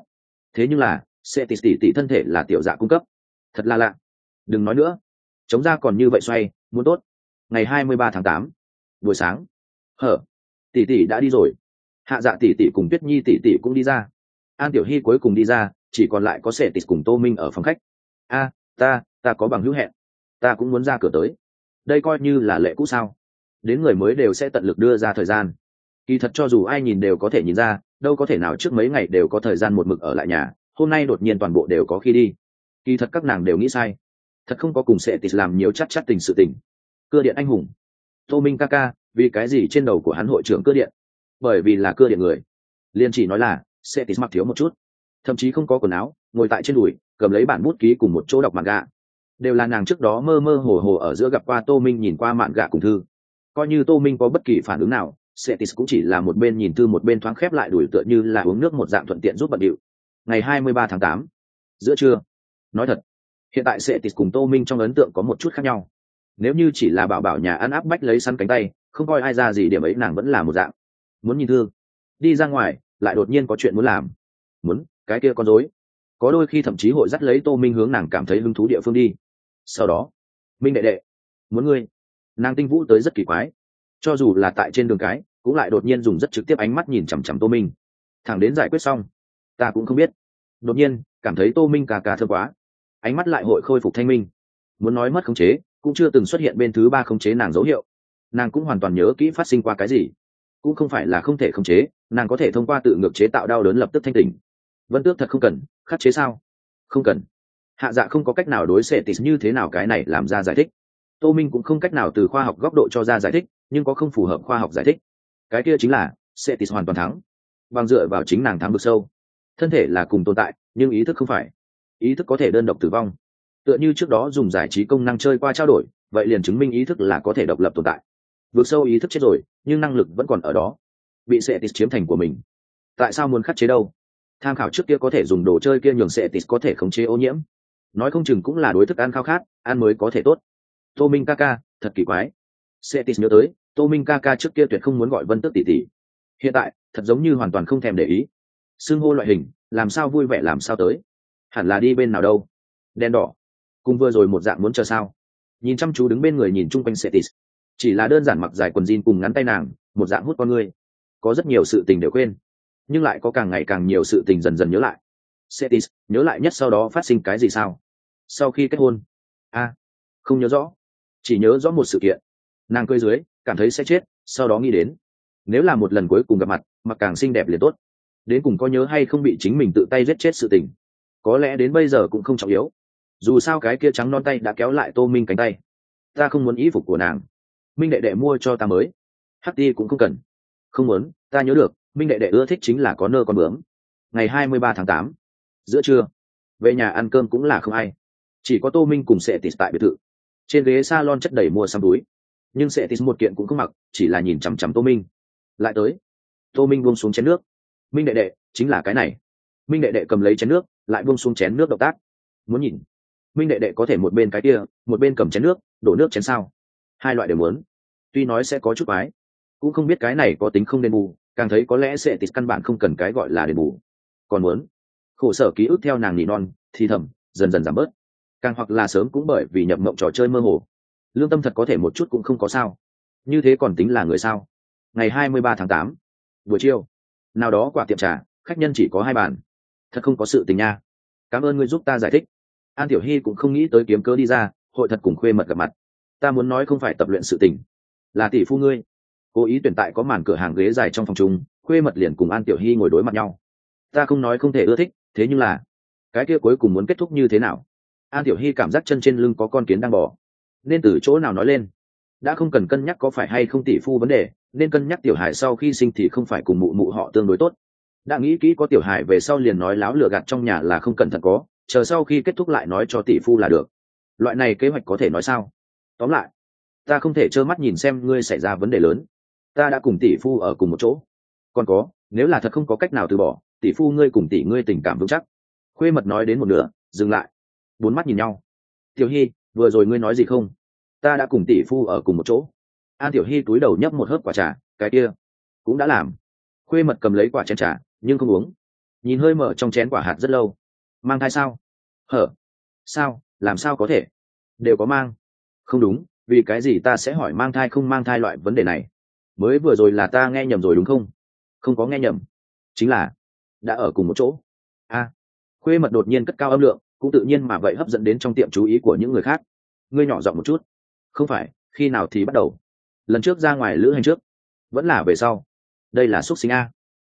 Thế nhưng là sệ tỷ tỷ tỷ thân thể là tiểu dạ cung cấp. Thật là lạ. Đừng nói nữa. Chống ra còn như vậy xoay, muốn tốt. Ngày hai mươi ba tháng tám, buổi sáng. Hở tỷ tỷ đã đi rồi. Hạ dạ tỷ tỷ cùng tuyết nhi tỷ tỷ cũng đi ra. An tiểu hy cuối cùng đi ra, chỉ còn lại có sệ tỷ cùng tô minh ở phòng khách. A, ta ta có bằng hữu hẹn. Ta cũng muốn ra cửa tới đây coi như là lệ cũ sao? Đến người mới đều sẽ tận lực đưa ra thời gian. Kỳ thật cho dù ai nhìn đều có thể nhìn ra, đâu có thể nào trước mấy ngày đều có thời gian một mực ở lại nhà, hôm nay đột nhiên toàn bộ đều có khi đi. Kỳ thật các nàng đều nghĩ sai. Thật không có cùng sẽ tịt làm nhiều chắc chắc tình sự tình. Cưa điện anh hùng. Tô minh ca ca, vì cái gì trên đầu của hắn hội trưởng cưa điện? Bởi vì là cưa điện người. Liên chỉ nói là sẽ tịt mặc thiếu một chút. Thậm chí không có quần áo, ngồi tại trên đùi, cầm lấy bản bút ký cùng một chỗ đọc mặt gạ đều là nàng trước đó mơ mơ hồ hồ ở giữa gặp qua tô minh nhìn qua mạn gạ cùng thư. Coi như tô minh có bất kỳ phản ứng nào setis cũng chỉ là một bên nhìn thư một bên thoáng khép lại đuổi tựa như là uống nước một dạng thuận tiện giúp bận điệu. Ngày 23 tháng tám, giữa trưa. Nói thật hiện tại setis cùng tô minh trong ấn tượng có một chút khác nhau. Nếu như chỉ là bảo bảo nhà ăn áp bách lấy săn cánh tay không coi ai ra gì điểm ấy nàng vẫn là một dạng. Muốn nhìn thư đi ra ngoài lại đột nhiên có chuyện muốn làm. Muốn cái kia con dối có đôi khi thậm chí hội dắt lấy tô minh hướng nàng cảm thấy hứng thú địa phương đi sau đó, minh đệ đệ, muốn ngươi. Nàng tinh vũ tới rất kỳ quái. Cho dù là tại trên đường cái, cũng lại đột nhiên dùng rất trực tiếp ánh mắt nhìn chằm chằm tô minh. Thẳng đến giải quyết xong, ta cũng không biết. Đột nhiên, cảm thấy tô minh cà cà thơ quá. Ánh mắt lại hội khôi phục thanh minh. Muốn nói mất khống chế, cũng chưa từng xuất hiện bên thứ ba khống chế nàng dấu hiệu. Nàng cũng hoàn toàn nhớ kỹ phát sinh qua cái gì. Cũng không phải là không thể khống chế, nàng có thể thông qua tự ngược chế tạo đau đớn lập tức thanh tỉnh. Vân tước thật không cần, khắc chế sao? Không cần hạ dạ không có cách nào đối xệ tịt như thế nào cái này làm ra giải thích. Tô minh cũng không cách nào từ khoa học góc độ cho ra giải thích, nhưng có không phù hợp khoa học giải thích. Cái kia chính là, xệ tịt hoàn toàn thắng. Bằng dựa vào chính nàng thắng vực sâu. Thân thể là cùng tồn tại, nhưng ý thức không phải. Ý thức có thể đơn độc tử vong. Tựa như trước đó dùng giải trí công năng chơi qua trao đổi, vậy liền chứng minh ý thức là có thể độc lập tồn tại. Vượt sâu ý thức chết rồi, nhưng năng lực vẫn còn ở đó. Bị sệ tịt chiếm thành của mình. Tại sao muốn khắc chế đâu? Tham khảo trước kia có thể dùng đồ chơi kia nhường sệ tịt có thể khống chế ô nhiễm nói không chừng cũng là đối thức ăn khao khát, ăn mới có thể tốt. Tô minh ca ca, thật kỳ quái. Setis nhớ tới, tô minh ca ca trước kia tuyệt không muốn gọi vân tức tỷ tỷ. Hiện tại, thật giống như hoàn toàn không thèm để ý. Xưng hô loại hình, làm sao vui vẻ làm sao tới. Hẳn là đi bên nào đâu. Đen đỏ. Cùng vừa rồi một dạng muốn chờ sao? Nhìn chăm chú đứng bên người nhìn chung quanh setis chỉ là đơn giản mặc dài quần jean cùng ngắn tay nàng, một dạng hút con người. có rất nhiều sự tình đều quên. Nhưng lại có càng ngày càng nhiều sự tình dần dần nhớ lại. Cetis, nhớ lại nhất sau đó phát sinh cái gì sao? Sau khi kết hôn? A, không nhớ rõ. Chỉ nhớ rõ một sự kiện. Nàng cười dưới, cảm thấy sẽ chết, sau đó nghĩ đến. Nếu là một lần cuối cùng gặp mặt, mặc càng xinh đẹp liền tốt. Đến cùng có nhớ hay không bị chính mình tự tay giết chết sự tình. Có lẽ đến bây giờ cũng không trọng yếu. dù sao cái kia trắng non tay đã kéo lại tô minh cánh tay ta không muốn ý phục của nàng minh đệ đệ mua cho ta mới hắc đi cũng không cần không muốn ta nhớ được minh đệ đệ ưa thích chính là có nơ con bướm ngày hai mươi ba tháng tám giữa trưa. Về nhà ăn cơm cũng là không ai. Chỉ có tô minh cùng sệ tịt tại biệt thự. Trên ghế s a lon chất đầy mua xăm túi. Nhưng sệ tịt một kiện cũng không mặc, chỉ là nhìn chằm chằm tô minh. Lại tới. Tô minh buông xuống chén nước. Minh đệ đệ, chính là cái này. Minh đệ đệ cầm lấy chén nước, lại buông xuống chén nước động tác. Muốn nhìn. Minh đệ đệ có thể một bên cái kia, một bên cầm chén nước, đổ nước chén sao? Hai loại đều muốn. Tuy nói sẽ có chút ái cũng không biết cái này có tính không đền bù, càng thấy có lẽ sẽ tịt căn bản không cần cái gọi là đền bù. Còn muốn khổ sở ký ức theo nàng nỉ non, thì thầm, dần dần giảm bớt. Càng hoặc là sớm cũng bởi vì nhập mộng trò chơi mơ hồ. Lương tâm thật có thể một chút cũng không có sao. Như thế còn tính là người sao? Ngày hai mươi ba tháng tám, buổi chiều. Nào đó quả tiệm trà, khách nhân chỉ có hai bàn. Thật không có sự tình nha. Cảm ơn ngươi giúp ta giải thích. An tiểu hy cũng không nghĩ tới kiếm cớ đi ra, hội thật cùng khuê mật gặp mặt. Ta muốn nói không phải tập luyện sự tình. Là tỷ phu ngươi. Cố ý tuyển tại có màn cửa hàng ghế dài trong phòng chung, khuê mật liền cùng an tiểu hy ngồi đối mặt nhau. Ta không nói không thể ưa thích thế nhưng là, cái kia cuối cùng muốn kết thúc như thế nào? An tiểu hy cảm giác chân trên lưng có con kiến đang bỏ nên từ chỗ nào nói lên? Đã không cần cân nhắc có phải hay không tỷ phu vấn đề, nên cân nhắc tiểu hải sau khi sinh thì không phải cùng mụ mụ họ tương đối tốt. Đã nghĩ kỹ có tiểu hải về sau liền nói láo lừa gạt trong nhà là không cẩn thận có, chờ sau khi kết thúc lại nói cho tỷ phu là được. Loại này kế hoạch có thể nói sao? Tóm lại, ta không thể trơ mắt nhìn xem ngươi xảy ra vấn đề lớn. Ta đã cùng tỷ phu ở cùng một chỗ. Còn có, nếu là thật không có cách nào từ bỏ tỷ phu ngươi cùng tỷ ngươi tình cảm vững chắc. Khuê mật nói đến một nửa, dừng lại. Bốn mắt nhìn nhau. Tiểu hy, vừa rồi ngươi nói gì không? Ta đã cùng tỷ phu ở cùng một chỗ. An tiểu hy túi đầu nhấp một hớp quả trà, cái kia cũng đã làm. Khuê mật cầm lấy quả chén trà, nhưng không uống. Nhìn hơi mở trong chén quả hạt rất lâu. Mang thai sao? Hở? Sao? Làm sao có thể? Đều có mang. Không đúng, vì cái gì ta sẽ hỏi mang thai không mang thai loại vấn đề này? Mới vừa rồi là ta nghe nhầm rồi đúng không? Không có nghe nhầm. Chính là đã ở cùng một chỗ. A, khuê mật đột nhiên cất cao âm lượng, cũng tự nhiên mà vậy hấp dẫn đến trong tiệm chú ý của những người khác. Ngươi nhỏ giọng một chút. Không phải, khi nào thì bắt đầu? Lần trước ra ngoài lữ hành trước. Vẫn là về sau. Đây là xúc sinh a.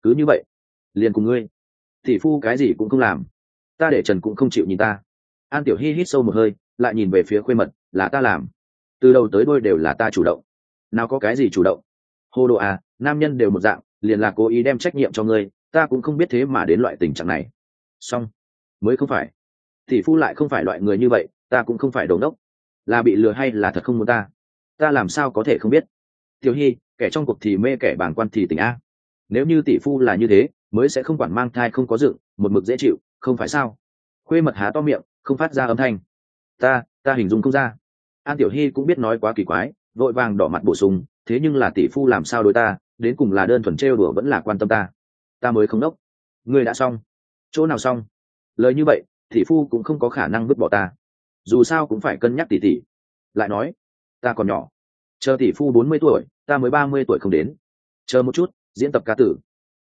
Cứ như vậy, liền cùng ngươi. Tỷ phu cái gì cũng không làm. Ta để trần cũng không chịu nhìn ta. An tiểu hy hít sâu một hơi, lại nhìn về phía khuê mật, là ta làm. Từ đầu tới đôi đều là ta chủ động. Nào có cái gì chủ động? Hô đồ à nam nhân đều một dạng, liền là cố ý đem trách nhiệm cho ngươi ta cũng không biết thế mà đến loại tình trạng này. Xong. Mới không phải. Tỷ phu lại không phải loại người như vậy, ta cũng không phải đầu đốc là bị lừa hay là thật không muốn ta? Ta làm sao có thể không biết? Tiểu hy, kẻ trong cuộc thì mê, kẻ bàng quan thì tỉnh a. Nếu như tỷ phu là như thế, mới sẽ không quản mang thai, không có dựng một mực dễ chịu, không phải sao? Khuê mật há to miệng, không phát ra âm thanh. Ta ta hình dung không ra. An tiểu hy cũng biết nói quá kỳ quái, vội vàng đỏ mặt bổ sung, thế nhưng là tỷ phu làm sao đối ta, đến cùng là đơn thuần trêu đùa vẫn là quan tâm ta ta mới không đốc. Ngươi đã xong. Chỗ nào xong? Lời như vậy, thị phu cũng không có khả năng vứt bỏ ta. Dù sao cũng phải cân nhắc tỉ tỉ. lại nói, ta còn nhỏ. Chờ tỷ phu bốn mươi tuổi, ta mới ba mươi tuổi không đến. Chờ một chút, diễn tập ca tử.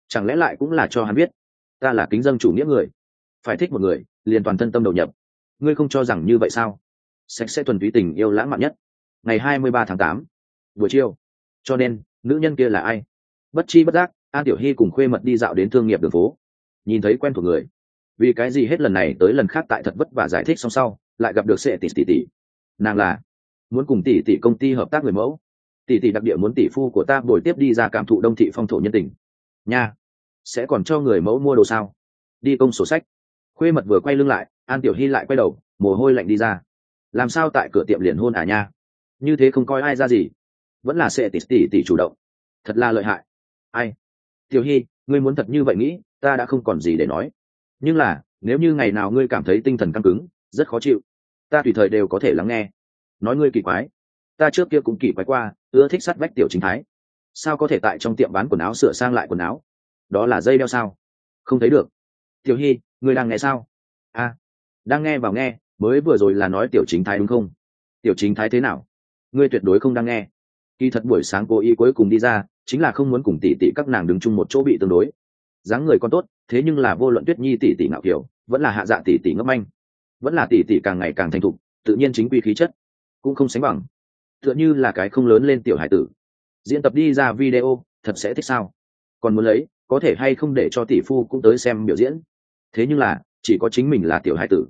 Chẳng lẽ lại cũng là cho hắn biết? Ta là kính dân chủ nghĩa người. Phải thích một người, liền toàn thân tâm đầu nhập. Ngươi không cho rằng như vậy sao? Sạch sẽ thuần túy tình yêu lãng mạn nhất. Ngày hai mươi ba tháng tám, buổi chiều. Cho nên, nữ nhân kia là ai? Bất chi bất giác an tiểu hy cùng khuê mật đi dạo đến thương nghiệp đường phố. Nhìn thấy quen thuộc người. Vì cái gì hết lần này tới lần khác tại thật vất và giải thích xong sau, lại gặp được sệ tỷ tỷ tỷ. Nàng là, muốn cùng tỷ tỷ công ty hợp tác người mẫu. Tỷ tỷ đặc địa muốn tỷ phu của ta đổi tiếp đi ra cảm thụ đông thị phong thổ nhân tình. Nha, sẽ còn cho người mẫu mua đồ sao? Đi công sổ sách. Khuê mật vừa quay lưng lại, an tiểu hy lại quay đầu, mồ hôi lạnh đi ra. Làm sao tại cửa tiệm liền hôn à nha? Như thế không coi ai ra gì. Vẫn là sệ tỷ tỷ tỷ chủ động. Thật là lợi hại. Ai? Tiểu hy ngươi muốn thật như vậy nghĩ ta đã không còn gì để nói. Nhưng là nếu như ngày nào ngươi cảm thấy tinh thần căng cứng rất khó chịu ta tùy thời đều có thể lắng nghe. Nói ngươi kỳ quái. Ta trước kia cũng kỳ quái qua ưa thích sắt vách tiểu chính thái. Sao có thể tại trong tiệm bán quần áo sửa sang lại quần áo? Đó là dây đeo sao? Không thấy được. Tiểu hy ngươi đang nghe sao? A à, đang nghe vào nghe mới vừa rồi là nói tiểu chính thái đúng không? Tiểu chính thái thế nào? Ngươi tuyệt đối không đang nghe. Kỳ thật buổi sáng cô y cuối cùng đi ra chính là không muốn cùng tỷ tỷ các nàng đứng chung một chỗ bị tương đối. Dáng người con tốt, thế nhưng là vô luận tuyết nhi tỷ tỷ ngạo kiểu vẫn là hạ dạ tỷ tỷ ngấp anh. Vẫn là tỷ tỷ càng ngày càng thành thục, tự nhiên chính quy khí chất, cũng không sánh bằng. Tựa như là cái không lớn lên tiểu hải tử. Diễn tập đi ra video, thật sẽ thích sao? Còn muốn lấy, có thể hay không để cho tỷ phu cũng tới xem biểu diễn? Thế nhưng là, chỉ có chính mình là tiểu hải tử.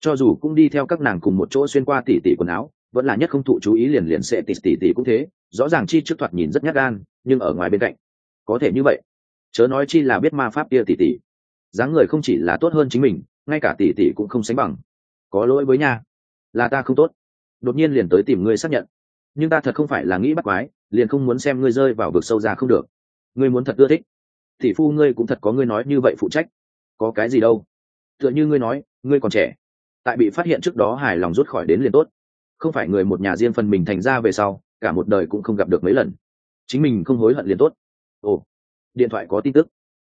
Cho dù cũng đi theo các nàng cùng một chỗ xuyên qua tỷ tỷ quần áo, vẫn là nhất không thụ chú ý liền liền sẽ tỷ tỷ tỷ cũng thế, rõ ràng chi trước thoạt nhìn rất nhát gan nhưng ở ngoài bên cạnh. Có thể như vậy. Chớ nói chi là biết ma pháp kia tỉ tỉ. Dáng người không chỉ là tốt hơn chính mình, ngay cả tỉ tỉ cũng không sánh bằng. Có lỗi với nha. Là ta không tốt. Đột nhiên liền tới tìm ngươi xác nhận. Nhưng ta thật không phải là nghĩ bắt quái, liền không muốn xem ngươi rơi vào vực sâu ra không được. Ngươi muốn thật ưa thích. Tỷ phu ngươi cũng thật có ngươi nói như vậy phụ trách. Có cái gì đâu. Tựa như ngươi nói, ngươi còn trẻ. Tại bị phát hiện trước đó hài lòng rút khỏi đến liền tốt. Không phải người một nhà riêng phần mình thành ra về sau, cả một đời cũng không gặp được mấy lần chính mình không hối hận liền tốt. Ồ, điện thoại có tin tức.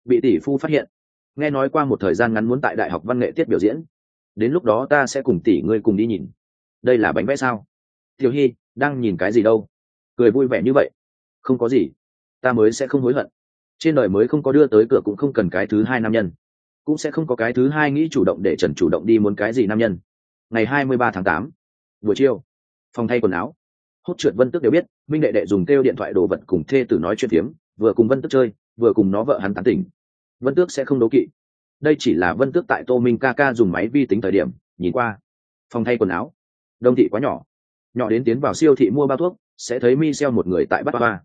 Bị tỷ phu phát hiện. Nghe nói qua một thời gian ngắn muốn tại đại học văn nghệ tiết biểu diễn. Đến lúc đó ta sẽ cùng tỷ ngươi cùng đi nhìn. Đây là bánh vẽ sao? Tiểu hy, đang nhìn cái gì đâu? Cười vui vẻ như vậy. Không có gì. Ta mới sẽ không hối hận. Trên đời mới không có đưa tới cửa cũng không cần cái thứ hai nam nhân. Cũng sẽ không có cái thứ hai nghĩ chủ động để trần chủ động đi muốn cái gì nam nhân. Ngày hai mươi ba tháng tám, buổi chiều, phòng thay quần áo hốt trượt vân tức đều biết, minh đệ đệ dùng kêu điện thoại đồ vật cùng thê tử nói chuyện phiếm, vừa cùng vân tức chơi, vừa cùng nó vợ hắn tán tỉnh. Vân tước sẽ không đấu kỵ. Đây chỉ là vân tước tại tô minh ca ca dùng máy vi tính thời điểm, nhìn qua. Phòng thay quần áo. Đông thị quá nhỏ. Nhỏ đến tiến vào siêu thị mua bao thuốc, sẽ thấy mi xeo một người tại bắt ba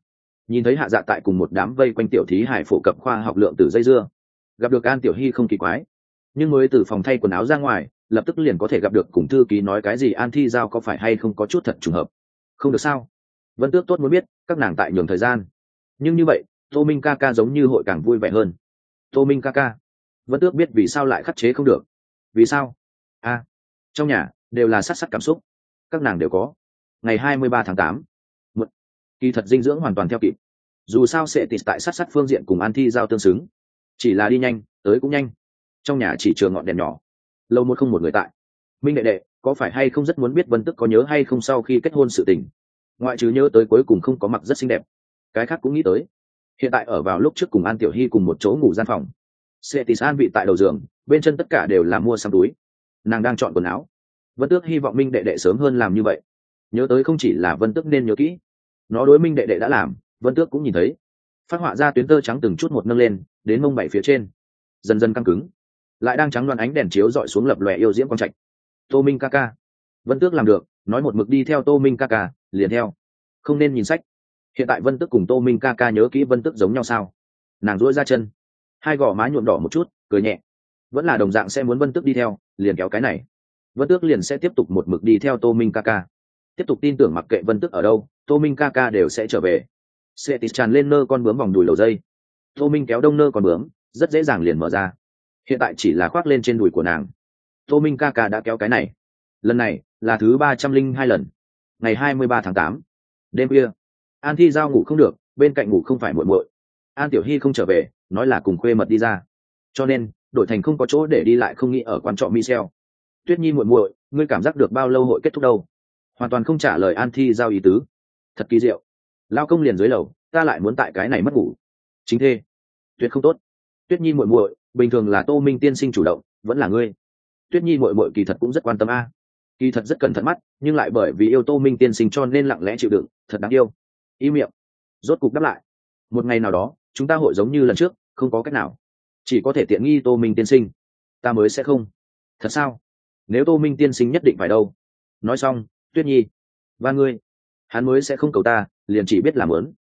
nhìn thấy hạ dạ tại cùng một đám vây quanh tiểu thí hải phổ cập khoa học lượng từ dây dưa. Gặp được an tiểu hy không kỳ quái. Nhưng mới từ phòng thay quần áo ra ngoài, lập tức liền có thể gặp được cùng thư ký nói cái gì an thi giao có phải hay không có chút thật trùng hợp không được sao? Vân tước tốt muốn biết, các nàng tại nhường thời gian. Nhưng như vậy, tô minh ca ca giống như hội càng vui vẻ hơn. Tô minh ca ca. Vân tước biết vì sao lại khắc chế không được. Vì sao? A. Trong nhà, đều là sát sắt cảm xúc. Các nàng đều có. Ngày hai mươi ba tháng tám kỳ thật dinh dưỡng hoàn toàn theo kịp. Dù sao sẽ tịt tại sát sát phương diện cùng an thi giao tương xứng. Chỉ là đi nhanh, tới cũng nhanh. Trong nhà chỉ trường ngọn đèn nhỏ. Lâu một không một người tại. Minh đệ đệ có phải hay không rất muốn biết vân tức có nhớ hay không sau khi kết hôn sự tình. Ngoại trừ nhớ tới cuối cùng không có mặc rất xinh đẹp. Cái khác cũng nghĩ tới. Hiện tại ở vào lúc trước cùng an tiểu hy cùng một chỗ ngủ gian phòng. Sệ tì an vị tại đầu giường, bên chân tất cả đều là mua xăm túi. Nàng đang chọn quần áo. Vân tước hy vọng minh đệ đệ sớm hơn làm như vậy. Nhớ tới không chỉ là vân tước nên nhớ kỹ. Nó đối minh đệ đệ đã làm, vân tước cũng nhìn thấy. Phát họa ra tuyến tơ trắng từng chút một nâng lên, đến mông bảy phía trên. Dần dần căng cứng. Lại đang trắng đoàn ánh đèn chiếu dọi xuống lập lòe yêu diễm quang trạch tô minh ca ca. Vân tước làm được, nói một mực đi theo tô minh ca ca, liền theo. Không nên nhìn sách. Hiện tại vân tước cùng tô minh ca ca nhớ kỹ vân tước giống nhau sao? Nàng rỗi ra chân. Hai gò má nhuộm đỏ một chút, cười nhẹ. Vẫn là đồng dạng sẽ muốn vân tước đi theo, liền kéo cái này. Vân tước liền sẽ tiếp tục một mực đi theo tô minh ca ca. Tiếp tục tin tưởng mặc kệ vân tước ở đâu, tô minh ca ca đều sẽ trở về. Sẽ tít tràn lên nơ con bướm vòng đùi lầu dây. Tô minh kéo đông nơ con bướm, rất dễ dàng liền mở ra. Hiện tại chỉ là khoác lên trên đùi của nàng tô minh ca ca đã kéo cái này. Lần này là thứ ba trăm linh hai lần. Ngày hai mươi ba tháng tám, đêm khuya. An thi giao ngủ không được, bên cạnh ngủ không phải muộn muội. An tiểu hy không trở về, nói là cùng khuê mật đi ra. Cho nên đội thành không có chỗ để đi lại không nghĩ ở quan trọ michel. Tuyết nhi muội muội, ngươi cảm giác được bao lâu hội kết thúc đâu? Hoàn toàn không trả lời an thi giao ý tứ. Thật kỳ diệu. Lao công liền dưới lầu, ta lại muốn tại cái này mất ngủ. Chính thê tuyệt không tốt. Tuyết nhi muội muội, bình thường là tô minh tiên sinh chủ động, vẫn là ngươi tuyết nhi muội muội kỳ thật cũng rất quan tâm a. Kỳ thật rất cẩn thận mắt, nhưng lại bởi vì yêu tô minh tiên sinh cho nên lặng lẽ chịu đựng, thật đáng yêu. Y miệng. Rốt cục đáp lại. Một ngày nào đó, chúng ta hội giống như lần trước, không có cách nào. Chỉ có thể tiện nghi tô minh tiên sinh. Ta mới sẽ không. Thật sao? Nếu tô minh tiên sinh nhất định phải đâu? Nói xong, tuyết nhi. Và ngươi. Hắn mới sẽ không cầu ta, liền chỉ biết làm lớn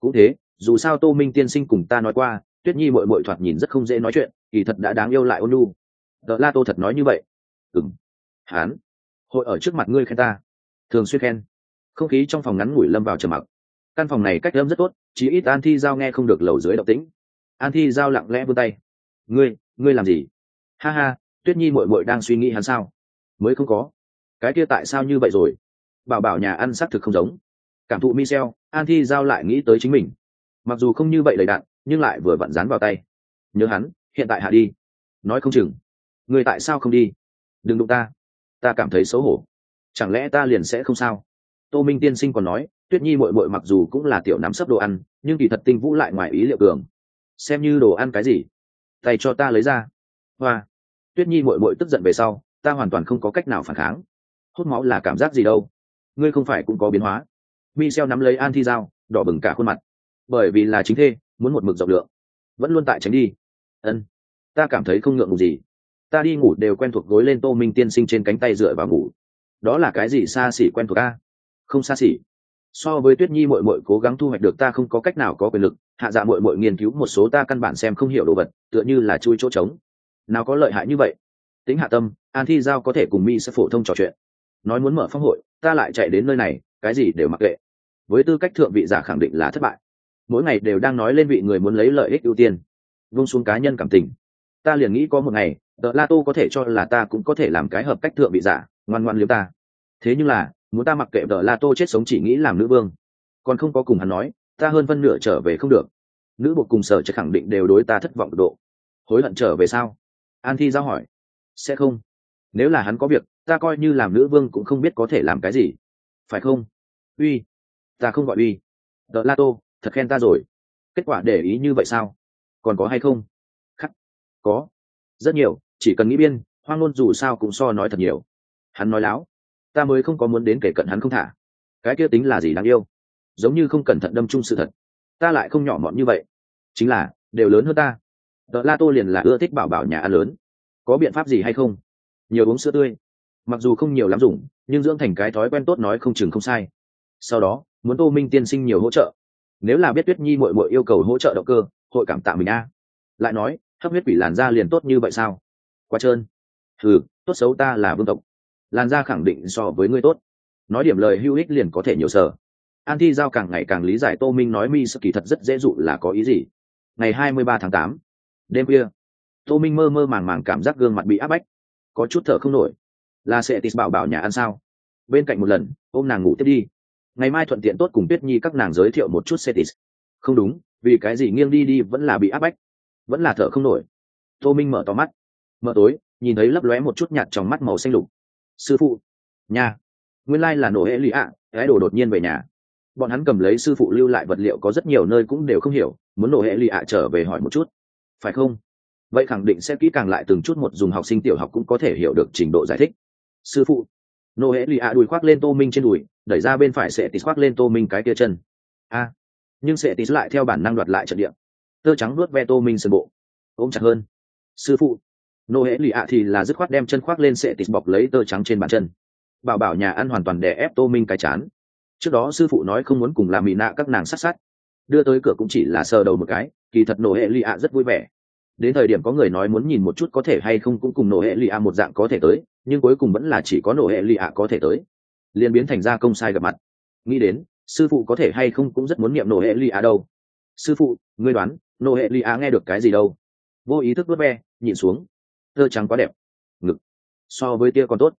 cũng thế, dù sao tô minh tiên sinh cùng ta nói qua, tuyết nhi mội mội thoạt nhìn rất không dễ nói chuyện, kỳ thật đã đáng yêu lại ôn lu đ la tô thật nói như vậy. Ừng hán. Hội ở trước mặt ngươi khen ta. Thường xuyên khen. Không khí trong phòng ngắn ngủi lâm vào trầm mặc. Căn phòng này cách âm rất tốt chỉ ít an thi giao nghe không được lầu dưới động tĩnh. An thi giao lặng lẽ vươn tay. Ngươi ngươi làm gì? Ha ha, tuyết nhi mội mội đang suy nghĩ hắn sao? Mới không có. Cái kia tại sao như vậy rồi? Bảo bảo nhà ăn xác thực không giống. Cảm thụ michel, an thi giao lại nghĩ tới chính mình. Mặc dù không như vậy đầy đạn nhưng lại vừa vặn dán vào tay. Nhớ hắn, hiện tại hạ đi. Nói không chừng người tại sao không đi? Đừng đụng ta. Ta cảm thấy xấu hổ. Chẳng lẽ ta liền sẽ không sao? Tô minh tiên sinh còn nói, tuyết nhi mội mội mặc dù cũng là tiểu nắm sấp đồ ăn, nhưng kỳ thật tinh vũ lại ngoài ý liệu cường. Xem như đồ ăn cái gì? Tay cho ta lấy ra. Hoa. Tuyết nhi mội mội tức giận về sau, ta hoàn toàn không có cách nào phản kháng. Hút máu là cảm giác gì đâu? Ngươi không phải cũng có biến hóa. Mi xeo nắm lấy an thi dao, đỏ bừng cả khuôn mặt. Bởi vì là chính thê, muốn một mực rộng lượng. Vẫn luôn tại tránh đi. Ân. Ta cảm thấy không ngượng ngùng gì ta đi ngủ đều quen thuộc gối lên tô minh tiên sinh trên cánh tay dựa vào ngủ. Đó là cái gì xa xỉ quen thuộc ta không xa xỉ. So với tuyết nhi mội mội cố gắng thu hoạch được ta không có cách nào có quyền lực, hạ dạ mội mội nghiên cứu một số ta căn bản xem không hiểu đồ vật, tựa như là chui chỗ trống. Nào có lợi hại như vậy? Tính hạ tâm, an thi giao có thể cùng mi sẽ phổ thông trò chuyện. Nói muốn mở phong hội, ta lại chạy đến nơi này, cái gì đều mặc kệ. Với tư cách thượng vị giả khẳng định là thất bại. Mỗi ngày đều đang nói lên vị người muốn lấy lợi ích ưu tiên. Vung xuống cá nhân cảm tình. Ta liền nghĩ có một ngày tờ la tô có thể cho là ta cũng có thể làm cái hợp cách thượng vị giả, ngoan ngoan liếm ta. Thế nhưng là, muốn ta mặc kệ tờ la tô chết sống chỉ nghĩ làm nữ vương. Còn không có cùng hắn nói, ta hơn phân nửa trở về không được. Nữ buộc cùng sở chắc khẳng định đều đối ta thất vọng độ. Hối hận trở về sao? An thi giao hỏi. Sẽ không. Nếu là hắn có việc, ta coi như làm nữ vương cũng không biết có thể làm cái gì. Phải không? Uy. Ta không gọi uy. Đợt la tô, thật khen ta rồi. Kết quả để ý như vậy sao? Còn có hay không? Khắc. Có. Rất nhiều chỉ cần nghĩ biên, hoang ngôn dù sao cũng so nói thật nhiều. Hắn nói láo, ta mới không có muốn đến kể cận hắn không thả. Cái kia tính là gì đáng yêu? Giống như không cẩn thận đâm chung sự thật. Ta lại không nhỏ mọn như vậy. Chính là, đều lớn hơn ta. Đợt la tô liền là ưa thích bảo bảo nhà ăn lớn. Có biện pháp gì hay không? Nhiều uống sữa tươi. Mặc dù không nhiều lắm dùng, nhưng dưỡng thành cái thói quen tốt nói không chừng không sai. Sau đó, muốn tô minh tiên sinh nhiều hỗ trợ. Nếu là biết tuyết nhi mội mội yêu cầu hỗ trợ động cơ, hội cảm tạ mình a. Lại nói, hấp huyết quỷ làn da liền tốt như vậy sao? Quá trơn. Thử tốt xấu ta là vương tộc. Làn da khẳng định so với ngươi tốt. Nói điểm lời hữu ích liền có thể nhiều sở. An thi giao càng ngày càng lý giải tô minh nói mi sơ kỳ thật rất dễ dụ là có ý gì. Ngày hai mươi ba tháng tám, đêm khuya, tô minh mơ mơ màng màng cảm giác gương mặt bị áp bách. Có chút thở không nổi. Là sẽ tis bảo bảo nhà ăn sao? Bên cạnh một lần, ôm nàng ngủ tiếp đi. Ngày mai thuận tiện tốt cùng tuyết nhi các nàng giới thiệu một chút setis không đúng, vì cái gì nghiêng đi đi vẫn là bị áp bách. Vẫn là thở không nổi. Tô minh mở to mắt mở tối, nhìn thấy lấp lóe một chút nhạt trong mắt màu xanh lục. Sư phụ. Nhà nguyên lai là nổ hệ lụy ạ, cái đồ đột nhiên về nhà. Bọn hắn cầm lấy sư phụ lưu lại vật liệu có rất nhiều nơi cũng đều không hiểu, muốn nổ hệ lụy ạ trở về hỏi một chút. Phải không? Vậy khẳng định sẽ kỹ càng lại từng chút một dùng học sinh tiểu học cũng có thể hiểu được trình độ giải thích. Sư phụ. Nô hễ lì ạ đùi khoác lên tô minh trên đùi, đẩy ra bên phải sẽ tít khoác lên tô minh cái kia chân. A. Nhưng sẽ tít lại theo bản năng đoạt lại trận địa. Tơ trắng nuốt ve tô minh sân bộ. Ôm chặt hơn. Sư phụ nô hễ lì ạ thì là dứt khoát đem chân khoác lên sẽ tịt bọc lấy tơ trắng trên bàn chân. Bảo bảo nhà ăn hoàn toàn đè ép tô minh cái chán. Trước đó sư phụ nói không muốn cùng làm mì nạ các nàng sát sát. Đưa tới cửa cũng chỉ là sờ đầu một cái, kỳ thật nô hệ lì ạ rất vui vẻ. Đến thời điểm có người nói muốn nhìn một chút có thể hay không cũng cùng nổ hệ lì a một dạng có thể tới, nhưng cuối cùng vẫn là chỉ có nổ hệ lì a có thể tới. Liền biến thành ra công sai gặp mặt. Nghĩ đến, sư phụ có thể hay không cũng rất muốn niệm nổ hệ lì ạ đâu. Sư phụ, ngươi đoán nổ hệ lì ạ nghe được cái gì đâu? Vô ý thức vớt ve nhìn xuống thơ trắng quá đẹp. Ngực. So với tia còn tốt.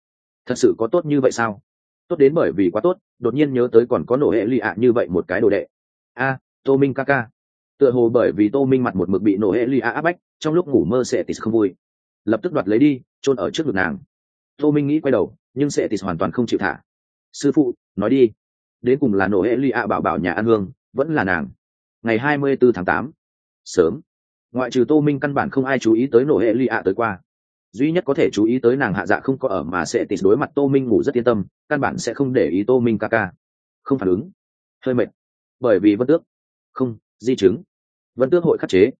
Thật sự có tốt như vậy sao? Tốt đến bởi vì quá tốt, đột nhiên nhớ tới còn có nổ hệ lì ạ như vậy một cái đồ đệ. A, tô minh ca ca. Tựa hồ bởi vì tô minh mặt một mực bị nổ hệ lì ạ áp bách, trong lúc ngủ mơ sẽ tis không vui. Lập tức đoạt lấy đi, chôn ở trước ngực nàng. Tô minh nghĩ quay đầu, nhưng sẽ tis hoàn toàn không chịu thả. Sư phụ, nói đi. Đến cùng là nổ hệ lì ạ bảo bảo nhà an hương, vẫn là nàng. Ngày hai mươi bốn tháng tám. Sớm. Ngoại trừ tô minh căn bản không ai chú ý tới nổ hệ lì ạ tới qua duy nhất có thể chú ý tới nàng hạ dạ không có ở mà sẽ tịt đối mặt tô minh ngủ rất yên tâm, căn bản sẽ không để ý tô minh ca ca. Không phản ứng. Hơi mệt. Bởi vì vân tước. Không, di chứng. Vân tước hội khắc chế.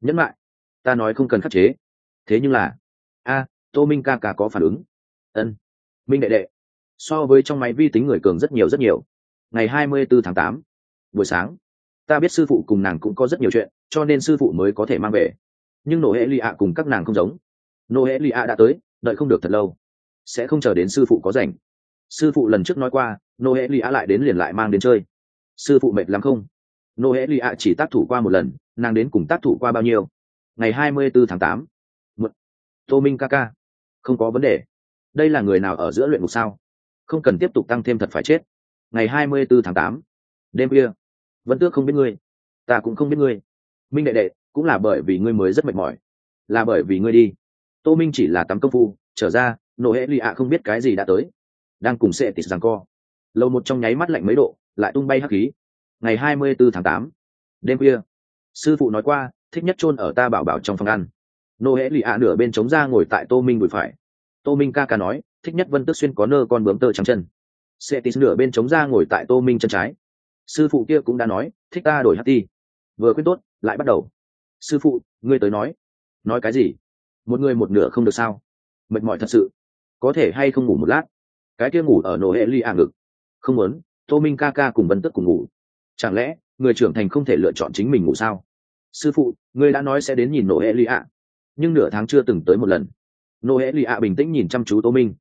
Nhẫn lại. Ta nói không cần khắc chế. Thế nhưng là, a, tô minh ca ca có phản ứng. Ân. Minh đệ đệ. So với trong máy vi tính người cường rất nhiều rất nhiều. Ngày hai mươi bốn tháng tám, buổi sáng, ta biết sư phụ cùng nàng cũng có rất nhiều chuyện, cho nên sư phụ mới có thể mang về. Nhưng nổ hệ lụy ạ cùng các nàng không giống. Noelia đã tới, đợi không được thật lâu. Sẽ không chờ đến sư phụ có rảnh. Sư phụ lần trước nói qua, Noelia lại đến liền lại mang đến chơi. Sư phụ mệt lắm không? Noelia chỉ tác thủ qua một lần, nàng đến cùng tác thủ qua bao nhiêu? Ngày hai mươi bốn tháng tám. Tô minh ca ca. Không có vấn đề. Đây là người nào ở giữa luyện ngục sao? Không cần tiếp tục tăng thêm thật phải chết. Ngày hai mươi bốn tháng tám. Đêm kia vẫn tước không biết ngươi. Ta cũng không biết ngươi. Minh đệ đệ, cũng là bởi vì ngươi mới rất mệt mỏi. Là bởi vì ngươi đi tô minh chỉ là tắm công phu, trở ra, nổ hệ lì ạ không biết cái gì đã tới. Đang cùng sệ tịt rằng co. Lâu một trong nháy mắt lạnh mấy độ, lại tung bay hắc khí. Ngày hai mươi bốn tháng tám, đêm kia sư phụ nói qua, thích nhất chôn ở ta bảo bảo trong phòng ăn. Nô hễ lì ạ nửa bên chống ra ngồi tại tô minh bụi phải. Tô minh ca ca nói, thích nhất vân tước xuyên có nơ con bướm tơ trắng chân. Sẽ tít nửa bên chống ra ngồi tại tô minh chân trái. Sư phụ kia cũng đã nói, thích ta đổi hát ti. Vừa quyết tốt, lại bắt đầu. Sư phụ, ngươi tới nói. Nói cái gì? Một người một nửa không được sao? Mệt mỏi thật sự. Có thể hay không ngủ một lát? Cái kia ngủ ở nổ hệ ly ả ngực. Không muốn, tô minh ca ca cùng vân tức cùng ngủ. Chẳng lẽ, người trưởng thành không thể lựa chọn chính mình ngủ sao? Sư phụ, ngươi đã nói sẽ đến nhìn nổ hệ ly ả nhưng nửa tháng chưa từng tới một lần. Nổ hệ ly ả bình tĩnh nhìn chăm chú tô minh.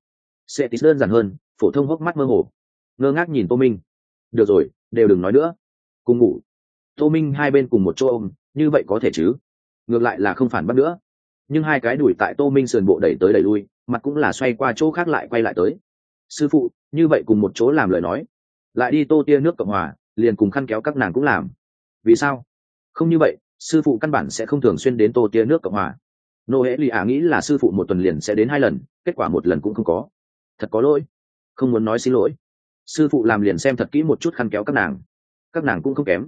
Sẽ tí đơn giản hơn, phổ thông hốc mắt mơ hồ. Ngơ ngác nhìn tô minh. Được rồi, đều đừng nói nữa. Cùng ngủ. Tô minh hai bên cùng một chỗ ôm, như vậy có thể chứ? Ngược lại là không phản bắt nữa nhưng hai cái đuổi tại tô minh sườn bộ đẩy tới đẩy lui, mặt cũng là xoay qua chỗ khác lại quay lại tới. Sư phụ, như vậy cùng một chỗ làm lời nói. Lại đi tô tia nước cộng hòa, liền cùng khăn kéo các nàng cũng làm. Vì sao? Không như vậy, sư phụ căn bản sẽ không thường xuyên đến tô tia nước cộng hòa. Nô hễ lì ả nghĩ là sư phụ một tuần liền sẽ đến hai lần, kết quả một lần cũng không có. Thật có lỗi. Không muốn nói xin lỗi. Sư phụ làm liền xem thật kỹ một chút khăn kéo các nàng. Các nàng cũng không kém.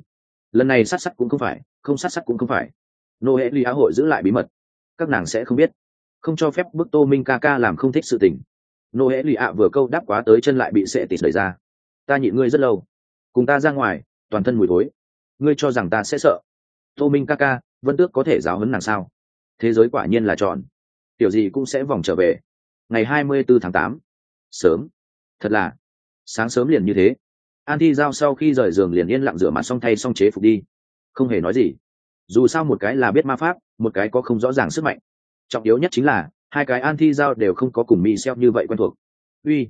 Lần này sát sắc cũng không phải, không sát sắc cũng không phải. Nô hệ ly á hội giữ lại bí mật các nàng sẽ không biết. Không cho phép bức tô minh ca ca làm không thích sự tình. Nô hễ lì ạ vừa câu đáp quá tới chân lại bị sệ tịt đẩy ra. Ta nhịn ngươi rất lâu. Cùng ta ra ngoài, toàn thân mùi thối. Ngươi cho rằng ta sẽ sợ. Tô minh ca ca vân tước có thể giáo hấn nàng sao? Thế giới quả nhiên là tròn. Tiểu gì cũng sẽ vòng trở về. Ngày hai mươi bốn tháng tám. Sớm. Thật là. Sáng sớm liền như thế. An thi giao sau khi rời giường liền yên lặng rửa mặt xong thay xong chế phục đi. Không hề nói gì. Dù sao một cái là biết ma pháp một cái có không rõ ràng sức mạnh. Trọng yếu nhất chính là, hai cái an thi giao đều không có cùng mi xeo như vậy quen thuộc. Uy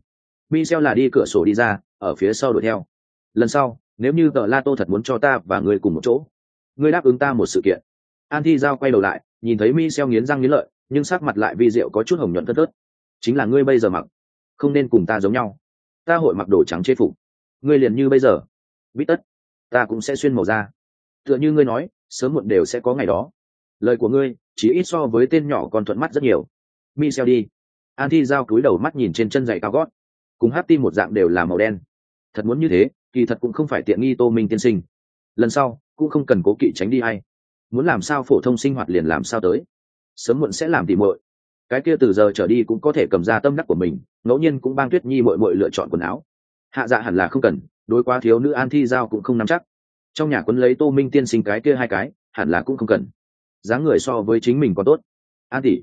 mi xeo là đi cửa sổ đi ra, ở phía sau đuổi theo. Lần sau, nếu như tờ la tô thật muốn cho ta và ngươi cùng một chỗ, ngươi đáp ứng ta một sự kiện. An thi giao quay đầu lại, nhìn thấy mi xeo nghiến răng nghiến lợi, nhưng sắc mặt lại vi rượu có chút hồng nhuận thất thớt. Chính là ngươi bây giờ mặc, không nên cùng ta giống nhau. Ta hội mặc đồ trắng chế phục. Ngươi liền như bây giờ. Bít tất, ta cũng sẽ xuyên màu da. Tựa như ngươi nói, sớm muộn đều sẽ có ngày đó lời của ngươi chỉ ít so với tên nhỏ còn thuận mắt rất nhiều. Mi xeo đi. An thi giao cúi đầu mắt nhìn trên chân giày cao gót. Cùng hát tim một dạng đều là màu đen. Thật muốn như thế, kỳ thật cũng không phải tiện nghi tô minh tiên sinh. Lần sau, cũng không cần cố kỵ tránh đi hay muốn làm sao phổ thông sinh hoạt liền làm sao tới. Sớm muộn sẽ làm tỉ muội. Cái kia từ giờ trở đi cũng có thể cầm ra tâm đắc của mình, ngẫu nhiên cũng bang tuyết nhi mội mội lựa chọn quần áo. Hạ dạ hẳn là không cần, đối quá thiếu nữ an thi giao cũng không nắm chắc. Trong nhà quấn lấy tô minh tiên sinh cái kia hai cái, hẳn là cũng không cần dáng người so với chính mình còn tốt. An tỷ,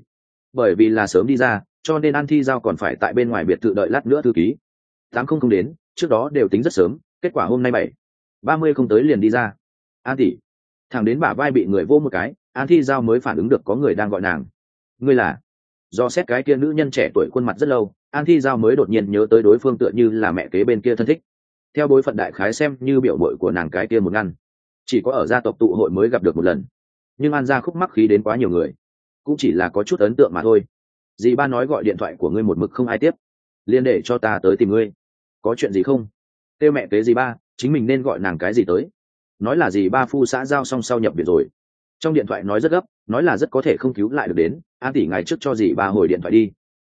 bởi vì là sớm đi ra, cho nên an thi giao còn phải tại bên ngoài biệt thự đợi lát nữa thư ký. Tám không không đến, trước đó đều tính rất sớm, kết quả hôm nay bảy. Ba mươi không tới liền đi ra. An tỷ, thằng đến bả vai bị người vô một cái, an thi giao mới phản ứng được có người đang gọi nàng. Ngươi là? Do xét cái kia nữ nhân trẻ tuổi khuôn mặt rất lâu, an thi giao mới đột nhiên nhớ tới đối phương tựa như là mẹ kế bên kia thân thích. Theo bối phận đại khái xem như biểu bội của nàng cái kia một ngăn. Chỉ có ở gia tộc tụ hội mới gặp được một lần nhưng an gia khúc mắc khí đến quá nhiều người. Cũng chỉ là có chút ấn tượng mà thôi. Dì ba nói gọi điện thoại của ngươi một mực không ai tiếp. Liên để cho ta tới tìm ngươi. Có chuyện gì không? Kêu mẹ kế dì ba, chính mình nên gọi nàng cái gì tới? Nói là dì ba phu xã giao song sau nhập viện rồi. Trong điện thoại nói rất gấp, nói là rất có thể không cứu lại được đến. An tỷ ngày trước cho dì ba hồi điện thoại đi.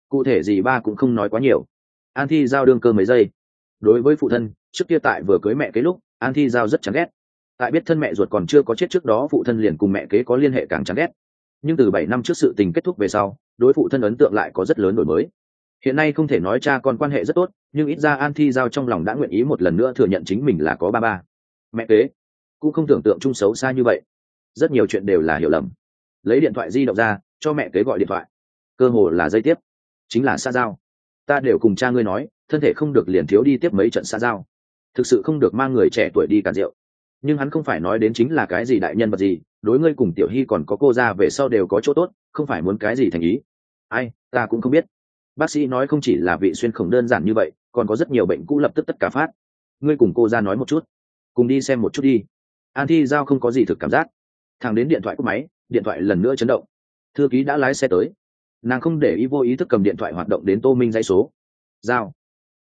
Cụ thể dì ba cũng không nói quá nhiều. An thi giao đương cơ mấy giây. Đối với phụ thân, trước kia tại vừa cưới mẹ cái lúc, an thi giao rất chán ghét tại biết thân mẹ ruột còn chưa có chết trước đó, phụ thân liền cùng mẹ kế có liên hệ càng chán ghét. Nhưng từ bảy năm trước sự tình kết thúc về sau, đối phụ thân ấn tượng lại có rất lớn đổi mới. Hiện nay không thể nói cha con quan hệ rất tốt, nhưng ít ra an thi giao trong lòng đã nguyện ý một lần nữa thừa nhận chính mình là có ba ba. Mẹ kế cũng không tưởng tượng chung xấu xa như vậy. Rất nhiều chuyện đều là hiểu lầm. Lấy điện thoại di động ra, cho mẹ kế gọi điện thoại. Cơ hồ là dây tiếp. Chính là xa giao. Ta đều cùng cha ngươi nói, thân thể không được liền thiếu đi tiếp mấy trận xa giao. Thực sự không được mang người trẻ tuổi đi càn rượu nhưng hắn không phải nói đến chính là cái gì đại nhân vật gì, đối ngươi cùng tiểu hy còn có cô ra về sau đều có chỗ tốt, không phải muốn cái gì thành ý. Ai, ta cũng không biết. Bác sĩ nói không chỉ là vị xuyên khổng đơn giản như vậy, còn có rất nhiều bệnh cũ lập tức tất cả phát. Ngươi cùng cô ra nói một chút. Cùng đi xem một chút đi. An thi giao không có gì thực cảm giác. Thằng đến điện thoại của máy, điện thoại lần nữa chấn động. Thư ký đã lái xe tới. Nàng không để ý vô ý thức cầm điện thoại hoạt động đến tô minh dãy số. Giao.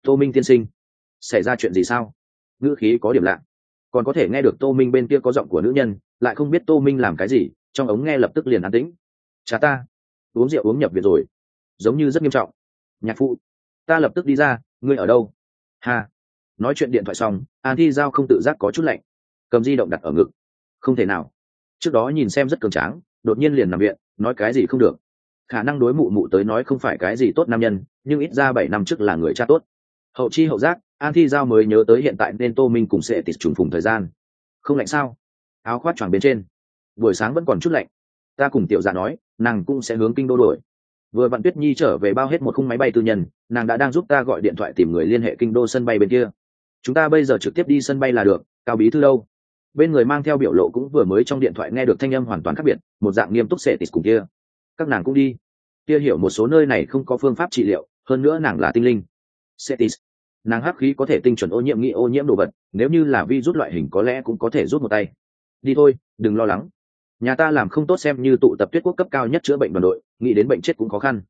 Tô minh tiên sinh. Xảy ra chuyện gì sao? Ngữ khí có điểm lạ còn có thể nghe được tô minh bên kia có giọng của nữ nhân, lại không biết tô minh làm cái gì, trong ống nghe lập tức liền an tĩnh. Cha ta, uống rượu uống nhập viện rồi. Giống như rất nghiêm trọng. Nhạc phụ, ta lập tức đi ra, ngươi ở đâu? Hà. nói chuyện điện thoại xong, an thi giao không tự giác có chút lạnh. Cầm di động đặt ở ngực. Không thể nào. Trước đó nhìn xem rất cường tráng, đột nhiên liền nằm viện, nói cái gì không được. Khả năng đối mụ mụ tới nói không phải cái gì tốt nam nhân, nhưng ít ra bảy năm trước là người cha tốt. Hậu chi hậu giác an thi giao mới nhớ tới hiện tại nên tô minh cùng sẽ tịt trùng phùng thời gian. Không lạnh sao? Áo khoác choàng bên trên. Buổi sáng vẫn còn chút lạnh. Ta cùng tiểu dạ nói, nàng cũng sẽ hướng kinh đô đổi. Vừa vặn tuyết nhi trở về bao hết một khung máy bay tư nhân, nàng đã đang giúp ta gọi điện thoại tìm người liên hệ kinh đô sân bay bên kia. Chúng ta bây giờ trực tiếp đi sân bay là được, cao bí thư đâu? Bên người mang theo biểu lộ cũng vừa mới trong điện thoại nghe được thanh âm hoàn toàn khác biệt, một dạng nghiêm túc sệ tịt cùng kia. Các nàng cũng đi. Kia hiểu một số nơi này không có phương pháp trị liệu, hơn nữa nàng là tinh linh. Cetis nàng hắc khí có thể tinh chuẩn ô nhiễm nghĩ ô nhiễm đồ vật, nếu như là vi rút loại hình có lẽ cũng có thể rút một tay. Đi thôi, đừng lo lắng. Nhà ta làm không tốt xem như tụ tập tuyết quốc cấp cao nhất chữa bệnh đoàn đội, nghĩ đến bệnh chết cũng khó khăn.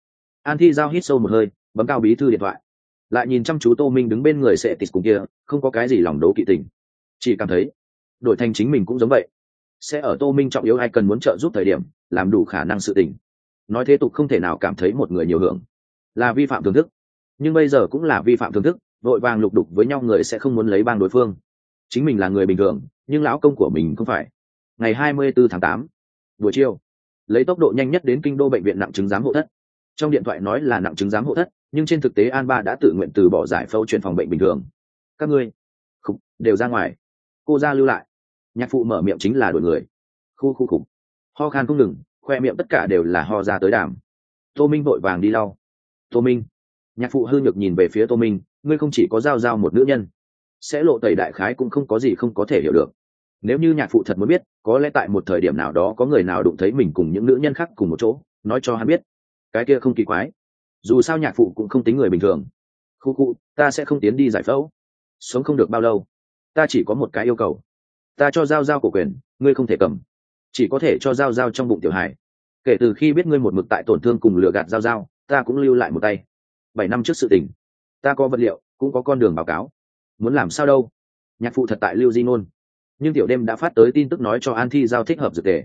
An thi giao hít sâu một hơi, bấm cao bí thư điện thoại. Lại nhìn chăm chú tô minh đứng bên người sẽ tịt cùng kia, không có cái gì lòng đấu kỵ tình. Chỉ cảm thấy, đổi thành chính mình cũng giống vậy. Sẽ ở tô minh trọng yếu ai cần muốn trợ giúp thời điểm, làm đủ khả năng sự tình. Nói thế tục không thể nào cảm thấy một người nhiều hưởng. Là vi phạm thưởng thức. Nhưng bây giờ cũng là vi phạm thưởng thức vội vàng lục đục với nhau người sẽ không muốn lấy bang đối phương. Chính mình là người bình thường nhưng lão công của mình không phải. Ngày 24 tháng 8, buổi chiều lấy tốc độ nhanh nhất đến kinh đô bệnh viện nặng chứng giám hộ thất. Trong điện thoại nói là nặng chứng giám hộ thất nhưng trên thực tế an ba đã tự nguyện từ bỏ giải phẫu chuyển phòng bệnh bình thường. Các ngươi khục đều ra ngoài. Cô ra lưu lại. Nhạc phụ mở miệng chính là đổi người. Khu khu khủng ho khan không ngừng khoe miệng tất cả đều là ho ra tới đàm. Tô minh vội vàng đi lau. Tô minh. Nhạc phụ hư nhược nhìn về phía tô minh ngươi không chỉ có giao giao một nữ nhân, sẽ lộ tẩy đại khái cũng không có gì không có thể hiểu được. Nếu như nhạc phụ thật muốn biết, có lẽ tại một thời điểm nào đó có người nào đụng thấy mình cùng những nữ nhân khác cùng một chỗ, nói cho hắn biết. Cái kia không kỳ quái. Dù sao nhạc phụ cũng không tính người bình thường. Khu khu, ta sẽ không tiến đi giải phẫu. Sống không được bao lâu. Ta chỉ có một cái yêu cầu. Ta cho giao giao cổ quyền, ngươi không thể cầm. Chỉ có thể cho giao giao trong bụng tiểu hải kể từ khi biết ngươi một mực tại tổn thương cùng lừa gạt giao giao, ta cũng lưu lại một tay. Bảy năm trước sự tình ta có vật liệu, cũng có con đường báo cáo. Muốn làm sao đâu? Nhạc phụ thật tại lưu di ngôn nhưng tiểu đêm đã phát tới tin tức nói cho an thi giao thích hợp dược tề.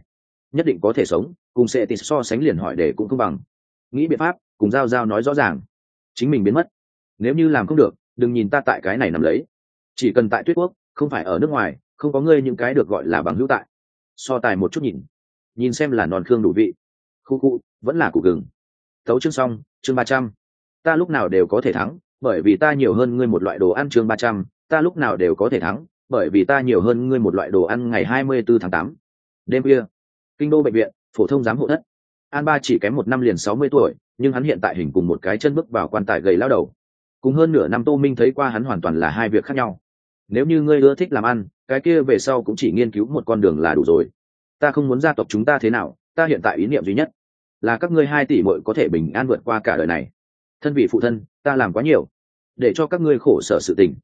Nhất định có thể sống, cùng sẽ tịt so sánh liền hỏi để cũng không bằng. Nghĩ biện pháp, cùng giao giao nói rõ ràng. Chính mình biến mất. Nếu như làm không được, đừng nhìn ta tại cái này nằm lấy. Chỉ cần tại tuyết quốc, không phải ở nước ngoài, không có ngươi những cái được gọi là bằng hữu tại. So tài một chút nhìn. Nhìn xem là non khương đủ vị. Khu khu, vẫn là củ gừng. Thấu chương xong, chương ba trăm. Ta lúc nào đều có thể thắng bởi vì ta nhiều hơn ngươi một loại đồ ăn chương ba trăm, ta lúc nào đều có thể thắng, bởi vì ta nhiều hơn ngươi một loại đồ ăn ngày hai mươi 24 tháng tám. Đêm kia kinh đô bệnh viện, phổ thông giám hộ thất. An ba chỉ kém một năm liền sáu mươi tuổi, nhưng hắn hiện tại hình cùng một cái chân bước vào quan tài gầy lao đầu. Cùng hơn nửa năm tô minh thấy qua hắn hoàn toàn là hai việc khác nhau. Nếu như ngươi ưa thích làm ăn, cái kia về sau cũng chỉ nghiên cứu một con đường là đủ rồi. Ta không muốn gia tộc chúng ta thế nào, ta hiện tại ý niệm duy nhất là các ngươi hai tỷ muội có thể bình an vượt qua cả đời này. Thân vị phụ thân, ta làm quá nhiều để cho các ngươi khổ sở sự tình.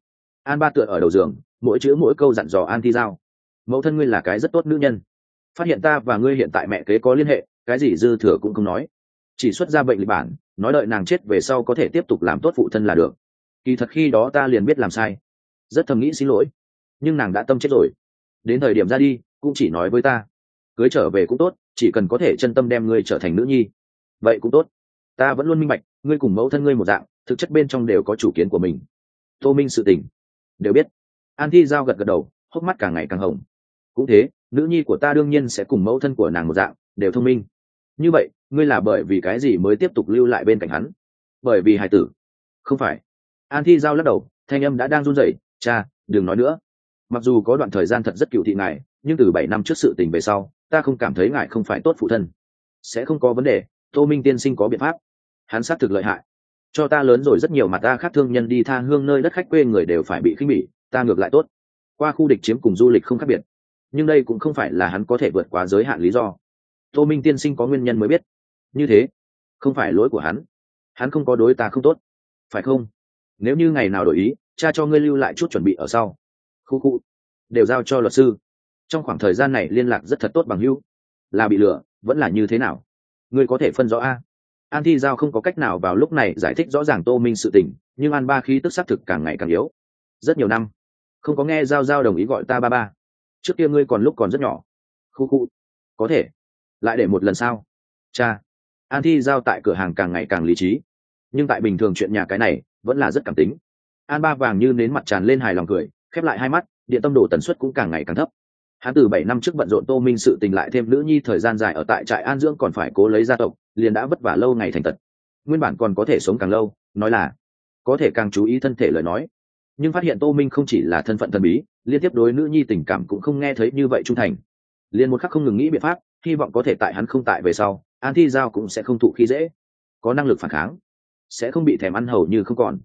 An ba tựa ở đầu giường, mỗi chữ mỗi câu dặn dò an thi giao. Mẫu thân ngươi là cái rất tốt nữ nhân. Phát hiện ta và ngươi hiện tại mẹ kế có liên hệ, cái gì dư thừa cũng không nói. Chỉ xuất ra bệnh lịch bản, nói đợi nàng chết về sau có thể tiếp tục làm tốt phụ thân là được. Kỳ thật khi đó ta liền biết làm sai. Rất thầm nghĩ xin lỗi. Nhưng nàng đã tâm chết rồi. Đến thời điểm ra đi, cũng chỉ nói với ta. Cưới trở về cũng tốt, chỉ cần có thể chân tâm đem ngươi trở thành nữ nhi. Vậy cũng tốt. Ta vẫn luôn minh bạch, ngươi cùng mẫu thân ngươi một dạng thực chất bên trong đều có chủ kiến của mình. Tô minh sự tình. Đều biết. An thi giao gật gật đầu, hốc mắt càng ngày càng hồng. Cũng thế, nữ nhi của ta đương nhiên sẽ cùng mẫu thân của nàng một dạng, đều thông minh. Như vậy, ngươi là bởi vì cái gì mới tiếp tục lưu lại bên cạnh hắn? Bởi vì hải tử. Không phải. An thi giao lắc đầu, thanh âm đã đang run rẩy. Cha, đừng nói nữa. Mặc dù có đoạn thời gian thật rất cựu thị ngài, nhưng từ bảy năm trước sự tình về sau, ta không cảm thấy ngài không phải tốt phụ thân. Sẽ không có vấn đề, tô minh tiên sinh có biện pháp. Hắn xác thực lợi hại cho ta lớn rồi rất nhiều mặt ta khác thương nhân đi tha hương nơi đất khách quê người đều phải bị khinh bỉ, ta ngược lại tốt. Qua khu địch chiếm cùng du lịch không khác biệt. Nhưng đây cũng không phải là hắn có thể vượt quá giới hạn lý do. Tô minh tiên sinh có nguyên nhân mới biết. Như thế, không phải lỗi của hắn. Hắn không có đối ta không tốt. Phải không? Nếu như ngày nào đổi ý, cha cho ngươi lưu lại chút chuẩn bị ở sau. Khu khu, đều giao cho luật sư. Trong khoảng thời gian này liên lạc rất thật tốt bằng hữu. Là bị lừa, vẫn là như thế nào? Ngươi có thể phân rõ a? An thi giao không có cách nào vào lúc này giải thích rõ ràng tô minh sự tình, nhưng an ba khí tức xác thực càng ngày càng yếu. Rất nhiều năm, không có nghe giao giao đồng ý gọi ta ba ba. Trước kia ngươi còn lúc còn rất nhỏ. Khu khu. Có thể. Lại để một lần sau cha. An thi giao tại cửa hàng càng ngày càng lý trí. Nhưng tại bình thường chuyện nhà cái này, vẫn là rất cảm tính. An ba vàng như nến mặt tràn lên hài lòng cười, khép lại hai mắt, điện tâm đồ tần suất cũng càng ngày càng thấp. Hắn từ bảy năm trước bận rộn tô minh sự tình lại thêm nữ nhi thời gian dài ở tại trại an dưỡng còn phải cố lấy gia tộc liền đã vất vả lâu ngày thành tật. Nguyên bản còn có thể sống càng lâu, nói là, có thể càng chú ý thân thể lời nói. Nhưng phát hiện tô minh không chỉ là thân phận thần bí, liên tiếp đối nữ nhi tình cảm cũng không nghe thấy như vậy trung thành. Liền một khắc không ngừng nghĩ biện pháp, hy vọng có thể tại hắn không tại về sau, an thi giao cũng sẽ không thụ khí dễ. Có năng lực phản kháng, sẽ không bị thèm ăn hầu như không còn.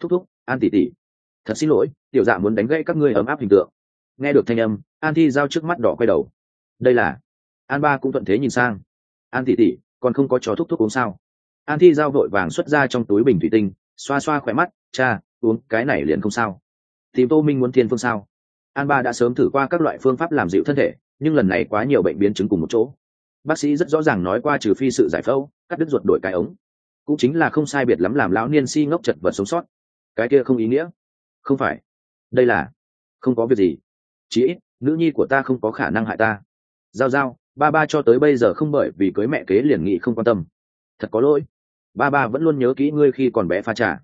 Thúc thúc, an tỉ tỉ thật xin lỗi, tiểu dạ muốn đánh gãy các ngươi ấm áp hình tượng. Nghe được thanh âm, an thi giao trước mắt đỏ quay đầu. Đây là, an ba cũng thuận thế nhìn sang. An tỉ tỉ còn không có chó thúc thúc uống sao? An thi giao vội vàng xuất ra trong túi bình thủy tinh, xoa xoa khỏe mắt, cha, uống, cái này liền không sao. Thì tô minh muốn thiên phương sao? An ba đã sớm thử qua các loại phương pháp làm dịu thân thể, nhưng lần này quá nhiều bệnh biến chứng cùng một chỗ. Bác sĩ rất rõ ràng nói qua trừ phi sự giải phẫu, cắt đứt ruột đổi cái ống. Cũng chính là không sai biệt lắm làm lão niên si ngốc chật vật sống sót. Cái kia không ý nghĩa. Không phải. Đây là không có việc gì. Chí ít, nữ nhi của ta không có khả năng hại ta. Giao giao ba ba cho tới bây giờ không bởi vì cưới mẹ kế liền nghị không quan tâm. Thật có lỗi. Ba ba vẫn luôn nhớ kỹ ngươi khi còn bé pha trà.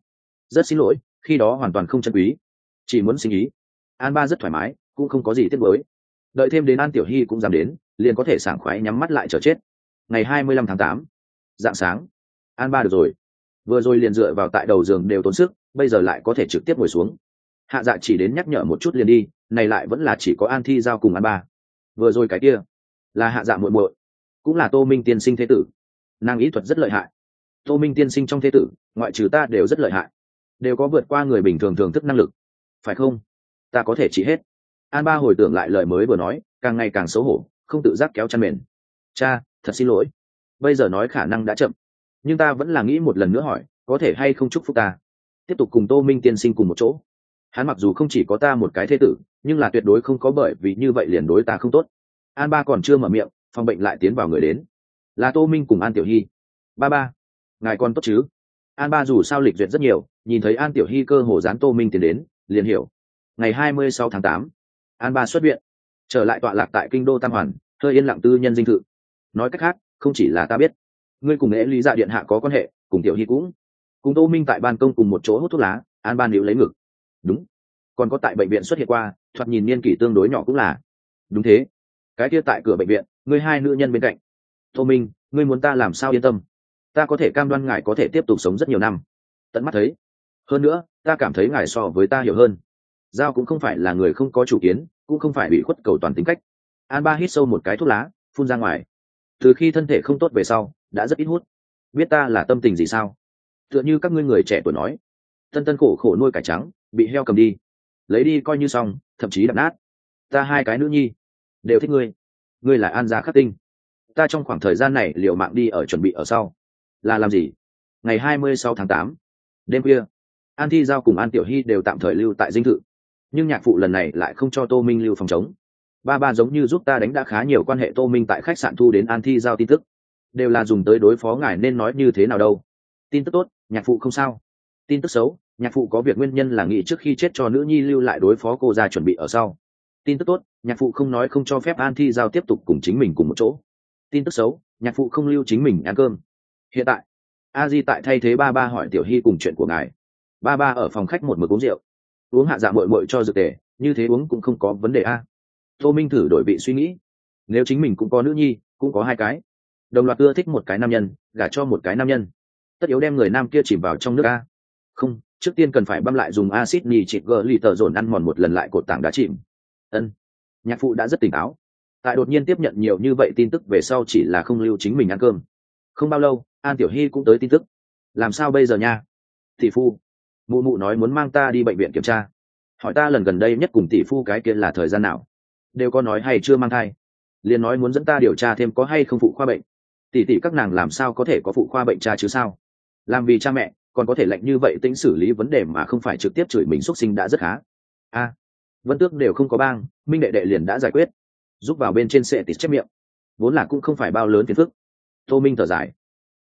Rất xin lỗi, khi đó hoàn toàn không chân quý. Chỉ muốn sinh ý. An ba rất thoải mái, cũng không có gì tiếc mới đợi thêm đến an tiểu hy cũng dám đến, liền có thể sảng khoái nhắm mắt lại chờ chết. Ngày hai mươi lăm tháng tám, dạng sáng. An ba được rồi. Vừa rồi liền dựa vào tại đầu giường đều tốn sức, bây giờ lại có thể trực tiếp ngồi xuống. Hạ dạ chỉ đến nhắc nhở một chút liền đi, này lại vẫn là chỉ có an thi giao cùng an ba. Vừa rồi cái kia là hạ dạ muội muội, cũng là tô minh tiên sinh thế tử. Nàng ý thuật rất lợi hại. Tô minh tiên sinh trong thế tử, ngoại trừ ta đều rất lợi hại. Đều có vượt qua người bình thường thường thức năng lực. Phải không? Ta có thể chỉ hết. An ba hồi tưởng lại lời mới vừa nói, càng ngày càng xấu hổ, không tự giác kéo chăn mền. Cha, thật xin lỗi. Bây giờ nói khả năng đã chậm, nhưng ta vẫn là nghĩ một lần nữa hỏi, có thể hay không chúc phúc ta? Tiếp tục cùng tô minh tiên sinh cùng một chỗ. Hắn mặc dù không chỉ có ta một cái thế tử, nhưng là tuyệt đối không có bởi vì như vậy liền đối ta không tốt an ba còn chưa mở miệng, phòng bệnh lại tiến vào người đến. Là tô minh cùng an tiểu hy. Ba ba, ngài con tốt chứ? An ba dù sao lịch duyệt rất nhiều, nhìn thấy an tiểu hy cơ hồ dán tô minh tiến đến, liền hiểu. Ngày hai mươi sáu tháng tám, an ba xuất viện. Trở lại tọa lạc tại kinh đô tam hoàn, hơi yên lặng tư nhân dinh thự. Nói cách khác, không chỉ là ta biết, ngươi cùng nghệ lý dạ điện hạ có quan hệ, cùng tiểu hy cũng. Cùng tô minh tại ban công cùng một chỗ hút thuốc lá, an ban liễu lấy ngực. Đúng. Còn có tại bệnh viện xuất hiện qua, thoạt nhìn niên kỷ tương đối nhỏ cũng là. Đúng thế cái kia tại cửa bệnh viện, ngươi hai nữ nhân bên cạnh. Tô minh, ngươi muốn ta làm sao yên tâm? Ta có thể cam đoan ngài có thể tiếp tục sống rất nhiều năm. Tận mắt thấy. Hơn nữa, ta cảm thấy ngài so với ta hiểu hơn. Giao cũng không phải là người không có chủ kiến, cũng không phải bị khuất cầu toàn tính cách. An ba hít sâu một cái thuốc lá, phun ra ngoài. Từ khi thân thể không tốt về sau, đã rất ít hút. Biết ta là tâm tình gì sao? Tựa như các ngươi người trẻ tuổi nói. Tân tân khổ khổ nuôi cải trắng, bị heo cầm đi. Lấy đi coi như xong, thậm chí đập nát. Ta hai cái nữ nhi đều thích ngươi. Ngươi là an gia khắc tinh. Ta trong khoảng thời gian này liệu mạng đi ở chuẩn bị ở sau. Là làm gì? Ngày hai mươi sáu tháng tám, đêm khuya, an thi giao cùng an tiểu hy đều tạm thời lưu tại dinh thự. Nhưng nhạc phụ lần này lại không cho tô minh lưu phòng chống ba ba giống như giúp ta đánh đã khá nhiều quan hệ tô minh tại khách sạn thu đến an thi giao tin tức. Đều là dùng tới đối phó ngài nên nói như thế nào đâu. Tin tức tốt, nhạc phụ không sao. Tin tức xấu, nhạc phụ có việc nguyên nhân là nghĩ trước khi chết cho nữ nhi lưu lại đối phó cô ra chuẩn bị ở sau tin tức tốt, nhạc phụ không nói không cho phép an thi giao tiếp tục cùng chính mình cùng một chỗ. Tin tức xấu, nhạc phụ không lưu chính mình ăn cơm. Hiện tại, a di tại thay thế ba ba hỏi tiểu hy cùng chuyện của ngài. Ba ba ở phòng khách một mực uống rượu. Uống hạ dạ mội mội cho dược tề, như thế uống cũng không có vấn đề a. Tô minh thử đổi vị suy nghĩ. Nếu chính mình cũng có nữ nhi, cũng có hai cái. Đồng loạt ưa thích một cái nam nhân, gả cho một cái nam nhân. Tất yếu đem người nam kia chìm vào trong nước a. Không, trước tiên cần phải băm lại dùng acid nì chịt gờ lì tờ dồn ăn mòn một lần lại cột tảng đá chìm ân. Nhạc phụ đã rất tỉnh táo. Tại đột nhiên tiếp nhận nhiều như vậy tin tức về sau chỉ là không lưu chính mình ăn cơm. Không bao lâu, an tiểu hy cũng tới tin tức. Làm sao bây giờ nha? Tỷ phu. Mụ mụ nói muốn mang ta đi bệnh viện kiểm tra. Hỏi ta lần gần đây nhất cùng tỷ phu cái kia là thời gian nào? Đều có nói hay chưa mang thai? Liền nói muốn dẫn ta điều tra thêm có hay không phụ khoa bệnh. Tỷ tỷ các nàng làm sao có thể có phụ khoa bệnh cha chứ sao? Làm vì cha mẹ, còn có thể lạnh như vậy tính xử lý vấn đề mà không phải trực tiếp chửi mình xuất sinh đã rất khá. A vân tước đều không có bang, minh đệ đệ liền đã giải quyết. Giúp vào bên trên sệ tịt chép miệng. Vốn là cũng không phải bao lớn phiền phức. Tô minh thở dài,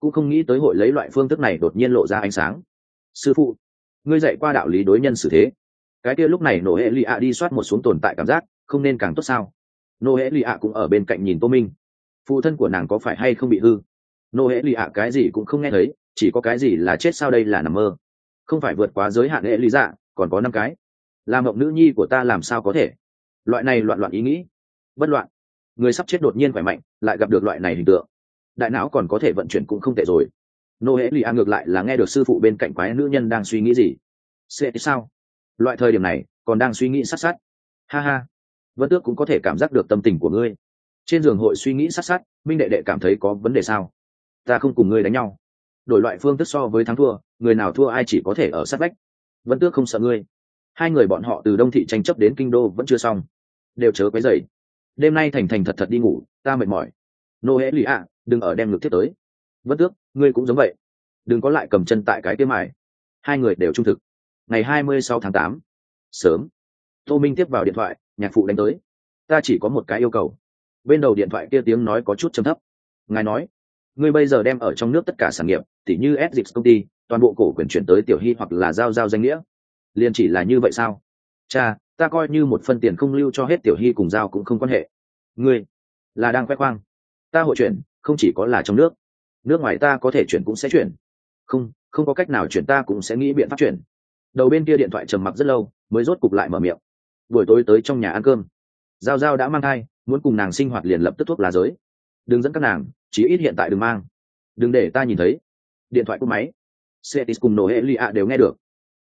cũng không nghĩ tới hội lấy loại phương thức này đột nhiên lộ ra ánh sáng. Sư phụ, ngươi dạy qua đạo lý đối nhân xử thế. Cái kia lúc này nổ hệ lì ạ đi soát một xuống tồn tại cảm giác, không nên càng tốt sao? Nô hệ lì ạ cũng ở bên cạnh nhìn tô minh. Phụ thân của nàng có phải hay không bị hư? Nô hệ lì ạ cái gì cũng không nghe thấy, chỉ có cái gì là chết sao đây là nằm mơ. Không phải vượt quá giới hạn hệ lý dạ còn có năm cái làm mộng nữ nhi của ta làm sao có thể? Loại này loạn loạn ý nghĩ, bất loạn. Người sắp chết đột nhiên khỏe mạnh, lại gặp được loại này hình tượng. Đại não còn có thể vận chuyển cũng không tệ rồi. Nô hễ lì a ngược lại là nghe được sư phụ bên cạnh quái nữ nhân đang suy nghĩ gì. Sẽ sao? Loại thời điểm này, còn đang suy nghĩ sát sát. Ha ha. Vân tước cũng có thể cảm giác được tâm tình của ngươi. Trên giường hội suy nghĩ sát sát, minh đệ đệ cảm thấy có vấn đề sao? Ta không cùng ngươi đánh nhau. Đổi loại phương thức so với thắng thua, người nào thua ai chỉ có thể ở sát vách. Vân tước không sợ ngươi hai người bọn họ từ đông thị tranh chấp đến kinh đô vẫn chưa xong. Đều chớ quấy dậy đêm nay thành thành thật thật đi ngủ, ta mệt mỏi. Nô hễ lì ạ, đừng ở đem ngực tiếp tới. Vẫn tước, ngươi cũng giống vậy. Đừng có lại cầm chân tại cái tiêm mải hai người đều trung thực. Ngày hai mươi sáu tháng tám, sớm. Tô minh tiếp vào điện thoại, nhạc phụ đánh tới. Ta chỉ có một cái yêu cầu. Bên đầu điện thoại kia tiếng nói có chút trầm thấp. Ngài nói, ngươi bây giờ đem ở trong nước tất cả sản nghiệp, tỉ như s dịch công ty, toàn bộ cổ quyền chuyển tới tiểu hy hoặc là giao giao danh nghĩa liền chỉ là như vậy sao? Cha, ta coi như một phân tiền không lưu cho hết tiểu hy cùng giao cũng không quan hệ. Ngươi là đang khoe khoang. Ta hội chuyển, không chỉ có là trong nước. Nước ngoài ta có thể chuyển cũng sẽ chuyển. Không không có cách nào chuyển ta cũng sẽ nghĩ biện pháp chuyển. Đầu bên kia điện thoại trầm mặc rất lâu, mới rốt cục lại mở miệng. Buổi tối tới trong nhà ăn cơm. Giao giao đã mang thai, muốn cùng nàng sinh hoạt liền lập tức thuốc lá giới. Đừng dẫn các nàng, chí ít hiện tại đừng mang. Đừng để ta nhìn thấy. Điện thoại cúp máy. Setis cùng nổ hệ lụy ạ đều nghe được.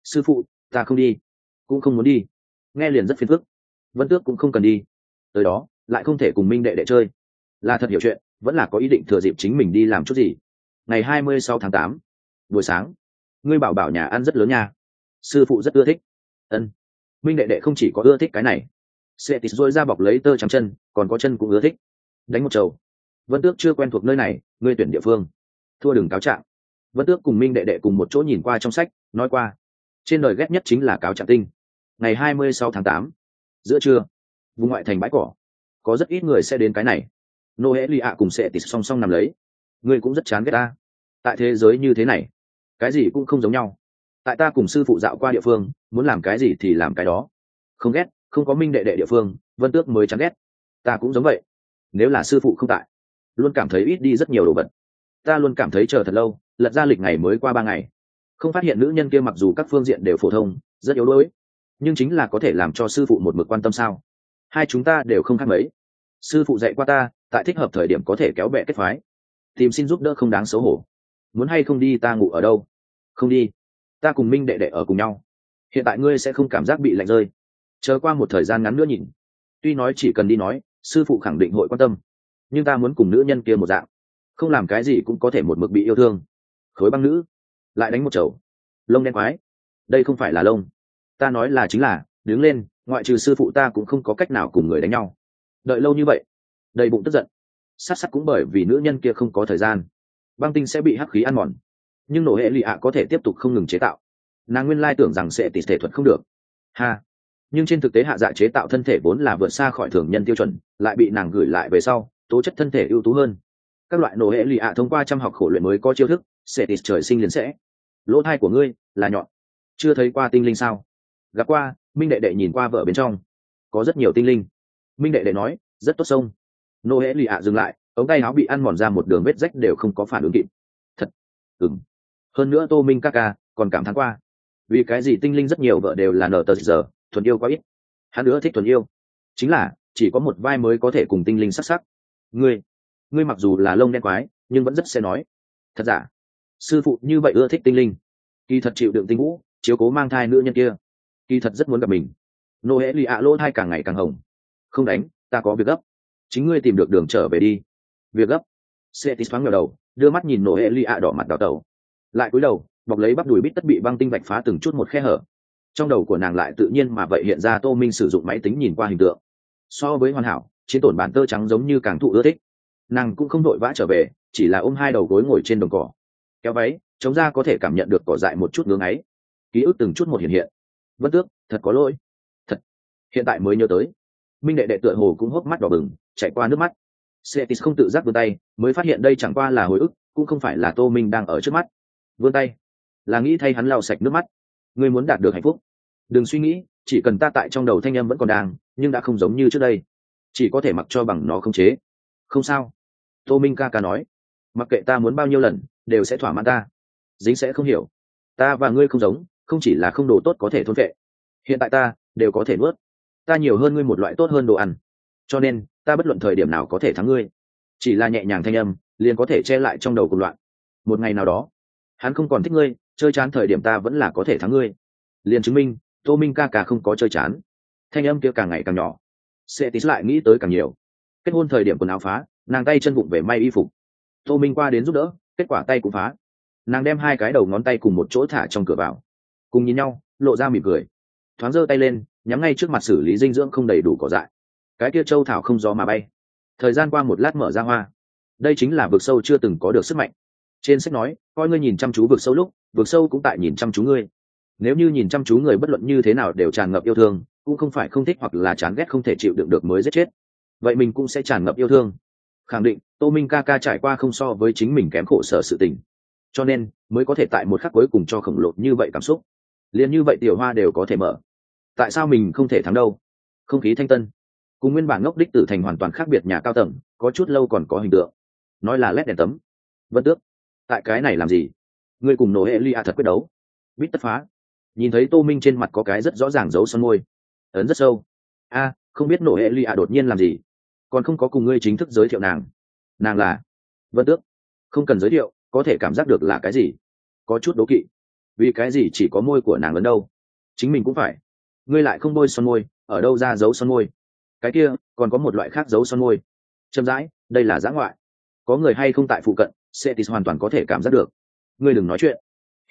Sư phụ ta không đi. Cũng không muốn đi. Nghe liền rất phiền phức. Vân tước cũng không cần đi. Tới đó, lại không thể cùng minh đệ đệ chơi. Là thật hiểu chuyện, vẫn là có ý định thừa dịp chính mình đi làm chút gì. Ngày hai mươi sáu tháng tám, buổi sáng, ngươi bảo bảo nhà ăn rất lớn nha. Sư phụ rất ưa thích. Ân. Minh đệ đệ không chỉ có ưa thích cái này, sẽ tịt dôi ra bọc lấy tơ trắng chân, còn có chân cũng ưa thích. Đánh một trầu vân tước chưa quen thuộc nơi này, ngươi tuyển địa phương. Thua đừng cáo trạng. Vân tước cùng minh đệ đệ cùng một chỗ nhìn qua trong sách, nói qua trên đời ghét nhất chính là cáo trạng tinh. Ngày hai mươi sáu tháng tám, giữa trưa, vùng ngoại thành bãi cỏ, có rất ít người sẽ đến cái này. Nô hễ lì ạ cùng sẽ tít song song nằm lấy. Ngươi cũng rất chán ghét ta. Tại thế giới như thế này, cái gì cũng không giống nhau. Tại ta cùng sư phụ dạo qua địa phương, muốn làm cái gì thì làm cái đó. Không ghét, không có minh đệ đệ địa phương, vân tước mới chán ghét. Ta cũng giống vậy. Nếu là sư phụ không tại, luôn cảm thấy ít đi rất nhiều đồ vật. Ta luôn cảm thấy chờ thật lâu, lật ra lịch ngày mới qua ba ngày không phát hiện nữ nhân kia mặc dù các phương diện đều phổ thông, rất yếu đuối, nhưng chính là có thể làm cho sư phụ một mực quan tâm sao? Hai chúng ta đều không khác mấy. Sư phụ dạy qua ta, tại thích hợp thời điểm có thể kéo bẹ kết phái. Tìm xin giúp đỡ không đáng xấu hổ. Muốn hay không đi ta ngủ ở đâu? Không đi. Ta cùng minh đệ đệ ở cùng nhau. Hiện tại ngươi sẽ không cảm giác bị lạnh rơi. Chờ qua một thời gian ngắn nữa nhìn. Tuy nói chỉ cần đi nói, sư phụ khẳng định hội quan tâm. Nhưng ta muốn cùng nữ nhân kia một dạng. Không làm cái gì cũng có thể một mực bị yêu thương. Khối băng nữ lại đánh một chầu. Lông đen quái. Đây không phải là lông. Ta nói là chính là, đứng lên, ngoại trừ sư phụ ta cũng không có cách nào cùng người đánh nhau. Đợi lâu như vậy, đầy bụng tức giận. Sát sắc cũng bởi vì nữ nhân kia không có thời gian. Băng tinh sẽ bị hắc khí ăn mòn. Nhưng nổ hệ lụy ạ có thể tiếp tục không ngừng chế tạo. Nàng nguyên lai tưởng rằng sẽ tỷ thể thuật không được. Ha. Nhưng trên thực tế hạ dạ chế tạo thân thể vốn là vượt xa khỏi thường nhân tiêu chuẩn, lại bị nàng gửi lại về sau, tố chất thân thể ưu tú hơn các loại nổ hệ lụy ạ thông qua trăm học khổ luyện mới có chiêu thức, sẽ tịt trời sinh liền sẽ. Lỗ thai của ngươi là nhọn. Chưa thấy qua tinh linh sao? Gặp qua, minh đệ đệ nhìn qua vợ bên trong. Có rất nhiều tinh linh. Minh đệ đệ nói, rất tốt sông. Nô hễ lì ạ dừng lại, ống tay áo bị ăn mòn ra một đường vết rách đều không có phản ứng kịp. Thật. Ừng hơn nữa tô minh ca ca còn cảm thán qua. Vì cái gì tinh linh rất nhiều vợ đều là nở tờ giờ, thuần yêu quá ít. Hắn nữa thích thuần yêu. Chính là, chỉ có một vai mới có thể cùng tinh linh sắc sắc. Ngươi ngươi mặc dù là lông đen quái, nhưng vẫn rất sẽ nói. Thật giả? Sư phụ như vậy ưa thích tinh linh. Kỳ thật chịu đựng tinh vũ, chiếu cố mang thai nữ nhân kia. Kỳ thật rất muốn gặp mình. Nô hễ lì ạ lỗ thai càng ngày càng hồng. Không đánh, ta có việc gấp. Chính ngươi tìm được đường trở về đi. Việc gấp. Setis thoáng ngờ đầu, đưa mắt nhìn nô hễ lì ạ đỏ mặt đào tẩu. Lại cúi đầu, bọc lấy bắp đùi bít tất bị băng tinh vạch phá từng chút một khe hở. Trong đầu của nàng lại tự nhiên mà vậy hiện ra tô minh sử dụng máy tính nhìn qua hình tượng. So với hoàn hảo, chiến tổn bản tơ trắng giống như càng thụ ưa thích nàng cũng không đội vã trở về, chỉ là ôm hai đầu gối ngồi trên đồng cỏ. Kéo váy, chống ra có thể cảm nhận được cỏ dại một chút ngưng ấy ký ức từng chút một hiện hiện. Vân tước, thật có lỗi. Thật. Hiện tại mới nhớ tới. Minh đệ đệ tựa hồ cũng hốc mắt đỏ bừng, chạy qua nước mắt. Cetis không tự giác vươn tay, mới phát hiện đây chẳng qua là hồi ức, cũng không phải là tô minh đang ở trước mắt. Vươn tay. Là nghĩ thay hắn lau sạch nước mắt. Ngươi muốn đạt được hạnh phúc. Đừng suy nghĩ, chỉ cần ta tại trong đầu thanh em vẫn còn đang, nhưng đã không giống như trước đây. Chỉ có thể mặc cho bằng nó không chế không sao. Tô minh ca ca nói, mặc kệ ta muốn bao nhiêu lần, đều sẽ thỏa mãn ta. Dính sẽ không hiểu. Ta và ngươi không giống, không chỉ là không đồ tốt có thể thôn vệ. Hiện tại ta, đều có thể nuốt. Ta nhiều hơn ngươi một loại tốt hơn đồ ăn. Cho nên, ta bất luận thời điểm nào có thể thắng ngươi. Chỉ là nhẹ nhàng thanh âm, liền có thể che lại trong đầu cùng loạn. Một ngày nào đó, hắn không còn thích ngươi, chơi chán thời điểm ta vẫn là có thể thắng ngươi. Liền chứng minh, tô minh ca ca không có chơi chán. Thanh âm kia càng ngày càng nhỏ. Sẽ tí lại nghĩ tới càng nhiều kết hôn thời điểm quần áo phá, nàng tay chân vụng về may y phục. Tô minh qua đến giúp đỡ, kết quả tay cũng phá. Nàng đem hai cái đầu ngón tay cùng một chỗ thả trong cửa vào. Cùng nhìn nhau, lộ ra mỉm cười. Thoáng giơ tay lên, nhắm ngay trước mặt xử lý dinh dưỡng không đầy đủ cỏ dại. Cái kia châu thảo không gió mà bay. Thời gian qua một lát mở ra hoa. Đây chính là vực sâu chưa từng có được sức mạnh. Trên sách nói, coi ngươi nhìn chăm chú vực sâu lúc, vực sâu cũng tại nhìn chăm chú ngươi. Nếu như nhìn chăm chú người bất luận như thế nào đều tràn ngập yêu thương, cũng không phải không thích hoặc là chán ghét không thể chịu đựng được mới giết chết vậy mình cũng sẽ tràn ngập yêu thương. Khẳng định, tô minh ca ca trải qua không so với chính mình kém khổ sở sự tình. Cho nên, mới có thể tại một khắc cuối cùng cho khổng lồ như vậy cảm xúc. Liền như vậy tiểu hoa đều có thể mở. Tại sao mình không thể thắng đâu? Không khí thanh tân. Cùng nguyên bản ngốc đích tử thành hoàn toàn khác biệt nhà cao tầng, có chút lâu còn có hình tượng. Nói là lét đèn tấm. Vân tước, tại cái này làm gì? Ngươi cùng nổ hệ lia thật quyết đấu. Bít tất phá. Nhìn thấy tô minh trên mặt có cái rất rõ ràng dấu son môi. Ấn rất sâu. A không biết nổ hệ lia đột nhiên làm gì. Còn không có cùng ngươi chính thức giới thiệu nàng. Nàng là vân tước. Không cần giới thiệu, có thể cảm giác được là cái gì? Có chút đố kỵ. Vì cái gì chỉ có môi của nàng lớn đâu? Chính mình cũng phải. Ngươi lại không bôi son môi, ở đâu ra dấu son môi? Cái kia, còn có một loại khác dấu son môi. Chậm rãi, đây là giã ngoại. Có người hay không tại phụ cận setis hoàn toàn có thể cảm giác được. Ngươi đừng nói chuyện.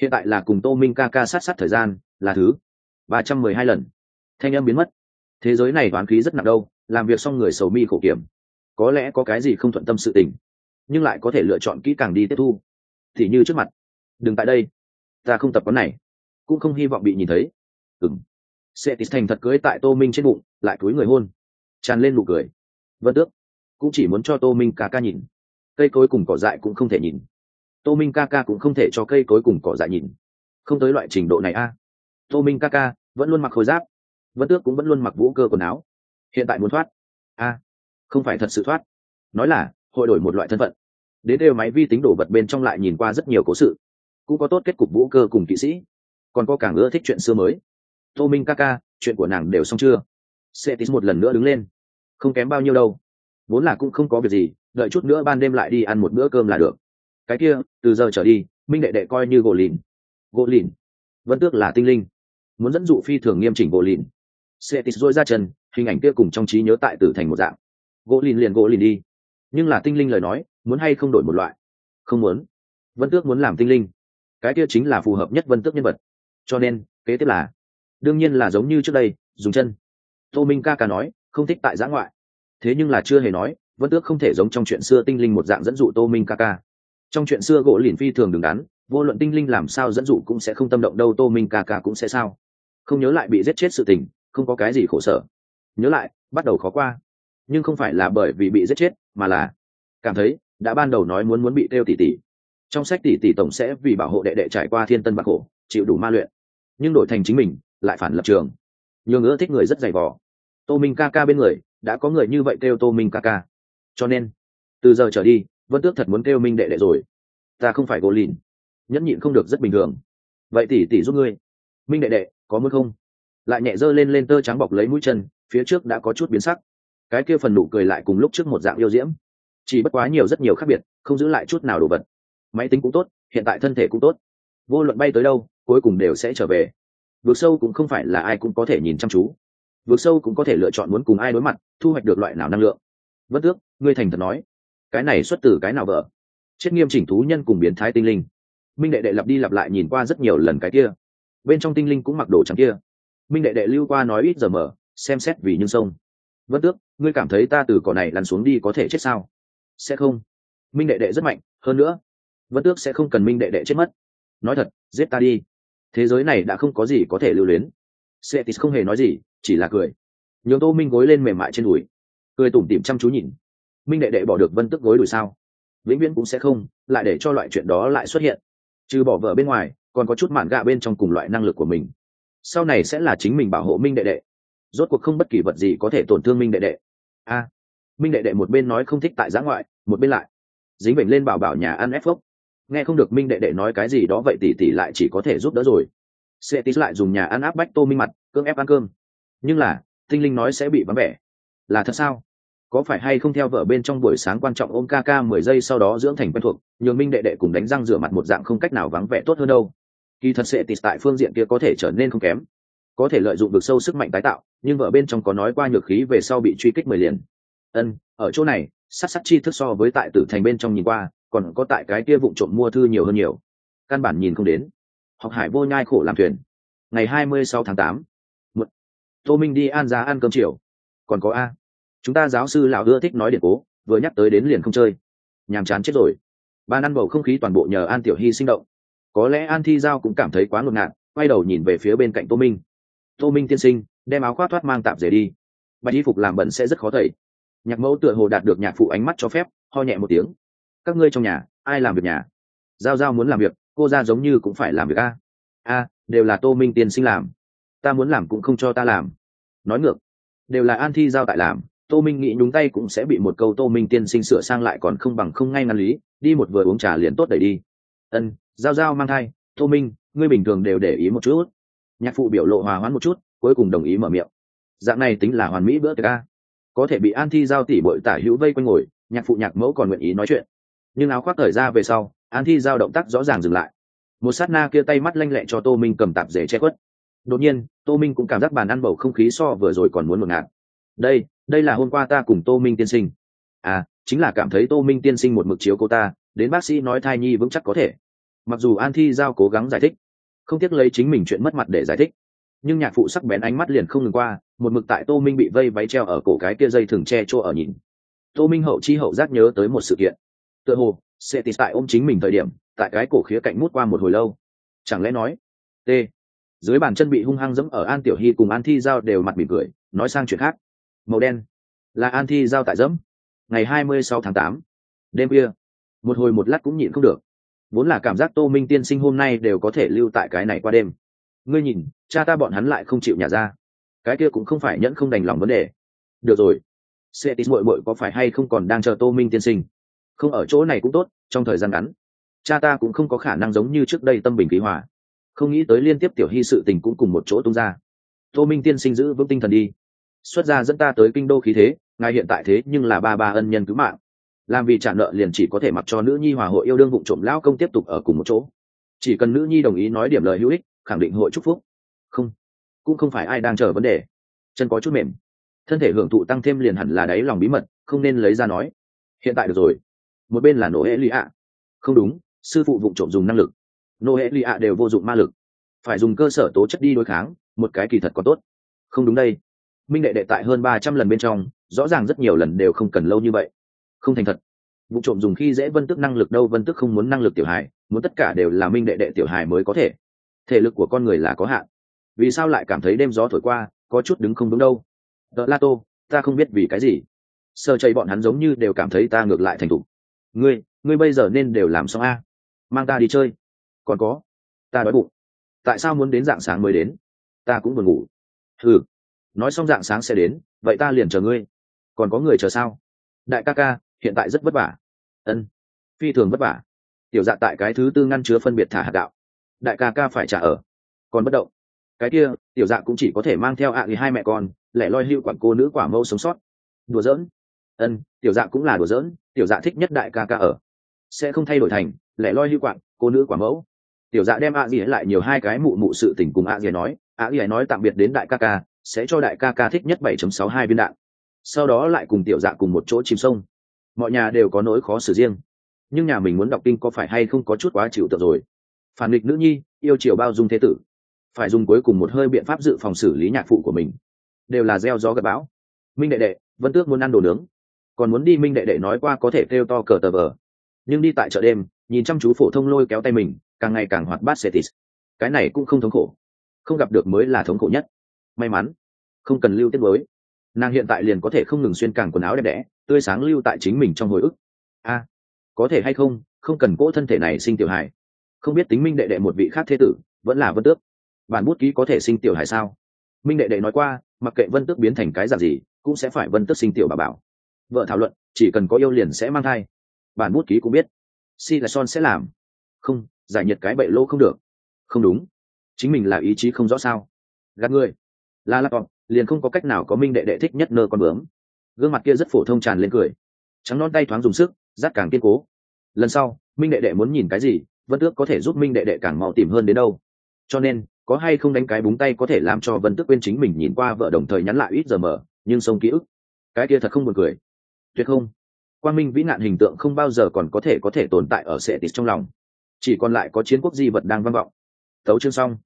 Hiện tại là cùng tô minh ca ca sát sát thời gian, là thứ ba trăm mười hai lần. Thanh âm biến mất thế giới này toán khí rất nặng đâu, làm việc xong người sầu mi khổ kiểm. Có lẽ có cái gì không thuận tâm sự tình, nhưng lại có thể lựa chọn kỹ càng đi tiếp thu. Thì như trước mặt, đừng tại đây, ta không tập quán này. Cũng không hy vọng bị nhìn thấy. Ừng sẽ tít thành thật cưới tại tô minh trên bụng, lại túi người hôn. Tràn lên nụ cười. Vân tước, cũng chỉ muốn cho tô minh ca ca nhìn. Cây cối cùng cỏ dại cũng không thể nhìn. Tô minh ca ca cũng không thể cho cây cối cùng cỏ dại nhìn. Không tới loại trình độ này a. Tô minh ca ca vẫn luôn mặc khối giáp vân tước cũng vẫn luôn mặc vũ cơ quần áo. Hiện tại muốn thoát? A, không phải thật sự thoát. Nói là, hội đổi một loại thân phận. Đến đều máy vi tính đổ vật bên trong lại nhìn qua rất nhiều cố sự. Cũng có tốt kết cục vũ cơ cùng kỵ sĩ. Còn có càng ưa thích chuyện xưa mới. Tô minh ca ca, chuyện của nàng đều xong chưa? Setis một lần nữa đứng lên. Không kém bao nhiêu đâu. Vốn là cũng không có việc gì, đợi chút nữa ban đêm lại đi ăn một bữa cơm là được. Cái kia, từ giờ trở đi, minh đệ đệ coi như gỗ lìn. Gỗ lìn? Vẫn tước là tinh linh. Muốn dẫn dụ phi thường nghiêm chỉnh gỗ lìn. Cetis dôi ra chân, hình ảnh kia cùng trong trí nhớ tại tử thành một dạng. Gỗ lìn liền gỗ lìn đi. Nhưng là tinh linh lời nói, muốn hay không đổi một loại? Không muốn. Vân tước muốn làm tinh linh. Cái kia chính là phù hợp nhất vân tước nhân vật. Cho nên, kế tiếp là, đương nhiên là giống như trước đây, dùng chân. Tô minh ca ca nói, không thích tại giã ngoại. Thế nhưng là chưa hề nói, vân tước không thể giống trong chuyện xưa tinh linh một dạng dẫn dụ tô minh ca ca. Trong chuyện xưa gỗ lìn phi thường đứng đắn, vô luận tinh linh làm sao dẫn dụ cũng sẽ không tâm động đâu, tô minh ca ca cũng sẽ sao? Không nhớ lại bị giết chết sự tình không có cái gì khổ sở. Nhớ lại, bắt đầu khó qua. Nhưng không phải là bởi vì bị giết chết, mà là cảm thấy đã ban đầu nói muốn muốn bị tiêu tỷ tỷ trong sách tỷ tỷ tổng sẽ vì bảo hộ đệ đệ trải qua thiên tân bạc khổ, chịu đủ ma luyện. Nhưng đổi thành chính mình, lại phản lập trường. Nhiều ngữ thích người rất dày vò. Tô minh ca ca bên người, đã có người như vậy kêu tô minh ca ca. Cho nên, từ giờ trở đi, vân tước thật muốn kêu minh đệ đệ rồi. Ta không phải gỗ lìn, nhẫn nhịn không được rất bình thường. Vậy tỷ tỷ giúp ngươi. Minh đệ đệ, có muốn không? Lại nhẹ dơ lên lên tơ trắng bọc lấy mũi chân, phía trước đã có chút biến sắc. Cái kia phần nụ cười lại cùng lúc trước một dạng yêu diễm. Chỉ bất quá nhiều rất nhiều khác biệt, không giữ lại chút nào đồ vật. Máy tính cũng tốt, hiện tại thân thể cũng tốt. Vô luận bay tới đâu, cuối cùng đều sẽ trở về. Vượt sâu cũng không phải là ai cũng có thể nhìn chăm chú. Vượt sâu cũng có thể lựa chọn muốn cùng ai đối mặt, thu hoạch được loại nào năng lượng. Vất tước, ngươi thành thật nói. Cái này xuất từ cái nào vợ? Chết nghiêm chỉnh thú nhân cùng biến thái tinh linh. Minh đệ đệ lặp đi lặp lại nhìn qua rất nhiều lần cái kia. Bên trong tinh linh cũng mặc đồ trắng kia minh đệ đệ lưu qua nói ít giờ mở, xem xét vì nhưng sông. Vất tước, ngươi cảm thấy ta từ cỏ này lăn xuống đi có thể chết sao? Sẽ không. Minh đệ đệ rất mạnh, hơn nữa vất tước sẽ không cần minh đệ đệ chết mất. Nói thật, giết ta đi. Thế giới này đã không có gì có thể lưu luyến. Setis không hề nói gì, chỉ là cười. Nhường tô minh gối lên mềm mại trên đùi. Cười tủm tỉm chăm chú nhìn. Minh đệ đệ bỏ được vân tức gối đùi sao? Vĩnh viễn cũng sẽ không, lại để cho loại chuyện đó lại xuất hiện. Trừ bỏ vợ bên ngoài, còn có chút mạn gạ bên trong cùng loại năng lực của mình sau này sẽ là chính mình bảo hộ minh đệ đệ. Rốt cuộc không bất kỳ vật gì có thể tổn thương minh đệ đệ. A, minh đệ đệ một bên nói không thích tại giã ngoại, một bên lại dính bệnh lên bảo bảo nhà ăn ép phốc nghe không được minh đệ đệ nói cái gì đó vậy tỷ tỷ lại chỉ có thể giúp đỡ rồi. Sẽ tí lại dùng nhà ăn áp bách tô minh mặt, cưỡng ép ăn cơm. Nhưng là, tinh linh nói sẽ bị vắng vẻ. Là thật sao? Có phải hay không theo vợ bên trong buổi sáng quan trọng ôm ca ca mười giây sau đó dưỡng thành quen thuộc, nhường minh đệ đệ cùng đánh răng rửa mặt một dạng không cách nào vắng vẻ tốt hơn đâu? Kỳ thật sẽ tịt tại phương diện kia có thể trở nên không kém. Có thể lợi dụng được sâu sức mạnh tái tạo, nhưng vợ bên trong có nói qua nhược khí về sau bị truy kích mười liền. Ân, ở chỗ này sát sát chi thức so với tại tử thành bên trong nhìn qua, còn có tại cái kia vụ trộm mua thư nhiều hơn nhiều. Căn bản nhìn không đến. Học hải vô nhai khổ làm thuyền. Ngày hai mươi sáu tháng tám một tô minh đi an giá ăn cơm chiều. Còn có a. Chúng ta giáo sư lão ưa thích nói điện cố, vừa nhắc tới đến liền không chơi. Nhàm chán chết rồi. Ba năm bầu không khí toàn bộ nhờ an tiểu hy sinh động có lẽ an thi giao cũng cảm thấy quá ngột ngạt, quay đầu nhìn về phía bên cạnh tô minh. Tô minh tiên sinh, đem áo khoác thoát mang tạm rể đi. Bạch y phục làm bẩn sẽ rất khó thầy nhạc mẫu tựa hồ đạt được nhạc phụ ánh mắt cho phép, ho nhẹ một tiếng. Các ngươi trong nhà, ai làm việc nhà? Giao giao muốn làm việc, cô ra giống như cũng phải làm việc a. A, đều là tô minh tiên sinh làm. Ta muốn làm cũng không cho ta làm. Nói ngược, đều là an thi giao tại làm, tô minh nghĩ nhúng tay cũng sẽ bị một câu tô minh tiên sinh sửa sang lại còn không bằng không ngay ngăn lý, đi một vừa uống trà liền tốt đẩy đi. Ân giao giao mang thai, tô minh, ngươi bình thường đều để ý một chút. Nhạc phụ biểu lộ hòa hoãn một chút, cuối cùng đồng ý mở miệng. Dạng này tính là hoàn mỹ bữa tiệc a. Có thể bị an thi giao tỉ bội tả hữu vây quanh ngồi, nhạc phụ nhạc mẫu còn nguyện ý nói chuyện. Nhưng áo khoác thời ra về sau, an thi giao động tác rõ ràng dừng lại. Một sát na kia tay mắt lanh lẹ cho tô minh cầm tạp rể che khuất. Đột nhiên, tô minh cũng cảm giác bàn ăn bầu không khí so vừa rồi còn muốn một ngạt. Đây đây là hôm qua ta cùng tô minh tiên sinh. À chính là cảm thấy tô minh tiên sinh một mực chiếu cô ta, đến bác sĩ nói thai nhi vững chắc có thể mặc dù an thi giao cố gắng giải thích, không tiếc lấy chính mình chuyện mất mặt để giải thích, nhưng nhạc phụ sắc bén ánh mắt liền không ngừng qua, một mực tại tô minh bị vây váy treo ở cổ cái kia dây thường che chỗ ở nhìn. Tô minh hậu chi hậu giác nhớ tới một sự kiện. Tựa hồ, sẽ tịt tại ôm chính mình thời điểm, tại cái cổ khía cạnh mút qua một hồi lâu. Chẳng lẽ nói, t. Dưới bàn chân bị hung hăng dẫm ở an tiểu hy cùng an thi giao đều mặt mỉm cười, nói sang chuyện khác. Màu đen, là an thi giao tại dẫm ngày hai mươi sáu tháng tám, đêm kia một hồi một lát cũng nhịn không được vốn là cảm giác tô minh tiên sinh hôm nay đều có thể lưu tại cái này qua đêm. Ngươi nhìn, cha ta bọn hắn lại không chịu nhà ra. Cái kia cũng không phải nhẫn không đành lòng vấn đề. Được rồi. Sẽ tí mội mội có phải hay không còn đang chờ tô minh tiên sinh? Không, ở chỗ này cũng tốt, trong thời gian ngắn, cha ta cũng không có khả năng giống như trước đây tâm bình khí hòa. Không nghĩ tới liên tiếp tiểu hy sự tình cũng cùng một chỗ tung ra. Tô minh tiên sinh giữ vững tinh thần đi. Xuất gia dẫn ta tới kinh đô khí thế, ngài hiện tại thế nhưng là ba ba ân nhân cứu mạng làm vì trả nợ liền chỉ có thể mặc cho nữ nhi hòa hội yêu đương vụ trộm lão công tiếp tục ở cùng một chỗ. Chỉ cần nữ nhi đồng ý nói điểm lời hữu ích, khẳng định hội chúc phúc. Không, cũng không phải ai đang chờ vấn đề. Chân có chút mềm. Thân thể hưởng thụ tăng thêm liền hẳn là đáy lòng bí mật, không nên lấy ra nói. Hiện tại được rồi. Một bên là nỗ hệ lụy ạ. Không đúng, sư phụ vụ trộm dùng năng lực. Nô hệ lụy ạ đều vô dụng ma lực. Phải dùng cơ sở tố chất đi đối kháng, một cái kỳ thật có tốt. Không đúng đây. Minh đệ đệ tại hơn ba trăm lần bên trong, rõ ràng rất nhiều lần đều không cần lâu như vậy không thành thật. Vụ trộm dùng khi dễ vân tức năng lực đâu, vân tức không muốn năng lực tiểu hài, muốn tất cả đều là minh đệ đệ tiểu hài mới có thể. Thể lực của con người là có hạn. Vì sao lại cảm thấy đêm gió thổi qua, có chút đứng không đúng đâu? Đợt la tô, ta không biết vì cái gì. Sơ chảy bọn hắn giống như đều cảm thấy ta ngược lại thành thục. Ngươi ngươi bây giờ nên đều làm xong a. Mang ta đi chơi. Còn có, ta đói bụng. Tại sao muốn đến dạng sáng mới đến? Ta cũng buồn ngủ. Ừ nói xong dạng sáng sẽ đến, vậy ta liền chờ ngươi. Còn có người chờ sao? Đại ca ca hiện tại rất vất vả. Ân, phi thường vất vả. Tiểu dạ tại cái thứ tư ngăn chứa phân biệt thả hạt đạo đại ca ca phải trả ở. Còn bất động. Cái kia, tiểu dạ cũng chỉ có thể mang theo ạ à hai mẹ con, lẻ loi hữu quản cô nữ quả mâu sống sót. Đùa giỡn. Ân, tiểu dạ cũng là đùa giỡn, tiểu dạ thích nhất đại ca ca ở. Sẽ không thay đổi thành, lẻ loi hữu quản cô nữ quả mẫu. Tiểu dạ đem ạ à lại nhiều hai cái mụ mụ sự tình cùng ạ à nói, ạ gì nói tạm biệt đến đại ca ca, sẽ cho đại ca ca thích nhất 7.62 viên đạn. Sau đó lại cùng tiểu dạ cùng một chỗ chìm sông mọi nhà đều có nỗi khó xử riêng. Nhưng nhà mình muốn đọc kinh có phải hay không có chút quá chịu tượng rồi? Phản nghịch nữ nhi, yêu chiều bao dung thế tử. Phải dùng cuối cùng một hơi biện pháp dự phòng xử lý nhạc phụ của mình. Đều là gieo gió gặp bão. Minh đệ đệ, vân tước muốn ăn đồ nướng. Còn muốn đi minh đệ đệ nói qua có thể kêu to cờ tờ vờ. Nhưng đi tại chợ đêm, nhìn chăm chú phổ thông lôi kéo tay mình, càng ngày càng hoạt bát setis cái này cũng không thống khổ. Không gặp được mới là thống khổ nhất. May mắn, không cần lưu tiết mới. Nàng hiện tại liền có thể không ngừng xuyên càng quần áo đẹp đẽ tươi sáng lưu tại chính mình trong hồi ức. A, có thể hay không không cần cỗ thân thể này sinh tiểu hải. không biết tính minh đệ đệ một vị khác thế tử, vẫn là vân tước. Bản bút ký có thể sinh tiểu hải sao? Minh đệ đệ nói qua, mặc kệ vân tước biến thành cái dạng gì, cũng sẽ phải vân tước sinh tiểu bà bảo. Vợ thảo luận, chỉ cần có yêu liền sẽ mang thai. Bản bút ký cũng biết. Si là son sẽ làm. Không, giải nhiệt cái bậy lỗ không được. Không đúng. Chính mình là ý chí không rõ sao. Gạt người. Là la vọng liền không có cách nào có minh đệ đệ thích nhất nơ con bướm gương mặt kia rất phổ thông tràn lên cười. Trắng non tay thoáng dùng sức rát càng kiên cố. Lần sau, minh đệ đệ muốn nhìn cái gì, vân tước có thể giúp minh đệ đệ càng mau tìm hơn đến đâu. Cho nên, có hay không đánh cái búng tay có thể làm cho vân tước quên chính mình nhìn qua vợ đồng thời nhắn lại ít giờ mở, nhưng sông ký ức. Cái kia thật không buồn cười. Tuyệt không. Quang minh vĩ nạn hình tượng không bao giờ còn có thể có thể tồn tại ở sệ tịt trong lòng. Chỉ còn lại có chiến quốc di vật đang vang vọng. Tấu chương xong.